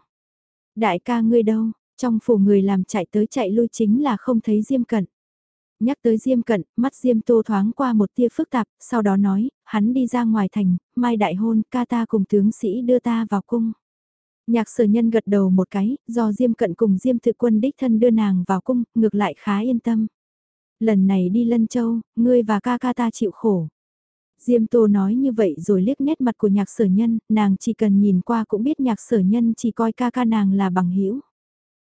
Đại ca ngươi đâu, trong phủ người làm chạy tới chạy lui chính là không thấy Diêm Cận. Nhắc tới Diêm Cận, mắt Diêm Tô thoáng qua một tia phức tạp, sau đó nói, hắn đi ra ngoài thành, mai đại hôn, ca ta cùng tướng sĩ đưa ta vào cung. Nhạc sở nhân gật đầu một cái, do Diêm Cận cùng Diêm Tự Quân đích thân đưa nàng vào cung, ngược lại khá yên tâm. Lần này đi Lân Châu, ngươi và ca ca ta chịu khổ. Diêm Tô nói như vậy rồi liếc nét mặt của nhạc sở nhân, nàng chỉ cần nhìn qua cũng biết nhạc sở nhân chỉ coi ca ca nàng là bằng hữu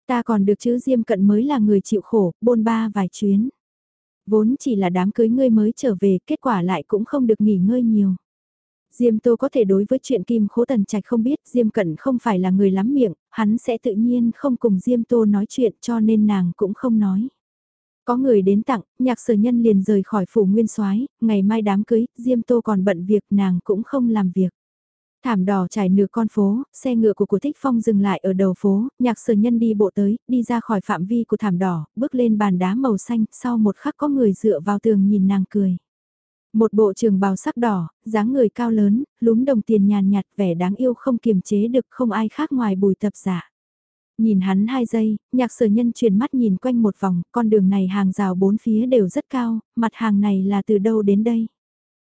Ta còn được chứ Diêm Cận mới là người chịu khổ, bôn ba vài chuyến. Vốn chỉ là đám cưới ngươi mới trở về, kết quả lại cũng không được nghỉ ngơi nhiều. Diêm Tô có thể đối với chuyện Kim Khố Tần Trạch không biết Diêm Cận không phải là người lắm miệng, hắn sẽ tự nhiên không cùng Diêm Tô nói chuyện cho nên nàng cũng không nói. Có người đến tặng, nhạc sở nhân liền rời khỏi phủ nguyên soái ngày mai đám cưới, Diêm Tô còn bận việc nàng cũng không làm việc. Thảm đỏ trải nửa con phố, xe ngựa của của Thích Phong dừng lại ở đầu phố, nhạc sở nhân đi bộ tới, đi ra khỏi phạm vi của thảm đỏ, bước lên bàn đá màu xanh, sau một khắc có người dựa vào tường nhìn nàng cười. Một bộ trường bào sắc đỏ, dáng người cao lớn, lúm đồng tiền nhàn nhạt vẻ đáng yêu không kiềm chế được không ai khác ngoài bùi tập giả. Nhìn hắn hai giây, nhạc sở nhân chuyển mắt nhìn quanh một vòng, con đường này hàng rào bốn phía đều rất cao, mặt hàng này là từ đâu đến đây.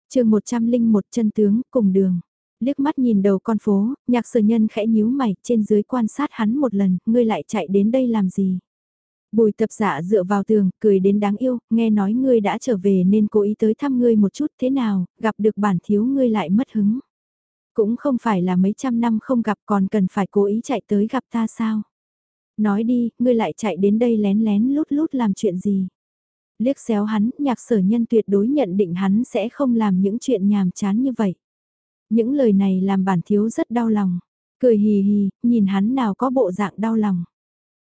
chương 101 chân tướng, cùng đường. Liếc mắt nhìn đầu con phố, nhạc sở nhân khẽ nhíu mày, trên dưới quan sát hắn một lần, ngươi lại chạy đến đây làm gì? Bùi tập giả dựa vào tường, cười đến đáng yêu, nghe nói ngươi đã trở về nên cố ý tới thăm ngươi một chút thế nào, gặp được bản thiếu ngươi lại mất hứng. Cũng không phải là mấy trăm năm không gặp còn cần phải cố ý chạy tới gặp ta sao? Nói đi, ngươi lại chạy đến đây lén lén lút lút làm chuyện gì? Liếc xéo hắn, nhạc sở nhân tuyệt đối nhận định hắn sẽ không làm những chuyện nhàm chán như vậy. Những lời này làm bản thiếu rất đau lòng. Cười hì hì, nhìn hắn nào có bộ dạng đau lòng.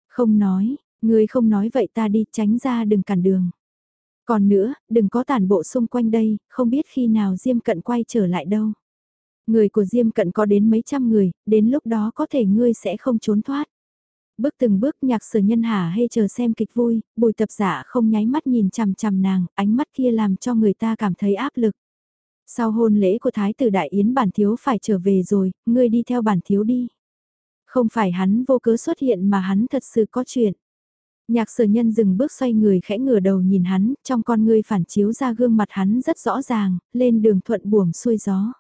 Không nói, ngươi không nói vậy ta đi tránh ra đừng cản đường. Còn nữa, đừng có tàn bộ xung quanh đây, không biết khi nào Diêm Cận quay trở lại đâu. Người của Diêm Cận có đến mấy trăm người, đến lúc đó có thể ngươi sẽ không trốn thoát. Bước từng bước nhạc sở nhân hả hay chờ xem kịch vui, bùi tập giả không nháy mắt nhìn chằm chằm nàng, ánh mắt kia làm cho người ta cảm thấy áp lực. Sau hôn lễ của Thái tử Đại Yến bản thiếu phải trở về rồi, ngươi đi theo bản thiếu đi. Không phải hắn vô cớ xuất hiện mà hắn thật sự có chuyện. Nhạc sở nhân dừng bước xoay người khẽ ngửa đầu nhìn hắn, trong con ngươi phản chiếu ra gương mặt hắn rất rõ ràng, lên đường thuận buồm xuôi gió.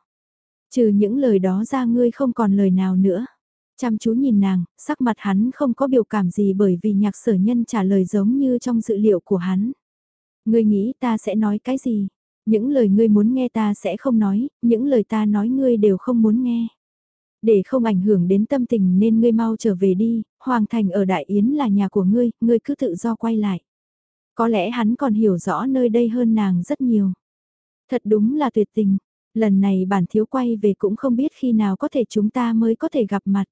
Trừ những lời đó ra ngươi không còn lời nào nữa. Chăm chú nhìn nàng, sắc mặt hắn không có biểu cảm gì bởi vì nhạc sở nhân trả lời giống như trong dự liệu của hắn. Ngươi nghĩ ta sẽ nói cái gì? Những lời ngươi muốn nghe ta sẽ không nói, những lời ta nói ngươi đều không muốn nghe. Để không ảnh hưởng đến tâm tình nên ngươi mau trở về đi, Hoàng Thành ở Đại Yến là nhà của ngươi, ngươi cứ tự do quay lại. Có lẽ hắn còn hiểu rõ nơi đây hơn nàng rất nhiều. Thật đúng là tuyệt tình, lần này bản thiếu quay về cũng không biết khi nào có thể chúng ta mới có thể gặp mặt.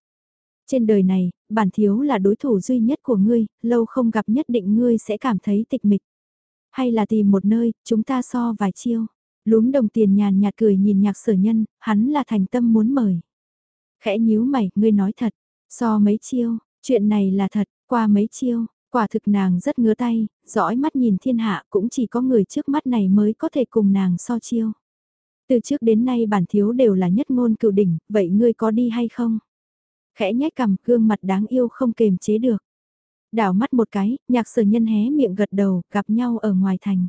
Trên đời này, bản thiếu là đối thủ duy nhất của ngươi, lâu không gặp nhất định ngươi sẽ cảm thấy tịch mịch. Hay là tìm một nơi, chúng ta so vài chiêu. Lúm đồng tiền nhàn nhạt cười nhìn nhạc sở nhân, hắn là thành tâm muốn mời. Khẽ nhíu mày, ngươi nói thật, so mấy chiêu, chuyện này là thật, qua mấy chiêu, quả thực nàng rất ngứa tay, dõi mắt nhìn thiên hạ cũng chỉ có người trước mắt này mới có thể cùng nàng so chiêu. Từ trước đến nay bản thiếu đều là nhất ngôn cựu đỉnh, vậy ngươi có đi hay không? Khẽ nhếch cằm, gương mặt đáng yêu không kềm chế được. Đảo mắt một cái, nhạc sở nhân hé miệng gật đầu, gặp nhau ở ngoài thành.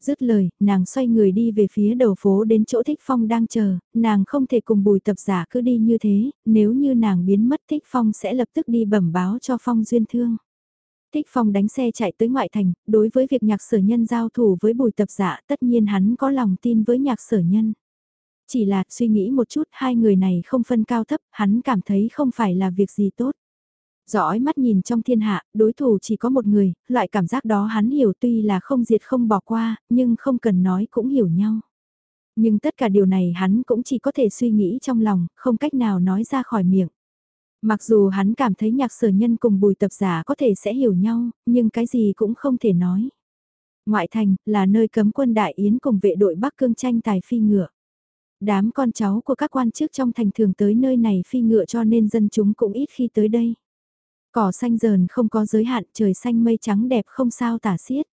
Dứt lời, nàng xoay người đi về phía đầu phố đến chỗ Thích Phong đang chờ, nàng không thể cùng bùi tập giả cứ đi như thế, nếu như nàng biến mất Thích Phong sẽ lập tức đi bẩm báo cho Phong duyên thương. Thích Phong đánh xe chạy tới ngoại thành, đối với việc nhạc sở nhân giao thủ với bùi tập giả tất nhiên hắn có lòng tin với nhạc sở nhân. Chỉ là suy nghĩ một chút hai người này không phân cao thấp, hắn cảm thấy không phải là việc gì tốt. Dõi mắt nhìn trong thiên hạ, đối thủ chỉ có một người, loại cảm giác đó hắn hiểu tuy là không diệt không bỏ qua, nhưng không cần nói cũng hiểu nhau. Nhưng tất cả điều này hắn cũng chỉ có thể suy nghĩ trong lòng, không cách nào nói ra khỏi miệng. Mặc dù hắn cảm thấy nhạc sở nhân cùng bùi tập giả có thể sẽ hiểu nhau, nhưng cái gì cũng không thể nói. Ngoại thành, là nơi cấm quân đại yến cùng vệ đội Bắc Cương tranh tài phi ngựa. Đám con cháu của các quan chức trong thành thường tới nơi này phi ngựa cho nên dân chúng cũng ít khi tới đây. Cỏ xanh dờn không có giới hạn, trời xanh mây trắng đẹp không sao tả xiết.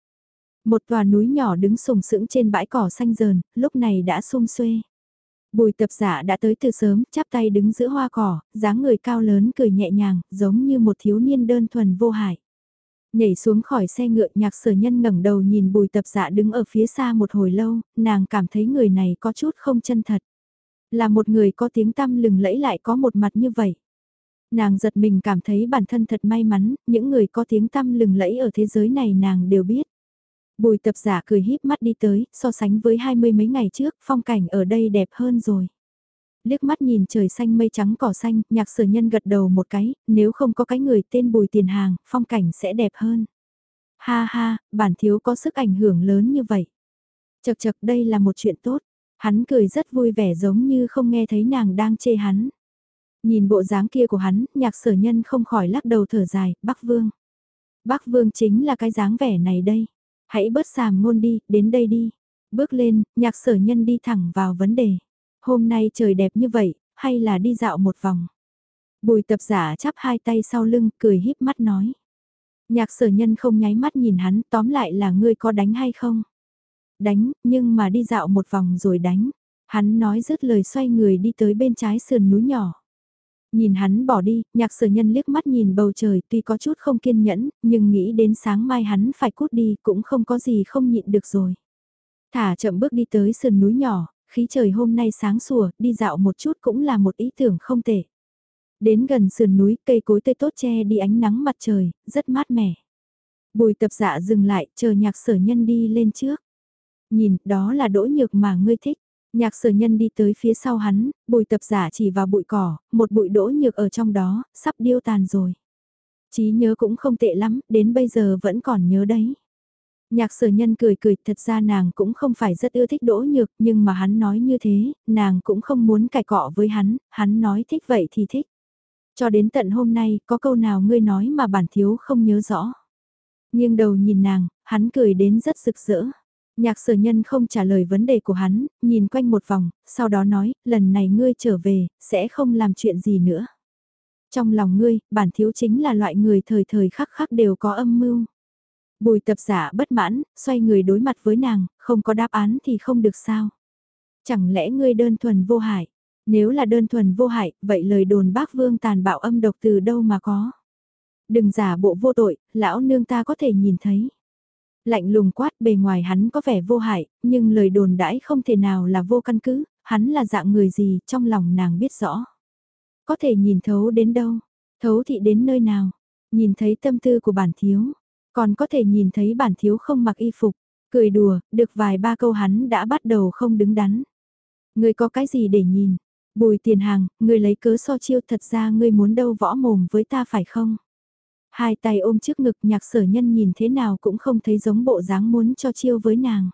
Một tòa núi nhỏ đứng sùng sững trên bãi cỏ xanh dờn, lúc này đã sum xuê. Bùi tập giả đã tới từ sớm, chắp tay đứng giữa hoa cỏ, dáng người cao lớn cười nhẹ nhàng, giống như một thiếu niên đơn thuần vô hại. Nhảy xuống khỏi xe ngựa nhạc sở nhân ngẩng đầu nhìn bùi tập dạ đứng ở phía xa một hồi lâu, nàng cảm thấy người này có chút không chân thật. Là một người có tiếng tăm lừng lẫy lại có một mặt như vậy. Nàng giật mình cảm thấy bản thân thật may mắn, những người có tiếng tăm lừng lẫy ở thế giới này nàng đều biết. Bùi tập giả cười híp mắt đi tới, so sánh với hai mươi mấy ngày trước, phong cảnh ở đây đẹp hơn rồi. Liếc mắt nhìn trời xanh mây trắng cỏ xanh, nhạc sở nhân gật đầu một cái, nếu không có cái người tên bùi tiền hàng, phong cảnh sẽ đẹp hơn. Ha ha, bản thiếu có sức ảnh hưởng lớn như vậy. Chật chật đây là một chuyện tốt. Hắn cười rất vui vẻ giống như không nghe thấy nàng đang chê hắn. Nhìn bộ dáng kia của hắn, nhạc sở nhân không khỏi lắc đầu thở dài, Bắc Vương. Bắc Vương chính là cái dáng vẻ này đây. Hãy bớt sàm ngôn đi, đến đây đi. Bước lên, nhạc sở nhân đi thẳng vào vấn đề. Hôm nay trời đẹp như vậy, hay là đi dạo một vòng. Bùi tập giả chắp hai tay sau lưng, cười híp mắt nói. Nhạc sở nhân không nháy mắt nhìn hắn, tóm lại là ngươi có đánh hay không? Đánh, nhưng mà đi dạo một vòng rồi đánh. Hắn nói dứt lời xoay người đi tới bên trái sườn núi nhỏ. Nhìn hắn bỏ đi, nhạc sở nhân liếc mắt nhìn bầu trời tuy có chút không kiên nhẫn, nhưng nghĩ đến sáng mai hắn phải cút đi cũng không có gì không nhịn được rồi. Thả chậm bước đi tới sườn núi nhỏ, khí trời hôm nay sáng sủa, đi dạo một chút cũng là một ý tưởng không tệ. Đến gần sườn núi, cây cối tươi tốt che đi ánh nắng mặt trời, rất mát mẻ. Bùi tập dạ dừng lại, chờ nhạc sở nhân đi lên trước. Nhìn, đó là đỗ nhược mà ngươi thích. Nhạc sở nhân đi tới phía sau hắn, bùi tập giả chỉ vào bụi cỏ, một bụi đỗ nhược ở trong đó, sắp điêu tàn rồi. Chí nhớ cũng không tệ lắm, đến bây giờ vẫn còn nhớ đấy. Nhạc sở nhân cười cười, thật ra nàng cũng không phải rất ưa thích đỗ nhược, nhưng mà hắn nói như thế, nàng cũng không muốn cải cọ với hắn, hắn nói thích vậy thì thích. Cho đến tận hôm nay, có câu nào ngươi nói mà bản thiếu không nhớ rõ. Nhưng đầu nhìn nàng, hắn cười đến rất rực rỡ. Nhạc sở nhân không trả lời vấn đề của hắn, nhìn quanh một vòng, sau đó nói, lần này ngươi trở về, sẽ không làm chuyện gì nữa. Trong lòng ngươi, bản thiếu chính là loại người thời thời khắc khắc đều có âm mưu. Bùi tập giả bất mãn, xoay người đối mặt với nàng, không có đáp án thì không được sao. Chẳng lẽ ngươi đơn thuần vô hại? Nếu là đơn thuần vô hại, vậy lời đồn bác vương tàn bạo âm độc từ đâu mà có? Đừng giả bộ vô tội, lão nương ta có thể nhìn thấy. Lạnh lùng quát bề ngoài hắn có vẻ vô hại, nhưng lời đồn đãi không thể nào là vô căn cứ, hắn là dạng người gì trong lòng nàng biết rõ. Có thể nhìn thấu đến đâu, thấu thị đến nơi nào, nhìn thấy tâm tư của bản thiếu, còn có thể nhìn thấy bản thiếu không mặc y phục, cười đùa, được vài ba câu hắn đã bắt đầu không đứng đắn. Người có cái gì để nhìn? Bùi tiền hàng, người lấy cớ so chiêu thật ra ngươi muốn đâu võ mồm với ta phải không? Hai tay ôm trước ngực nhạc sở nhân nhìn thế nào cũng không thấy giống bộ dáng muốn cho chiêu với nàng.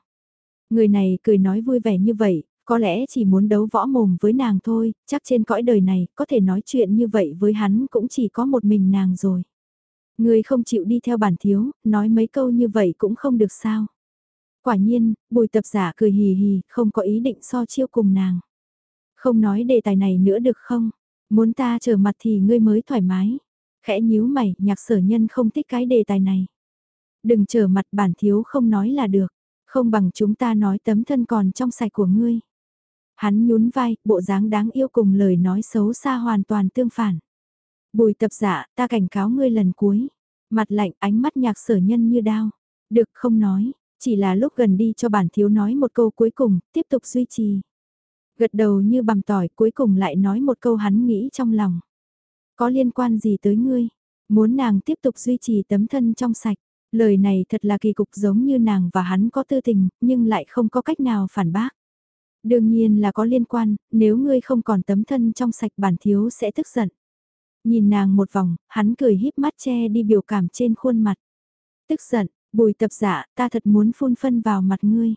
Người này cười nói vui vẻ như vậy, có lẽ chỉ muốn đấu võ mồm với nàng thôi, chắc trên cõi đời này có thể nói chuyện như vậy với hắn cũng chỉ có một mình nàng rồi. Người không chịu đi theo bản thiếu, nói mấy câu như vậy cũng không được sao. Quả nhiên, bùi tập giả cười hì hì, không có ý định so chiêu cùng nàng. Không nói đề tài này nữa được không? Muốn ta trở mặt thì ngươi mới thoải mái. Khẽ nhíu mày, nhạc sở nhân không thích cái đề tài này. Đừng trở mặt bản thiếu không nói là được, không bằng chúng ta nói tấm thân còn trong sạch của ngươi. Hắn nhún vai, bộ dáng đáng yêu cùng lời nói xấu xa hoàn toàn tương phản. Bùi tập giả, ta cảnh cáo ngươi lần cuối. Mặt lạnh ánh mắt nhạc sở nhân như đao. Được không nói, Chỉ là lúc gần đi cho bản thiếu nói một câu cuối cùng, tiếp tục duy trì. Gật đầu như bằm tỏi cuối cùng lại nói một câu hắn nghĩ trong lòng. Có liên quan gì tới ngươi? Muốn nàng tiếp tục duy trì tấm thân trong sạch. Lời này thật là kỳ cục giống như nàng và hắn có tư tình, nhưng lại không có cách nào phản bác. Đương nhiên là có liên quan, nếu ngươi không còn tấm thân trong sạch bản thiếu sẽ tức giận. Nhìn nàng một vòng, hắn cười híp mắt che đi biểu cảm trên khuôn mặt. Tức giận, bùi tập dạ, ta thật muốn phun phân vào mặt ngươi.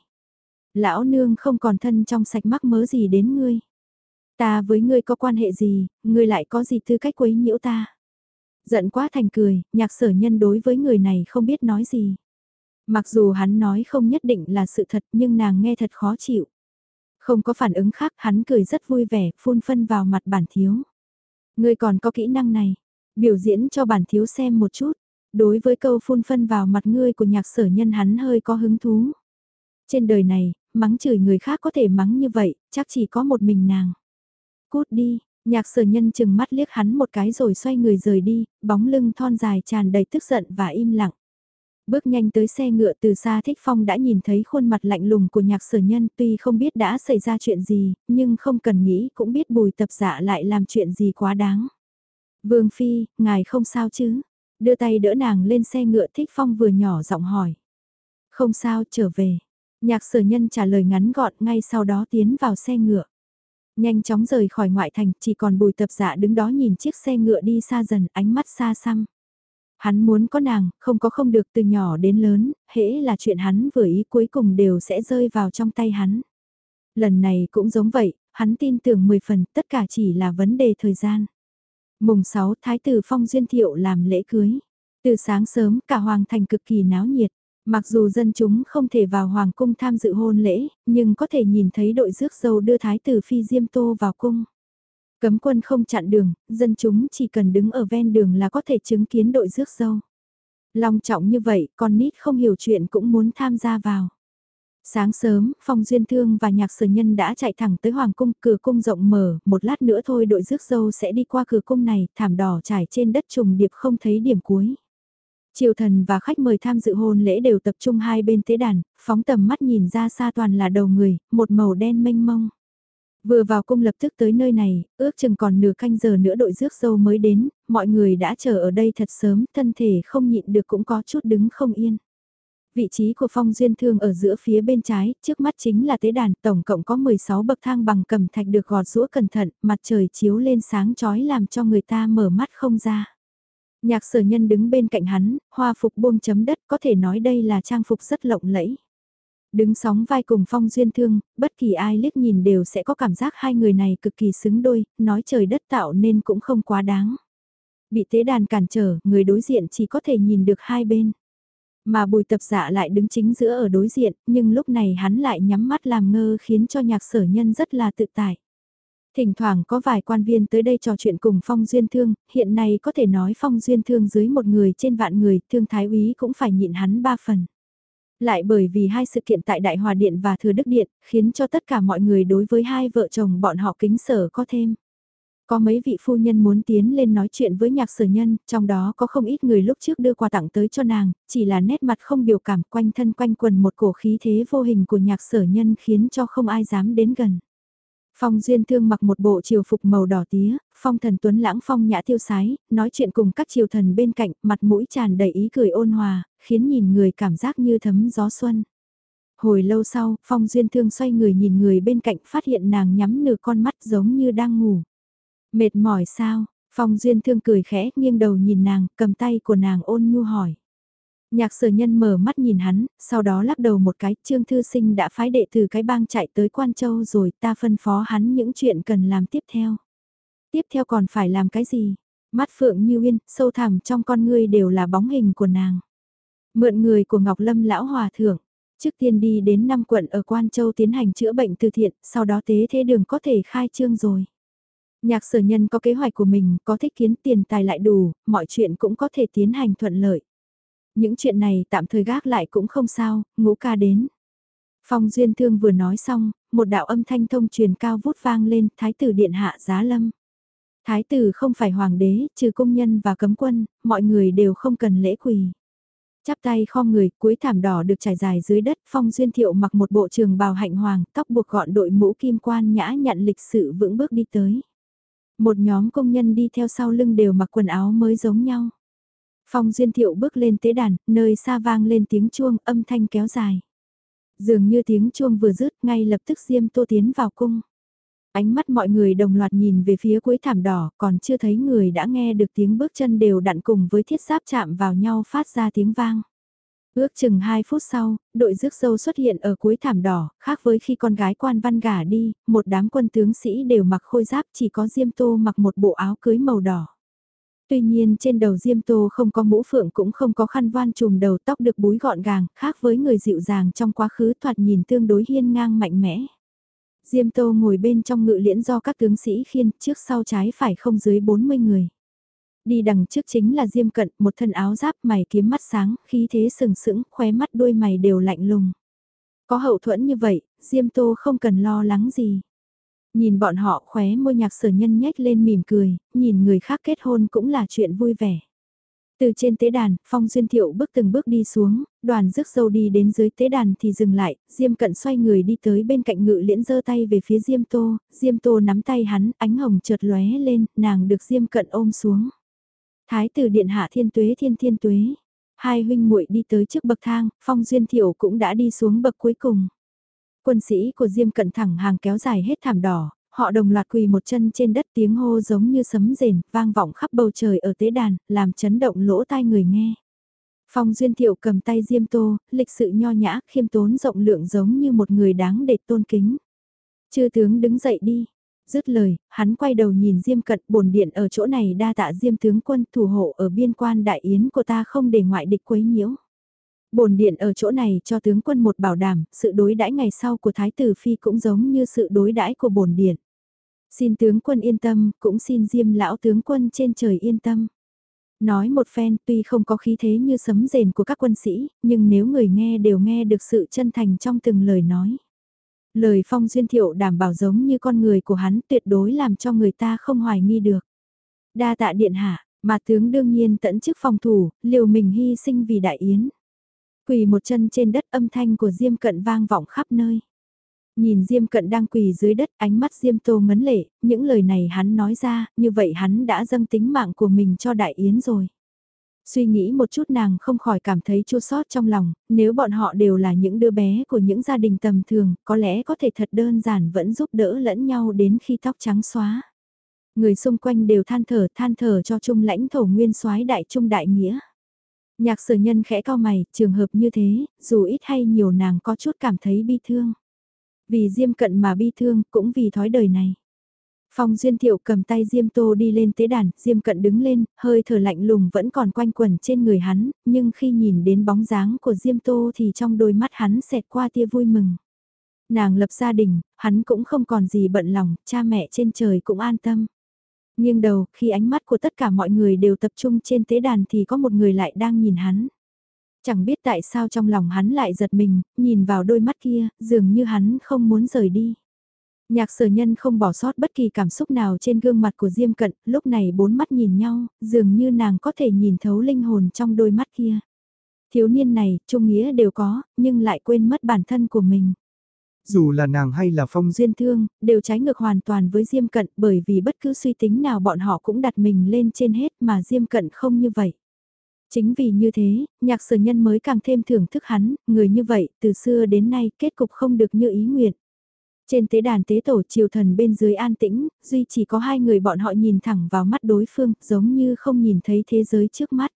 Lão nương không còn thân trong sạch mắc mớ gì đến ngươi. Ta với ngươi có quan hệ gì, ngươi lại có gì tư cách quấy nhiễu ta. Giận quá thành cười, nhạc sở nhân đối với người này không biết nói gì. Mặc dù hắn nói không nhất định là sự thật nhưng nàng nghe thật khó chịu. Không có phản ứng khác hắn cười rất vui vẻ, phun phân vào mặt bản thiếu. Ngươi còn có kỹ năng này, biểu diễn cho bản thiếu xem một chút. Đối với câu phun phân vào mặt ngươi của nhạc sở nhân hắn hơi có hứng thú. Trên đời này, mắng chửi người khác có thể mắng như vậy, chắc chỉ có một mình nàng. Cút đi, nhạc sở nhân chừng mắt liếc hắn một cái rồi xoay người rời đi, bóng lưng thon dài tràn đầy tức giận và im lặng. Bước nhanh tới xe ngựa từ xa Thích Phong đã nhìn thấy khuôn mặt lạnh lùng của nhạc sở nhân tuy không biết đã xảy ra chuyện gì, nhưng không cần nghĩ cũng biết bùi tập dạ lại làm chuyện gì quá đáng. Vương Phi, ngài không sao chứ? Đưa tay đỡ nàng lên xe ngựa Thích Phong vừa nhỏ giọng hỏi. Không sao, trở về. Nhạc sở nhân trả lời ngắn gọn ngay sau đó tiến vào xe ngựa. Nhanh chóng rời khỏi ngoại thành, chỉ còn bùi tập dạ đứng đó nhìn chiếc xe ngựa đi xa dần, ánh mắt xa xăm. Hắn muốn có nàng, không có không được từ nhỏ đến lớn, hễ là chuyện hắn vừa ý cuối cùng đều sẽ rơi vào trong tay hắn. Lần này cũng giống vậy, hắn tin tưởng 10 phần, tất cả chỉ là vấn đề thời gian. Mùng 6 Thái tử Phong Duyên Thiệu làm lễ cưới. Từ sáng sớm cả hoàng thành cực kỳ náo nhiệt. Mặc dù dân chúng không thể vào hoàng cung tham dự hôn lễ, nhưng có thể nhìn thấy đội rước dâu đưa thái tử phi Diêm Tô vào cung. Cấm quân không chặn đường, dân chúng chỉ cần đứng ở ven đường là có thể chứng kiến đội rước dâu. Long trọng như vậy, con nít không hiểu chuyện cũng muốn tham gia vào. Sáng sớm, Phong Duyên Thương và Nhạc Sở Nhân đã chạy thẳng tới Hoàng Cung, cửa cung rộng mở, một lát nữa thôi đội rước dâu sẽ đi qua cửa cung này, thảm đỏ trải trên đất trùng điệp không thấy điểm cuối. Triều thần và khách mời tham dự hôn lễ đều tập trung hai bên tế đàn, phóng tầm mắt nhìn ra xa toàn là đầu người, một màu đen mênh mông. Vừa vào cung lập tức tới nơi này, ước chừng còn nửa canh giờ nữa đội rước dâu mới đến, mọi người đã chờ ở đây thật sớm, thân thể không nhịn được cũng có chút đứng không yên. Vị trí của phong duyên thương ở giữa phía bên trái, trước mắt chính là tế đàn, tổng cộng có 16 bậc thang bằng cẩm thạch được gọt rũa cẩn thận, mặt trời chiếu lên sáng chói làm cho người ta mở mắt không ra. Nhạc sở nhân đứng bên cạnh hắn, hoa phục buông chấm đất có thể nói đây là trang phục rất lộng lẫy. Đứng sóng vai cùng phong duyên thương, bất kỳ ai liếc nhìn đều sẽ có cảm giác hai người này cực kỳ xứng đôi, nói trời đất tạo nên cũng không quá đáng. Bị tế đàn cản trở, người đối diện chỉ có thể nhìn được hai bên. Mà bùi tập dạ lại đứng chính giữa ở đối diện, nhưng lúc này hắn lại nhắm mắt làm ngơ khiến cho nhạc sở nhân rất là tự tại. Thỉnh thoảng có vài quan viên tới đây trò chuyện cùng Phong Duyên Thương, hiện nay có thể nói Phong Duyên Thương dưới một người trên vạn người, Thương Thái úy cũng phải nhịn hắn ba phần. Lại bởi vì hai sự kiện tại Đại Hòa Điện và Thừa Đức Điện, khiến cho tất cả mọi người đối với hai vợ chồng bọn họ kính sở có thêm. Có mấy vị phu nhân muốn tiến lên nói chuyện với nhạc sở nhân, trong đó có không ít người lúc trước đưa quà tặng tới cho nàng, chỉ là nét mặt không biểu cảm quanh thân quanh quần một cổ khí thế vô hình của nhạc sở nhân khiến cho không ai dám đến gần. Phong Duyên Thương mặc một bộ triều phục màu đỏ tía, phong thần tuấn lãng phong nhã tiêu sái, nói chuyện cùng các triều thần bên cạnh, mặt mũi tràn đầy ý cười ôn hòa, khiến nhìn người cảm giác như thấm gió xuân. Hồi lâu sau, Phong Duyên Thương xoay người nhìn người bên cạnh phát hiện nàng nhắm nửa con mắt giống như đang ngủ. Mệt mỏi sao? Phong Duyên Thương cười khẽ nghiêng đầu nhìn nàng, cầm tay của nàng ôn nhu hỏi. Nhạc sở nhân mở mắt nhìn hắn, sau đó lắc đầu một cái, Trương Thư Sinh đã phái đệ từ cái bang chạy tới Quan Châu rồi ta phân phó hắn những chuyện cần làm tiếp theo. Tiếp theo còn phải làm cái gì? Mắt Phượng Như Yên, sâu thẳm trong con ngươi đều là bóng hình của nàng. Mượn người của Ngọc Lâm Lão Hòa Thượng, trước tiên đi đến năm quận ở Quan Châu tiến hành chữa bệnh từ thiện, sau đó tế thế đường có thể khai trương rồi. Nhạc sở nhân có kế hoạch của mình, có thích kiến tiền tài lại đủ, mọi chuyện cũng có thể tiến hành thuận lợi. Những chuyện này tạm thời gác lại cũng không sao, ngũ ca đến. Phong Duyên Thương vừa nói xong, một đạo âm thanh thông truyền cao vút vang lên, Thái tử Điện Hạ Giá Lâm. Thái tử không phải hoàng đế, trừ công nhân và cấm quân, mọi người đều không cần lễ quỳ. Chắp tay kho người, cuối thảm đỏ được trải dài dưới đất, Phong Duyên Thiệu mặc một bộ trường bào hạnh hoàng, tóc buộc gọn đội mũ kim quan nhã nhận lịch sự vững bước đi tới. Một nhóm công nhân đi theo sau lưng đều mặc quần áo mới giống nhau. Phong Duyên Thiệu bước lên tế đàn, nơi xa vang lên tiếng chuông, âm thanh kéo dài. Dường như tiếng chuông vừa dứt, ngay lập tức Diêm Tô tiến vào cung. Ánh mắt mọi người đồng loạt nhìn về phía cuối thảm đỏ, còn chưa thấy người đã nghe được tiếng bước chân đều đặn cùng với thiết giáp chạm vào nhau phát ra tiếng vang. Ước chừng 2 phút sau, đội rước dâu xuất hiện ở cuối thảm đỏ, khác với khi con gái quan văn gả đi, một đám quân tướng sĩ đều mặc khôi giáp chỉ có Diêm Tô mặc một bộ áo cưới màu đỏ. Tuy nhiên trên đầu Diêm Tô không có mũ phượng cũng không có khăn voan trùm đầu tóc được búi gọn gàng, khác với người dịu dàng trong quá khứ thoạt nhìn tương đối hiên ngang mạnh mẽ. Diêm Tô ngồi bên trong ngự liễn do các tướng sĩ khiên, trước sau trái phải không dưới 40 người. Đi đằng trước chính là Diêm Cận, một thân áo giáp mày kiếm mắt sáng, khí thế sừng sững, khóe mắt đôi mày đều lạnh lùng. Có hậu thuẫn như vậy, Diêm Tô không cần lo lắng gì. Nhìn bọn họ khóe môi nhạc sở nhân nhếch lên mỉm cười, nhìn người khác kết hôn cũng là chuyện vui vẻ. Từ trên tế đàn, Phong Duyên Thiệu bước từng bước đi xuống, đoàn rước dâu đi đến dưới tế đàn thì dừng lại, Diêm Cận xoay người đi tới bên cạnh ngự liễn giơ tay về phía Diêm Tô, Diêm Tô nắm tay hắn, ánh hồng chợt lóe lên, nàng được Diêm Cận ôm xuống. Thái tử điện hạ thiên tuế thiên thiên tuế. Hai huynh muội đi tới trước bậc thang, Phong Duyên Thiệu cũng đã đi xuống bậc cuối cùng. Quân sĩ của Diêm Cận thẳng hàng kéo dài hết thảm đỏ, họ đồng loạt quỳ một chân trên đất tiếng hô giống như sấm rền, vang vọng khắp bầu trời ở tế đàn, làm chấn động lỗ tai người nghe. Phong Duyên Thiệu cầm tay Diêm Tô, lịch sự nho nhã, khiêm tốn rộng lượng giống như một người đáng để tôn kính. Chư tướng đứng dậy đi. Dứt lời, hắn quay đầu nhìn Diêm Cận bổn điện ở chỗ này đa tạ Diêm tướng quân thủ hộ ở biên quan đại yến của ta không để ngoại địch quấy nhiễu. Bồn điện ở chỗ này cho tướng quân một bảo đảm, sự đối đãi ngày sau của Thái tử Phi cũng giống như sự đối đãi của bổn điện. Xin tướng quân yên tâm, cũng xin Diêm lão tướng quân trên trời yên tâm. Nói một phen tuy không có khí thế như sấm rền của các quân sĩ, nhưng nếu người nghe đều nghe được sự chân thành trong từng lời nói. Lời phong duyên thiệu đảm bảo giống như con người của hắn tuyệt đối làm cho người ta không hoài nghi được. Đa tạ điện hạ, mà tướng đương nhiên tận chức phòng thủ, liều mình hy sinh vì đại yến. Quỳ một chân trên đất âm thanh của Diêm Cận vang vọng khắp nơi. Nhìn Diêm Cận đang quỳ dưới đất ánh mắt Diêm Tô ngấn lệ, những lời này hắn nói ra, như vậy hắn đã dâng tính mạng của mình cho Đại Yến rồi. Suy nghĩ một chút nàng không khỏi cảm thấy chua sót trong lòng, nếu bọn họ đều là những đứa bé của những gia đình tầm thường, có lẽ có thể thật đơn giản vẫn giúp đỡ lẫn nhau đến khi tóc trắng xóa. Người xung quanh đều than thở than thở cho trung lãnh thổ nguyên soái đại trung đại nghĩa. Nhạc sở nhân khẽ cao mày, trường hợp như thế, dù ít hay nhiều nàng có chút cảm thấy bi thương. Vì Diêm Cận mà bi thương, cũng vì thói đời này. Phong Duyên Thiệu cầm tay Diêm Tô đi lên tế đàn, Diêm Cận đứng lên, hơi thở lạnh lùng vẫn còn quanh quẩn trên người hắn, nhưng khi nhìn đến bóng dáng của Diêm Tô thì trong đôi mắt hắn xẹt qua tia vui mừng. Nàng lập gia đình, hắn cũng không còn gì bận lòng, cha mẹ trên trời cũng an tâm. Nhưng đầu, khi ánh mắt của tất cả mọi người đều tập trung trên tế đàn thì có một người lại đang nhìn hắn. Chẳng biết tại sao trong lòng hắn lại giật mình, nhìn vào đôi mắt kia, dường như hắn không muốn rời đi. Nhạc sở nhân không bỏ sót bất kỳ cảm xúc nào trên gương mặt của Diêm Cận, lúc này bốn mắt nhìn nhau, dường như nàng có thể nhìn thấu linh hồn trong đôi mắt kia. Thiếu niên này, trung nghĩa đều có, nhưng lại quên mất bản thân của mình. Dù là nàng hay là phong duyên thương, đều trái ngược hoàn toàn với Diêm Cận bởi vì bất cứ suy tính nào bọn họ cũng đặt mình lên trên hết mà Diêm Cận không như vậy. Chính vì như thế, nhạc sở nhân mới càng thêm thưởng thức hắn, người như vậy, từ xưa đến nay kết cục không được như ý nguyện. Trên tế đàn tế tổ triều thần bên dưới an tĩnh, duy chỉ có hai người bọn họ nhìn thẳng vào mắt đối phương, giống như không nhìn thấy thế giới trước mắt.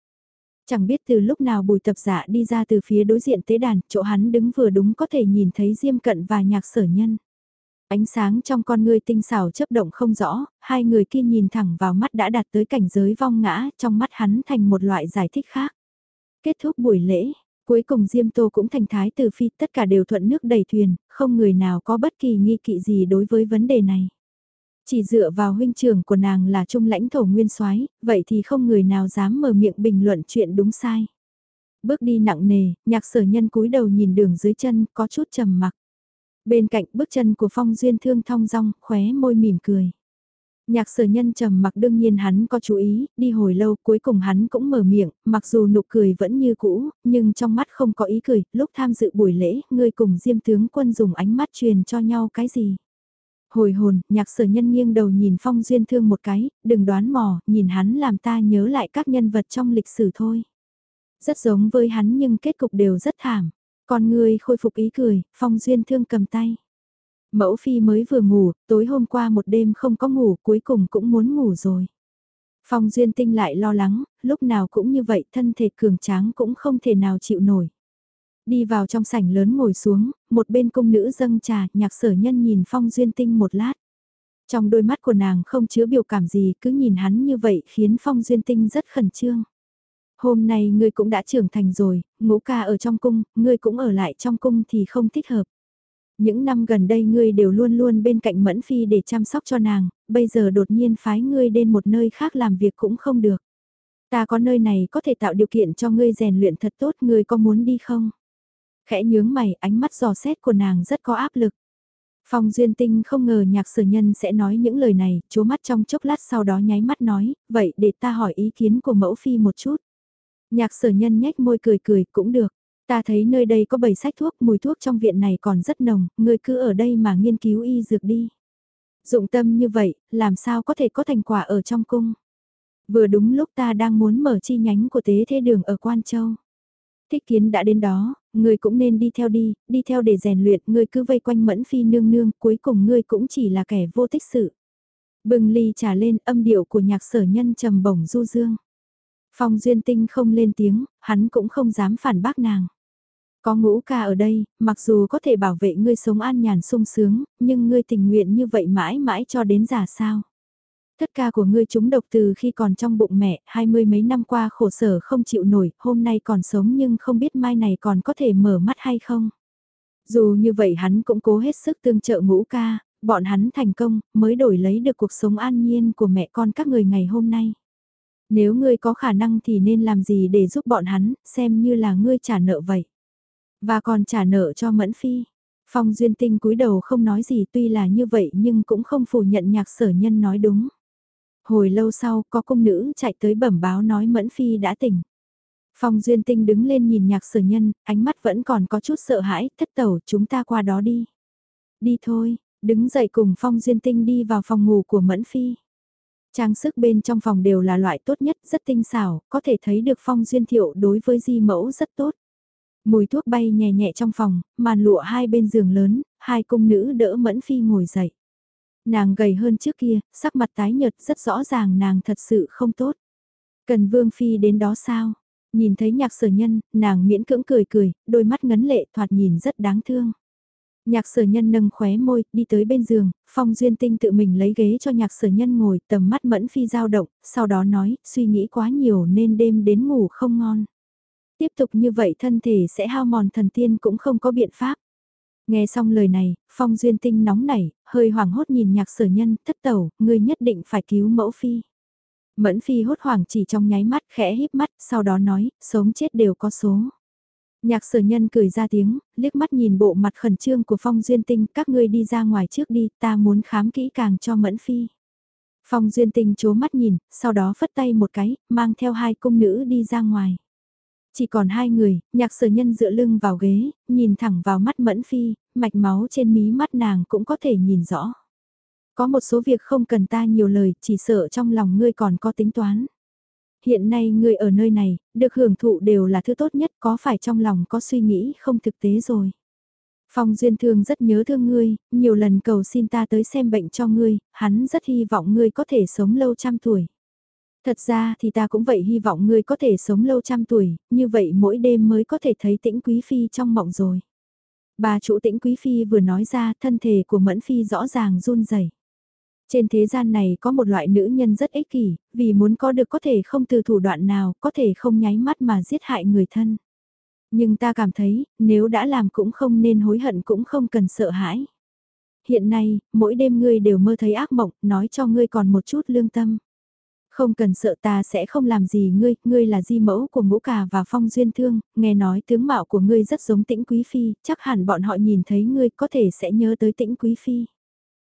Chẳng biết từ lúc nào bùi tập giả đi ra từ phía đối diện tế đàn, chỗ hắn đứng vừa đúng có thể nhìn thấy Diêm Cận và nhạc sở nhân. Ánh sáng trong con người tinh xảo chấp động không rõ, hai người kia nhìn thẳng vào mắt đã đạt tới cảnh giới vong ngã, trong mắt hắn thành một loại giải thích khác. Kết thúc buổi lễ, cuối cùng Diêm Tô cũng thành thái từ phi, tất cả đều thuận nước đầy thuyền, không người nào có bất kỳ nghi kỵ gì đối với vấn đề này. Chỉ dựa vào huynh trưởng của nàng là trung lãnh thổ nguyên soái, vậy thì không người nào dám mở miệng bình luận chuyện đúng sai. Bước đi nặng nề, nhạc sở nhân cúi đầu nhìn đường dưới chân, có chút trầm mặc. Bên cạnh bước chân của Phong Duyên Thương thong dong, khóe môi mỉm cười. Nhạc sở nhân trầm mặc đương nhiên hắn có chú ý, đi hồi lâu cuối cùng hắn cũng mở miệng, mặc dù nụ cười vẫn như cũ, nhưng trong mắt không có ý cười, lúc tham dự buổi lễ, ngươi cùng diêm tướng quân dùng ánh mắt truyền cho nhau cái gì. Hồi hồn, nhạc sở nhân nghiêng đầu nhìn phong duyên thương một cái, đừng đoán mò, nhìn hắn làm ta nhớ lại các nhân vật trong lịch sử thôi. Rất giống với hắn nhưng kết cục đều rất thảm. Con người khôi phục ý cười, phong duyên thương cầm tay. Mẫu phi mới vừa ngủ, tối hôm qua một đêm không có ngủ, cuối cùng cũng muốn ngủ rồi. Phong duyên tinh lại lo lắng, lúc nào cũng như vậy, thân thể cường tráng cũng không thể nào chịu nổi. Đi vào trong sảnh lớn ngồi xuống, một bên cung nữ dâng trà, nhạc sở nhân nhìn phong duyên tinh một lát. Trong đôi mắt của nàng không chứa biểu cảm gì, cứ nhìn hắn như vậy khiến phong duyên tinh rất khẩn trương. Hôm nay ngươi cũng đã trưởng thành rồi, ngũ ca ở trong cung, ngươi cũng ở lại trong cung thì không thích hợp. Những năm gần đây ngươi đều luôn luôn bên cạnh Mẫn Phi để chăm sóc cho nàng, bây giờ đột nhiên phái ngươi đến một nơi khác làm việc cũng không được. Ta có nơi này có thể tạo điều kiện cho ngươi rèn luyện thật tốt, ngươi có muốn đi không? Khẽ nhướng mày, ánh mắt giò xét của nàng rất có áp lực. Phong Duyên Tinh không ngờ nhạc sở nhân sẽ nói những lời này, chố mắt trong chốc lát sau đó nháy mắt nói, vậy để ta hỏi ý kiến của mẫu phi một chút. Nhạc sở nhân nhếch môi cười cười cũng được. Ta thấy nơi đây có bầy sách thuốc, mùi thuốc trong viện này còn rất nồng, ngươi cứ ở đây mà nghiên cứu y dược đi. Dụng tâm như vậy, làm sao có thể có thành quả ở trong cung. Vừa đúng lúc ta đang muốn mở chi nhánh của tế thế đường ở Quan Châu. Thích kiến đã đến đó, ngươi cũng nên đi theo đi, đi theo để rèn luyện, ngươi cứ vây quanh mẫn phi nương nương, cuối cùng ngươi cũng chỉ là kẻ vô tích sự. Bừng ly trả lên âm điệu của nhạc sở nhân trầm bổng du dương. Phong Duyên Tinh không lên tiếng, hắn cũng không dám phản bác nàng. Có ngũ ca ở đây, mặc dù có thể bảo vệ ngươi sống an nhàn sung sướng, nhưng ngươi tình nguyện như vậy mãi mãi cho đến già sao. Tất cả của ngươi chúng độc từ khi còn trong bụng mẹ, hai mươi mấy năm qua khổ sở không chịu nổi, hôm nay còn sống nhưng không biết mai này còn có thể mở mắt hay không. Dù như vậy hắn cũng cố hết sức tương trợ ngũ ca, bọn hắn thành công, mới đổi lấy được cuộc sống an nhiên của mẹ con các người ngày hôm nay. Nếu ngươi có khả năng thì nên làm gì để giúp bọn hắn, xem như là ngươi trả nợ vậy. Và còn trả nợ cho Mẫn Phi. Phong Duyên Tinh cúi đầu không nói gì tuy là như vậy nhưng cũng không phủ nhận nhạc sở nhân nói đúng. Hồi lâu sau có công nữ chạy tới bẩm báo nói Mẫn Phi đã tỉnh. Phong Duyên Tinh đứng lên nhìn nhạc sở nhân, ánh mắt vẫn còn có chút sợ hãi, thất tẩu chúng ta qua đó đi. Đi thôi, đứng dậy cùng Phong Duyên Tinh đi vào phòng ngủ của Mẫn Phi. Trang sức bên trong phòng đều là loại tốt nhất, rất tinh xảo, có thể thấy được Phong Duyên Thiệu đối với di mẫu rất tốt. Mùi thuốc bay nhẹ nhẹ trong phòng, màn lụa hai bên giường lớn, hai cung nữ đỡ Mẫn Phi ngồi dậy. Nàng gầy hơn trước kia, sắc mặt tái nhợt rất rõ ràng nàng thật sự không tốt. Cần Vương Phi đến đó sao? Nhìn thấy nhạc sở nhân, nàng miễn cưỡng cười cười, đôi mắt ngấn lệ thoạt nhìn rất đáng thương. Nhạc sở nhân nâng khóe môi, đi tới bên giường, Phong Duyên Tinh tự mình lấy ghế cho nhạc sở nhân ngồi, tầm mắt mẫn phi dao động, sau đó nói, suy nghĩ quá nhiều nên đêm đến ngủ không ngon. Tiếp tục như vậy thân thể sẽ hao mòn thần tiên cũng không có biện pháp. Nghe xong lời này, Phong Duyên Tinh nóng nảy, hơi hoảng hốt nhìn nhạc sở nhân, thất tẩu, ngươi nhất định phải cứu mẫu phi. Mẫn phi hốt hoảng chỉ trong nháy mắt khẽ híp mắt, sau đó nói, sống chết đều có số. Nhạc sở nhân cười ra tiếng, liếc mắt nhìn bộ mặt khẩn trương của Phong Duyên Tinh, các ngươi đi ra ngoài trước đi, ta muốn khám kỹ càng cho Mẫn Phi. Phong Duyên Tinh chố mắt nhìn, sau đó phất tay một cái, mang theo hai cung nữ đi ra ngoài. Chỉ còn hai người, nhạc sở nhân dựa lưng vào ghế, nhìn thẳng vào mắt Mẫn Phi, mạch máu trên mí mắt nàng cũng có thể nhìn rõ. Có một số việc không cần ta nhiều lời, chỉ sợ trong lòng ngươi còn có tính toán hiện nay ngươi ở nơi này, được hưởng thụ đều là thứ tốt nhất có phải trong lòng có suy nghĩ không thực tế rồi. Phong Duyên Thương rất nhớ thương ngươi, nhiều lần cầu xin ta tới xem bệnh cho ngươi, hắn rất hy vọng ngươi có thể sống lâu trăm tuổi. Thật ra thì ta cũng vậy hy vọng ngươi có thể sống lâu trăm tuổi, như vậy mỗi đêm mới có thể thấy tĩnh quý phi trong mộng rồi. Bà chủ tĩnh quý phi vừa nói ra thân thể của mẫn phi rõ ràng run rẩy trên thế gian này có một loại nữ nhân rất ích kỷ, vì muốn có được có thể không từ thủ đoạn nào, có thể không nháy mắt mà giết hại người thân. Nhưng ta cảm thấy, nếu đã làm cũng không nên hối hận cũng không cần sợ hãi. Hiện nay, mỗi đêm ngươi đều mơ thấy ác mộng, nói cho ngươi còn một chút lương tâm. Không cần sợ ta sẽ không làm gì ngươi, ngươi là di mẫu của ngũ cà và phong duyên thương, nghe nói tướng mạo của ngươi rất giống tĩnh quý phi, chắc hẳn bọn họ nhìn thấy ngươi có thể sẽ nhớ tới tĩnh quý phi.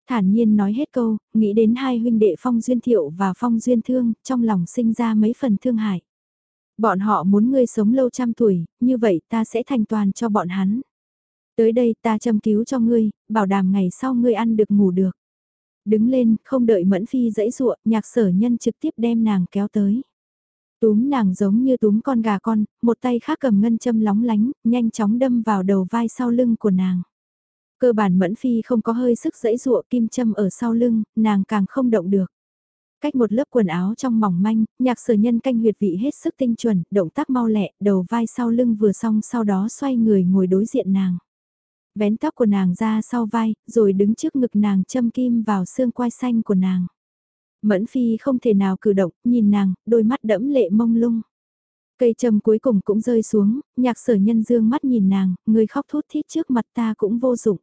Thản nhiên nói hết câu, nghĩ đến hai huynh đệ Phong Duyên Thiệu và Phong Duyên Thương, trong lòng sinh ra mấy phần thương hại. Bọn họ muốn ngươi sống lâu trăm tuổi, như vậy ta sẽ thành toàn cho bọn hắn. Tới đây ta châm cứu cho ngươi, bảo đảm ngày sau ngươi ăn được ngủ được. Đứng lên, không đợi Mẫn Phi dãy dụa, nhạc sở nhân trực tiếp đem nàng kéo tới. Túm nàng giống như túm con gà con, một tay khác cầm ngân châm lóng lánh, nhanh chóng đâm vào đầu vai sau lưng của nàng. Cơ bản Mẫn Phi không có hơi sức dãy dụa kim châm ở sau lưng, nàng càng không động được. Cách một lớp quần áo trong mỏng manh, nhạc sở nhân canh huyệt vị hết sức tinh chuẩn, động tác mau lẹ, đầu vai sau lưng vừa xong sau đó xoay người ngồi đối diện nàng. Vén tóc của nàng ra sau vai, rồi đứng trước ngực nàng châm kim vào xương quai xanh của nàng. Mẫn phi không thể nào cử động, nhìn nàng, đôi mắt đẫm lệ mông lung. Cây châm cuối cùng cũng rơi xuống, nhạc sở nhân dương mắt nhìn nàng, người khóc thút thít trước mặt ta cũng vô dụng.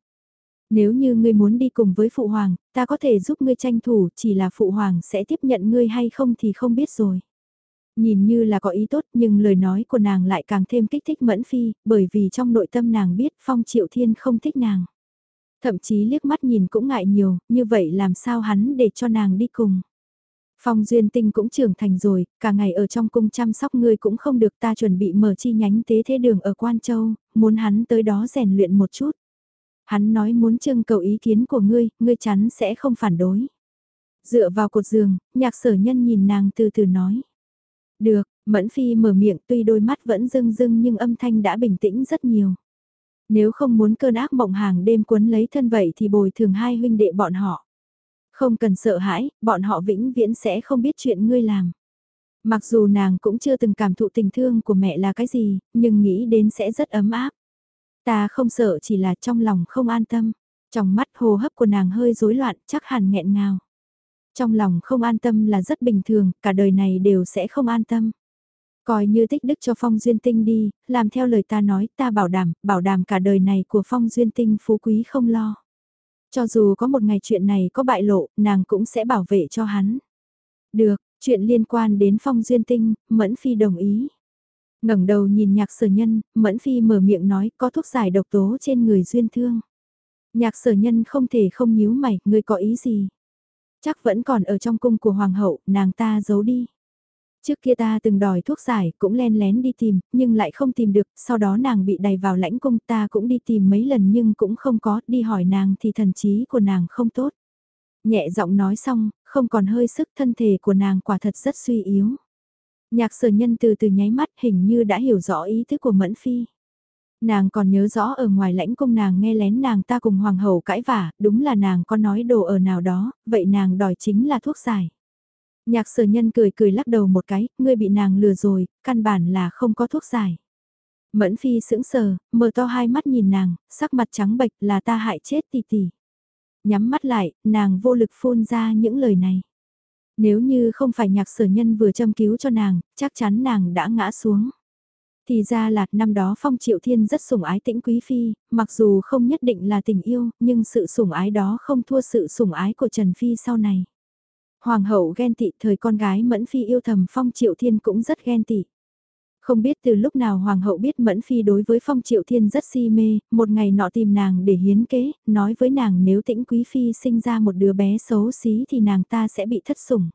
Nếu như ngươi muốn đi cùng với phụ hoàng, ta có thể giúp ngươi tranh thủ, chỉ là phụ hoàng sẽ tiếp nhận ngươi hay không thì không biết rồi. Nhìn như là có ý tốt nhưng lời nói của nàng lại càng thêm kích thích mẫn phi, bởi vì trong nội tâm nàng biết Phong Triệu Thiên không thích nàng. Thậm chí liếc mắt nhìn cũng ngại nhiều, như vậy làm sao hắn để cho nàng đi cùng. Phong Duyên Tinh cũng trưởng thành rồi, cả ngày ở trong cung chăm sóc ngươi cũng không được ta chuẩn bị mở chi nhánh tế thế đường ở Quan Châu, muốn hắn tới đó rèn luyện một chút. Hắn nói muốn trưng cầu ý kiến của ngươi, ngươi chắn sẽ không phản đối. Dựa vào cột giường, nhạc sở nhân nhìn nàng từ từ nói. Được, Mẫn Phi mở miệng tuy đôi mắt vẫn rưng rưng nhưng âm thanh đã bình tĩnh rất nhiều. Nếu không muốn cơn ác mộng hàng đêm cuốn lấy thân vậy thì bồi thường hai huynh đệ bọn họ. Không cần sợ hãi, bọn họ vĩnh viễn sẽ không biết chuyện ngươi làm. Mặc dù nàng cũng chưa từng cảm thụ tình thương của mẹ là cái gì, nhưng nghĩ đến sẽ rất ấm áp. Ta không sợ chỉ là trong lòng không an tâm. Trong mắt hồ hấp của nàng hơi rối loạn, chắc hẳn nghẹn ngào. Trong lòng không an tâm là rất bình thường, cả đời này đều sẽ không an tâm. Coi như tích đức cho Phong Duyên Tinh đi, làm theo lời ta nói, ta bảo đảm, bảo đảm cả đời này của Phong Duyên Tinh phú quý không lo. Cho dù có một ngày chuyện này có bại lộ, nàng cũng sẽ bảo vệ cho hắn. Được, chuyện liên quan đến Phong Duyên Tinh, Mẫn Phi đồng ý ngẩng đầu nhìn nhạc sở nhân, mẫn phi mở miệng nói có thuốc giải độc tố trên người duyên thương. Nhạc sở nhân không thể không nhíu mày, người có ý gì? Chắc vẫn còn ở trong cung của hoàng hậu, nàng ta giấu đi. Trước kia ta từng đòi thuốc giải, cũng len lén đi tìm, nhưng lại không tìm được, sau đó nàng bị đày vào lãnh cung ta cũng đi tìm mấy lần nhưng cũng không có, đi hỏi nàng thì thần trí của nàng không tốt. Nhẹ giọng nói xong, không còn hơi sức thân thể của nàng quả thật rất suy yếu. Nhạc sở nhân từ từ nháy mắt hình như đã hiểu rõ ý thức của Mẫn Phi. Nàng còn nhớ rõ ở ngoài lãnh cung nàng nghe lén nàng ta cùng hoàng hậu cãi vả, đúng là nàng có nói đồ ở nào đó, vậy nàng đòi chính là thuốc giải. Nhạc sở nhân cười cười lắc đầu một cái, ngươi bị nàng lừa rồi, căn bản là không có thuốc giải. Mẫn phi sững sờ, mở to hai mắt nhìn nàng, sắc mặt trắng bệch là ta hại chết tỷ tỷ. Nhắm mắt lại, nàng vô lực phun ra những lời này. Nếu như không phải nhạc sở nhân vừa châm cứu cho nàng, chắc chắn nàng đã ngã xuống. Thì ra là năm đó Phong Triệu Thiên rất sủng ái tĩnh quý phi, mặc dù không nhất định là tình yêu, nhưng sự sủng ái đó không thua sự sủng ái của Trần Phi sau này. Hoàng hậu ghen tị thời con gái Mẫn Phi yêu thầm Phong Triệu Thiên cũng rất ghen tị. Không biết từ lúc nào Hoàng hậu biết Mẫn Phi đối với Phong Triệu Thiên rất si mê, một ngày nọ tìm nàng để hiến kế, nói với nàng nếu tĩnh Quý Phi sinh ra một đứa bé xấu xí thì nàng ta sẽ bị thất sủng.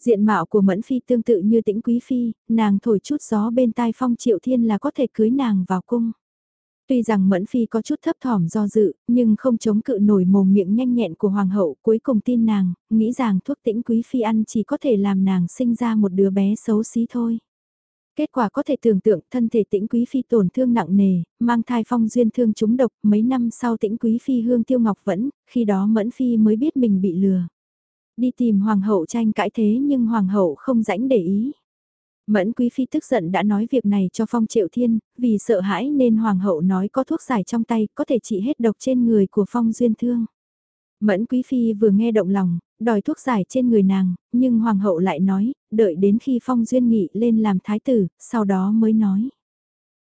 Diện mạo của Mẫn Phi tương tự như tĩnh Quý Phi, nàng thổi chút gió bên tai Phong Triệu Thiên là có thể cưới nàng vào cung. Tuy rằng Mẫn Phi có chút thấp thỏm do dự, nhưng không chống cự nổi mồm miệng nhanh nhẹn của Hoàng hậu cuối cùng tin nàng, nghĩ rằng thuốc tĩnh Quý Phi ăn chỉ có thể làm nàng sinh ra một đứa bé xấu xí thôi. Kết quả có thể tưởng tượng thân thể tĩnh quý phi tổn thương nặng nề, mang thai phong duyên thương trúng độc, mấy năm sau tĩnh quý phi hương tiêu ngọc vẫn, khi đó mẫn phi mới biết mình bị lừa. Đi tìm hoàng hậu tranh cãi thế nhưng hoàng hậu không rãnh để ý. Mẫn quý phi tức giận đã nói việc này cho phong triệu thiên, vì sợ hãi nên hoàng hậu nói có thuốc giải trong tay có thể trị hết độc trên người của phong duyên thương. Mẫn quý phi vừa nghe động lòng, đòi thuốc giải trên người nàng, nhưng hoàng hậu lại nói, đợi đến khi phong duyên nghị lên làm thái tử, sau đó mới nói.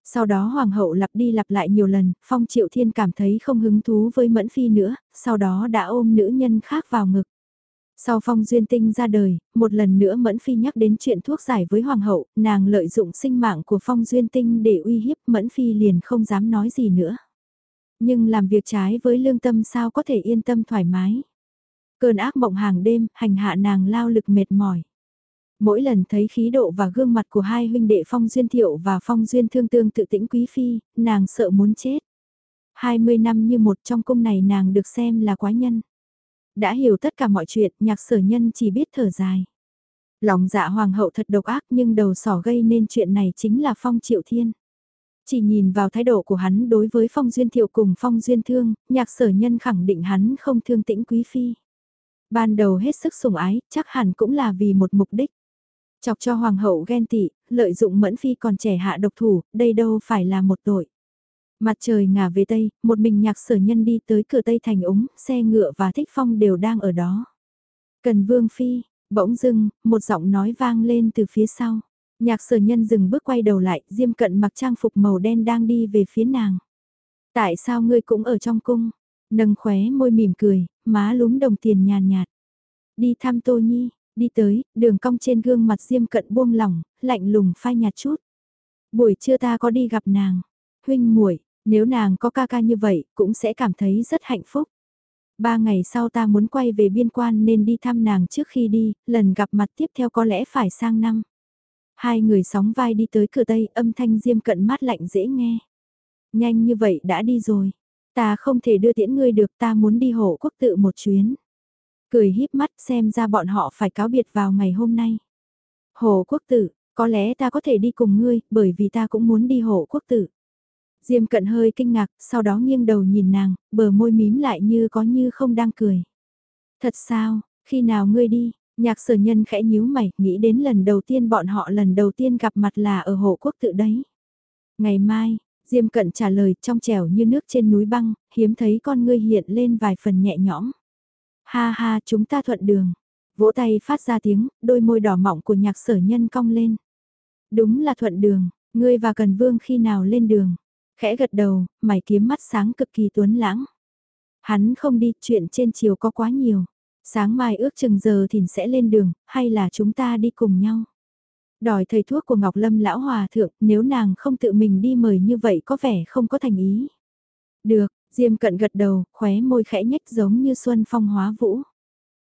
Sau đó hoàng hậu lặp đi lặp lại nhiều lần, phong triệu thiên cảm thấy không hứng thú với mẫn phi nữa, sau đó đã ôm nữ nhân khác vào ngực. Sau phong duyên tinh ra đời, một lần nữa mẫn phi nhắc đến chuyện thuốc giải với hoàng hậu, nàng lợi dụng sinh mạng của phong duyên tinh để uy hiếp mẫn phi liền không dám nói gì nữa. Nhưng làm việc trái với lương tâm sao có thể yên tâm thoải mái. Cơn ác mộng hàng đêm, hành hạ nàng lao lực mệt mỏi. Mỗi lần thấy khí độ và gương mặt của hai huynh đệ Phong Duyên Thiệu và Phong Duyên Thương Tương tự tĩnh quý phi, nàng sợ muốn chết. 20 năm như một trong cung này nàng được xem là quái nhân. Đã hiểu tất cả mọi chuyện, nhạc sở nhân chỉ biết thở dài. Lòng dạ hoàng hậu thật độc ác nhưng đầu sỏ gây nên chuyện này chính là Phong Triệu Thiên. Chỉ nhìn vào thái độ của hắn đối với Phong Duyên Thiệu cùng Phong Duyên Thương, nhạc sở nhân khẳng định hắn không thương tĩnh quý phi. Ban đầu hết sức sủng ái, chắc hẳn cũng là vì một mục đích. Chọc cho hoàng hậu ghen tị, lợi dụng mẫn phi còn trẻ hạ độc thủ, đây đâu phải là một tội. Mặt trời ngả về Tây, một mình nhạc sở nhân đi tới cửa Tây thành úng, xe ngựa và thích phong đều đang ở đó. Cần vương phi, bỗng dưng, một giọng nói vang lên từ phía sau. Nhạc sở nhân dừng bước quay đầu lại, diêm cận mặc trang phục màu đen đang đi về phía nàng. Tại sao ngươi cũng ở trong cung? Nâng khóe môi mỉm cười, má lúm đồng tiền nhàn nhạt. Đi thăm Tô Nhi, đi tới, đường cong trên gương mặt diêm cận buông lỏng, lạnh lùng phai nhạt chút. Buổi trưa ta có đi gặp nàng. Huynh muội nếu nàng có ca ca như vậy, cũng sẽ cảm thấy rất hạnh phúc. Ba ngày sau ta muốn quay về biên quan nên đi thăm nàng trước khi đi, lần gặp mặt tiếp theo có lẽ phải sang năm. Hai người sóng vai đi tới cửa tây âm thanh diêm cận mát lạnh dễ nghe. Nhanh như vậy đã đi rồi. Ta không thể đưa tiễn ngươi được ta muốn đi hộ quốc tự một chuyến. Cười híp mắt xem ra bọn họ phải cáo biệt vào ngày hôm nay. Hồ quốc tử, có lẽ ta có thể đi cùng ngươi, bởi vì ta cũng muốn đi hộ quốc tử. Diêm cận hơi kinh ngạc, sau đó nghiêng đầu nhìn nàng, bờ môi mím lại như có như không đang cười. Thật sao, khi nào ngươi đi, nhạc sở nhân khẽ nhíu mày, nghĩ đến lần đầu tiên bọn họ lần đầu tiên gặp mặt là ở hộ quốc tự đấy. Ngày mai, Diêm cận trả lời trong trẻo như nước trên núi băng, hiếm thấy con ngươi hiện lên vài phần nhẹ nhõm. Ha ha chúng ta thuận đường. Vỗ tay phát ra tiếng, đôi môi đỏ mọng của nhạc sở nhân cong lên. Đúng là thuận đường, ngươi và Cần Vương khi nào lên đường. Khẽ gật đầu, mày kiếm mắt sáng cực kỳ tuấn lãng. Hắn không đi, chuyện trên chiều có quá nhiều. Sáng mai ước chừng giờ thì sẽ lên đường, hay là chúng ta đi cùng nhau. Đòi thầy thuốc của Ngọc Lâm lão hòa thượng, nếu nàng không tự mình đi mời như vậy có vẻ không có thành ý. Được, Diêm cận gật đầu, khóe môi khẽ nhếch giống như xuân phong hóa vũ.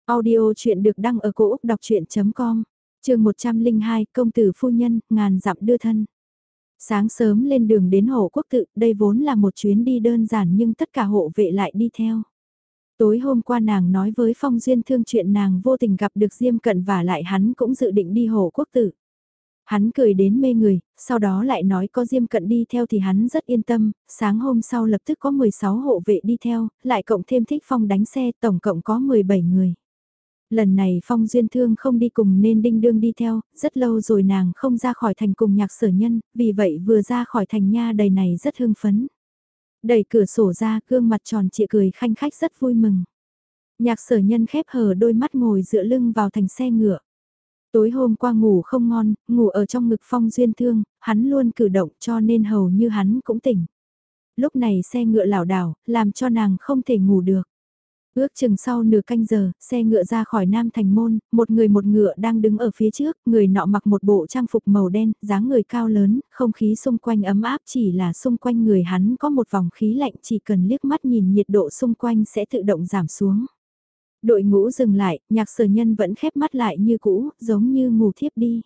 Audio chuyện được đăng ở cổ Úc đọc chuyện.com, trường 102 công tử phu nhân, ngàn dặm đưa thân. Sáng sớm lên đường đến hộ quốc tự, đây vốn là một chuyến đi đơn giản nhưng tất cả hộ vệ lại đi theo. Tối hôm qua nàng nói với Phong Duyên Thương chuyện nàng vô tình gặp được Diêm Cận và lại hắn cũng dự định đi hộ quốc tử. Hắn cười đến mê người, sau đó lại nói có Diêm Cận đi theo thì hắn rất yên tâm, sáng hôm sau lập tức có 16 hộ vệ đi theo, lại cộng thêm thích Phong đánh xe tổng cộng có 17 người. Lần này Phong Duyên Thương không đi cùng nên Đinh Đương đi theo, rất lâu rồi nàng không ra khỏi thành cùng nhạc sở nhân, vì vậy vừa ra khỏi thành nha đầy này rất hưng phấn. Đẩy cửa sổ ra, gương mặt tròn trịa cười khanh khách rất vui mừng. Nhạc sở nhân khép hờ đôi mắt ngồi dựa lưng vào thành xe ngựa. Tối hôm qua ngủ không ngon, ngủ ở trong ngực phong duyên thương, hắn luôn cử động cho nên hầu như hắn cũng tỉnh. Lúc này xe ngựa lảo đảo, làm cho nàng không thể ngủ được. Ước chừng sau nửa canh giờ, xe ngựa ra khỏi Nam Thành Môn, một người một ngựa đang đứng ở phía trước, người nọ mặc một bộ trang phục màu đen, dáng người cao lớn, không khí xung quanh ấm áp chỉ là xung quanh người hắn có một vòng khí lạnh chỉ cần liếc mắt nhìn nhiệt độ xung quanh sẽ tự động giảm xuống. Đội ngũ dừng lại, nhạc sở nhân vẫn khép mắt lại như cũ, giống như ngủ thiếp đi.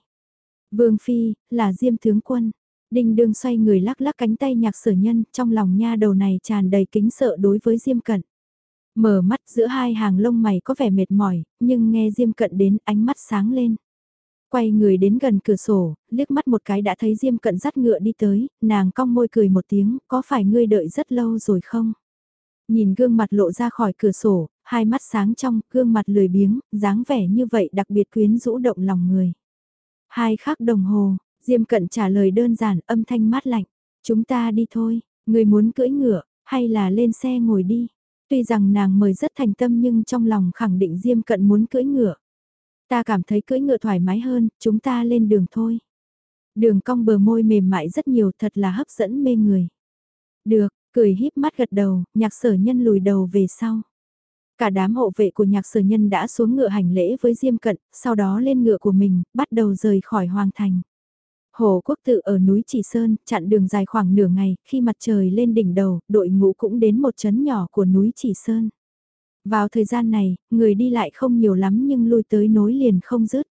Vương Phi, là Diêm Tướng Quân. Đinh đương xoay người lắc lắc cánh tay nhạc sở nhân, trong lòng nha đầu này tràn đầy kính sợ đối với Diêm Cận. Mở mắt giữa hai hàng lông mày có vẻ mệt mỏi, nhưng nghe Diêm Cận đến ánh mắt sáng lên. Quay người đến gần cửa sổ, liếc mắt một cái đã thấy Diêm Cận dắt ngựa đi tới, nàng cong môi cười một tiếng, có phải ngươi đợi rất lâu rồi không? Nhìn gương mặt lộ ra khỏi cửa sổ, hai mắt sáng trong, gương mặt lười biếng, dáng vẻ như vậy đặc biệt quyến rũ động lòng người. Hai khắc đồng hồ, Diêm Cận trả lời đơn giản âm thanh mát lạnh. Chúng ta đi thôi, người muốn cưỡi ngựa, hay là lên xe ngồi đi. Tuy rằng nàng mời rất thành tâm nhưng trong lòng khẳng định Diêm Cận muốn cưỡi ngựa. Ta cảm thấy cưỡi ngựa thoải mái hơn, chúng ta lên đường thôi. Đường cong bờ môi mềm mại rất nhiều thật là hấp dẫn mê người. Được, cười híp mắt gật đầu, nhạc sở nhân lùi đầu về sau. Cả đám hộ vệ của nhạc sở nhân đã xuống ngựa hành lễ với Diêm Cận, sau đó lên ngựa của mình, bắt đầu rời khỏi Hoàng Thành. Hồ Quốc tự ở núi Chỉ Sơn, chặn đường dài khoảng nửa ngày, khi mặt trời lên đỉnh đầu, đội ngũ cũng đến một chấn nhỏ của núi Chỉ Sơn. Vào thời gian này, người đi lại không nhiều lắm nhưng lui tới nối liền không dứt.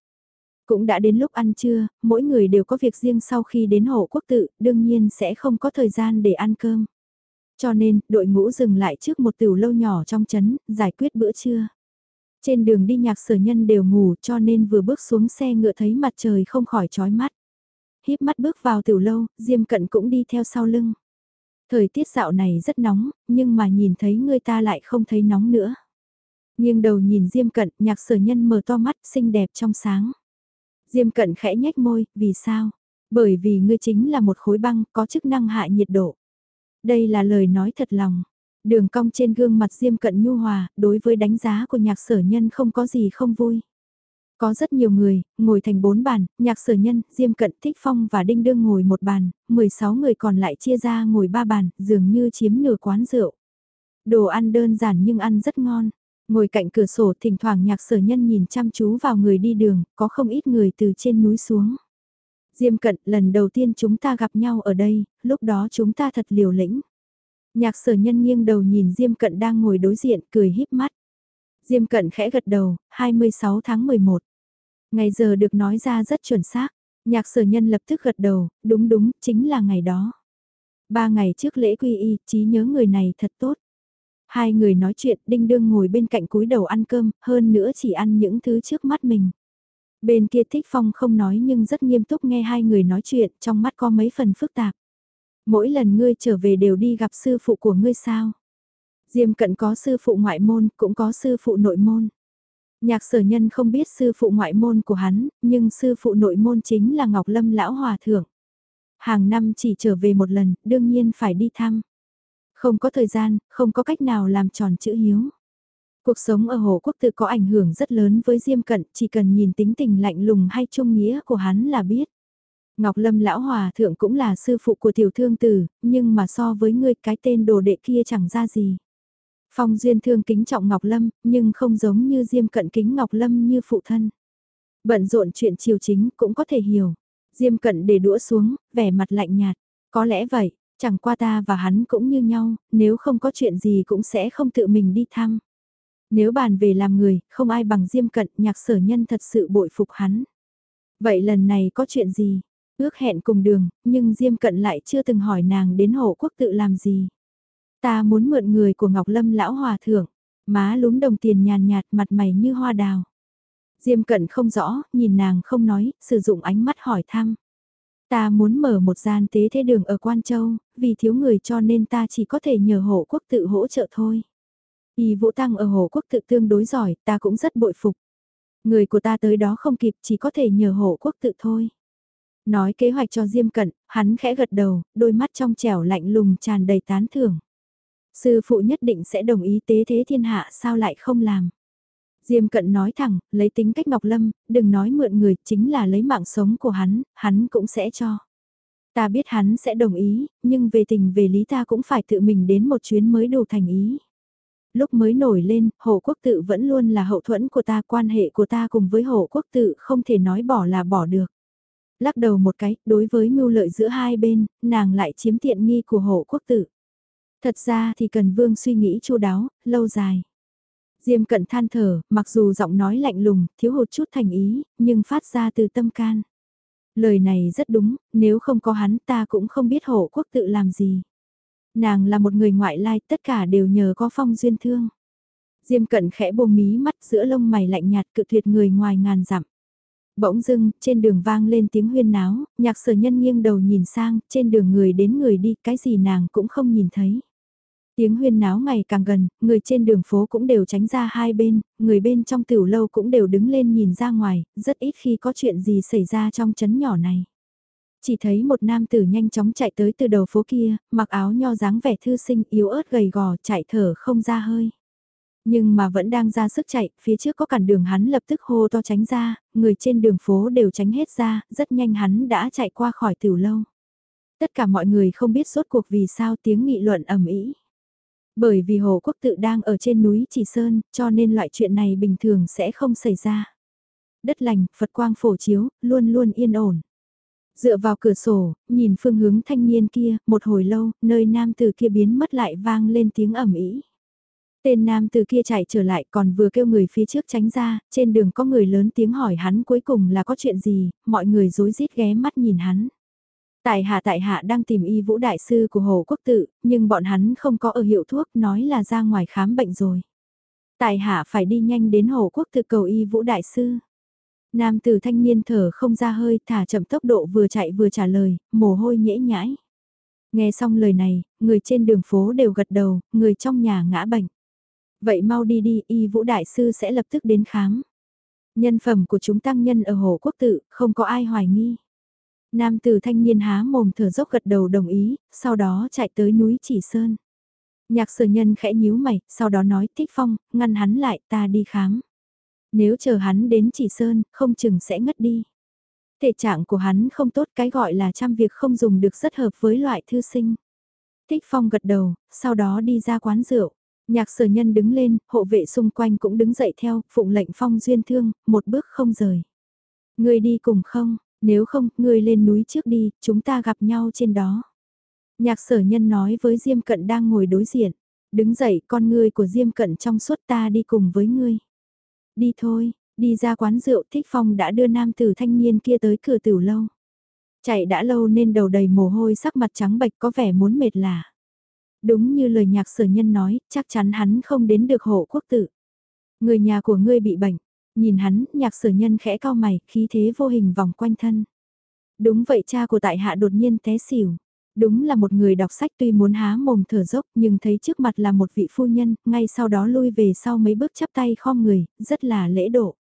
Cũng đã đến lúc ăn trưa, mỗi người đều có việc riêng sau khi đến Hồ quốc tự, đương nhiên sẽ không có thời gian để ăn cơm. Cho nên, đội ngũ dừng lại trước một tiểu lâu nhỏ trong chấn, giải quyết bữa trưa. Trên đường đi nhạc sở nhân đều ngủ cho nên vừa bước xuống xe ngựa thấy mặt trời không khỏi chói mắt. Híp mắt bước vào tiểu lâu, Diêm Cận cũng đi theo sau lưng. Thời tiết dạo này rất nóng, nhưng mà nhìn thấy người ta lại không thấy nóng nữa. nghiêng đầu nhìn Diêm Cận, nhạc sở nhân mở to mắt xinh đẹp trong sáng. Diêm Cận khẽ nhếch môi, vì sao? Bởi vì ngươi chính là một khối băng có chức năng hạ nhiệt độ. Đây là lời nói thật lòng. Đường cong trên gương mặt Diêm Cận nhu hòa, đối với đánh giá của nhạc sở nhân không có gì không vui. Có rất nhiều người, ngồi thành bốn bàn, nhạc sở nhân, Diêm Cận, Thích Phong và Đinh Đương ngồi một bàn, 16 người còn lại chia ra ngồi ba bàn, dường như chiếm nửa quán rượu. Đồ ăn đơn giản nhưng ăn rất ngon. Ngồi cạnh cửa sổ thỉnh thoảng nhạc sở nhân nhìn chăm chú vào người đi đường, có không ít người từ trên núi xuống. Diêm cận, lần đầu tiên chúng ta gặp nhau ở đây, lúc đó chúng ta thật liều lĩnh. Nhạc sở nhân nghiêng đầu nhìn Diêm cận đang ngồi đối diện, cười híp mắt. Diêm cận khẽ gật đầu, 26 tháng 11. Ngày giờ được nói ra rất chuẩn xác. Nhạc sở nhân lập tức gật đầu, đúng đúng, chính là ngày đó. Ba ngày trước lễ quy y, trí nhớ người này thật tốt. Hai người nói chuyện, đinh đương ngồi bên cạnh cúi đầu ăn cơm, hơn nữa chỉ ăn những thứ trước mắt mình. Bên kia Thích Phong không nói nhưng rất nghiêm túc nghe hai người nói chuyện, trong mắt có mấy phần phức tạp. Mỗi lần ngươi trở về đều đi gặp sư phụ của ngươi sao? Diêm cận có sư phụ ngoại môn, cũng có sư phụ nội môn. Nhạc sở nhân không biết sư phụ ngoại môn của hắn, nhưng sư phụ nội môn chính là Ngọc Lâm Lão Hòa Thượng. Hàng năm chỉ trở về một lần, đương nhiên phải đi thăm. Không có thời gian, không có cách nào làm tròn chữ hiếu. Cuộc sống ở Hồ Quốc tự có ảnh hưởng rất lớn với Diêm Cận, chỉ cần nhìn tính tình lạnh lùng hay trung nghĩa của hắn là biết. Ngọc Lâm Lão Hòa Thượng cũng là sư phụ của tiểu thương tử, nhưng mà so với ngươi cái tên đồ đệ kia chẳng ra gì. Phong Duyên thương kính trọng Ngọc Lâm, nhưng không giống như Diêm Cận kính Ngọc Lâm như phụ thân. Bận rộn chuyện chiều chính cũng có thể hiểu. Diêm Cận để đũa xuống, vẻ mặt lạnh nhạt. Có lẽ vậy, chẳng qua ta và hắn cũng như nhau, nếu không có chuyện gì cũng sẽ không tự mình đi thăm. Nếu bàn về làm người, không ai bằng Diêm Cận, nhạc sở nhân thật sự bội phục hắn. Vậy lần này có chuyện gì? Ước hẹn cùng đường, nhưng Diêm Cận lại chưa từng hỏi nàng đến hộ quốc tự làm gì. Ta muốn mượn người của Ngọc Lâm lão hòa thượng, má lúm đồng tiền nhàn nhạt mặt mày như hoa đào. Diêm cận không rõ, nhìn nàng không nói, sử dụng ánh mắt hỏi thăm. Ta muốn mở một gian tế thế đường ở Quan Châu, vì thiếu người cho nên ta chỉ có thể nhờ hộ quốc tự hỗ trợ thôi. Y Vũ Tăng ở hộ quốc tự tương đối giỏi, ta cũng rất bội phục. Người của ta tới đó không kịp, chỉ có thể nhờ hộ quốc tự thôi. Nói kế hoạch cho Diêm Cận, hắn khẽ gật đầu, đôi mắt trong trẻo lạnh lùng tràn đầy tán thưởng. Sư phụ nhất định sẽ đồng ý tế thế thiên hạ sao lại không làm. Diêm cận nói thẳng, lấy tính cách Ngọc Lâm, đừng nói mượn người, chính là lấy mạng sống của hắn, hắn cũng sẽ cho. Ta biết hắn sẽ đồng ý, nhưng về tình về lý ta cũng phải tự mình đến một chuyến mới đủ thành ý. Lúc mới nổi lên, hộ quốc tự vẫn luôn là hậu thuẫn của ta, quan hệ của ta cùng với hộ quốc tự không thể nói bỏ là bỏ được. Lắc đầu một cái, đối với mưu lợi giữa hai bên, nàng lại chiếm tiện nghi của hộ quốc tự. Thật ra thì cần vương suy nghĩ chu đáo, lâu dài. Diêm cận than thở, mặc dù giọng nói lạnh lùng, thiếu hụt chút thành ý, nhưng phát ra từ tâm can. Lời này rất đúng, nếu không có hắn ta cũng không biết hộ quốc tự làm gì. Nàng là một người ngoại lai, tất cả đều nhờ có phong duyên thương. Diêm cận khẽ buông mí mắt giữa lông mày lạnh nhạt cự tuyệt người ngoài ngàn dặm. Bỗng dưng, trên đường vang lên tiếng huyên náo, nhạc sở nhân nghiêng đầu nhìn sang, trên đường người đến người đi, cái gì nàng cũng không nhìn thấy. Tiếng huyên náo ngày càng gần, người trên đường phố cũng đều tránh ra hai bên, người bên trong tiểu lâu cũng đều đứng lên nhìn ra ngoài, rất ít khi có chuyện gì xảy ra trong chấn nhỏ này. Chỉ thấy một nam tử nhanh chóng chạy tới từ đầu phố kia, mặc áo nho dáng vẻ thư sinh yếu ớt gầy gò chạy thở không ra hơi. Nhưng mà vẫn đang ra sức chạy, phía trước có cản đường hắn lập tức hô to tránh ra, người trên đường phố đều tránh hết ra, rất nhanh hắn đã chạy qua khỏi tiểu lâu. Tất cả mọi người không biết rốt cuộc vì sao tiếng nghị luận ầm ĩ. Bởi vì Hồ Quốc tự đang ở trên núi Chỉ Sơn, cho nên loại chuyện này bình thường sẽ không xảy ra. Đất lành, Phật quang phổ chiếu, luôn luôn yên ổn. Dựa vào cửa sổ, nhìn phương hướng thanh niên kia, một hồi lâu, nơi nam từ kia biến mất lại vang lên tiếng ẩm ý. Tên nam từ kia chạy trở lại còn vừa kêu người phía trước tránh ra, trên đường có người lớn tiếng hỏi hắn cuối cùng là có chuyện gì, mọi người rối rít ghé mắt nhìn hắn. Tại hạ tại hạ đang tìm y vũ đại sư của Hồ Quốc Tự, nhưng bọn hắn không có ở hiệu thuốc nói là ra ngoài khám bệnh rồi. Tại hạ phải đi nhanh đến Hồ Quốc Tự cầu y vũ đại sư. Nam tử thanh niên thở không ra hơi thả chậm tốc độ vừa chạy vừa trả lời, mồ hôi nhễ nhãi. Nghe xong lời này, người trên đường phố đều gật đầu, người trong nhà ngã bệnh. Vậy mau đi đi, y vũ đại sư sẽ lập tức đến khám. Nhân phẩm của chúng tăng nhân ở Hồ Quốc Tự, không có ai hoài nghi. Nam tử thanh niên há mồm thở dốc gật đầu đồng ý, sau đó chạy tới núi Chỉ Sơn. Nhạc sở nhân khẽ nhíu mày, sau đó nói thích phong, ngăn hắn lại ta đi khám. Nếu chờ hắn đến Chỉ Sơn, không chừng sẽ ngất đi. Thể trạng của hắn không tốt cái gọi là trăm việc không dùng được rất hợp với loại thư sinh. Thích phong gật đầu, sau đó đi ra quán rượu. Nhạc sở nhân đứng lên, hộ vệ xung quanh cũng đứng dậy theo, phụng lệnh phong duyên thương, một bước không rời. Người đi cùng không, nếu không, người lên núi trước đi, chúng ta gặp nhau trên đó. Nhạc sở nhân nói với Diêm Cận đang ngồi đối diện. Đứng dậy, con ngươi của Diêm Cận trong suốt ta đi cùng với ngươi. Đi thôi, đi ra quán rượu Thích Phong đã đưa nam tử thanh niên kia tới cửa tiểu lâu. Chạy đã lâu nên đầu đầy mồ hôi sắc mặt trắng bệch có vẻ muốn mệt lả. Đúng như lời nhạc sở nhân nói, chắc chắn hắn không đến được hộ quốc tử. Người nhà của ngươi bị bệnh, nhìn hắn, nhạc sở nhân khẽ cao mày, khí thế vô hình vòng quanh thân. Đúng vậy cha của tại hạ đột nhiên té xỉu. Đúng là một người đọc sách tuy muốn há mồm thở dốc nhưng thấy trước mặt là một vị phu nhân, ngay sau đó lui về sau mấy bước chắp tay khom người, rất là lễ độ.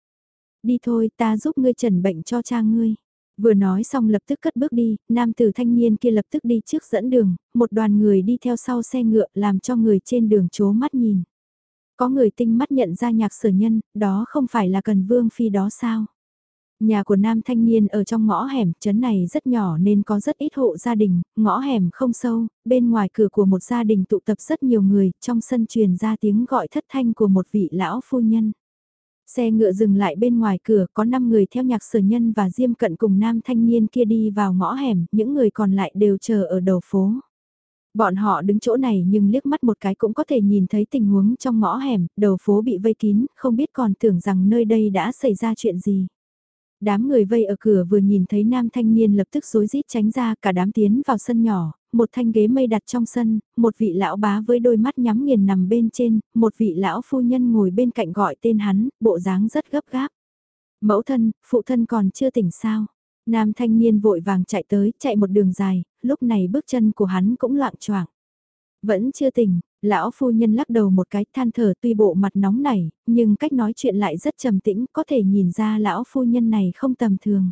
Đi thôi ta giúp ngươi trần bệnh cho cha ngươi. Vừa nói xong lập tức cất bước đi, nam tử thanh niên kia lập tức đi trước dẫn đường, một đoàn người đi theo sau xe ngựa làm cho người trên đường chố mắt nhìn. Có người tinh mắt nhận ra nhạc sở nhân, đó không phải là cần vương phi đó sao? Nhà của nam thanh niên ở trong ngõ hẻm, chấn này rất nhỏ nên có rất ít hộ gia đình, ngõ hẻm không sâu, bên ngoài cửa của một gia đình tụ tập rất nhiều người, trong sân truyền ra tiếng gọi thất thanh của một vị lão phu nhân. Xe ngựa dừng lại bên ngoài cửa có 5 người theo nhạc sở nhân và diêm cận cùng nam thanh niên kia đi vào ngõ hẻm, những người còn lại đều chờ ở đầu phố. Bọn họ đứng chỗ này nhưng liếc mắt một cái cũng có thể nhìn thấy tình huống trong ngõ hẻm, đầu phố bị vây kín, không biết còn tưởng rằng nơi đây đã xảy ra chuyện gì. Đám người vây ở cửa vừa nhìn thấy nam thanh niên lập tức rối rít tránh ra cả đám tiến vào sân nhỏ, một thanh ghế mây đặt trong sân, một vị lão bá với đôi mắt nhắm nghiền nằm bên trên, một vị lão phu nhân ngồi bên cạnh gọi tên hắn, bộ dáng rất gấp gáp. Mẫu thân, phụ thân còn chưa tỉnh sao? Nam thanh niên vội vàng chạy tới, chạy một đường dài, lúc này bước chân của hắn cũng loạn choạng. Vẫn chưa tỉnh, lão phu nhân lắc đầu một cái than thở tuy bộ mặt nóng nảy, nhưng cách nói chuyện lại rất trầm tĩnh, có thể nhìn ra lão phu nhân này không tầm thường.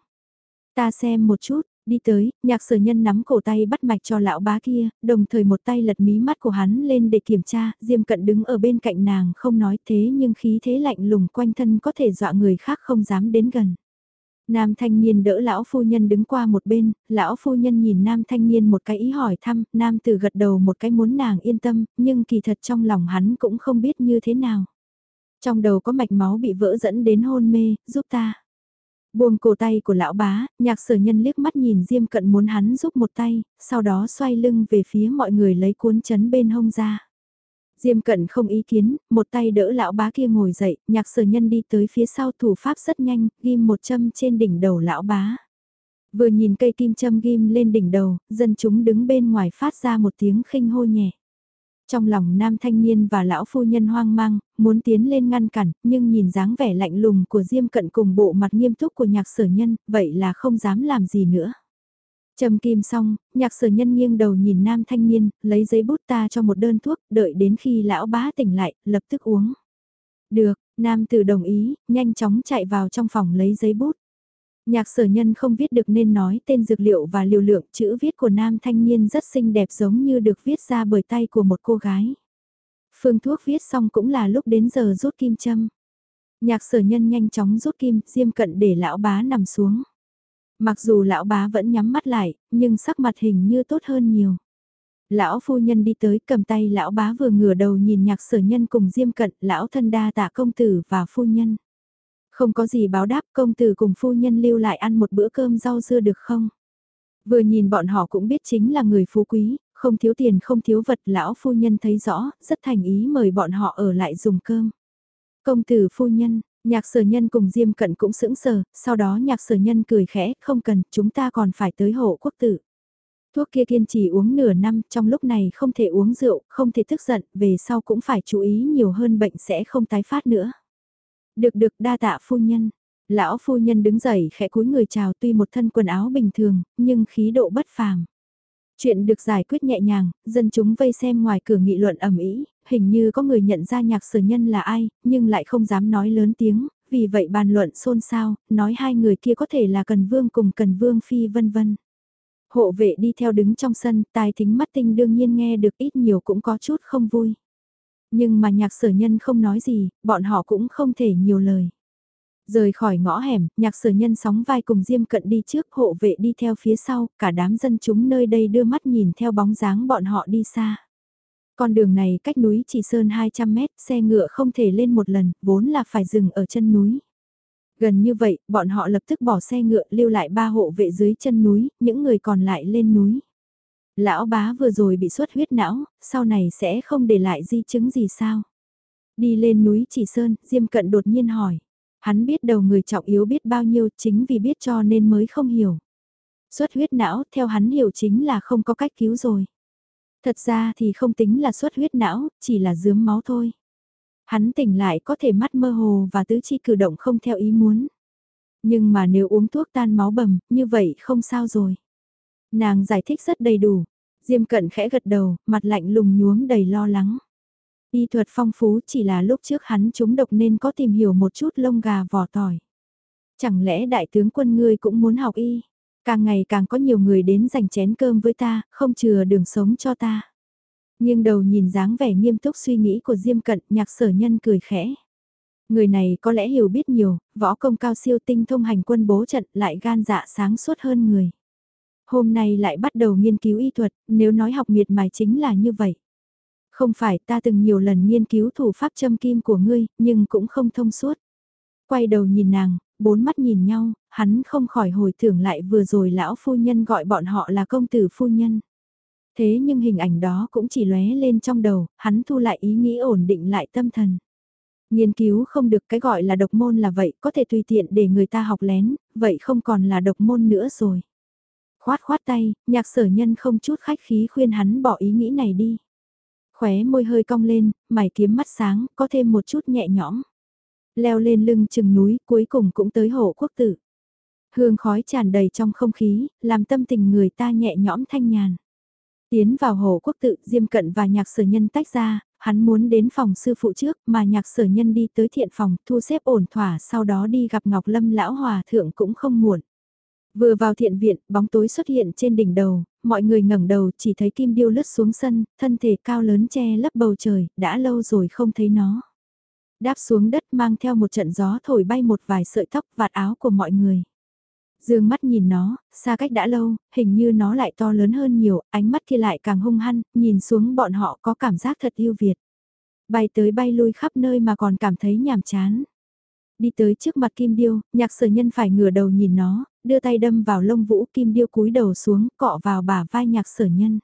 Ta xem một chút, đi tới, nhạc sở nhân nắm cổ tay bắt mạch cho lão bá kia, đồng thời một tay lật mí mắt của hắn lên để kiểm tra, diêm cận đứng ở bên cạnh nàng không nói thế nhưng khí thế lạnh lùng quanh thân có thể dọa người khác không dám đến gần. Nam thanh niên đỡ lão phu nhân đứng qua một bên, lão phu nhân nhìn nam thanh niên một cái ý hỏi thăm, nam tử gật đầu một cái muốn nàng yên tâm, nhưng kỳ thật trong lòng hắn cũng không biết như thế nào. Trong đầu có mạch máu bị vỡ dẫn đến hôn mê, giúp ta. Buông cổ tay của lão bá, nhạc sở nhân liếc mắt nhìn Diêm Cận muốn hắn giúp một tay, sau đó xoay lưng về phía mọi người lấy cuốn chấn bên hông ra. Diêm cận không ý kiến, một tay đỡ lão bá kia ngồi dậy, nhạc sở nhân đi tới phía sau thủ pháp rất nhanh, ghim một châm trên đỉnh đầu lão bá. Vừa nhìn cây kim châm ghim lên đỉnh đầu, dân chúng đứng bên ngoài phát ra một tiếng khinh hô nhẹ. Trong lòng nam thanh niên và lão phu nhân hoang mang, muốn tiến lên ngăn cản, nhưng nhìn dáng vẻ lạnh lùng của Diêm Cận cùng bộ mặt nghiêm túc của nhạc sở nhân, vậy là không dám làm gì nữa. Trầm kim xong, nhạc sở nhân nghiêng đầu nhìn nam thanh niên, lấy giấy bút ta cho một đơn thuốc, đợi đến khi lão bá tỉnh lại, lập tức uống. Được, nam tử đồng ý, nhanh chóng chạy vào trong phòng lấy giấy bút. Nhạc sở nhân không viết được nên nói tên dược liệu và liều lượng chữ viết của nam thanh niên rất xinh đẹp giống như được viết ra bởi tay của một cô gái. Phương thuốc viết xong cũng là lúc đến giờ rút kim châm. Nhạc sở nhân nhanh chóng rút kim, diêm cận để lão bá nằm xuống. Mặc dù lão bá vẫn nhắm mắt lại, nhưng sắc mặt hình như tốt hơn nhiều. Lão phu nhân đi tới cầm tay lão bá vừa ngửa đầu nhìn nhạc sở nhân cùng diêm cận, lão thân đa tạ công tử và phu nhân. Không có gì báo đáp công tử cùng phu nhân lưu lại ăn một bữa cơm rau dưa được không? Vừa nhìn bọn họ cũng biết chính là người phú quý, Không thiếu tiền không thiếu vật lão phu nhân thấy rõ, rất thành ý mời bọn họ ở lại dùng cơm. Công tử phu nhân, nhạc sở nhân cùng Diêm Cận cũng sững sờ, sau đó nhạc sở nhân cười khẽ, không cần, chúng ta còn phải tới hộ quốc tử. Thuốc kia kiên trì uống nửa năm, trong lúc này không thể uống rượu, không thể tức giận, về sau cũng phải chú ý nhiều hơn bệnh sẽ không tái phát nữa. Được được đa tạ phu nhân. Lão phu nhân đứng dậy khẽ cúi người chào tuy một thân quần áo bình thường, nhưng khí độ bất phàm. Chuyện được giải quyết nhẹ nhàng, dân chúng vây xem ngoài cửa nghị luận ầm ĩ, hình như có người nhận ra nhạc sở nhân là ai, nhưng lại không dám nói lớn tiếng, vì vậy bàn luận xôn xao, nói hai người kia có thể là Cần Vương cùng Cần Vương Phi vân vân. Hộ vệ đi theo đứng trong sân, tai thính mắt tinh đương nhiên nghe được ít nhiều cũng có chút không vui. Nhưng mà nhạc sở nhân không nói gì, bọn họ cũng không thể nhiều lời. Rời khỏi ngõ hẻm, nhạc sở nhân sóng vai cùng Diêm Cận đi trước hộ vệ đi theo phía sau, cả đám dân chúng nơi đây đưa mắt nhìn theo bóng dáng bọn họ đi xa. Con đường này cách núi chỉ sơn 200 mét, xe ngựa không thể lên một lần, vốn là phải dừng ở chân núi. Gần như vậy, bọn họ lập tức bỏ xe ngựa lưu lại ba hộ vệ dưới chân núi, những người còn lại lên núi. Lão bá vừa rồi bị xuất huyết não, sau này sẽ không để lại di chứng gì sao? Đi lên núi chỉ sơn, Diêm Cận đột nhiên hỏi. Hắn biết đầu người trọng yếu biết bao nhiêu chính vì biết cho nên mới không hiểu. Xuất huyết não theo hắn hiểu chính là không có cách cứu rồi. Thật ra thì không tính là xuất huyết não, chỉ là dướm máu thôi. Hắn tỉnh lại có thể mắt mơ hồ và tứ chi cử động không theo ý muốn. Nhưng mà nếu uống thuốc tan máu bầm, như vậy không sao rồi. Nàng giải thích rất đầy đủ. Diêm cận khẽ gật đầu, mặt lạnh lùng nhuốm đầy lo lắng. Y thuật phong phú chỉ là lúc trước hắn trúng độc nên có tìm hiểu một chút lông gà vỏ tỏi. Chẳng lẽ đại tướng quân ngươi cũng muốn học y? Càng ngày càng có nhiều người đến dành chén cơm với ta, không chừa đường sống cho ta. Nhưng đầu nhìn dáng vẻ nghiêm túc suy nghĩ của Diêm Cận, nhạc sở nhân cười khẽ. Người này có lẽ hiểu biết nhiều, võ công cao siêu tinh thông hành quân bố trận lại gan dạ sáng suốt hơn người. Hôm nay lại bắt đầu nghiên cứu y thuật, nếu nói học miệt mài chính là như vậy. Không phải ta từng nhiều lần nghiên cứu thủ pháp châm kim của ngươi, nhưng cũng không thông suốt. Quay đầu nhìn nàng, bốn mắt nhìn nhau, hắn không khỏi hồi tưởng lại vừa rồi lão phu nhân gọi bọn họ là công tử phu nhân. Thế nhưng hình ảnh đó cũng chỉ lóe lên trong đầu, hắn thu lại ý nghĩ ổn định lại tâm thần. Nghiên cứu không được cái gọi là độc môn là vậy, có thể tùy tiện để người ta học lén, vậy không còn là độc môn nữa rồi. Khoát khoát tay, nhạc sở nhân không chút khách khí khuyên hắn bỏ ý nghĩ này đi. Khóe môi hơi cong lên, mày kiếm mắt sáng, có thêm một chút nhẹ nhõm. Leo lên lưng chừng núi, cuối cùng cũng tới hộ quốc tử. Hương khói tràn đầy trong không khí, làm tâm tình người ta nhẹ nhõm thanh nhàn. Tiến vào hồ quốc tự, Diêm Cận và nhạc sở nhân tách ra, hắn muốn đến phòng sư phụ trước mà nhạc sở nhân đi tới thiện phòng thu xếp ổn thỏa sau đó đi gặp Ngọc Lâm lão hòa thượng cũng không muộn. Vừa vào thiện viện, bóng tối xuất hiện trên đỉnh đầu, mọi người ngẩng đầu chỉ thấy kim điêu lướt xuống sân, thân thể cao lớn che lấp bầu trời, đã lâu rồi không thấy nó. Đáp xuống đất mang theo một trận gió thổi bay một vài sợi tóc vạt áo của mọi người. Dương mắt nhìn nó, xa cách đã lâu, hình như nó lại to lớn hơn nhiều, ánh mắt kia lại càng hung hăng, nhìn xuống bọn họ có cảm giác thật yêu Việt. Bay tới bay lui khắp nơi mà còn cảm thấy nhàm chán. Đi tới trước mặt Kim Điêu, nhạc sở nhân phải ngửa đầu nhìn nó, đưa tay đâm vào lông vũ Kim Điêu cúi đầu xuống, cọ vào bả vai nhạc sở nhân.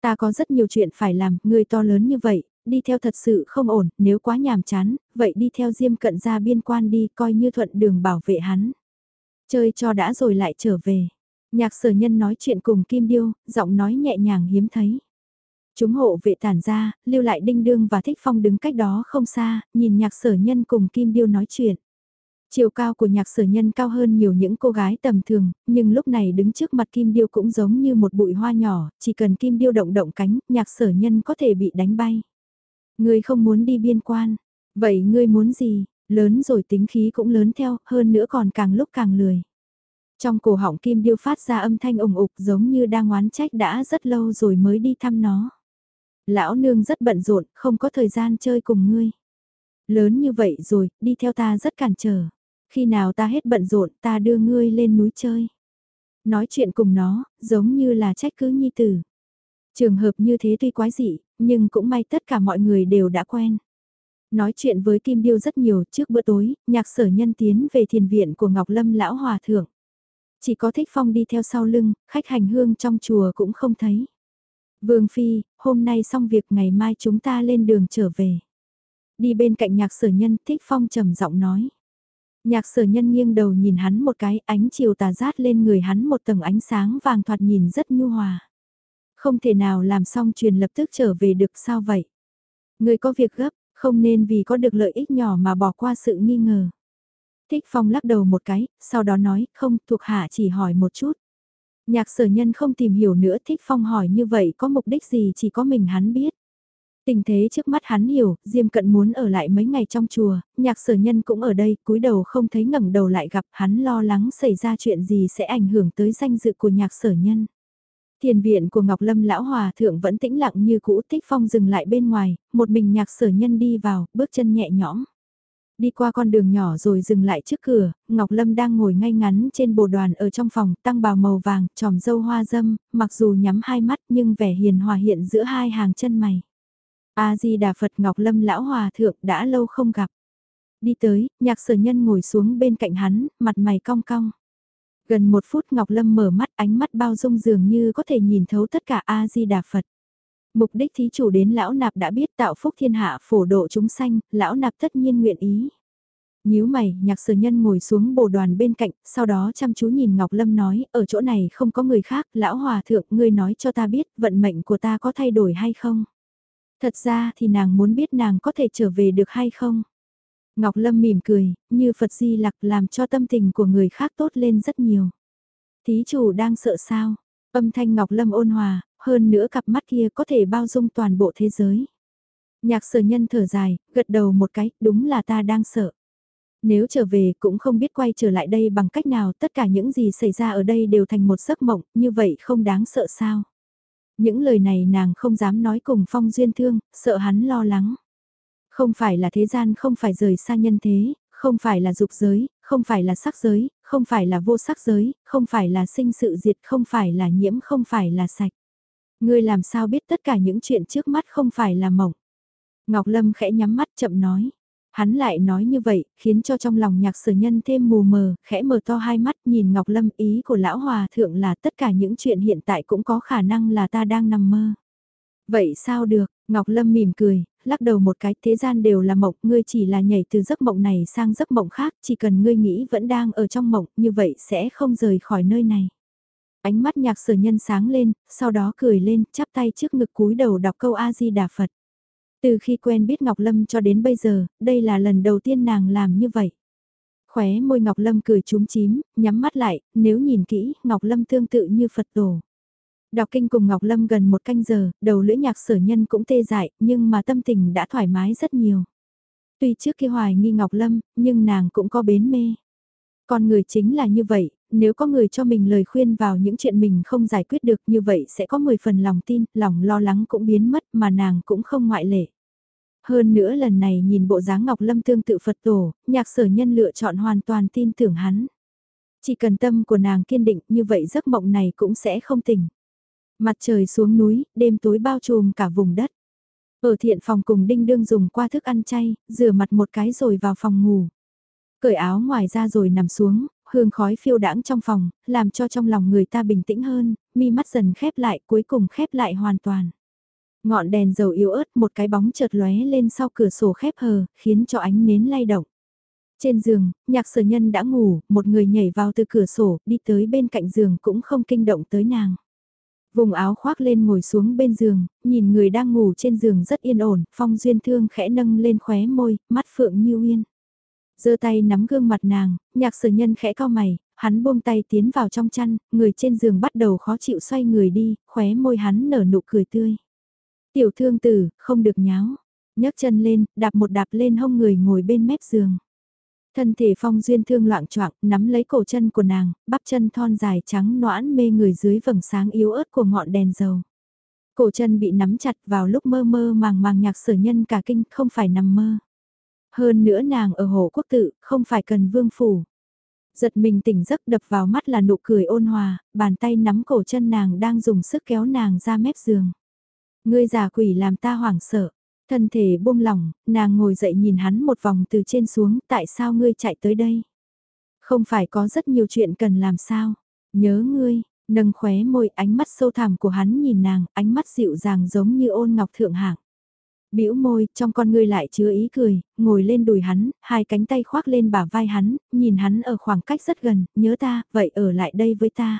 Ta có rất nhiều chuyện phải làm, người to lớn như vậy, đi theo thật sự không ổn, nếu quá nhàm chán, vậy đi theo Diêm cận ra biên quan đi, coi như thuận đường bảo vệ hắn. Chơi cho đã rồi lại trở về. Nhạc sở nhân nói chuyện cùng Kim Điêu, giọng nói nhẹ nhàng hiếm thấy. Chúng hộ vệ tản ra, lưu lại đinh đương và thích phong đứng cách đó không xa, nhìn nhạc sở nhân cùng Kim Điêu nói chuyện. Chiều cao của nhạc sở nhân cao hơn nhiều những cô gái tầm thường, nhưng lúc này đứng trước mặt Kim Điêu cũng giống như một bụi hoa nhỏ, chỉ cần Kim Điêu động động cánh, nhạc sở nhân có thể bị đánh bay. Ngươi không muốn đi biên quan, vậy ngươi muốn gì, lớn rồi tính khí cũng lớn theo, hơn nữa còn càng lúc càng lười. Trong cổ họng Kim Điêu phát ra âm thanh ủng ục giống như đang oán trách đã rất lâu rồi mới đi thăm nó. Lão nương rất bận rộn, không có thời gian chơi cùng ngươi. Lớn như vậy rồi, đi theo ta rất cản trở. Khi nào ta hết bận rộn ta đưa ngươi lên núi chơi. Nói chuyện cùng nó, giống như là trách cứ nhi tử. Trường hợp như thế tuy quái dị, nhưng cũng may tất cả mọi người đều đã quen. Nói chuyện với Kim Điêu rất nhiều trước bữa tối, nhạc sở nhân tiến về thiền viện của Ngọc Lâm Lão Hòa Thượng. Chỉ có Thích Phong đi theo sau lưng, khách hành hương trong chùa cũng không thấy. Vương Phi, hôm nay xong việc ngày mai chúng ta lên đường trở về. Đi bên cạnh nhạc sở nhân thích phong trầm giọng nói. Nhạc sở nhân nghiêng đầu nhìn hắn một cái ánh chiều tà rát lên người hắn một tầng ánh sáng vàng thoạt nhìn rất nhu hòa. Không thể nào làm xong truyền lập tức trở về được sao vậy? Người có việc gấp, không nên vì có được lợi ích nhỏ mà bỏ qua sự nghi ngờ. Thích Phong lắc đầu một cái, sau đó nói, không, thuộc hạ chỉ hỏi một chút. Nhạc sở nhân không tìm hiểu nữa Thích Phong hỏi như vậy có mục đích gì chỉ có mình hắn biết. Tình thế trước mắt hắn hiểu, Diêm Cận muốn ở lại mấy ngày trong chùa, nhạc sở nhân cũng ở đây, cúi đầu không thấy ngẩng đầu lại gặp hắn lo lắng xảy ra chuyện gì sẽ ảnh hưởng tới danh dự của nhạc sở nhân. Thiền viện của Ngọc Lâm Lão Hòa Thượng vẫn tĩnh lặng như cũ tích Phong dừng lại bên ngoài, một mình nhạc sở nhân đi vào, bước chân nhẹ nhõm. Đi qua con đường nhỏ rồi dừng lại trước cửa, Ngọc Lâm đang ngồi ngay ngắn trên bồ đoàn ở trong phòng, tăng bào màu vàng, tròm dâu hoa dâm, mặc dù nhắm hai mắt nhưng vẻ hiền hòa hiện giữa hai hàng chân mày. A-di-đà Phật Ngọc Lâm Lão Hòa Thượng đã lâu không gặp. Đi tới, nhạc sở nhân ngồi xuống bên cạnh hắn, mặt mày cong cong. Gần một phút Ngọc Lâm mở mắt ánh mắt bao dung dường như có thể nhìn thấu tất cả A-di-đà Phật. Mục đích thí chủ đến lão nạp đã biết tạo phúc thiên hạ phổ độ chúng sanh, lão nạp tất nhiên nguyện ý. Nhíu mày, nhạc sở nhân ngồi xuống bồ đoàn bên cạnh, sau đó chăm chú nhìn Ngọc Lâm nói, ở chỗ này không có người khác, lão hòa thượng, ngươi nói cho ta biết, vận mệnh của ta có thay đổi hay không? Thật ra thì nàng muốn biết nàng có thể trở về được hay không? Ngọc Lâm mỉm cười, như Phật Di Lặc làm cho tâm tình của người khác tốt lên rất nhiều. Thí chủ đang sợ sao? Âm thanh Ngọc Lâm ôn hòa, hơn nữa cặp mắt kia có thể bao dung toàn bộ thế giới. Nhạc sở nhân thở dài, gật đầu một cái, đúng là ta đang sợ. Nếu trở về cũng không biết quay trở lại đây bằng cách nào tất cả những gì xảy ra ở đây đều thành một giấc mộng, như vậy không đáng sợ sao. Những lời này nàng không dám nói cùng Phong Duyên Thương, sợ hắn lo lắng. Không phải là thế gian không phải rời xa nhân thế, không phải là dục giới, không phải là sắc giới, không phải là vô sắc giới, không phải là sinh sự diệt, không phải là nhiễm, không phải là sạch. Ngươi làm sao biết tất cả những chuyện trước mắt không phải là mộng. Ngọc Lâm khẽ nhắm mắt chậm nói. Hắn lại nói như vậy, khiến cho trong lòng nhạc sở nhân thêm mù mờ, khẽ mở to hai mắt nhìn Ngọc Lâm ý của lão hòa thượng là tất cả những chuyện hiện tại cũng có khả năng là ta đang nằm mơ. Vậy sao được, Ngọc Lâm mỉm cười, lắc đầu một cái thế gian đều là mộng, ngươi chỉ là nhảy từ giấc mộng này sang giấc mộng khác, chỉ cần ngươi nghĩ vẫn đang ở trong mộng, như vậy sẽ không rời khỏi nơi này. Ánh mắt nhạc sở nhân sáng lên, sau đó cười lên, chắp tay trước ngực cúi đầu đọc câu A-di-đà Phật. Từ khi quen biết Ngọc Lâm cho đến bây giờ, đây là lần đầu tiên nàng làm như vậy. Khóe môi Ngọc Lâm cười trúng chím, nhắm mắt lại, nếu nhìn kỹ, Ngọc Lâm tương tự như Phật tổ. Đọc kinh cùng Ngọc Lâm gần một canh giờ, đầu lưỡi nhạc sở nhân cũng tê dại, nhưng mà tâm tình đã thoải mái rất nhiều. Tuy trước kia hoài nghi Ngọc Lâm, nhưng nàng cũng có bến mê. Con người chính là như vậy, nếu có người cho mình lời khuyên vào những chuyện mình không giải quyết được như vậy sẽ có 10 phần lòng tin, lòng lo lắng cũng biến mất mà nàng cũng không ngoại lệ. Hơn nữa lần này nhìn bộ dáng Ngọc Lâm tương tự Phật tổ, nhạc sở nhân lựa chọn hoàn toàn tin tưởng hắn. Chỉ cần tâm của nàng kiên định như vậy giấc mộng này cũng sẽ không tỉnh. Mặt trời xuống núi, đêm tối bao trùm cả vùng đất. Ở thiện phòng cùng đinh đương dùng qua thức ăn chay, rửa mặt một cái rồi vào phòng ngủ. Cởi áo ngoài ra rồi nằm xuống, hương khói phiêu đãng trong phòng, làm cho trong lòng người ta bình tĩnh hơn, mi mắt dần khép lại cuối cùng khép lại hoàn toàn. Ngọn đèn dầu yếu ớt một cái bóng chợt lóe lên sau cửa sổ khép hờ, khiến cho ánh nến lay động. Trên giường, nhạc sở nhân đã ngủ, một người nhảy vào từ cửa sổ, đi tới bên cạnh giường cũng không kinh động tới nàng. Vùng áo khoác lên ngồi xuống bên giường, nhìn người đang ngủ trên giường rất yên ổn, phong duyên thương khẽ nâng lên khóe môi, mắt phượng như yên giơ tay nắm gương mặt nàng, nhạc sở nhân khẽ cao mày, hắn buông tay tiến vào trong chăn, người trên giường bắt đầu khó chịu xoay người đi, khóe môi hắn nở nụ cười tươi. Tiểu thương tử, không được nháo, nhấc chân lên, đạp một đạp lên hông người ngồi bên mép giường. Thân thể phong duyên thương loạn choạng nắm lấy cổ chân của nàng, bắp chân thon dài trắng noãn mê người dưới vầng sáng yếu ớt của ngọn đèn dầu. Cổ chân bị nắm chặt vào lúc mơ mơ màng màng nhạc sở nhân cả kinh không phải nằm mơ. Hơn nữa nàng ở hồ quốc tự, không phải cần vương phủ. Giật mình tỉnh giấc đập vào mắt là nụ cười ôn hòa, bàn tay nắm cổ chân nàng đang dùng sức kéo nàng ra mép giường. Ngươi giả quỷ làm ta hoảng sợ, thân thể buông lỏng, nàng ngồi dậy nhìn hắn một vòng từ trên xuống, tại sao ngươi chạy tới đây? Không phải có rất nhiều chuyện cần làm sao? Nhớ ngươi, Nâng khóe môi ánh mắt sâu thẳm của hắn nhìn nàng, ánh mắt dịu dàng giống như ôn ngọc thượng hạng. bĩu môi, trong con ngươi lại chứa ý cười, ngồi lên đùi hắn, hai cánh tay khoác lên bả vai hắn, nhìn hắn ở khoảng cách rất gần, nhớ ta, vậy ở lại đây với ta.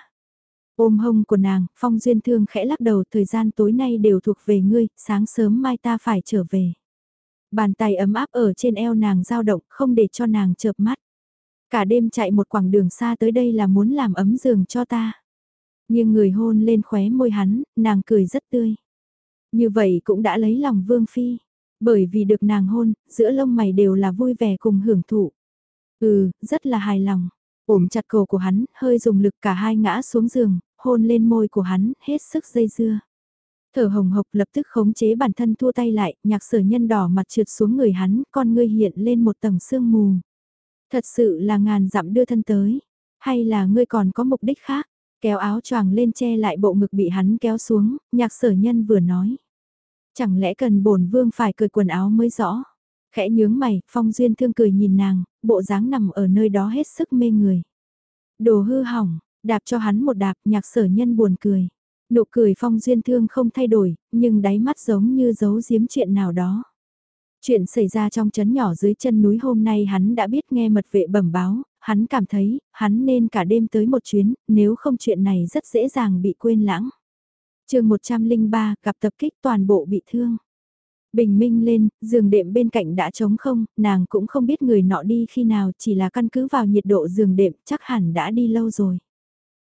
Ôm hông của nàng, Phong Duyên Thương khẽ lắc đầu thời gian tối nay đều thuộc về ngươi, sáng sớm mai ta phải trở về. Bàn tay ấm áp ở trên eo nàng dao động, không để cho nàng chợp mắt. Cả đêm chạy một quãng đường xa tới đây là muốn làm ấm giường cho ta. Nhưng người hôn lên khóe môi hắn, nàng cười rất tươi. Như vậy cũng đã lấy lòng Vương Phi. Bởi vì được nàng hôn, giữa lông mày đều là vui vẻ cùng hưởng thụ. Ừ, rất là hài lòng. Ôm chặt cổ của hắn, hơi dùng lực cả hai ngã xuống giường, hôn lên môi của hắn, hết sức dây dưa. Thở hồng hộc lập tức khống chế bản thân thua tay lại, nhạc sở nhân đỏ mặt trượt xuống người hắn, con ngươi hiện lên một tầng sương mù. Thật sự là ngàn dặm đưa thân tới. Hay là ngươi còn có mục đích khác? Kéo áo choàng lên che lại bộ ngực bị hắn kéo xuống, nhạc sở nhân vừa nói. Chẳng lẽ cần bổn vương phải cởi quần áo mới rõ? Khẽ nhướng mày, phong duyên thương cười nhìn nàng, bộ dáng nằm ở nơi đó hết sức mê người. Đồ hư hỏng, đạp cho hắn một đạp, nhạc sở nhân buồn cười. Nụ cười phong duyên thương không thay đổi, nhưng đáy mắt giống như giấu giếm chuyện nào đó. Chuyện xảy ra trong chấn nhỏ dưới chân núi hôm nay hắn đã biết nghe mật vệ bẩm báo, hắn cảm thấy, hắn nên cả đêm tới một chuyến, nếu không chuyện này rất dễ dàng bị quên lãng. chương 103 gặp tập kích toàn bộ bị thương. Bình minh lên, giường đệm bên cạnh đã trống không, nàng cũng không biết người nọ đi khi nào chỉ là căn cứ vào nhiệt độ giường đệm chắc hẳn đã đi lâu rồi.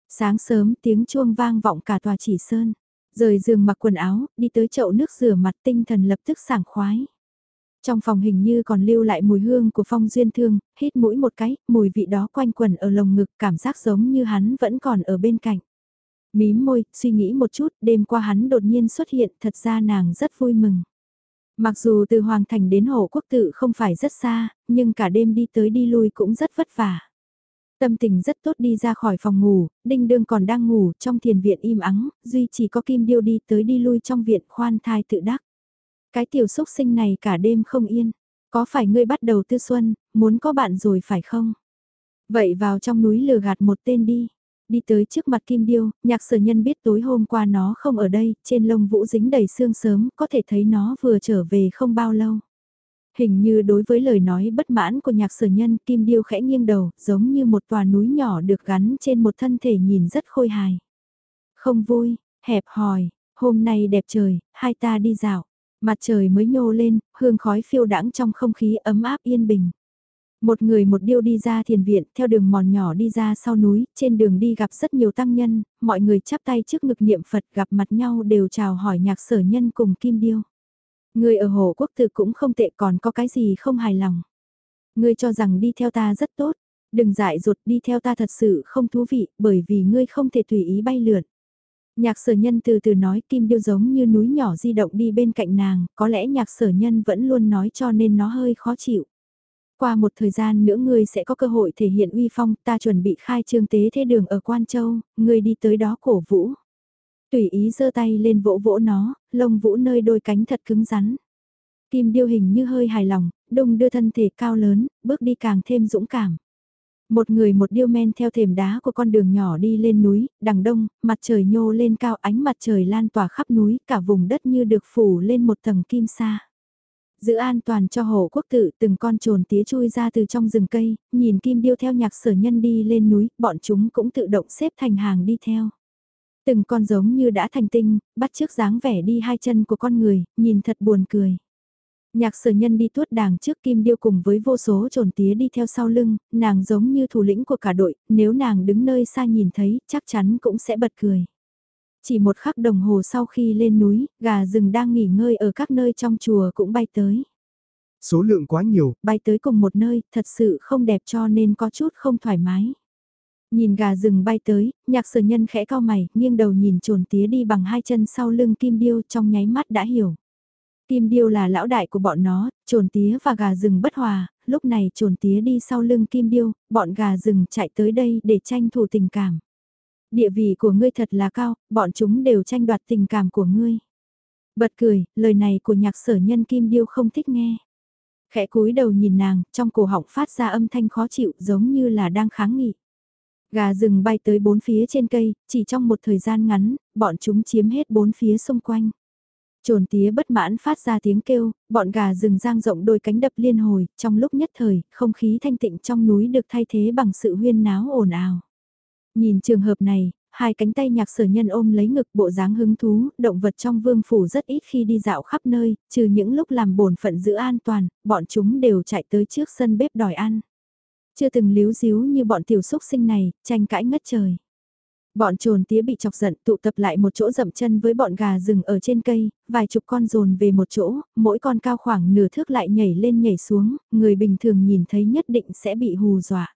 Sáng sớm tiếng chuông vang vọng cả tòa chỉ sơn, rời giường mặc quần áo, đi tới chậu nước rửa mặt tinh thần lập tức sảng khoái. Trong phòng hình như còn lưu lại mùi hương của phong duyên thương, hít mũi một cái, mùi vị đó quanh quẩn ở lồng ngực cảm giác giống như hắn vẫn còn ở bên cạnh. Mím môi, suy nghĩ một chút, đêm qua hắn đột nhiên xuất hiện, thật ra nàng rất vui mừng. Mặc dù từ Hoàng Thành đến Hồ Quốc Tự không phải rất xa, nhưng cả đêm đi tới đi lui cũng rất vất vả. Tâm tình rất tốt đi ra khỏi phòng ngủ, đinh đương còn đang ngủ trong thiền viện im ắng, duy chỉ có kim điêu đi tới đi lui trong viện khoan thai tự đắc. Cái tiểu xúc sinh này cả đêm không yên, có phải ngươi bắt đầu tư xuân, muốn có bạn rồi phải không? Vậy vào trong núi lừa gạt một tên đi. Đi tới trước mặt Kim Điêu, nhạc sở nhân biết tối hôm qua nó không ở đây, trên lông vũ dính đầy xương sớm, có thể thấy nó vừa trở về không bao lâu. Hình như đối với lời nói bất mãn của nhạc sở nhân, Kim Điêu khẽ nghiêng đầu, giống như một tòa núi nhỏ được gắn trên một thân thể nhìn rất khôi hài. Không vui, hẹp hòi, hôm nay đẹp trời, hai ta đi dạo. Mặt trời mới nhô lên, hương khói phiêu đãng trong không khí ấm áp yên bình. Một người một điêu đi ra thiền viện, theo đường mòn nhỏ đi ra sau núi, trên đường đi gặp rất nhiều tăng nhân, mọi người chắp tay trước ngực niệm Phật gặp mặt nhau đều chào hỏi nhạc sở nhân cùng kim điêu. Người ở hồ quốc tử cũng không tệ còn có cái gì không hài lòng. Ngươi cho rằng đi theo ta rất tốt, đừng dại ruột đi theo ta thật sự không thú vị bởi vì ngươi không thể tùy ý bay lượn. Nhạc sở nhân từ từ nói kim điêu giống như núi nhỏ di động đi bên cạnh nàng, có lẽ nhạc sở nhân vẫn luôn nói cho nên nó hơi khó chịu. Qua một thời gian nữa ngươi sẽ có cơ hội thể hiện uy phong, ta chuẩn bị khai trương tế thế đường ở Quan Châu, ngươi đi tới đó cổ vũ. Tùy ý giơ tay lên vỗ vỗ nó, lông vũ nơi đôi cánh thật cứng rắn. Kim điêu hình như hơi hài lòng, đông đưa thân thể cao lớn, bước đi càng thêm dũng cảm. Một người một điêu men theo thềm đá của con đường nhỏ đi lên núi, đằng đông, mặt trời nhô lên cao ánh mặt trời lan tỏa khắp núi, cả vùng đất như được phủ lên một tầng kim sa. Giữ an toàn cho hồ quốc tử từng con trồn tía chui ra từ trong rừng cây, nhìn kim điêu theo nhạc sở nhân đi lên núi, bọn chúng cũng tự động xếp thành hàng đi theo. Từng con giống như đã thành tinh, bắt trước dáng vẻ đi hai chân của con người, nhìn thật buồn cười. Nhạc sở nhân đi tuốt đàng trước kim điêu cùng với vô số trồn tía đi theo sau lưng, nàng giống như thủ lĩnh của cả đội, nếu nàng đứng nơi xa nhìn thấy, chắc chắn cũng sẽ bật cười. Chỉ một khắc đồng hồ sau khi lên núi, gà rừng đang nghỉ ngơi ở các nơi trong chùa cũng bay tới. Số lượng quá nhiều. Bay tới cùng một nơi, thật sự không đẹp cho nên có chút không thoải mái. Nhìn gà rừng bay tới, nhạc sở nhân khẽ cao mày, nghiêng đầu nhìn trồn tía đi bằng hai chân sau lưng kim điêu trong nháy mắt đã hiểu. Kim điêu là lão đại của bọn nó, trồn tía và gà rừng bất hòa, lúc này trồn tía đi sau lưng kim điêu, bọn gà rừng chạy tới đây để tranh thủ tình cảm. Địa vị của ngươi thật là cao, bọn chúng đều tranh đoạt tình cảm của ngươi. Bật cười, lời này của nhạc sở nhân kim điêu không thích nghe. Khẽ cúi đầu nhìn nàng, trong cổ họng phát ra âm thanh khó chịu giống như là đang kháng nghị. Gà rừng bay tới bốn phía trên cây, chỉ trong một thời gian ngắn, bọn chúng chiếm hết bốn phía xung quanh. Trồn tía bất mãn phát ra tiếng kêu, bọn gà rừng giang rộng đôi cánh đập liên hồi, trong lúc nhất thời, không khí thanh tịnh trong núi được thay thế bằng sự huyên náo ồn ào. Nhìn trường hợp này, hai cánh tay nhạc sở nhân ôm lấy ngực bộ dáng hứng thú, động vật trong vương phủ rất ít khi đi dạo khắp nơi, trừ những lúc làm bổn phận giữ an toàn, bọn chúng đều chạy tới trước sân bếp đòi ăn. Chưa từng líu díu như bọn tiểu xúc sinh này, tranh cãi ngất trời. Bọn trồn tía bị chọc giận tụ tập lại một chỗ dậm chân với bọn gà rừng ở trên cây, vài chục con rồn về một chỗ, mỗi con cao khoảng nửa thước lại nhảy lên nhảy xuống, người bình thường nhìn thấy nhất định sẽ bị hù dọa.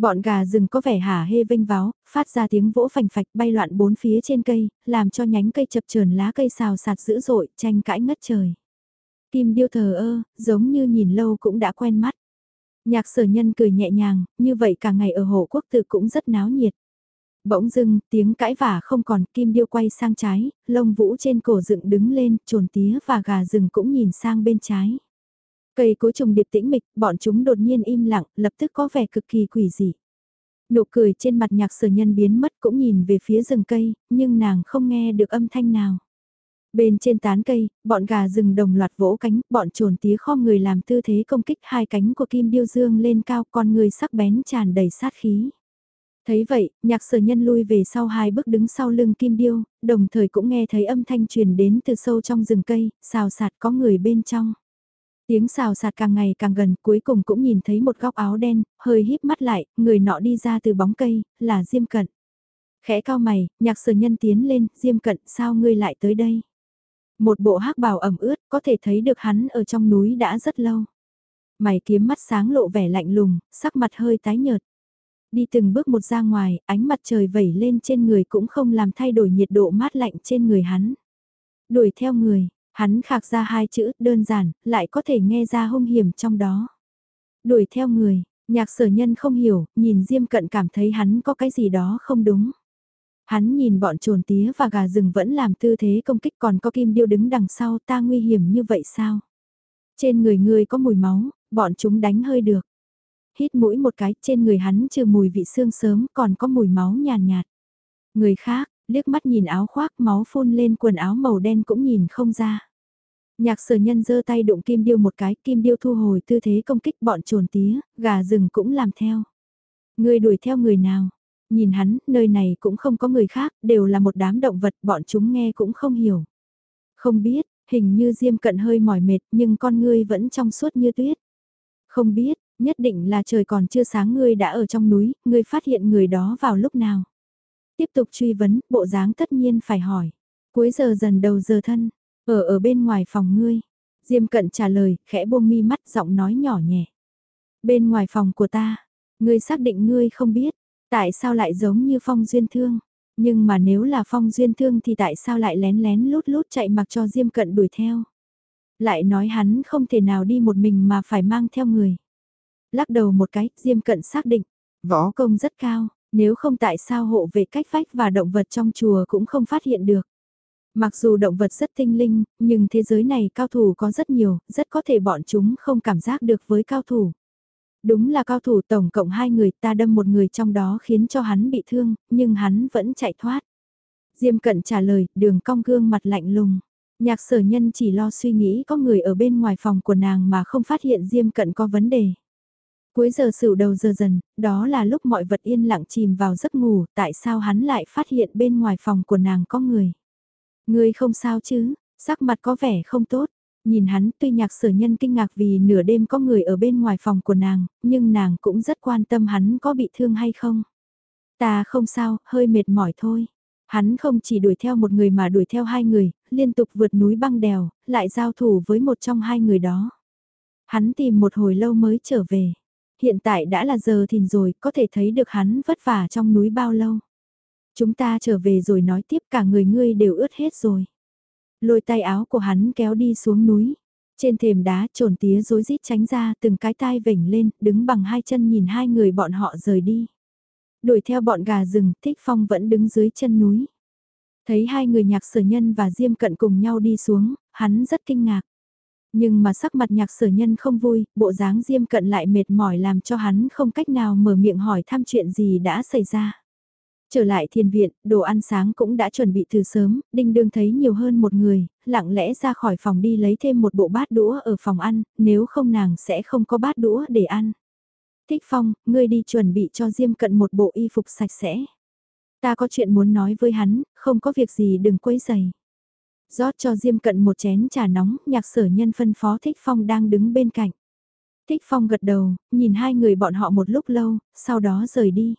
Bọn gà rừng có vẻ hả hê vênh váo, phát ra tiếng vỗ phành phạch bay loạn bốn phía trên cây, làm cho nhánh cây chập chờn lá cây xào sạt dữ dội, tranh cãi ngất trời. Kim điêu thờ ơ, giống như nhìn lâu cũng đã quen mắt. Nhạc sở nhân cười nhẹ nhàng, như vậy cả ngày ở hộ quốc tự cũng rất náo nhiệt. Bỗng dưng, tiếng cãi vả không còn, kim điêu quay sang trái, lông vũ trên cổ dựng đứng lên, trồn tía và gà rừng cũng nhìn sang bên trái. Cây cối trùng điệp tĩnh mịch, bọn chúng đột nhiên im lặng, lập tức có vẻ cực kỳ quỷ dị. Nụ cười trên mặt nhạc sở nhân biến mất cũng nhìn về phía rừng cây, nhưng nàng không nghe được âm thanh nào. Bên trên tán cây, bọn gà rừng đồng loạt vỗ cánh, bọn trồn tía kho người làm tư thế công kích hai cánh của kim điêu dương lên cao con người sắc bén tràn đầy sát khí. Thấy vậy, nhạc sở nhân lui về sau hai bước đứng sau lưng kim điêu, đồng thời cũng nghe thấy âm thanh truyền đến từ sâu trong rừng cây, xào sạt có người bên trong. Tiếng xào sạt càng ngày càng gần, cuối cùng cũng nhìn thấy một góc áo đen, hơi híp mắt lại, người nọ đi ra từ bóng cây, là Diêm Cận. Khẽ cao mày, nhạc sở nhân tiến lên, Diêm Cận, sao ngươi lại tới đây? Một bộ hắc bào ẩm ướt, có thể thấy được hắn ở trong núi đã rất lâu. Mày kiếm mắt sáng lộ vẻ lạnh lùng, sắc mặt hơi tái nhợt. Đi từng bước một ra ngoài, ánh mặt trời vẩy lên trên người cũng không làm thay đổi nhiệt độ mát lạnh trên người hắn. Đuổi theo người, hắn khạc ra hai chữ đơn giản, lại có thể nghe ra hung hiểm trong đó. Đuổi theo người, nhạc sở nhân không hiểu, nhìn Diêm Cận cảm thấy hắn có cái gì đó không đúng. Hắn nhìn bọn trồn tía và gà rừng vẫn làm tư thế công kích còn có kim điêu đứng đằng sau ta nguy hiểm như vậy sao? Trên người người có mùi máu, bọn chúng đánh hơi được. Hít mũi một cái, trên người hắn trừ mùi vị xương sớm còn có mùi máu nhàn nhạt, nhạt. Người khác, liếc mắt nhìn áo khoác máu phun lên quần áo màu đen cũng nhìn không ra. Nhạc sở nhân giơ tay đụng kim điêu một cái, kim điêu thu hồi tư thế công kích bọn trồn tía, gà rừng cũng làm theo. Người đuổi theo người nào? Nhìn hắn, nơi này cũng không có người khác, đều là một đám động vật, bọn chúng nghe cũng không hiểu. Không biết, hình như Diêm Cận hơi mỏi mệt nhưng con ngươi vẫn trong suốt như tuyết. Không biết, nhất định là trời còn chưa sáng ngươi đã ở trong núi, ngươi phát hiện người đó vào lúc nào. Tiếp tục truy vấn, bộ dáng tất nhiên phải hỏi. Cuối giờ dần đầu giờ thân, ở ở bên ngoài phòng ngươi. Diêm Cận trả lời, khẽ buông mi mắt giọng nói nhỏ nhẹ. Bên ngoài phòng của ta, ngươi xác định ngươi không biết, Tại sao lại giống như phong duyên thương? Nhưng mà nếu là phong duyên thương thì tại sao lại lén lén lút lút chạy mặc cho Diêm Cận đuổi theo? Lại nói hắn không thể nào đi một mình mà phải mang theo người. Lắc đầu một cái, Diêm Cận xác định, võ công rất cao, nếu không tại sao hộ về cách vách và động vật trong chùa cũng không phát hiện được. Mặc dù động vật rất tinh linh, nhưng thế giới này cao thủ có rất nhiều, rất có thể bọn chúng không cảm giác được với cao thủ. Đúng là cao thủ tổng cộng hai người ta đâm một người trong đó khiến cho hắn bị thương, nhưng hắn vẫn chạy thoát. Diêm cận trả lời, đường cong gương mặt lạnh lùng. Nhạc sở nhân chỉ lo suy nghĩ có người ở bên ngoài phòng của nàng mà không phát hiện Diêm cận có vấn đề. Cuối giờ sửu đầu giờ dần, đó là lúc mọi vật yên lặng chìm vào giấc ngủ, tại sao hắn lại phát hiện bên ngoài phòng của nàng có người ngươi không sao chứ, sắc mặt có vẻ không tốt, Nhìn hắn tuy nhạc sở nhân kinh ngạc vì nửa đêm có người ở bên ngoài phòng của nàng, nhưng nàng cũng rất quan tâm hắn có bị thương hay không. Ta không sao, hơi mệt mỏi thôi. Hắn không chỉ đuổi theo một người mà đuổi theo hai người, liên tục vượt núi băng đèo, lại giao thủ với một trong hai người đó. Hắn tìm một hồi lâu mới trở về. Hiện tại đã là giờ thìn rồi, có thể thấy được hắn vất vả trong núi bao lâu. Chúng ta trở về rồi nói tiếp cả người ngươi đều ướt hết rồi lôi tay áo của hắn kéo đi xuống núi. Trên thềm đá trồn tía rối rít tránh ra từng cái tai vểnh lên, đứng bằng hai chân nhìn hai người bọn họ rời đi. Đuổi theo bọn gà rừng, Thích Phong vẫn đứng dưới chân núi. Thấy hai người nhạc sở nhân và Diêm Cận cùng nhau đi xuống, hắn rất kinh ngạc. Nhưng mà sắc mặt nhạc sở nhân không vui, bộ dáng diêm cận lại mệt mỏi làm cho hắn không cách nào mở miệng hỏi thăm chuyện gì đã xảy ra. Trở lại thiền viện, đồ ăn sáng cũng đã chuẩn bị từ sớm, đinh đương thấy nhiều hơn một người, lặng lẽ ra khỏi phòng đi lấy thêm một bộ bát đũa ở phòng ăn, nếu không nàng sẽ không có bát đũa để ăn. Thích Phong, ngươi đi chuẩn bị cho Diêm Cận một bộ y phục sạch sẽ. Ta có chuyện muốn nói với hắn, không có việc gì đừng quấy giày. rót cho Diêm Cận một chén trà nóng, nhạc sở nhân phân phó Thích Phong đang đứng bên cạnh. Thích Phong gật đầu, nhìn hai người bọn họ một lúc lâu, sau đó rời đi.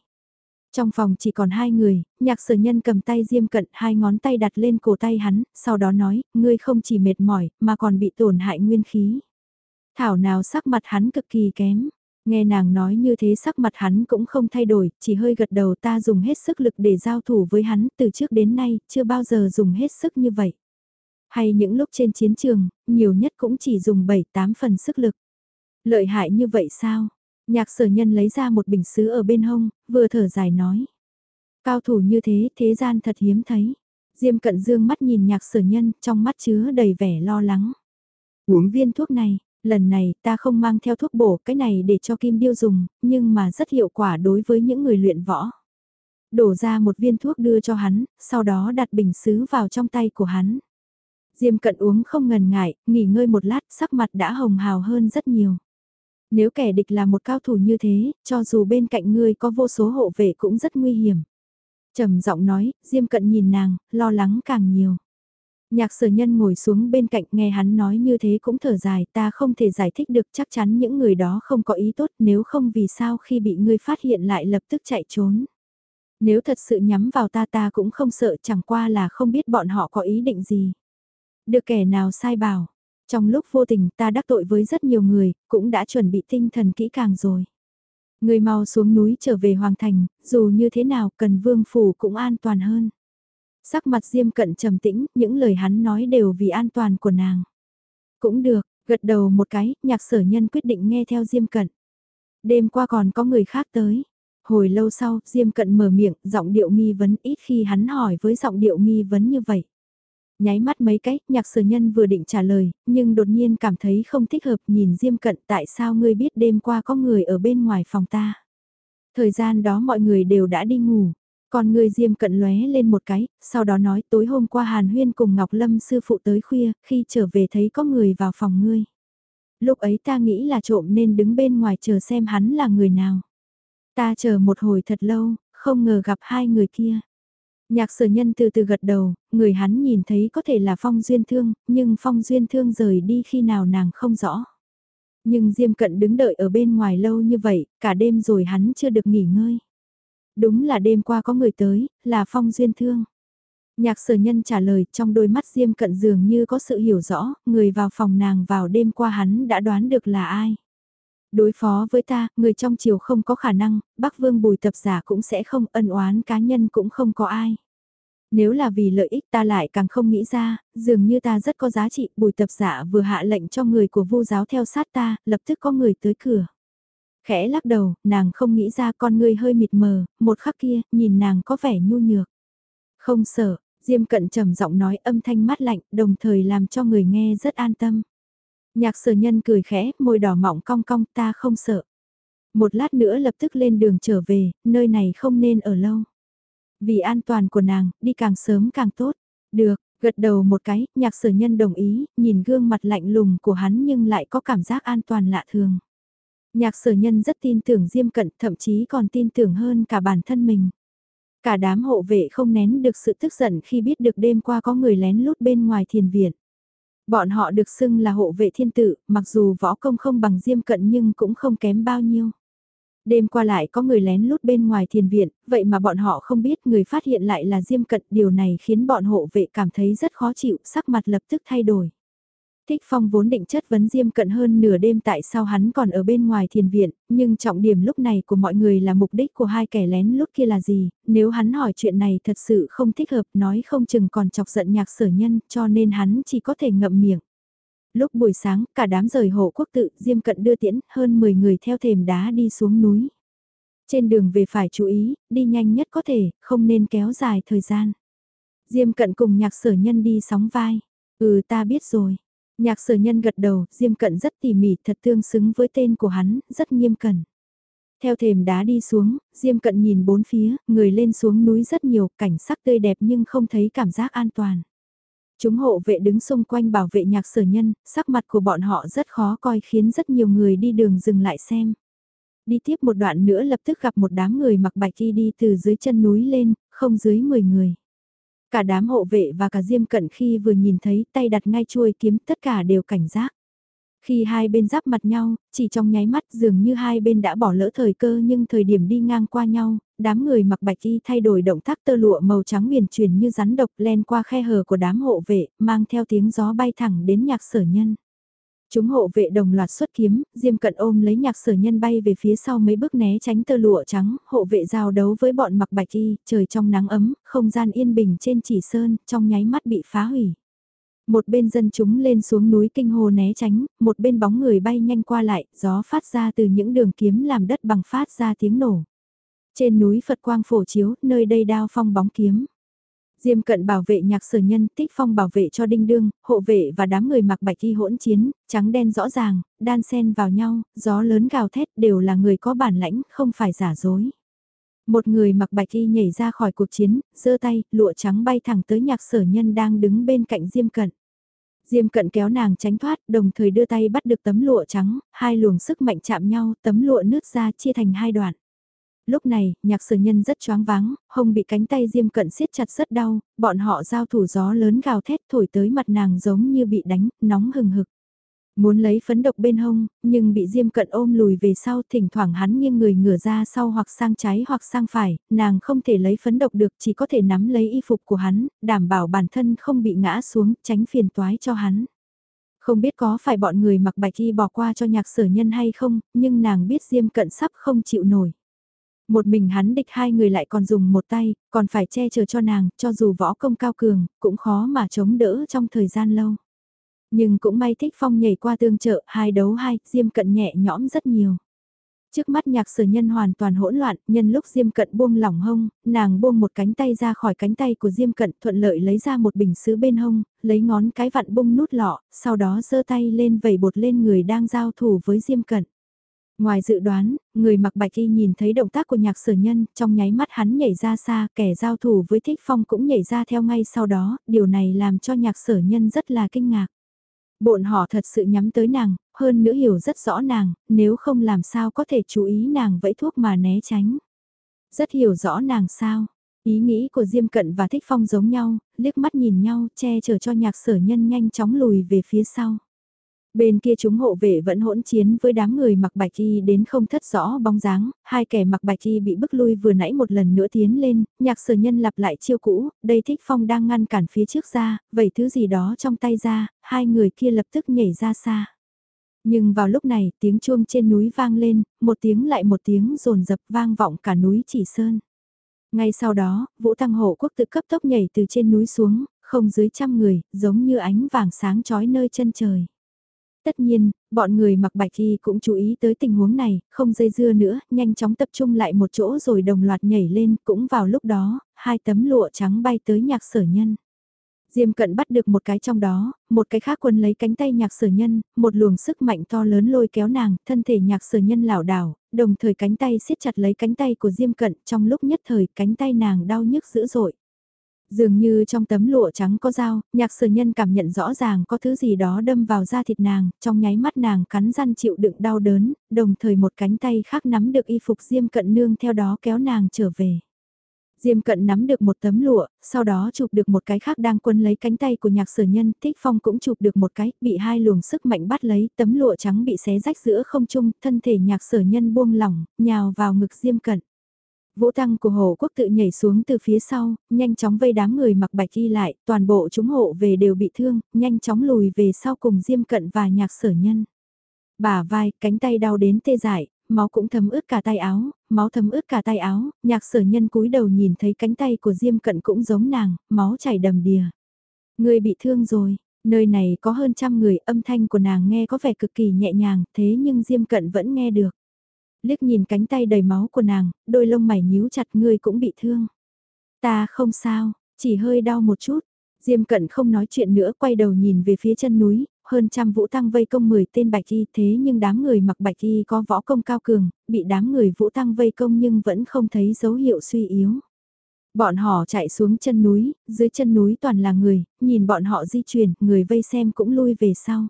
Trong phòng chỉ còn hai người, nhạc sở nhân cầm tay Diêm Cận hai ngón tay đặt lên cổ tay hắn, sau đó nói, ngươi không chỉ mệt mỏi, mà còn bị tổn hại nguyên khí. Thảo nào sắc mặt hắn cực kỳ kém. Nghe nàng nói như thế sắc mặt hắn cũng không thay đổi, chỉ hơi gật đầu ta dùng hết sức lực để giao thủ với hắn từ trước đến nay, chưa bao giờ dùng hết sức như vậy. Hay những lúc trên chiến trường, nhiều nhất cũng chỉ dùng 7-8 phần sức lực. Lợi hại như vậy sao? Nhạc sở nhân lấy ra một bình sứ ở bên hông, vừa thở dài nói. Cao thủ như thế, thế gian thật hiếm thấy. Diêm cận dương mắt nhìn nhạc sở nhân, trong mắt chứa đầy vẻ lo lắng. Uống viên thuốc này, lần này ta không mang theo thuốc bổ cái này để cho kim điêu dùng, nhưng mà rất hiệu quả đối với những người luyện võ. Đổ ra một viên thuốc đưa cho hắn, sau đó đặt bình sứ vào trong tay của hắn. Diêm cận uống không ngần ngại, nghỉ ngơi một lát sắc mặt đã hồng hào hơn rất nhiều. Nếu kẻ địch là một cao thủ như thế, cho dù bên cạnh ngươi có vô số hộ vệ cũng rất nguy hiểm. trầm giọng nói, Diêm cận nhìn nàng, lo lắng càng nhiều. Nhạc sở nhân ngồi xuống bên cạnh nghe hắn nói như thế cũng thở dài ta không thể giải thích được chắc chắn những người đó không có ý tốt nếu không vì sao khi bị ngươi phát hiện lại lập tức chạy trốn. Nếu thật sự nhắm vào ta ta cũng không sợ chẳng qua là không biết bọn họ có ý định gì. Được kẻ nào sai bảo, trong lúc vô tình ta đắc tội với rất nhiều người, cũng đã chuẩn bị tinh thần kỹ càng rồi. Người mau xuống núi trở về Hoàng Thành, dù như thế nào cần vương phủ cũng an toàn hơn. Sắc mặt Diêm Cận trầm tĩnh, những lời hắn nói đều vì an toàn của nàng. Cũng được, gật đầu một cái, nhạc sở nhân quyết định nghe theo Diêm Cận. Đêm qua còn có người khác tới. Hồi lâu sau, Diêm Cận mở miệng, giọng điệu nghi vấn ít khi hắn hỏi với giọng điệu nghi vấn như vậy. Nháy mắt mấy cái, nhạc sở nhân vừa định trả lời, nhưng đột nhiên cảm thấy không thích hợp nhìn Diêm Cận tại sao ngươi biết đêm qua có người ở bên ngoài phòng ta. Thời gian đó mọi người đều đã đi ngủ, còn người Diêm Cận lóe lên một cái, sau đó nói tối hôm qua Hàn Huyên cùng Ngọc Lâm sư phụ tới khuya, khi trở về thấy có người vào phòng ngươi. Lúc ấy ta nghĩ là trộm nên đứng bên ngoài chờ xem hắn là người nào. Ta chờ một hồi thật lâu, không ngờ gặp hai người kia. Nhạc sở nhân từ từ gật đầu, người hắn nhìn thấy có thể là Phong Duyên Thương, nhưng Phong Duyên Thương rời đi khi nào nàng không rõ. Nhưng Diêm Cận đứng đợi ở bên ngoài lâu như vậy, cả đêm rồi hắn chưa được nghỉ ngơi. Đúng là đêm qua có người tới, là Phong Duyên Thương. Nhạc sở nhân trả lời trong đôi mắt Diêm Cận dường như có sự hiểu rõ, người vào phòng nàng vào đêm qua hắn đã đoán được là ai. Đối phó với ta, người trong triều không có khả năng, Bắc Vương bùi tập giả cũng sẽ không, ân oán cá nhân cũng không có ai. Nếu là vì lợi ích ta lại càng không nghĩ ra, dường như ta rất có giá trị, bùi tập giả vừa hạ lệnh cho người của vu giáo theo sát ta, lập tức có người tới cửa. Khẽ lắc đầu, nàng không nghĩ ra con người hơi mịt mờ, một khắc kia, nhìn nàng có vẻ nhu nhược. Không sợ, Diêm cận trầm giọng nói âm thanh mát lạnh, đồng thời làm cho người nghe rất an tâm. Nhạc sở nhân cười khẽ, môi đỏ mọng cong cong ta không sợ. Một lát nữa lập tức lên đường trở về, nơi này không nên ở lâu. Vì an toàn của nàng, đi càng sớm càng tốt. Được, gật đầu một cái, nhạc sở nhân đồng ý, nhìn gương mặt lạnh lùng của hắn nhưng lại có cảm giác an toàn lạ thường. Nhạc sở nhân rất tin tưởng Diêm Cận, thậm chí còn tin tưởng hơn cả bản thân mình. Cả đám hộ vệ không nén được sự tức giận khi biết được đêm qua có người lén lút bên ngoài thiền viện. Bọn họ được xưng là hộ vệ thiên tử, mặc dù võ công không bằng diêm cận nhưng cũng không kém bao nhiêu. Đêm qua lại có người lén lút bên ngoài thiền viện, vậy mà bọn họ không biết người phát hiện lại là diêm cận. Điều này khiến bọn hộ vệ cảm thấy rất khó chịu, sắc mặt lập tức thay đổi. Thích Phong vốn định chất vấn Diêm Cận hơn nửa đêm tại sao hắn còn ở bên ngoài thiền viện, nhưng trọng điểm lúc này của mọi người là mục đích của hai kẻ lén lút kia là gì, nếu hắn hỏi chuyện này thật sự không thích hợp nói không chừng còn chọc giận nhạc sở nhân cho nên hắn chỉ có thể ngậm miệng. Lúc buổi sáng, cả đám rời hộ quốc tự, Diêm Cận đưa tiễn, hơn 10 người theo thềm đá đi xuống núi. Trên đường về phải chú ý, đi nhanh nhất có thể, không nên kéo dài thời gian. Diêm Cận cùng nhạc sở nhân đi sóng vai. Ừ ta biết rồi. Nhạc sở nhân gật đầu, Diêm Cận rất tỉ mỉ, thật tương xứng với tên của hắn, rất nghiêm cẩn. Theo thềm đá đi xuống, Diêm Cận nhìn bốn phía, người lên xuống núi rất nhiều, cảnh sắc tươi đẹp nhưng không thấy cảm giác an toàn. Chúng hộ vệ đứng xung quanh bảo vệ nhạc sở nhân, sắc mặt của bọn họ rất khó coi khiến rất nhiều người đi đường dừng lại xem. Đi tiếp một đoạn nữa lập tức gặp một đám người mặc bạch y đi từ dưới chân núi lên, không dưới 10 người. Cả đám hộ vệ và cả Diêm Cận khi vừa nhìn thấy tay đặt ngay chuôi kiếm tất cả đều cảnh giác. Khi hai bên giáp mặt nhau, chỉ trong nháy mắt dường như hai bên đã bỏ lỡ thời cơ nhưng thời điểm đi ngang qua nhau, đám người mặc bạch y thay đổi động tác tơ lụa màu trắng huyền truyền như rắn độc len qua khe hở của đám hộ vệ, mang theo tiếng gió bay thẳng đến nhạc sở nhân. Chúng hộ vệ đồng loạt xuất kiếm, Diêm Cận ôm lấy nhạc sở nhân bay về phía sau mấy bước né tránh tơ lụa trắng, hộ vệ giao đấu với bọn mặc bạch y, trời trong nắng ấm, không gian yên bình trên chỉ sơn, trong nháy mắt bị phá hủy. Một bên dân chúng lên xuống núi kinh hồ né tránh, một bên bóng người bay nhanh qua lại, gió phát ra từ những đường kiếm làm đất bằng phát ra tiếng nổ. Trên núi Phật Quang phổ chiếu, nơi đây đao phong bóng kiếm. Diêm cận bảo vệ nhạc sở nhân, tích phong bảo vệ cho đinh đương, hộ vệ và đám người mặc bạch y hỗn chiến, trắng đen rõ ràng, đan sen vào nhau, gió lớn gào thét đều là người có bản lãnh, không phải giả dối. Một người mặc bạch y nhảy ra khỏi cuộc chiến, giơ tay, lụa trắng bay thẳng tới nhạc sở nhân đang đứng bên cạnh Diêm cận. Diêm cận kéo nàng tránh thoát, đồng thời đưa tay bắt được tấm lụa trắng, hai luồng sức mạnh chạm nhau, tấm lụa nứt ra chia thành hai đoạn. Lúc này, nhạc sở nhân rất choáng váng, hông bị cánh tay diêm cận siết chặt rất đau, bọn họ giao thủ gió lớn gào thét thổi tới mặt nàng giống như bị đánh, nóng hừng hực. Muốn lấy phấn độc bên hông, nhưng bị diêm cận ôm lùi về sau thỉnh thoảng hắn nghiêng người ngửa ra sau hoặc sang trái hoặc sang phải, nàng không thể lấy phấn độc được chỉ có thể nắm lấy y phục của hắn, đảm bảo bản thân không bị ngã xuống, tránh phiền toái cho hắn. Không biết có phải bọn người mặc bạch y bỏ qua cho nhạc sở nhân hay không, nhưng nàng biết diêm cận sắp không chịu nổi. Một mình hắn địch hai người lại còn dùng một tay, còn phải che chở cho nàng, cho dù võ công cao cường, cũng khó mà chống đỡ trong thời gian lâu. Nhưng cũng may thích phong nhảy qua tương trợ, hai đấu hai, diêm cận nhẹ nhõm rất nhiều. Trước mắt nhạc sở nhân hoàn toàn hỗn loạn, nhân lúc Diêm Cận buông lỏng hông, nàng buông một cánh tay ra khỏi cánh tay của Diêm Cận thuận lợi lấy ra một bình sứ bên hông, lấy ngón cái vặn bung nút lọ, sau đó giơ tay lên vẩy bột lên người đang giao thủ với Diêm Cận. Ngoài dự đoán, người mặc bạch y nhìn thấy động tác của nhạc sở nhân, trong nháy mắt hắn nhảy ra xa, kẻ giao thủ với thích phong cũng nhảy ra theo ngay sau đó, điều này làm cho nhạc sở nhân rất là kinh ngạc. Bọn họ thật sự nhắm tới nàng, hơn nữa hiểu rất rõ nàng, nếu không làm sao có thể chú ý nàng vẫy thuốc mà né tránh. Rất hiểu rõ nàng sao, ý nghĩ của Diêm Cận và Thích Phong giống nhau, liếc mắt nhìn nhau, che chở cho nhạc sở nhân nhanh chóng lùi về phía sau. Bên kia chúng hộ vệ vẫn hỗn chiến với đám người mặc bạch y đến không thất rõ bóng dáng, hai kẻ mặc bạch y bị bức lui vừa nãy một lần nữa tiến lên, nhạc sở nhân lặp lại chiêu cũ, đây thích phong đang ngăn cản phía trước ra, vậy thứ gì đó trong tay ra, hai người kia lập tức nhảy ra xa. Nhưng vào lúc này, tiếng chuông trên núi vang lên, một tiếng lại một tiếng rồn dập vang vọng cả núi chỉ sơn. Ngay sau đó, Vũ Tăng Hộ Quốc tự cấp tốc nhảy từ trên núi xuống, không dưới trăm người, giống như ánh vàng sáng trói nơi chân trời. Tất nhiên, bọn người mặc bạch y cũng chú ý tới tình huống này, không dây dưa nữa, nhanh chóng tập trung lại một chỗ rồi đồng loạt nhảy lên, cũng vào lúc đó, hai tấm lụa trắng bay tới nhạc sở nhân. Diêm cận bắt được một cái trong đó, một cái khác quân lấy cánh tay nhạc sở nhân, một luồng sức mạnh to lớn lôi kéo nàng, thân thể nhạc sở nhân lảo đảo, đồng thời cánh tay siết chặt lấy cánh tay của Diêm cận, trong lúc nhất thời cánh tay nàng đau nhức dữ dội. Dường như trong tấm lụa trắng có dao, nhạc sở nhân cảm nhận rõ ràng có thứ gì đó đâm vào da thịt nàng, trong nháy mắt nàng cắn răng chịu đựng đau đớn, đồng thời một cánh tay khác nắm được y phục diêm cận nương theo đó kéo nàng trở về. Diêm cận nắm được một tấm lụa, sau đó chụp được một cái khác đang quân lấy cánh tay của nhạc sở nhân, thích phong cũng chụp được một cái, bị hai luồng sức mạnh bắt lấy, tấm lụa trắng bị xé rách giữa không trung, thân thể nhạc sở nhân buông lỏng, nhào vào ngực diêm cận. Vũ tăng của Hồ quốc tự nhảy xuống từ phía sau, nhanh chóng vây đám người mặc bạch y lại, toàn bộ chúng hộ về đều bị thương, nhanh chóng lùi về sau cùng diêm cận và nhạc sở nhân. Bả vai, cánh tay đau đến tê dại, máu cũng thấm ướt cả tay áo, máu thấm ướt cả tay áo, nhạc sở nhân cúi đầu nhìn thấy cánh tay của diêm cận cũng giống nàng, máu chảy đầm đìa. Người bị thương rồi, nơi này có hơn trăm người, âm thanh của nàng nghe có vẻ cực kỳ nhẹ nhàng, thế nhưng diêm cận vẫn nghe được liếc nhìn cánh tay đầy máu của nàng, đôi lông mày nhíu chặt ngươi cũng bị thương. Ta không sao, chỉ hơi đau một chút. Diêm cận không nói chuyện nữa quay đầu nhìn về phía chân núi, hơn trăm vũ tăng vây công 10 tên bạch y thế nhưng đám người mặc bạch y có võ công cao cường, bị đám người vũ tăng vây công nhưng vẫn không thấy dấu hiệu suy yếu. Bọn họ chạy xuống chân núi, dưới chân núi toàn là người, nhìn bọn họ di chuyển, người vây xem cũng lui về sau.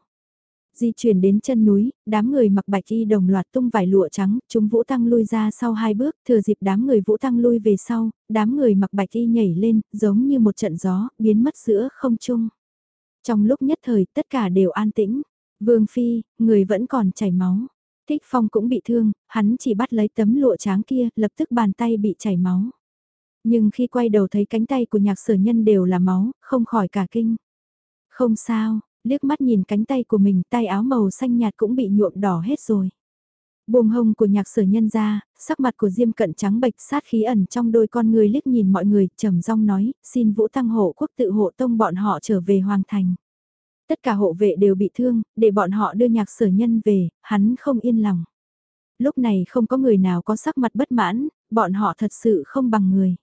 Di chuyển đến chân núi, đám người mặc bạch y đồng loạt tung vải lụa trắng, chúng Vũ Tăng lui ra sau hai bước, thừa dịp đám người Vũ Tăng lui về sau, đám người mặc bạch y nhảy lên, giống như một trận gió, biến mất giữa không trung. Trong lúc nhất thời, tất cả đều an tĩnh. Vương Phi, người vẫn còn chảy máu. Thích Phong cũng bị thương, hắn chỉ bắt lấy tấm lụa trắng kia, lập tức bàn tay bị chảy máu. Nhưng khi quay đầu thấy cánh tay của nhạc sở nhân đều là máu, không khỏi cả kinh. Không sao, liếc mắt nhìn cánh tay của mình tay áo màu xanh nhạt cũng bị nhuộm đỏ hết rồi. Buông hông của nhạc sở nhân ra, sắc mặt của Diêm cận trắng bệch sát khí ẩn trong đôi con người liếc nhìn mọi người, trầm rong nói, xin vũ tăng hộ quốc tự hộ tông bọn họ trở về hoàng thành. Tất cả hộ vệ đều bị thương, để bọn họ đưa nhạc sở nhân về, hắn không yên lòng. Lúc này không có người nào có sắc mặt bất mãn, bọn họ thật sự không bằng người.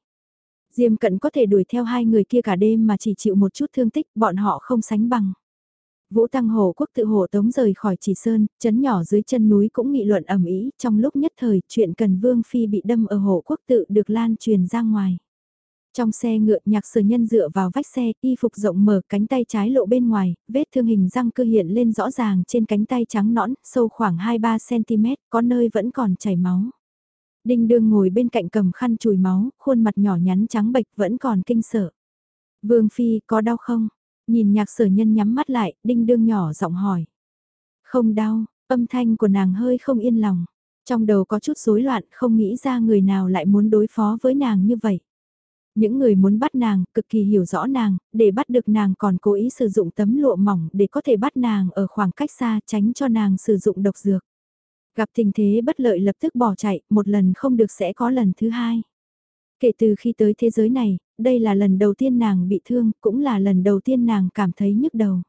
Diêm cận có thể đuổi theo hai người kia cả đêm mà chỉ chịu một chút thương tích, bọn họ không sánh bằng. Vũ Tăng Hồ quốc tự hộ tống rời khỏi Chỉ Sơn, chấn nhỏ dưới chân núi cũng nghị luận ẩm ý, trong lúc nhất thời chuyện cần Vương Phi bị đâm ở hồ quốc tự được lan truyền ra ngoài. Trong xe ngựa nhạc sở nhân dựa vào vách xe, y phục rộng mở cánh tay trái lộ bên ngoài, vết thương hình răng cơ hiện lên rõ ràng trên cánh tay trắng nõn, sâu khoảng 2-3cm, có nơi vẫn còn chảy máu. Đinh đương ngồi bên cạnh cầm khăn chùi máu, khuôn mặt nhỏ nhắn trắng bệch vẫn còn kinh sợ. Vương Phi có đau không? Nhìn nhạc sở nhân nhắm mắt lại, đinh đương nhỏ giọng hỏi. Không đau, âm thanh của nàng hơi không yên lòng. Trong đầu có chút rối loạn không nghĩ ra người nào lại muốn đối phó với nàng như vậy. Những người muốn bắt nàng, cực kỳ hiểu rõ nàng, để bắt được nàng còn cố ý sử dụng tấm lụa mỏng để có thể bắt nàng ở khoảng cách xa tránh cho nàng sử dụng độc dược. Gặp tình thế bất lợi lập tức bỏ chạy, một lần không được sẽ có lần thứ hai. Kể từ khi tới thế giới này, đây là lần đầu tiên nàng bị thương, cũng là lần đầu tiên nàng cảm thấy nhức đầu.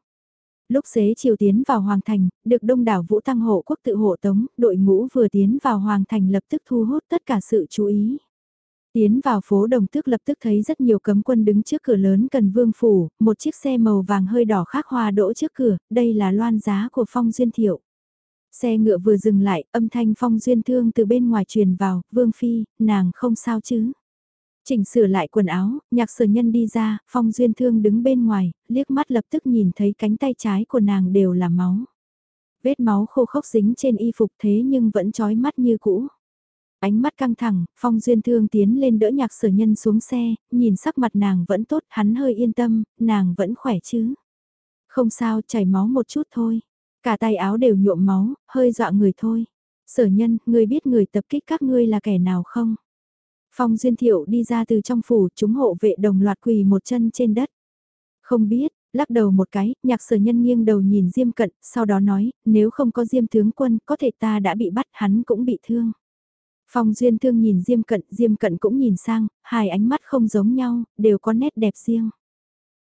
Lúc xế chiều tiến vào Hoàng Thành, được đông đảo Vũ Tăng hộ quốc tự hộ tống, đội ngũ vừa tiến vào Hoàng Thành lập tức thu hút tất cả sự chú ý. Tiến vào phố Đồng Tước lập tức thấy rất nhiều cấm quân đứng trước cửa lớn cần vương phủ, một chiếc xe màu vàng hơi đỏ khác hoa đỗ trước cửa, đây là loan giá của Phong Duyên Thiệu. Xe ngựa vừa dừng lại, âm thanh Phong Duyên Thương từ bên ngoài truyền vào, Vương Phi, nàng không sao chứ. Chỉnh sửa lại quần áo, nhạc sở nhân đi ra, Phong Duyên Thương đứng bên ngoài, liếc mắt lập tức nhìn thấy cánh tay trái của nàng đều là máu. Vết máu khô khốc dính trên y phục thế nhưng vẫn trói mắt như cũ. Ánh mắt căng thẳng, Phong Duyên Thương tiến lên đỡ nhạc sở nhân xuống xe, nhìn sắc mặt nàng vẫn tốt, hắn hơi yên tâm, nàng vẫn khỏe chứ. Không sao, chảy máu một chút thôi. Cả tay áo đều nhuộm máu, hơi dọa người thôi. Sở nhân, ngươi biết người tập kích các ngươi là kẻ nào không? Phong Duyên Thiệu đi ra từ trong phủ, chúng hộ vệ đồng loạt quỳ một chân trên đất. Không biết, lắc đầu một cái, nhạc sở nhân nghiêng đầu nhìn Diêm Cận, sau đó nói, nếu không có Diêm tướng quân, có thể ta đã bị bắt, hắn cũng bị thương. Phong Duyên Thương nhìn Diêm Cận, Diêm Cận cũng nhìn sang, hai ánh mắt không giống nhau, đều có nét đẹp riêng.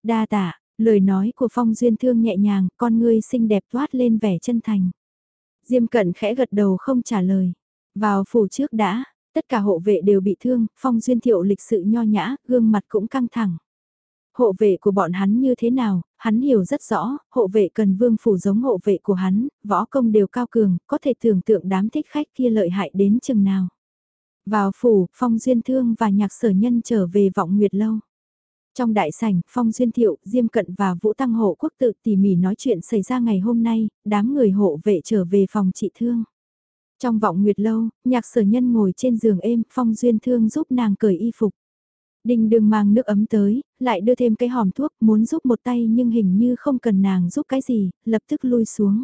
Đa tạ, lời nói của Phong Duyên Thương nhẹ nhàng, con ngươi xinh đẹp toát lên vẻ chân thành. Diêm Cận khẽ gật đầu không trả lời. Vào phủ trước đã, tất cả hộ vệ đều bị thương, Phong Duyên Thiệu lịch sự nho nhã, gương mặt cũng căng thẳng. Hộ vệ của bọn hắn như thế nào, hắn hiểu rất rõ, hộ vệ cần vương phủ giống hộ vệ của hắn, võ công đều cao cường, có thể tưởng tượng đám thích khách kia lợi hại đến chừng nào. Vào phủ, Phong Duyên Thương và nhạc sở nhân trở về vọng nguyệt lâu. Trong đại sảnh, Phong Duyên Thiệu, Diêm Cận và Vũ Tăng Hộ Quốc tự tỉ mỉ nói chuyện xảy ra ngày hôm nay, đám người hộ vệ trở về phòng trị thương. Trong vọng nguyệt lâu, nhạc sở nhân ngồi trên giường êm, Phong Duyên Thương giúp nàng cởi y phục. Đình đường mang nước ấm tới, lại đưa thêm cái hòm thuốc, muốn giúp một tay nhưng hình như không cần nàng giúp cái gì, lập tức lui xuống.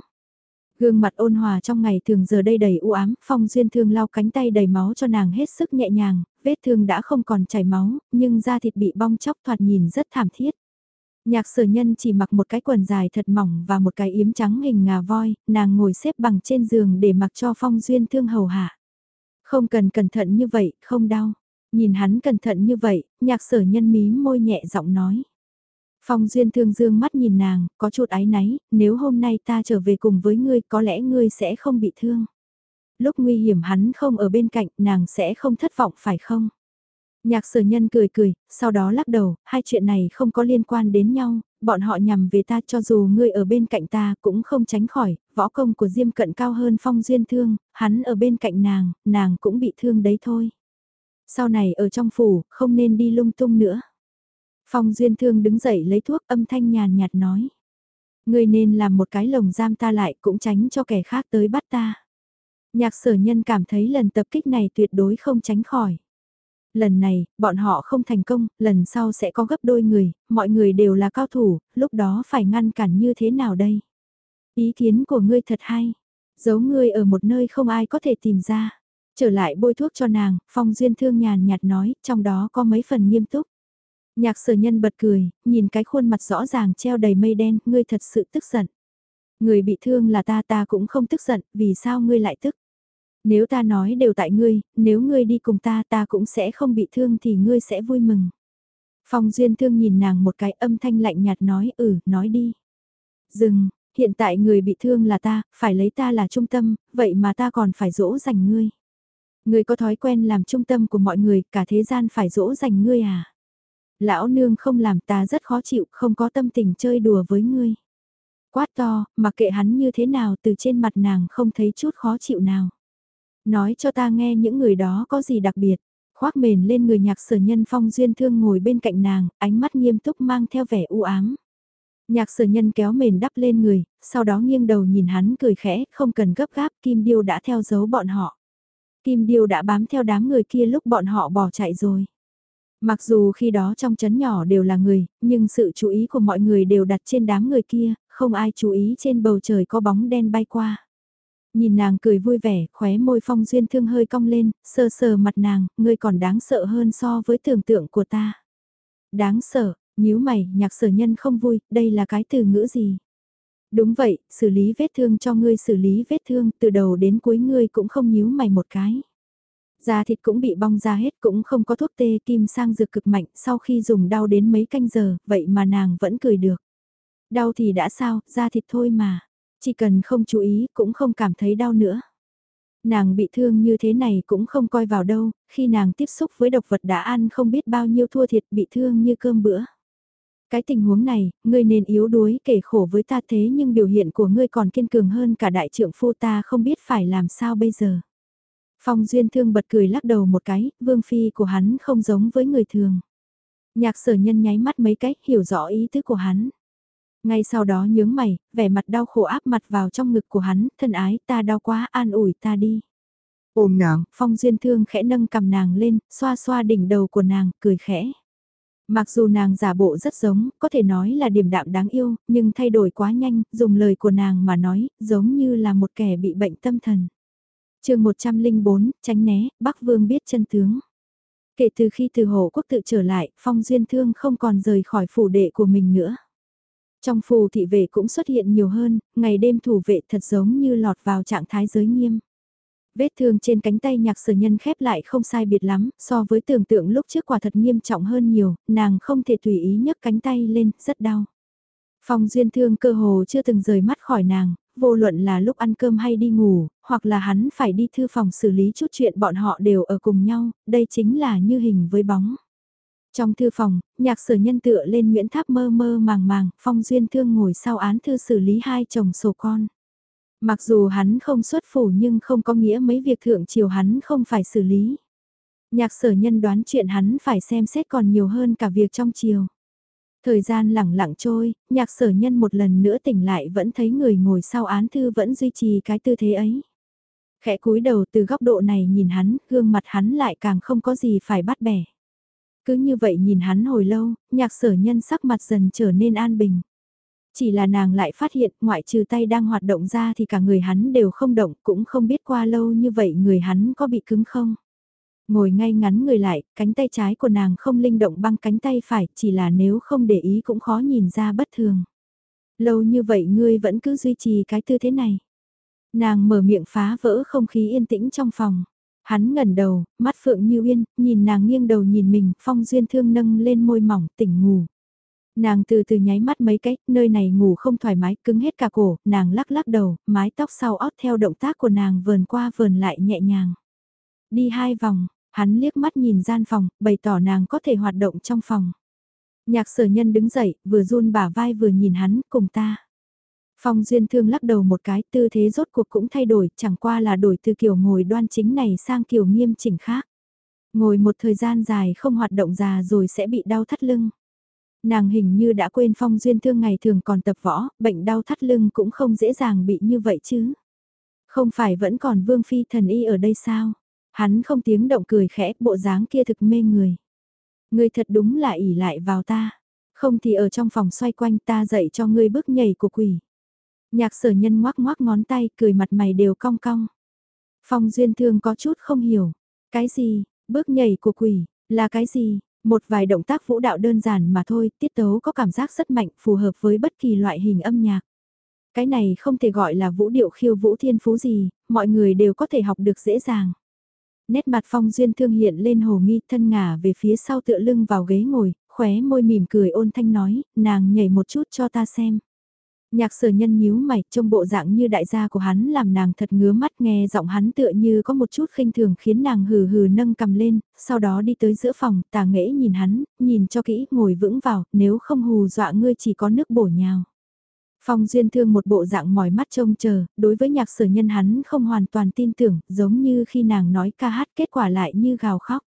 Gương mặt ôn hòa trong ngày thường giờ đây đầy u ám, phong duyên thương lau cánh tay đầy máu cho nàng hết sức nhẹ nhàng, vết thương đã không còn chảy máu, nhưng da thịt bị bong chóc thoạt nhìn rất thảm thiết. Nhạc sở nhân chỉ mặc một cái quần dài thật mỏng và một cái yếm trắng hình ngà voi, nàng ngồi xếp bằng trên giường để mặc cho phong duyên thương hầu hạ. Không cần cẩn thận như vậy, không đau. Nhìn hắn cẩn thận như vậy, nhạc sở nhân mí môi nhẹ giọng nói. Phong Duyên thương dương mắt nhìn nàng, có chút ái náy, nếu hôm nay ta trở về cùng với ngươi có lẽ ngươi sẽ không bị thương. Lúc nguy hiểm hắn không ở bên cạnh nàng sẽ không thất vọng phải không? Nhạc sở nhân cười cười, sau đó lắc đầu, hai chuyện này không có liên quan đến nhau, bọn họ nhằm về ta cho dù ngươi ở bên cạnh ta cũng không tránh khỏi, võ công của Diêm cận cao hơn phong duyên thương, hắn ở bên cạnh nàng, nàng cũng bị thương đấy thôi. Sau này ở trong phủ, không nên đi lung tung nữa. Phong duyên thương đứng dậy lấy thuốc âm thanh nhàn nhạt nói. Ngươi nên làm một cái lồng giam ta lại cũng tránh cho kẻ khác tới bắt ta. Nhạc sở nhân cảm thấy lần tập kích này tuyệt đối không tránh khỏi. Lần này, bọn họ không thành công, lần sau sẽ có gấp đôi người, mọi người đều là cao thủ, lúc đó phải ngăn cản như thế nào đây? Ý kiến của ngươi thật hay. Giấu ngươi ở một nơi không ai có thể tìm ra. Trở lại bôi thuốc cho nàng, Phong Duyên Thương nhàn nhạt nói, trong đó có mấy phần nghiêm túc. Nhạc sở nhân bật cười, nhìn cái khuôn mặt rõ ràng treo đầy mây đen, ngươi thật sự tức giận. Người bị thương là ta ta cũng không tức giận, vì sao ngươi lại tức? Nếu ta nói đều tại ngươi, nếu ngươi đi cùng ta ta cũng sẽ không bị thương thì ngươi sẽ vui mừng. Phong Duyên Thương nhìn nàng một cái âm thanh lạnh nhạt nói ừ, nói đi. Dừng, hiện tại người bị thương là ta, phải lấy ta là trung tâm, vậy mà ta còn phải dỗ dành ngươi. Ngươi có thói quen làm trung tâm của mọi người, cả thế gian phải dỗ dành ngươi à? Lão nương không làm ta rất khó chịu, không có tâm tình chơi đùa với ngươi. Quát to, mặc kệ hắn như thế nào từ trên mặt nàng không thấy chút khó chịu nào. Nói cho ta nghe những người đó có gì đặc biệt. Khoác mền lên người nhạc sở nhân phong duyên thương ngồi bên cạnh nàng, ánh mắt nghiêm túc mang theo vẻ u ám. Nhạc sở nhân kéo mền đắp lên người, sau đó nghiêng đầu nhìn hắn cười khẽ, không cần gấp gáp, Kim Điêu đã theo dấu bọn họ. Kim Điêu đã bám theo đám người kia lúc bọn họ bỏ chạy rồi. Mặc dù khi đó trong chấn nhỏ đều là người, nhưng sự chú ý của mọi người đều đặt trên đám người kia, không ai chú ý trên bầu trời có bóng đen bay qua. Nhìn nàng cười vui vẻ, khóe môi phong duyên thương hơi cong lên, sờ sờ mặt nàng, ngươi còn đáng sợ hơn so với tưởng tượng của ta. Đáng sợ, nhíu mày, nhạc sở nhân không vui, đây là cái từ ngữ gì? Đúng vậy, xử lý vết thương cho ngươi xử lý vết thương, từ đầu đến cuối ngươi cũng không nhíu mày một cái. Da thịt cũng bị bong ra hết cũng không có thuốc tê kim sang dược cực mạnh sau khi dùng đau đến mấy canh giờ, vậy mà nàng vẫn cười được. Đau thì đã sao, da thịt thôi mà. Chỉ cần không chú ý cũng không cảm thấy đau nữa. Nàng bị thương như thế này cũng không coi vào đâu, khi nàng tiếp xúc với độc vật đã ăn không biết bao nhiêu thua thiệt bị thương như cơm bữa. Cái tình huống này, ngươi nên yếu đuối kể khổ với ta thế nhưng biểu hiện của ngươi còn kiên cường hơn cả đại trưởng phu ta không biết phải làm sao bây giờ. Phong Duyên Thương bật cười lắc đầu một cái, vương phi của hắn không giống với người thường. Nhạc sở nhân nháy mắt mấy cách hiểu rõ ý tứ của hắn. Ngay sau đó nhướng mày, vẻ mặt đau khổ áp mặt vào trong ngực của hắn, thân ái ta đau quá an ủi ta đi. Ôm nàng, Phong Duyên Thương khẽ nâng cầm nàng lên, xoa xoa đỉnh đầu của nàng, cười khẽ. Mặc dù nàng giả bộ rất giống, có thể nói là điểm đạm đáng yêu, nhưng thay đổi quá nhanh, dùng lời của nàng mà nói, giống như là một kẻ bị bệnh tâm thần. chương 104, tránh né, Bắc Vương biết chân tướng. Kể từ khi từ hồ quốc tự trở lại, Phong Duyên Thương không còn rời khỏi phủ đệ của mình nữa. Trong phù thị vệ cũng xuất hiện nhiều hơn, ngày đêm thủ vệ thật giống như lọt vào trạng thái giới nghiêm. Vết thương trên cánh tay nhạc sở nhân khép lại không sai biệt lắm, so với tưởng tượng lúc trước quả thật nghiêm trọng hơn nhiều, nàng không thể tùy ý nhấc cánh tay lên, rất đau. Phong duyên thương cơ hồ chưa từng rời mắt khỏi nàng, vô luận là lúc ăn cơm hay đi ngủ, hoặc là hắn phải đi thư phòng xử lý chút chuyện bọn họ đều ở cùng nhau, đây chính là như hình với bóng. Trong thư phòng, nhạc sở nhân tựa lên Nguyễn Tháp mơ mơ màng màng, Phong Duyên Thương ngồi sau án thư xử lý hai chồng sổ con. Mặc dù hắn không xuất phủ nhưng không có nghĩa mấy việc thượng triều hắn không phải xử lý. Nhạc sở nhân đoán chuyện hắn phải xem xét còn nhiều hơn cả việc trong triều. Thời gian lẳng lặng trôi, nhạc sở nhân một lần nữa tỉnh lại vẫn thấy người ngồi sau án thư vẫn duy trì cái tư thế ấy. Khẽ cúi đầu từ góc độ này nhìn hắn, gương mặt hắn lại càng không có gì phải bắt bẻ. Cứ như vậy nhìn hắn hồi lâu, nhạc sở nhân sắc mặt dần trở nên an bình. Chỉ là nàng lại phát hiện ngoại trừ tay đang hoạt động ra thì cả người hắn đều không động cũng không biết qua lâu như vậy người hắn có bị cứng không. Ngồi ngay ngắn người lại, cánh tay trái của nàng không linh động băng cánh tay phải chỉ là nếu không để ý cũng khó nhìn ra bất thường. Lâu như vậy ngươi vẫn cứ duy trì cái tư thế này. Nàng mở miệng phá vỡ không khí yên tĩnh trong phòng. Hắn ngẩn đầu, mắt phượng như yên, nhìn nàng nghiêng đầu nhìn mình, phong duyên thương nâng lên môi mỏng, tỉnh ngủ. Nàng từ từ nháy mắt mấy cách, nơi này ngủ không thoải mái, cứng hết cả cổ, nàng lắc lắc đầu, mái tóc sau ót theo động tác của nàng vờn qua vờn lại nhẹ nhàng. Đi hai vòng, Hắn liếc mắt nhìn gian phòng, bày tỏ nàng có thể hoạt động trong phòng. Nhạc sở nhân đứng dậy, vừa run bả vai vừa nhìn hắn, cùng ta. Phong Duyên Thương lắc đầu một cái, tư thế rốt cuộc cũng thay đổi, chẳng qua là đổi từ kiểu ngồi đoan chính này sang kiểu nghiêm chỉnh khác. Ngồi một thời gian dài không hoạt động già rồi sẽ bị đau thắt lưng. Nàng hình như đã quên Phong Duyên Thương ngày thường còn tập võ, bệnh đau thắt lưng cũng không dễ dàng bị như vậy chứ. Không phải vẫn còn Vương Phi thần y ở đây sao? Hắn không tiếng động cười khẽ, bộ dáng kia thực mê người. Ngươi thật đúng là ỉ lại vào ta. Không thì ở trong phòng xoay quanh ta dạy cho ngươi bước nhảy của quỷ. Nhạc sở nhân ngoác ngoác ngón tay, cười mặt mày đều cong cong. Phong duyên thương có chút không hiểu. Cái gì, bước nhảy của quỷ, là cái gì? Một vài động tác vũ đạo đơn giản mà thôi, tiết tấu có cảm giác rất mạnh, phù hợp với bất kỳ loại hình âm nhạc. Cái này không thể gọi là vũ điệu khiêu vũ thiên phú gì, mọi người đều có thể học được dễ dàng. Nét mặt phong duyên thương hiện lên hồ nghi thân ngả về phía sau tựa lưng vào ghế ngồi, khóe môi mỉm cười ôn thanh nói, nàng nhảy một chút cho ta xem. Nhạc sở nhân nhíu mày, trông bộ dạng như đại gia của hắn làm nàng thật ngứa mắt nghe giọng hắn tựa như có một chút khinh thường khiến nàng hừ hừ nâng cầm lên, sau đó đi tới giữa phòng, tà nghễ nhìn hắn, nhìn cho kỹ, ngồi vững vào, nếu không hù dọa ngươi chỉ có nước bổ nhào. Phong Duyên Thương một bộ dạng mỏi mắt trông chờ, đối với nhạc sở nhân hắn không hoàn toàn tin tưởng, giống như khi nàng nói ca hát kết quả lại như gào khóc.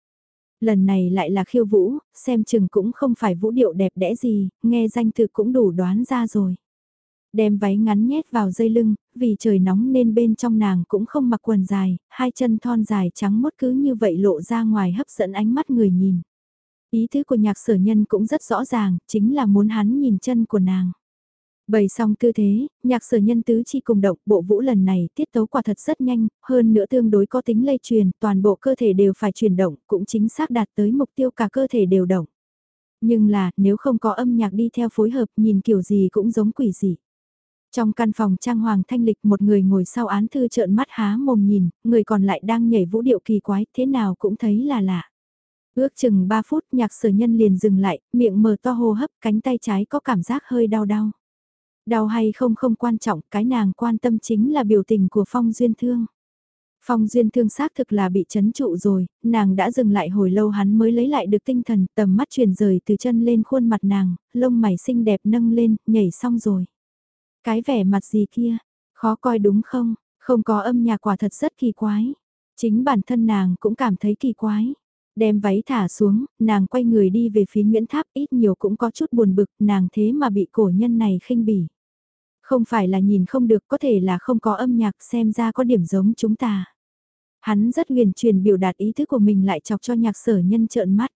Lần này lại là khiêu vũ, xem chừng cũng không phải vũ điệu đẹp đẽ gì, nghe danh từ cũng đủ đoán ra rồi. Đem váy ngắn nhét vào dây lưng, vì trời nóng nên bên trong nàng cũng không mặc quần dài, hai chân thon dài trắng mốt cứ như vậy lộ ra ngoài hấp dẫn ánh mắt người nhìn. Ý thứ của nhạc sở nhân cũng rất rõ ràng, chính là muốn hắn nhìn chân của nàng. Bày xong tư thế, nhạc sở nhân tứ chi cùng động, bộ vũ lần này tiết tấu quả thật rất nhanh, hơn nữa tương đối có tính lây truyền, toàn bộ cơ thể đều phải chuyển động, cũng chính xác đạt tới mục tiêu cả cơ thể đều động. Nhưng là, nếu không có âm nhạc đi theo phối hợp, nhìn kiểu gì cũng giống quỷ gì. Trong căn phòng trang hoàng thanh lịch một người ngồi sau án thư trợn mắt há mồm nhìn, người còn lại đang nhảy vũ điệu kỳ quái, thế nào cũng thấy là lạ. Ước chừng 3 phút nhạc sở nhân liền dừng lại, miệng mở to hô hấp, cánh tay trái có cảm giác hơi đau đau. Đau hay không không quan trọng, cái nàng quan tâm chính là biểu tình của Phong Duyên Thương. Phong Duyên Thương xác thực là bị chấn trụ rồi, nàng đã dừng lại hồi lâu hắn mới lấy lại được tinh thần, tầm mắt chuyển rời từ chân lên khuôn mặt nàng, lông mày xinh đẹp nâng lên, nhảy xong rồi. Cái vẻ mặt gì kia, khó coi đúng không, không có âm nhạc quả thật rất kỳ quái. Chính bản thân nàng cũng cảm thấy kỳ quái. Đem váy thả xuống, nàng quay người đi về phía Nguyễn Tháp ít nhiều cũng có chút buồn bực, nàng thế mà bị cổ nhân này khinh bỉ. Không phải là nhìn không được có thể là không có âm nhạc xem ra có điểm giống chúng ta. Hắn rất huyền truyền biểu đạt ý thức của mình lại chọc cho nhạc sở nhân trợn mắt.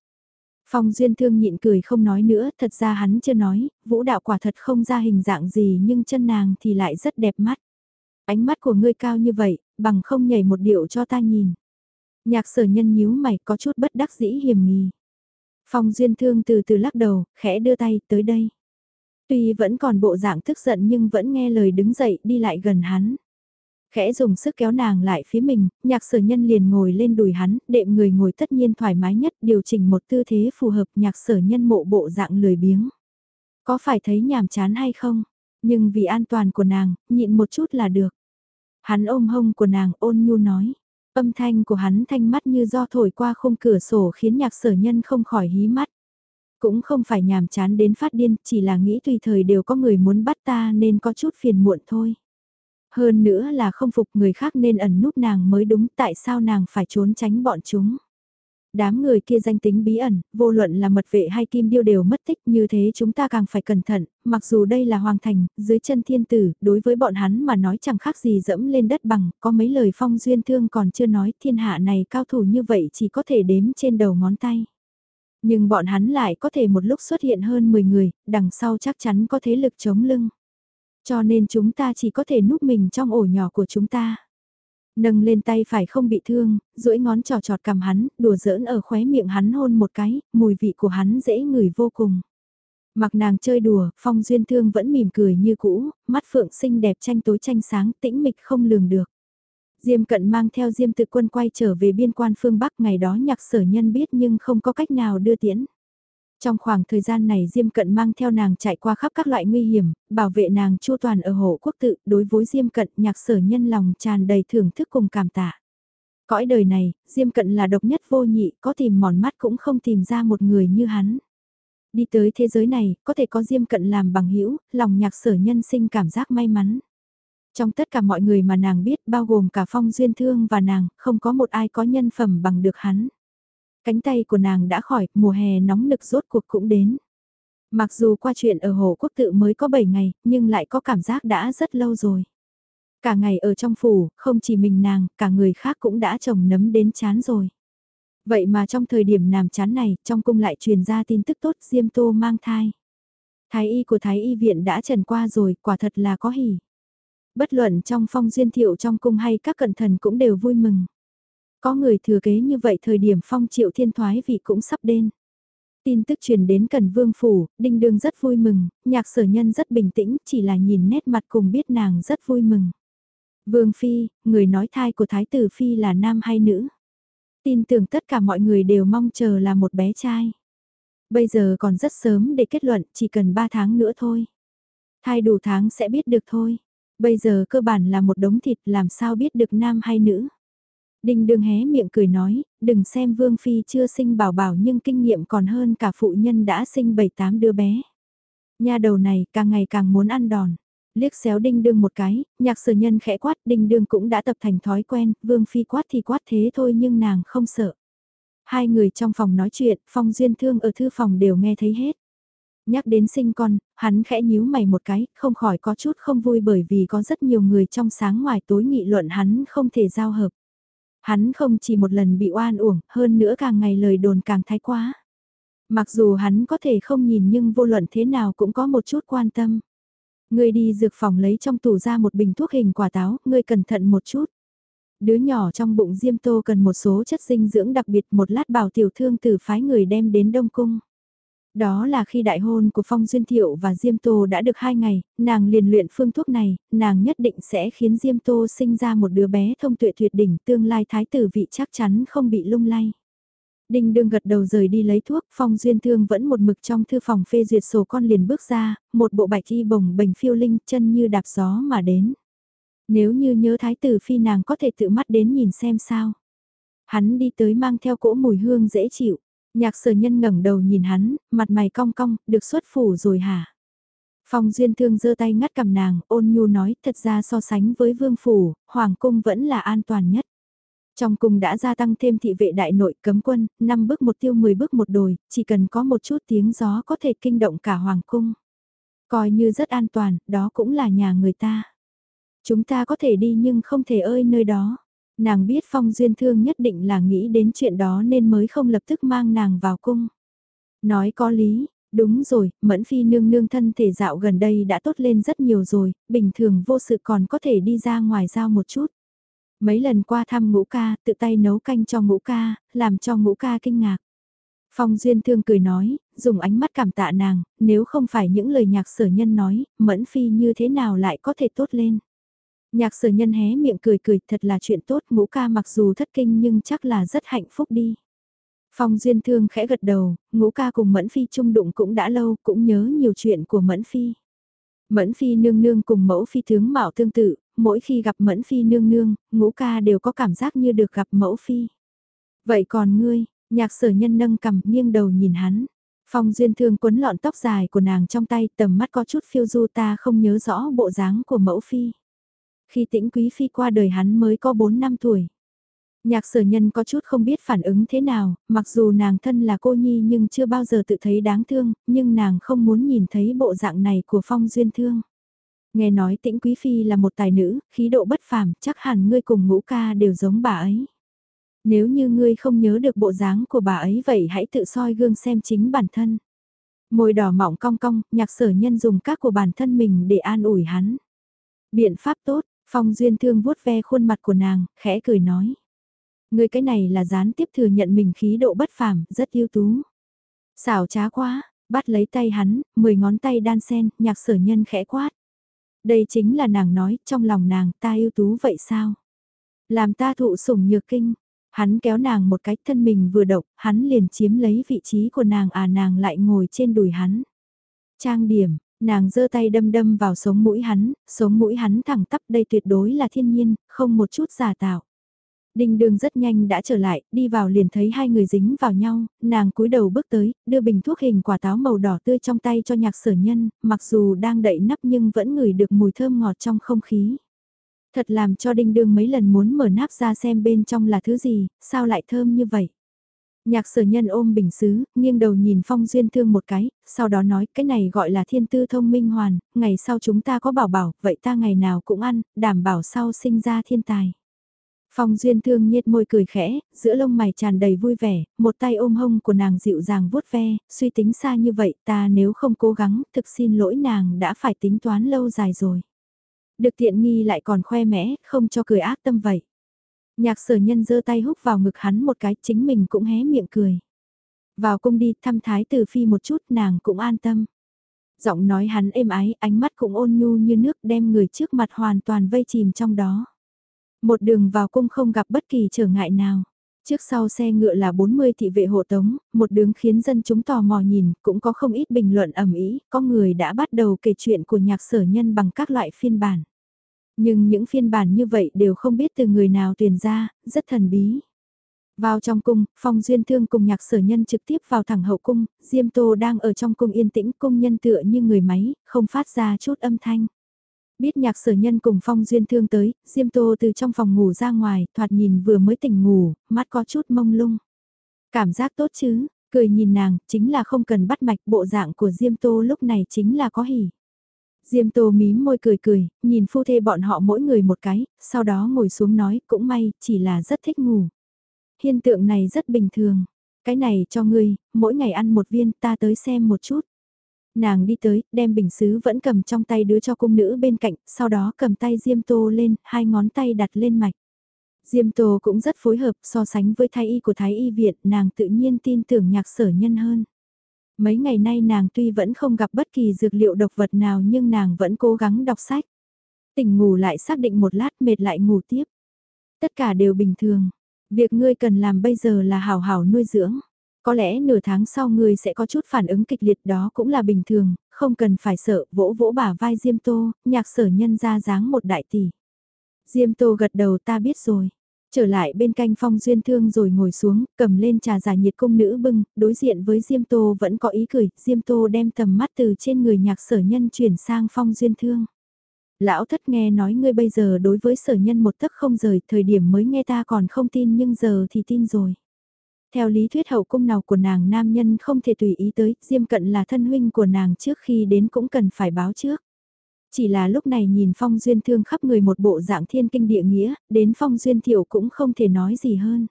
Phong Duyên Thương nhịn cười không nói nữa, thật ra hắn chưa nói, vũ đạo quả thật không ra hình dạng gì nhưng chân nàng thì lại rất đẹp mắt. Ánh mắt của ngươi cao như vậy, bằng không nhảy một điệu cho ta nhìn. Nhạc sở nhân nhíu mày có chút bất đắc dĩ hiểm nghi. Phong Duyên Thương từ từ lắc đầu, khẽ đưa tay tới đây. Tuy vẫn còn bộ dạng tức giận nhưng vẫn nghe lời đứng dậy đi lại gần hắn. Khẽ dùng sức kéo nàng lại phía mình, nhạc sở nhân liền ngồi lên đùi hắn, đệm người ngồi tất nhiên thoải mái nhất, điều chỉnh một tư thế phù hợp nhạc sở nhân mộ bộ dạng lười biếng. Có phải thấy nhàm chán hay không? Nhưng vì an toàn của nàng, nhịn một chút là được. Hắn ôm hông của nàng ôn nhu nói. Âm thanh của hắn thanh mắt như do thổi qua khung cửa sổ khiến nhạc sở nhân không khỏi hí mắt. Cũng không phải nhàm chán đến phát điên, chỉ là nghĩ tùy thời đều có người muốn bắt ta nên có chút phiền muộn thôi. Hơn nữa là không phục người khác nên ẩn núp nàng mới đúng tại sao nàng phải trốn tránh bọn chúng. Đám người kia danh tính bí ẩn, vô luận là mật vệ hay kim điêu đều mất tích như thế chúng ta càng phải cẩn thận, mặc dù đây là hoàng thành, dưới chân thiên tử, đối với bọn hắn mà nói chẳng khác gì dẫm lên đất bằng, có mấy lời phong duyên thương còn chưa nói thiên hạ này cao thủ như vậy chỉ có thể đếm trên đầu ngón tay. Nhưng bọn hắn lại có thể một lúc xuất hiện hơn 10 người, đằng sau chắc chắn có thế lực chống lưng. Cho nên chúng ta chỉ có thể núp mình trong ổ nhỏ của chúng ta. Nâng lên tay phải không bị thương, duỗi ngón trò trọt cầm hắn, đùa giỡn ở khóe miệng hắn hôn một cái, mùi vị của hắn dễ ngửi vô cùng. Mặc nàng chơi đùa, phong duyên thương vẫn mỉm cười như cũ, mắt phượng xinh đẹp tranh tối tranh sáng, tĩnh mịch không lường được. Diêm cận mang theo Diêm tự quân quay trở về biên quan phương Bắc ngày đó nhạc sở nhân biết nhưng không có cách nào đưa tiễn. Trong khoảng thời gian này Diêm Cận mang theo nàng chạy qua khắp các loại nguy hiểm, bảo vệ nàng chu toàn ở hộ quốc tự, đối với Diêm Cận nhạc sở nhân lòng tràn đầy thưởng thức cùng cảm tạ. Cõi đời này, Diêm Cận là độc nhất vô nhị, có tìm mòn mắt cũng không tìm ra một người như hắn. Đi tới thế giới này, có thể có Diêm Cận làm bằng hữu lòng nhạc sở nhân sinh cảm giác may mắn. Trong tất cả mọi người mà nàng biết bao gồm cả phong duyên thương và nàng, không có một ai có nhân phẩm bằng được hắn. Cánh tay của nàng đã khỏi, mùa hè nóng nực rốt cuộc cũng đến. Mặc dù qua chuyện ở Hồ Quốc tự mới có 7 ngày, nhưng lại có cảm giác đã rất lâu rồi. Cả ngày ở trong phủ, không chỉ mình nàng, cả người khác cũng đã trồng nấm đến chán rồi. Vậy mà trong thời điểm nàm chán này, trong cung lại truyền ra tin tức tốt Diêm Tô mang thai. Thái y của Thái y viện đã trần qua rồi, quả thật là có hỉ. Bất luận trong phong duyên thiệu trong cung hay các cận thần cũng đều vui mừng. Có người thừa kế như vậy thời điểm phong triệu thiên thoái vị cũng sắp đến. Tin tức truyền đến Cần Vương Phủ, Đinh Đương rất vui mừng, nhạc sở nhân rất bình tĩnh, chỉ là nhìn nét mặt cùng biết nàng rất vui mừng. Vương Phi, người nói thai của Thái tử Phi là nam hay nữ? Tin tưởng tất cả mọi người đều mong chờ là một bé trai. Bây giờ còn rất sớm để kết luận, chỉ cần 3 tháng nữa thôi. Thai đủ tháng sẽ biết được thôi. Bây giờ cơ bản là một đống thịt làm sao biết được nam hay nữ. Đinh đương hé miệng cười nói, đừng xem Vương Phi chưa sinh bảo bảo nhưng kinh nghiệm còn hơn cả phụ nhân đã sinh 7-8 đứa bé. Nhà đầu này càng ngày càng muốn ăn đòn. Liếc xéo đinh đương một cái, nhạc sở nhân khẽ quát đinh đương cũng đã tập thành thói quen, Vương Phi quát thì quát thế thôi nhưng nàng không sợ. Hai người trong phòng nói chuyện, phong duyên thương ở thư phòng đều nghe thấy hết. Nhắc đến sinh con, hắn khẽ nhíu mày một cái, không khỏi có chút không vui bởi vì có rất nhiều người trong sáng ngoài tối nghị luận hắn không thể giao hợp. Hắn không chỉ một lần bị oan uổng, hơn nữa càng ngày lời đồn càng thái quá. Mặc dù hắn có thể không nhìn nhưng vô luận thế nào cũng có một chút quan tâm. Ngươi đi dược phòng lấy trong tủ ra một bình thuốc hình quả táo, ngươi cẩn thận một chút. Đứa nhỏ trong bụng Diêm Tô cần một số chất dinh dưỡng đặc biệt một lát bảo tiểu thương từ phái người đem đến Đông Cung. Đó là khi đại hôn của Phong Duyên Thiệu và Diêm Tô đã được hai ngày, nàng liền luyện phương thuốc này, nàng nhất định sẽ khiến Diêm Tô sinh ra một đứa bé thông tuệ tuyệt đỉnh tương lai thái tử vị chắc chắn không bị lung lay. Đinh đương gật đầu rời đi lấy thuốc, Phong Duyên Thương vẫn một mực trong thư phòng phê duyệt sổ con liền bước ra, một bộ bạch y bồng bềnh phiêu linh chân như đạp gió mà đến. Nếu như nhớ thái tử phi nàng có thể tự mắt đến nhìn xem sao. Hắn đi tới mang theo cỗ mùi hương dễ chịu. Nhạc sở nhân ngẩng đầu nhìn hắn, mặt mày cong cong, được xuất phủ rồi hả? Phong duyên thương giơ tay ngắt cầm nàng, ôn nhu nói thật ra so sánh với vương phủ, hoàng cung vẫn là an toàn nhất. Trong cung đã gia tăng thêm thị vệ đại nội cấm quân, 5 bước một tiêu 10 bước một đồi, chỉ cần có một chút tiếng gió có thể kinh động cả hoàng cung. Coi như rất an toàn, đó cũng là nhà người ta. Chúng ta có thể đi nhưng không thể ơi nơi đó. Nàng biết Phong Duyên Thương nhất định là nghĩ đến chuyện đó nên mới không lập tức mang nàng vào cung. Nói có lý, đúng rồi, Mẫn Phi nương nương thân thể dạo gần đây đã tốt lên rất nhiều rồi, bình thường vô sự còn có thể đi ra ngoài giao một chút. Mấy lần qua thăm ngũ ca, tự tay nấu canh cho ngũ ca, làm cho ngũ ca kinh ngạc. Phong Duyên Thương cười nói, dùng ánh mắt cảm tạ nàng, nếu không phải những lời nhạc sở nhân nói, Mẫn Phi như thế nào lại có thể tốt lên. Nhạc sở nhân hé miệng cười cười thật là chuyện tốt ngũ ca mặc dù thất kinh nhưng chắc là rất hạnh phúc đi. Phong Duyên Thương khẽ gật đầu, ngũ ca cùng Mẫn Phi chung đụng cũng đã lâu cũng nhớ nhiều chuyện của Mẫn Phi. Mẫn Phi nương nương cùng mẫu phi tướng mạo tương tự, mỗi khi gặp Mẫn Phi nương nương, ngũ ca đều có cảm giác như được gặp mẫu phi. Vậy còn ngươi, nhạc sở nhân nâng cầm nghiêng đầu nhìn hắn. Phong duyên thương quấn lọn tóc dài của nàng trong tay tầm mắt có chút phiêu du ta không nhớ rõ bộ dáng của mẫu phi. Khi tĩnh quý phi qua đời hắn mới có 4 năm tuổi. Nhạc sở nhân có chút không biết phản ứng thế nào, mặc dù nàng thân là cô nhi nhưng chưa bao giờ tự thấy đáng thương, nhưng nàng không muốn nhìn thấy bộ dạng này của phong duyên thương. Nghe nói tĩnh quý phi là một tài nữ, khí độ bất phàm, chắc hẳn ngươi cùng ngũ ca đều giống bà ấy. Nếu như ngươi không nhớ được bộ dáng của bà ấy vậy hãy tự soi gương xem chính bản thân. Môi đỏ mỏng cong cong, nhạc sở nhân dùng các của bản thân mình để an ủi hắn. Biện pháp tốt, Phong Duyên Thương vuốt ve khuôn mặt của nàng, khẽ cười nói. Người cái này là gián tiếp thừa nhận mình khí độ bất phàm, rất ưu tú. Xảo trá quá, bắt lấy tay hắn, mười ngón tay đan sen, nhạc sở nhân khẽ quát. Đây chính là nàng nói, trong lòng nàng ta ưu tú vậy sao? Làm ta thụ sủng nhược kinh. Hắn kéo nàng một cái thân mình vừa động, hắn liền chiếm lấy vị trí của nàng à nàng lại ngồi trên đùi hắn. Trang điểm, nàng giơ tay đâm đâm vào sống mũi hắn, sống mũi hắn thẳng tắp đây tuyệt đối là thiên nhiên, không một chút giả tạo. Đinh đường rất nhanh đã trở lại, đi vào liền thấy hai người dính vào nhau, nàng cúi đầu bước tới, đưa bình thuốc hình quả táo màu đỏ tươi trong tay cho nhạc sở nhân, mặc dù đang đậy nắp nhưng vẫn ngửi được mùi thơm ngọt trong không khí. Thật làm cho đinh đường mấy lần muốn mở nắp ra xem bên trong là thứ gì, sao lại thơm như vậy. Nhạc sở nhân ôm bình xứ, nghiêng đầu nhìn phong duyên thương một cái, sau đó nói cái này gọi là thiên tư thông minh hoàn, ngày sau chúng ta có bảo bảo, vậy ta ngày nào cũng ăn, đảm bảo sau sinh ra thiên tài. Phong duyên thương nhiệt môi cười khẽ, giữa lông mày tràn đầy vui vẻ, một tay ôm hông của nàng dịu dàng vuốt ve, suy tính xa như vậy ta nếu không cố gắng, thực xin lỗi nàng đã phải tính toán lâu dài rồi. Được tiện nghi lại còn khoe mẽ, không cho cười ác tâm vậy. Nhạc sở nhân giơ tay húc vào ngực hắn một cái, chính mình cũng hé miệng cười. Vào cung đi thăm thái tử phi một chút nàng cũng an tâm. Giọng nói hắn êm ái, ánh mắt cũng ôn nhu như nước đem người trước mặt hoàn toàn vây chìm trong đó. Một đường vào cung không gặp bất kỳ trở ngại nào. Trước sau xe ngựa là 40 thị vệ hộ tống, một đường khiến dân chúng tò mò nhìn, cũng có không ít bình luận ẩm ý, có người đã bắt đầu kể chuyện của nhạc sở nhân bằng các loại phiên bản. Nhưng những phiên bản như vậy đều không biết từ người nào tuyển ra, rất thần bí. Vào trong cung, Phong Duyên Thương cùng nhạc sở nhân trực tiếp vào thẳng hậu cung, Diêm Tô đang ở trong cung yên tĩnh cung nhân tựa như người máy, không phát ra chút âm thanh. Biết nhạc sở nhân cùng Phong Duyên Thương tới, Diêm Tô từ trong phòng ngủ ra ngoài, thoạt nhìn vừa mới tỉnh ngủ, mắt có chút mông lung. Cảm giác tốt chứ, cười nhìn nàng, chính là không cần bắt mạch bộ dạng của Diêm Tô lúc này chính là có hỉ. Diêm Tô mím môi cười cười, nhìn phu thê bọn họ mỗi người một cái, sau đó ngồi xuống nói cũng may, chỉ là rất thích ngủ. Hiện tượng này rất bình thường. Cái này cho ngươi, mỗi ngày ăn một viên ta tới xem một chút. Nàng đi tới, đem bình xứ vẫn cầm trong tay đứa cho cung nữ bên cạnh, sau đó cầm tay Diêm Tô lên, hai ngón tay đặt lên mạch. Diêm Tô cũng rất phối hợp so sánh với thái y của thái y viện, nàng tự nhiên tin tưởng nhạc sở nhân hơn. Mấy ngày nay nàng tuy vẫn không gặp bất kỳ dược liệu độc vật nào nhưng nàng vẫn cố gắng đọc sách. Tỉnh ngủ lại xác định một lát mệt lại ngủ tiếp. Tất cả đều bình thường. Việc ngươi cần làm bây giờ là hào hào nuôi dưỡng. Có lẽ nửa tháng sau ngươi sẽ có chút phản ứng kịch liệt đó cũng là bình thường, không cần phải sợ, vỗ vỗ bả vai Diêm Tô, nhạc sở nhân ra dáng một đại tỷ. Diêm Tô gật đầu ta biết rồi. Trở lại bên canh phong duyên thương rồi ngồi xuống, cầm lên trà giải nhiệt cung nữ bưng, đối diện với Diêm Tô vẫn có ý cười, Diêm Tô đem tầm mắt từ trên người nhạc sở nhân chuyển sang phong duyên thương. Lão thất nghe nói ngươi bây giờ đối với sở nhân một tấc không rời, thời điểm mới nghe ta còn không tin nhưng giờ thì tin rồi. Theo lý thuyết hậu cung nào của nàng nam nhân không thể tùy ý tới, Diêm Cận là thân huynh của nàng trước khi đến cũng cần phải báo trước. Chỉ là lúc này nhìn Phong Duyên thương khắp người một bộ dạng thiên kinh địa nghĩa, đến Phong Duyên thiệu cũng không thể nói gì hơn.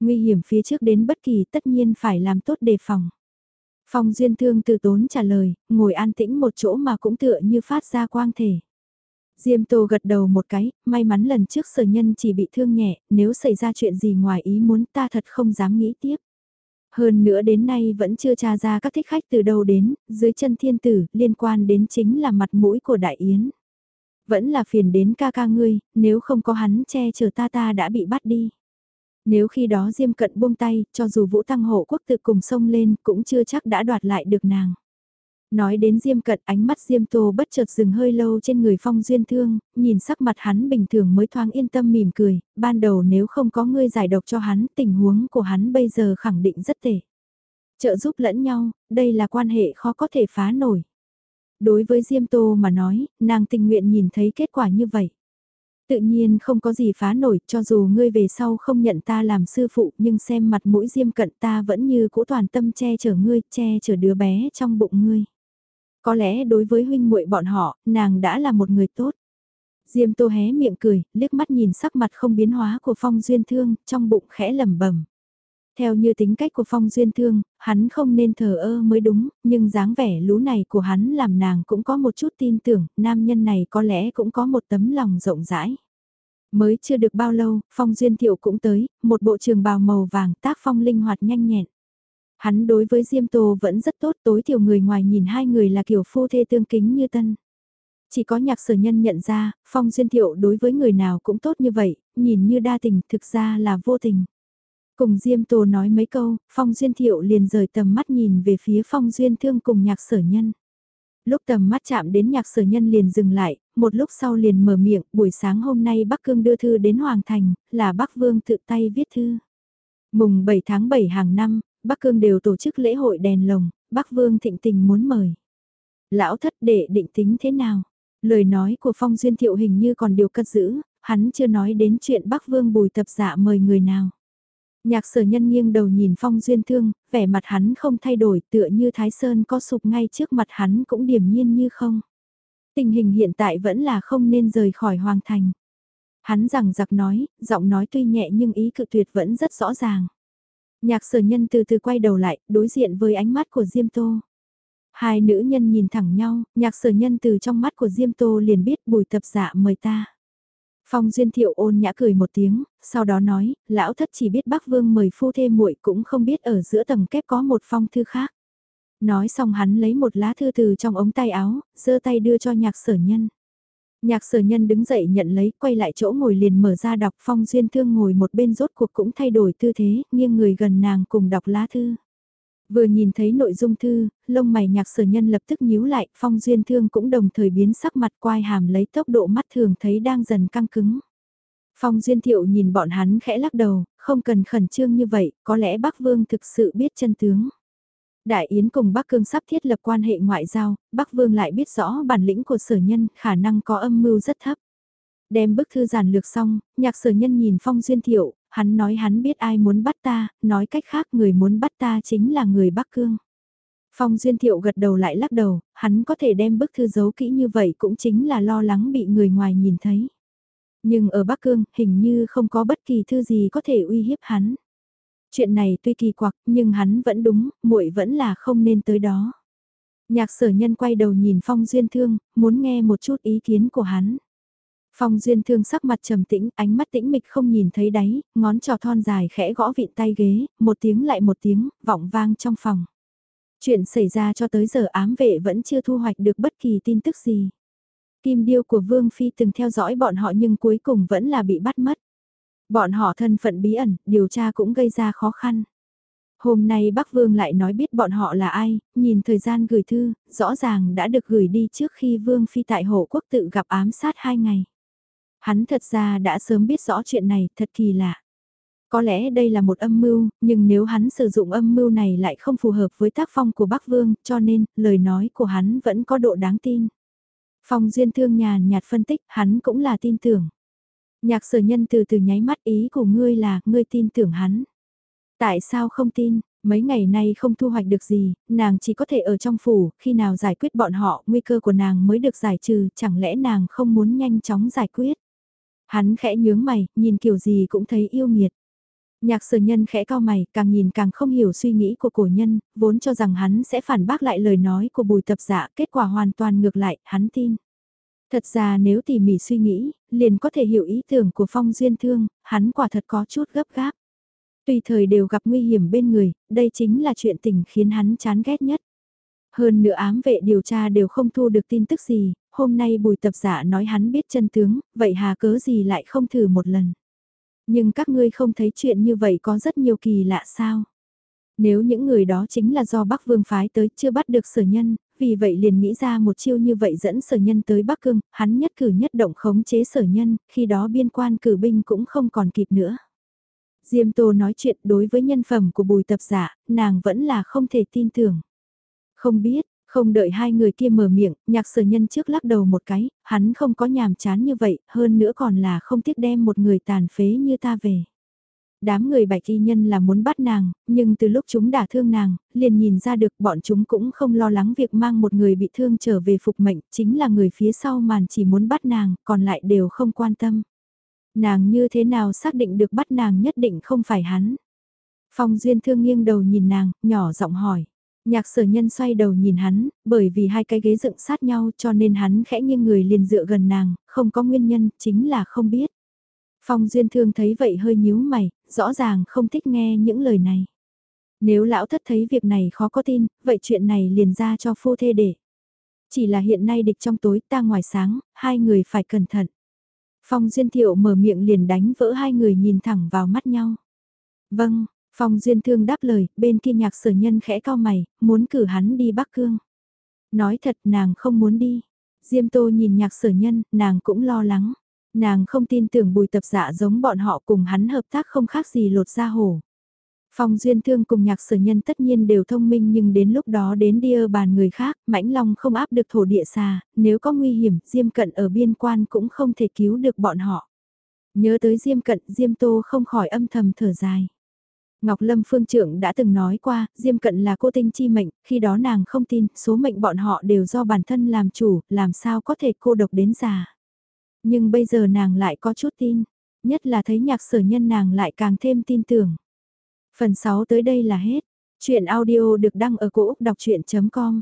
Nguy hiểm phía trước đến bất kỳ tất nhiên phải làm tốt đề phòng. Phong Duyên thương từ tốn trả lời, ngồi an tĩnh một chỗ mà cũng tựa như phát ra quang thể. Diêm Tô gật đầu một cái, may mắn lần trước sở nhân chỉ bị thương nhẹ, nếu xảy ra chuyện gì ngoài ý muốn ta thật không dám nghĩ tiếp. Hơn nữa đến nay vẫn chưa tra ra các thích khách từ đâu đến, dưới chân thiên tử, liên quan đến chính là mặt mũi của đại yến. Vẫn là phiền đến ca ca ngươi, nếu không có hắn che chở ta ta đã bị bắt đi. Nếu khi đó Diêm Cận buông tay, cho dù Vũ Tăng Hộ Quốc tự cùng sông lên, cũng chưa chắc đã đoạt lại được nàng. Nói đến Diêm Cận ánh mắt Diêm Tô bất chợt dừng hơi lâu trên người Phong Duyên Thương, nhìn sắc mặt hắn bình thường mới thoáng yên tâm mỉm cười, ban đầu nếu không có ngươi giải độc cho hắn tình huống của hắn bây giờ khẳng định rất tệ. Trợ giúp lẫn nhau, đây là quan hệ khó có thể phá nổi. Đối với Diêm Tô mà nói, nàng tình nguyện nhìn thấy kết quả như vậy. Tự nhiên không có gì phá nổi, cho dù ngươi về sau không nhận ta làm sư phụ, nhưng xem mặt mũi Diêm cận ta vẫn như cũ toàn tâm che chở ngươi, che chở đứa bé trong bụng ngươi. Có lẽ đối với huynh muội bọn họ, nàng đã là một người tốt. Diêm Tô hé miệng cười, liếc mắt nhìn sắc mặt không biến hóa của Phong Duyên Thương, trong bụng khẽ lẩm bẩm. Theo như tính cách của Phong Duyên Thương, hắn không nên thờ ơ mới đúng, nhưng dáng vẻ lú này của hắn làm nàng cũng có một chút tin tưởng, nam nhân này có lẽ cũng có một tấm lòng rộng rãi. Mới chưa được bao lâu, Phong Duyên Thiệu cũng tới, một bộ trường bào màu vàng tác phong linh hoạt nhanh nhẹn. Hắn đối với Diêm Tô vẫn rất tốt tối thiểu người ngoài nhìn hai người là kiểu phu thê tương kính như tân. Chỉ có nhạc sở nhân nhận ra, Phong Duyên Thiệu đối với người nào cũng tốt như vậy, nhìn như đa tình thực ra là vô tình. Cùng Diêm Tô nói mấy câu, Phong Duyên Thiệu liền rời tầm mắt nhìn về phía Phong Duyên Thương cùng nhạc sở nhân. Lúc tầm mắt chạm đến nhạc sở nhân liền dừng lại, một lúc sau liền mở miệng, buổi sáng hôm nay Bắc Cương đưa thư đến Hoàng Thành, là Bắc Vương tự tay viết thư. Mùng 7 tháng 7 hàng năm, Bắc Cương đều tổ chức lễ hội đèn lồng, Bắc Vương thịnh tình muốn mời. Lão thất đệ định tính thế nào? Lời nói của Phong Duyên Thiệu hình như còn điều cất giữ, hắn chưa nói đến chuyện Bắc Vương bùi tập dạ mời người nào. Nhạc sở nhân nghiêng đầu nhìn Phong Duyên Thương, vẻ mặt hắn không thay đổi tựa như Thái Sơn có sụp ngay trước mặt hắn cũng điềm nhiên như không. Tình hình hiện tại vẫn là không nên rời khỏi Hoàng Thành. Hắn rằng giặc nói, giọng nói tuy nhẹ nhưng ý cự tuyệt vẫn rất rõ ràng. Nhạc sở nhân từ từ quay đầu lại, đối diện với ánh mắt của Diêm Tô. Hai nữ nhân nhìn thẳng nhau, nhạc sở nhân từ trong mắt của Diêm Tô liền biết bùi tập dạ mời ta. Phong Duyên Thiệu ôn nhã cười một tiếng, sau đó nói, lão thất chỉ biết Bắc Vương mời phu thê muội cũng không biết ở giữa tầng kép có một phong thư khác. Nói xong hắn lấy một lá thư từ trong ống tay áo, giơ tay đưa cho nhạc sở nhân. Nhạc sở nhân đứng dậy nhận lấy, quay lại chỗ ngồi liền mở ra đọc Phong Duyên Thương ngồi một bên rốt cuộc cũng thay đổi tư thế, nghiêng người gần nàng cùng đọc lá thư. Vừa nhìn thấy nội dung thư, lông mày nhạc sở nhân lập tức nhíu lại, phong duyên thương cũng đồng thời biến sắc mặt quai hàm lấy tốc độ mắt thường thấy đang dần căng cứng. Phong duyên thiệu nhìn bọn hắn khẽ lắc đầu, không cần khẩn trương như vậy, có lẽ Bắc Vương thực sự biết chân tướng. Đại Yến cùng Bắc Cương sắp thiết lập quan hệ ngoại giao, Bắc Vương lại biết rõ bản lĩnh của sở nhân, khả năng có âm mưu rất thấp. Đem bức thư giản lược xong, nhạc sở nhân nhìn Phong Duyên Thiệu, hắn nói hắn biết ai muốn bắt ta, nói cách khác người muốn bắt ta chính là người Bắc Cương. Phong Duyên Thiệu gật đầu lại lắc đầu, hắn có thể đem bức thư giấu kỹ như vậy cũng chính là lo lắng bị người ngoài nhìn thấy. Nhưng ở Bắc Cương, hình như không có bất kỳ thư gì có thể uy hiếp hắn. Chuyện này tuy kỳ quặc, nhưng hắn vẫn đúng, muội vẫn là không nên tới đó. Nhạc sở nhân quay đầu nhìn Phong Duyên Thương, muốn nghe một chút ý kiến của hắn. Phong Duyên Thương sắc mặt trầm tĩnh, ánh mắt tĩnh mịch không nhìn thấy đáy, ngón trò thon dài khẽ gõ vịn tay ghế, một tiếng lại một tiếng, vọng vang trong phòng. Chuyện xảy ra cho tới giờ ám vệ vẫn chưa thu hoạch được bất kỳ tin tức gì. Kim điêu của Vương Phi từng theo dõi bọn họ nhưng cuối cùng vẫn là bị bắt mất. Bọn họ thân phận bí ẩn, điều tra cũng gây ra khó khăn. Hôm nay Bắc Vương lại nói biết bọn họ là ai, nhìn thời gian gửi thư, rõ ràng đã được gửi đi trước khi Vương Phi tại hộ quốc tự gặp ám sát hai ngày. Hắn thật ra đã sớm biết rõ chuyện này, thật kỳ lạ. Có lẽ đây là một âm mưu, nhưng nếu hắn sử dụng âm mưu này lại không phù hợp với tác phong của Bắc Vương, cho nên, lời nói của hắn vẫn có độ đáng tin. Phong Duyên Thương nhàn nhạt phân tích, hắn cũng là tin tưởng. Nhạc sở nhân từ từ nháy mắt ý của ngươi là, ngươi tin tưởng hắn. Tại sao không tin, mấy ngày nay không thu hoạch được gì, nàng chỉ có thể ở trong phủ, khi nào giải quyết bọn họ, nguy cơ của nàng mới được giải trừ, chẳng lẽ nàng không muốn nhanh chóng giải quyết. Hắn khẽ nhướng mày, nhìn kiểu gì cũng thấy yêu nghiệt. Nhạc sở nhân khẽ cao mày, càng nhìn càng không hiểu suy nghĩ của cổ nhân, vốn cho rằng hắn sẽ phản bác lại lời nói của bùi tập giả, kết quả hoàn toàn ngược lại, hắn tin. Thật ra nếu tỉ mỉ suy nghĩ, liền có thể hiểu ý tưởng của phong duyên thương, hắn quả thật có chút gấp gáp. Tùy thời đều gặp nguy hiểm bên người, đây chính là chuyện tình khiến hắn chán ghét nhất. Hơn nữa ám vệ điều tra đều không thu được tin tức gì, hôm nay bùi tập giả nói hắn biết chân tướng, vậy hà cớ gì lại không thử một lần. Nhưng các ngươi không thấy chuyện như vậy có rất nhiều kỳ lạ sao? Nếu những người đó chính là do Bắc Vương phái tới chưa bắt được sở nhân, vì vậy liền nghĩ ra một chiêu như vậy dẫn sở nhân tới Bắc Cương, hắn nhất cử nhất động khống chế sở nhân, khi đó biên quan cử binh cũng không còn kịp nữa. Diêm Tô nói chuyện đối với nhân phẩm của bùi tập giả, nàng vẫn là không thể tin tưởng. Không biết, không đợi hai người kia mở miệng, nhạc sở nhân trước lắc đầu một cái, hắn không có nhàm chán như vậy, hơn nữa còn là không tiếc đem một người tàn phế như ta về. Đám người bạch y nhân là muốn bắt nàng, nhưng từ lúc chúng đả thương nàng, liền nhìn ra được bọn chúng cũng không lo lắng việc mang một người bị thương trở về phục mệnh, chính là người phía sau màn chỉ muốn bắt nàng, còn lại đều không quan tâm. Nàng như thế nào xác định được bắt nàng nhất định không phải hắn. Phong Duyên Thương nghiêng đầu nhìn nàng, nhỏ giọng hỏi. Nhạc sở nhân xoay đầu nhìn hắn, bởi vì hai cái ghế dựng sát nhau cho nên hắn khẽ nghiêng người liền dựa gần nàng, không có nguyên nhân, chính là không biết. Phong Duyên Thương thấy vậy hơi nhíu mày, rõ ràng không thích nghe những lời này. Nếu lão thất thấy việc này khó có tin, vậy chuyện này liền ra cho phu thê để. Chỉ là hiện nay địch trong tối ta ngoài sáng, hai người phải cẩn thận. Phong Duyên Thiệu mở miệng liền đánh vỡ hai người nhìn thẳng vào mắt nhau. Vâng, Phong Duyên Thương đáp lời, bên kia nhạc sở nhân khẽ cao mày, muốn cử hắn đi Bắc Cương. Nói thật nàng không muốn đi. Diêm Tô nhìn nhạc sở nhân, nàng cũng lo lắng. Nàng không tin tưởng bùi tập dạ giống bọn họ cùng hắn hợp tác không khác gì lột ra hổ. Phong Duyên Thương cùng nhạc sở nhân tất nhiên đều thông minh nhưng đến lúc đó đến đi bàn người khác, Mãnh Long không áp được thổ địa xà, nếu có nguy hiểm, Diêm Cận ở biên quan cũng không thể cứu được bọn họ. Nhớ tới Diêm Cận, Diêm Tô không khỏi âm thầm thở dài. Ngọc Lâm Phương Trưởng đã từng nói qua, Diêm Cận là cô tinh chi mệnh, khi đó nàng không tin, số mệnh bọn họ đều do bản thân làm chủ, làm sao có thể cô độc đến già. Nhưng bây giờ nàng lại có chút tin, nhất là thấy nhạc sở nhân nàng lại càng thêm tin tưởng. Phần 6 tới đây là hết. Chuyện audio được đăng ở cổ Úc đọc chuyện.com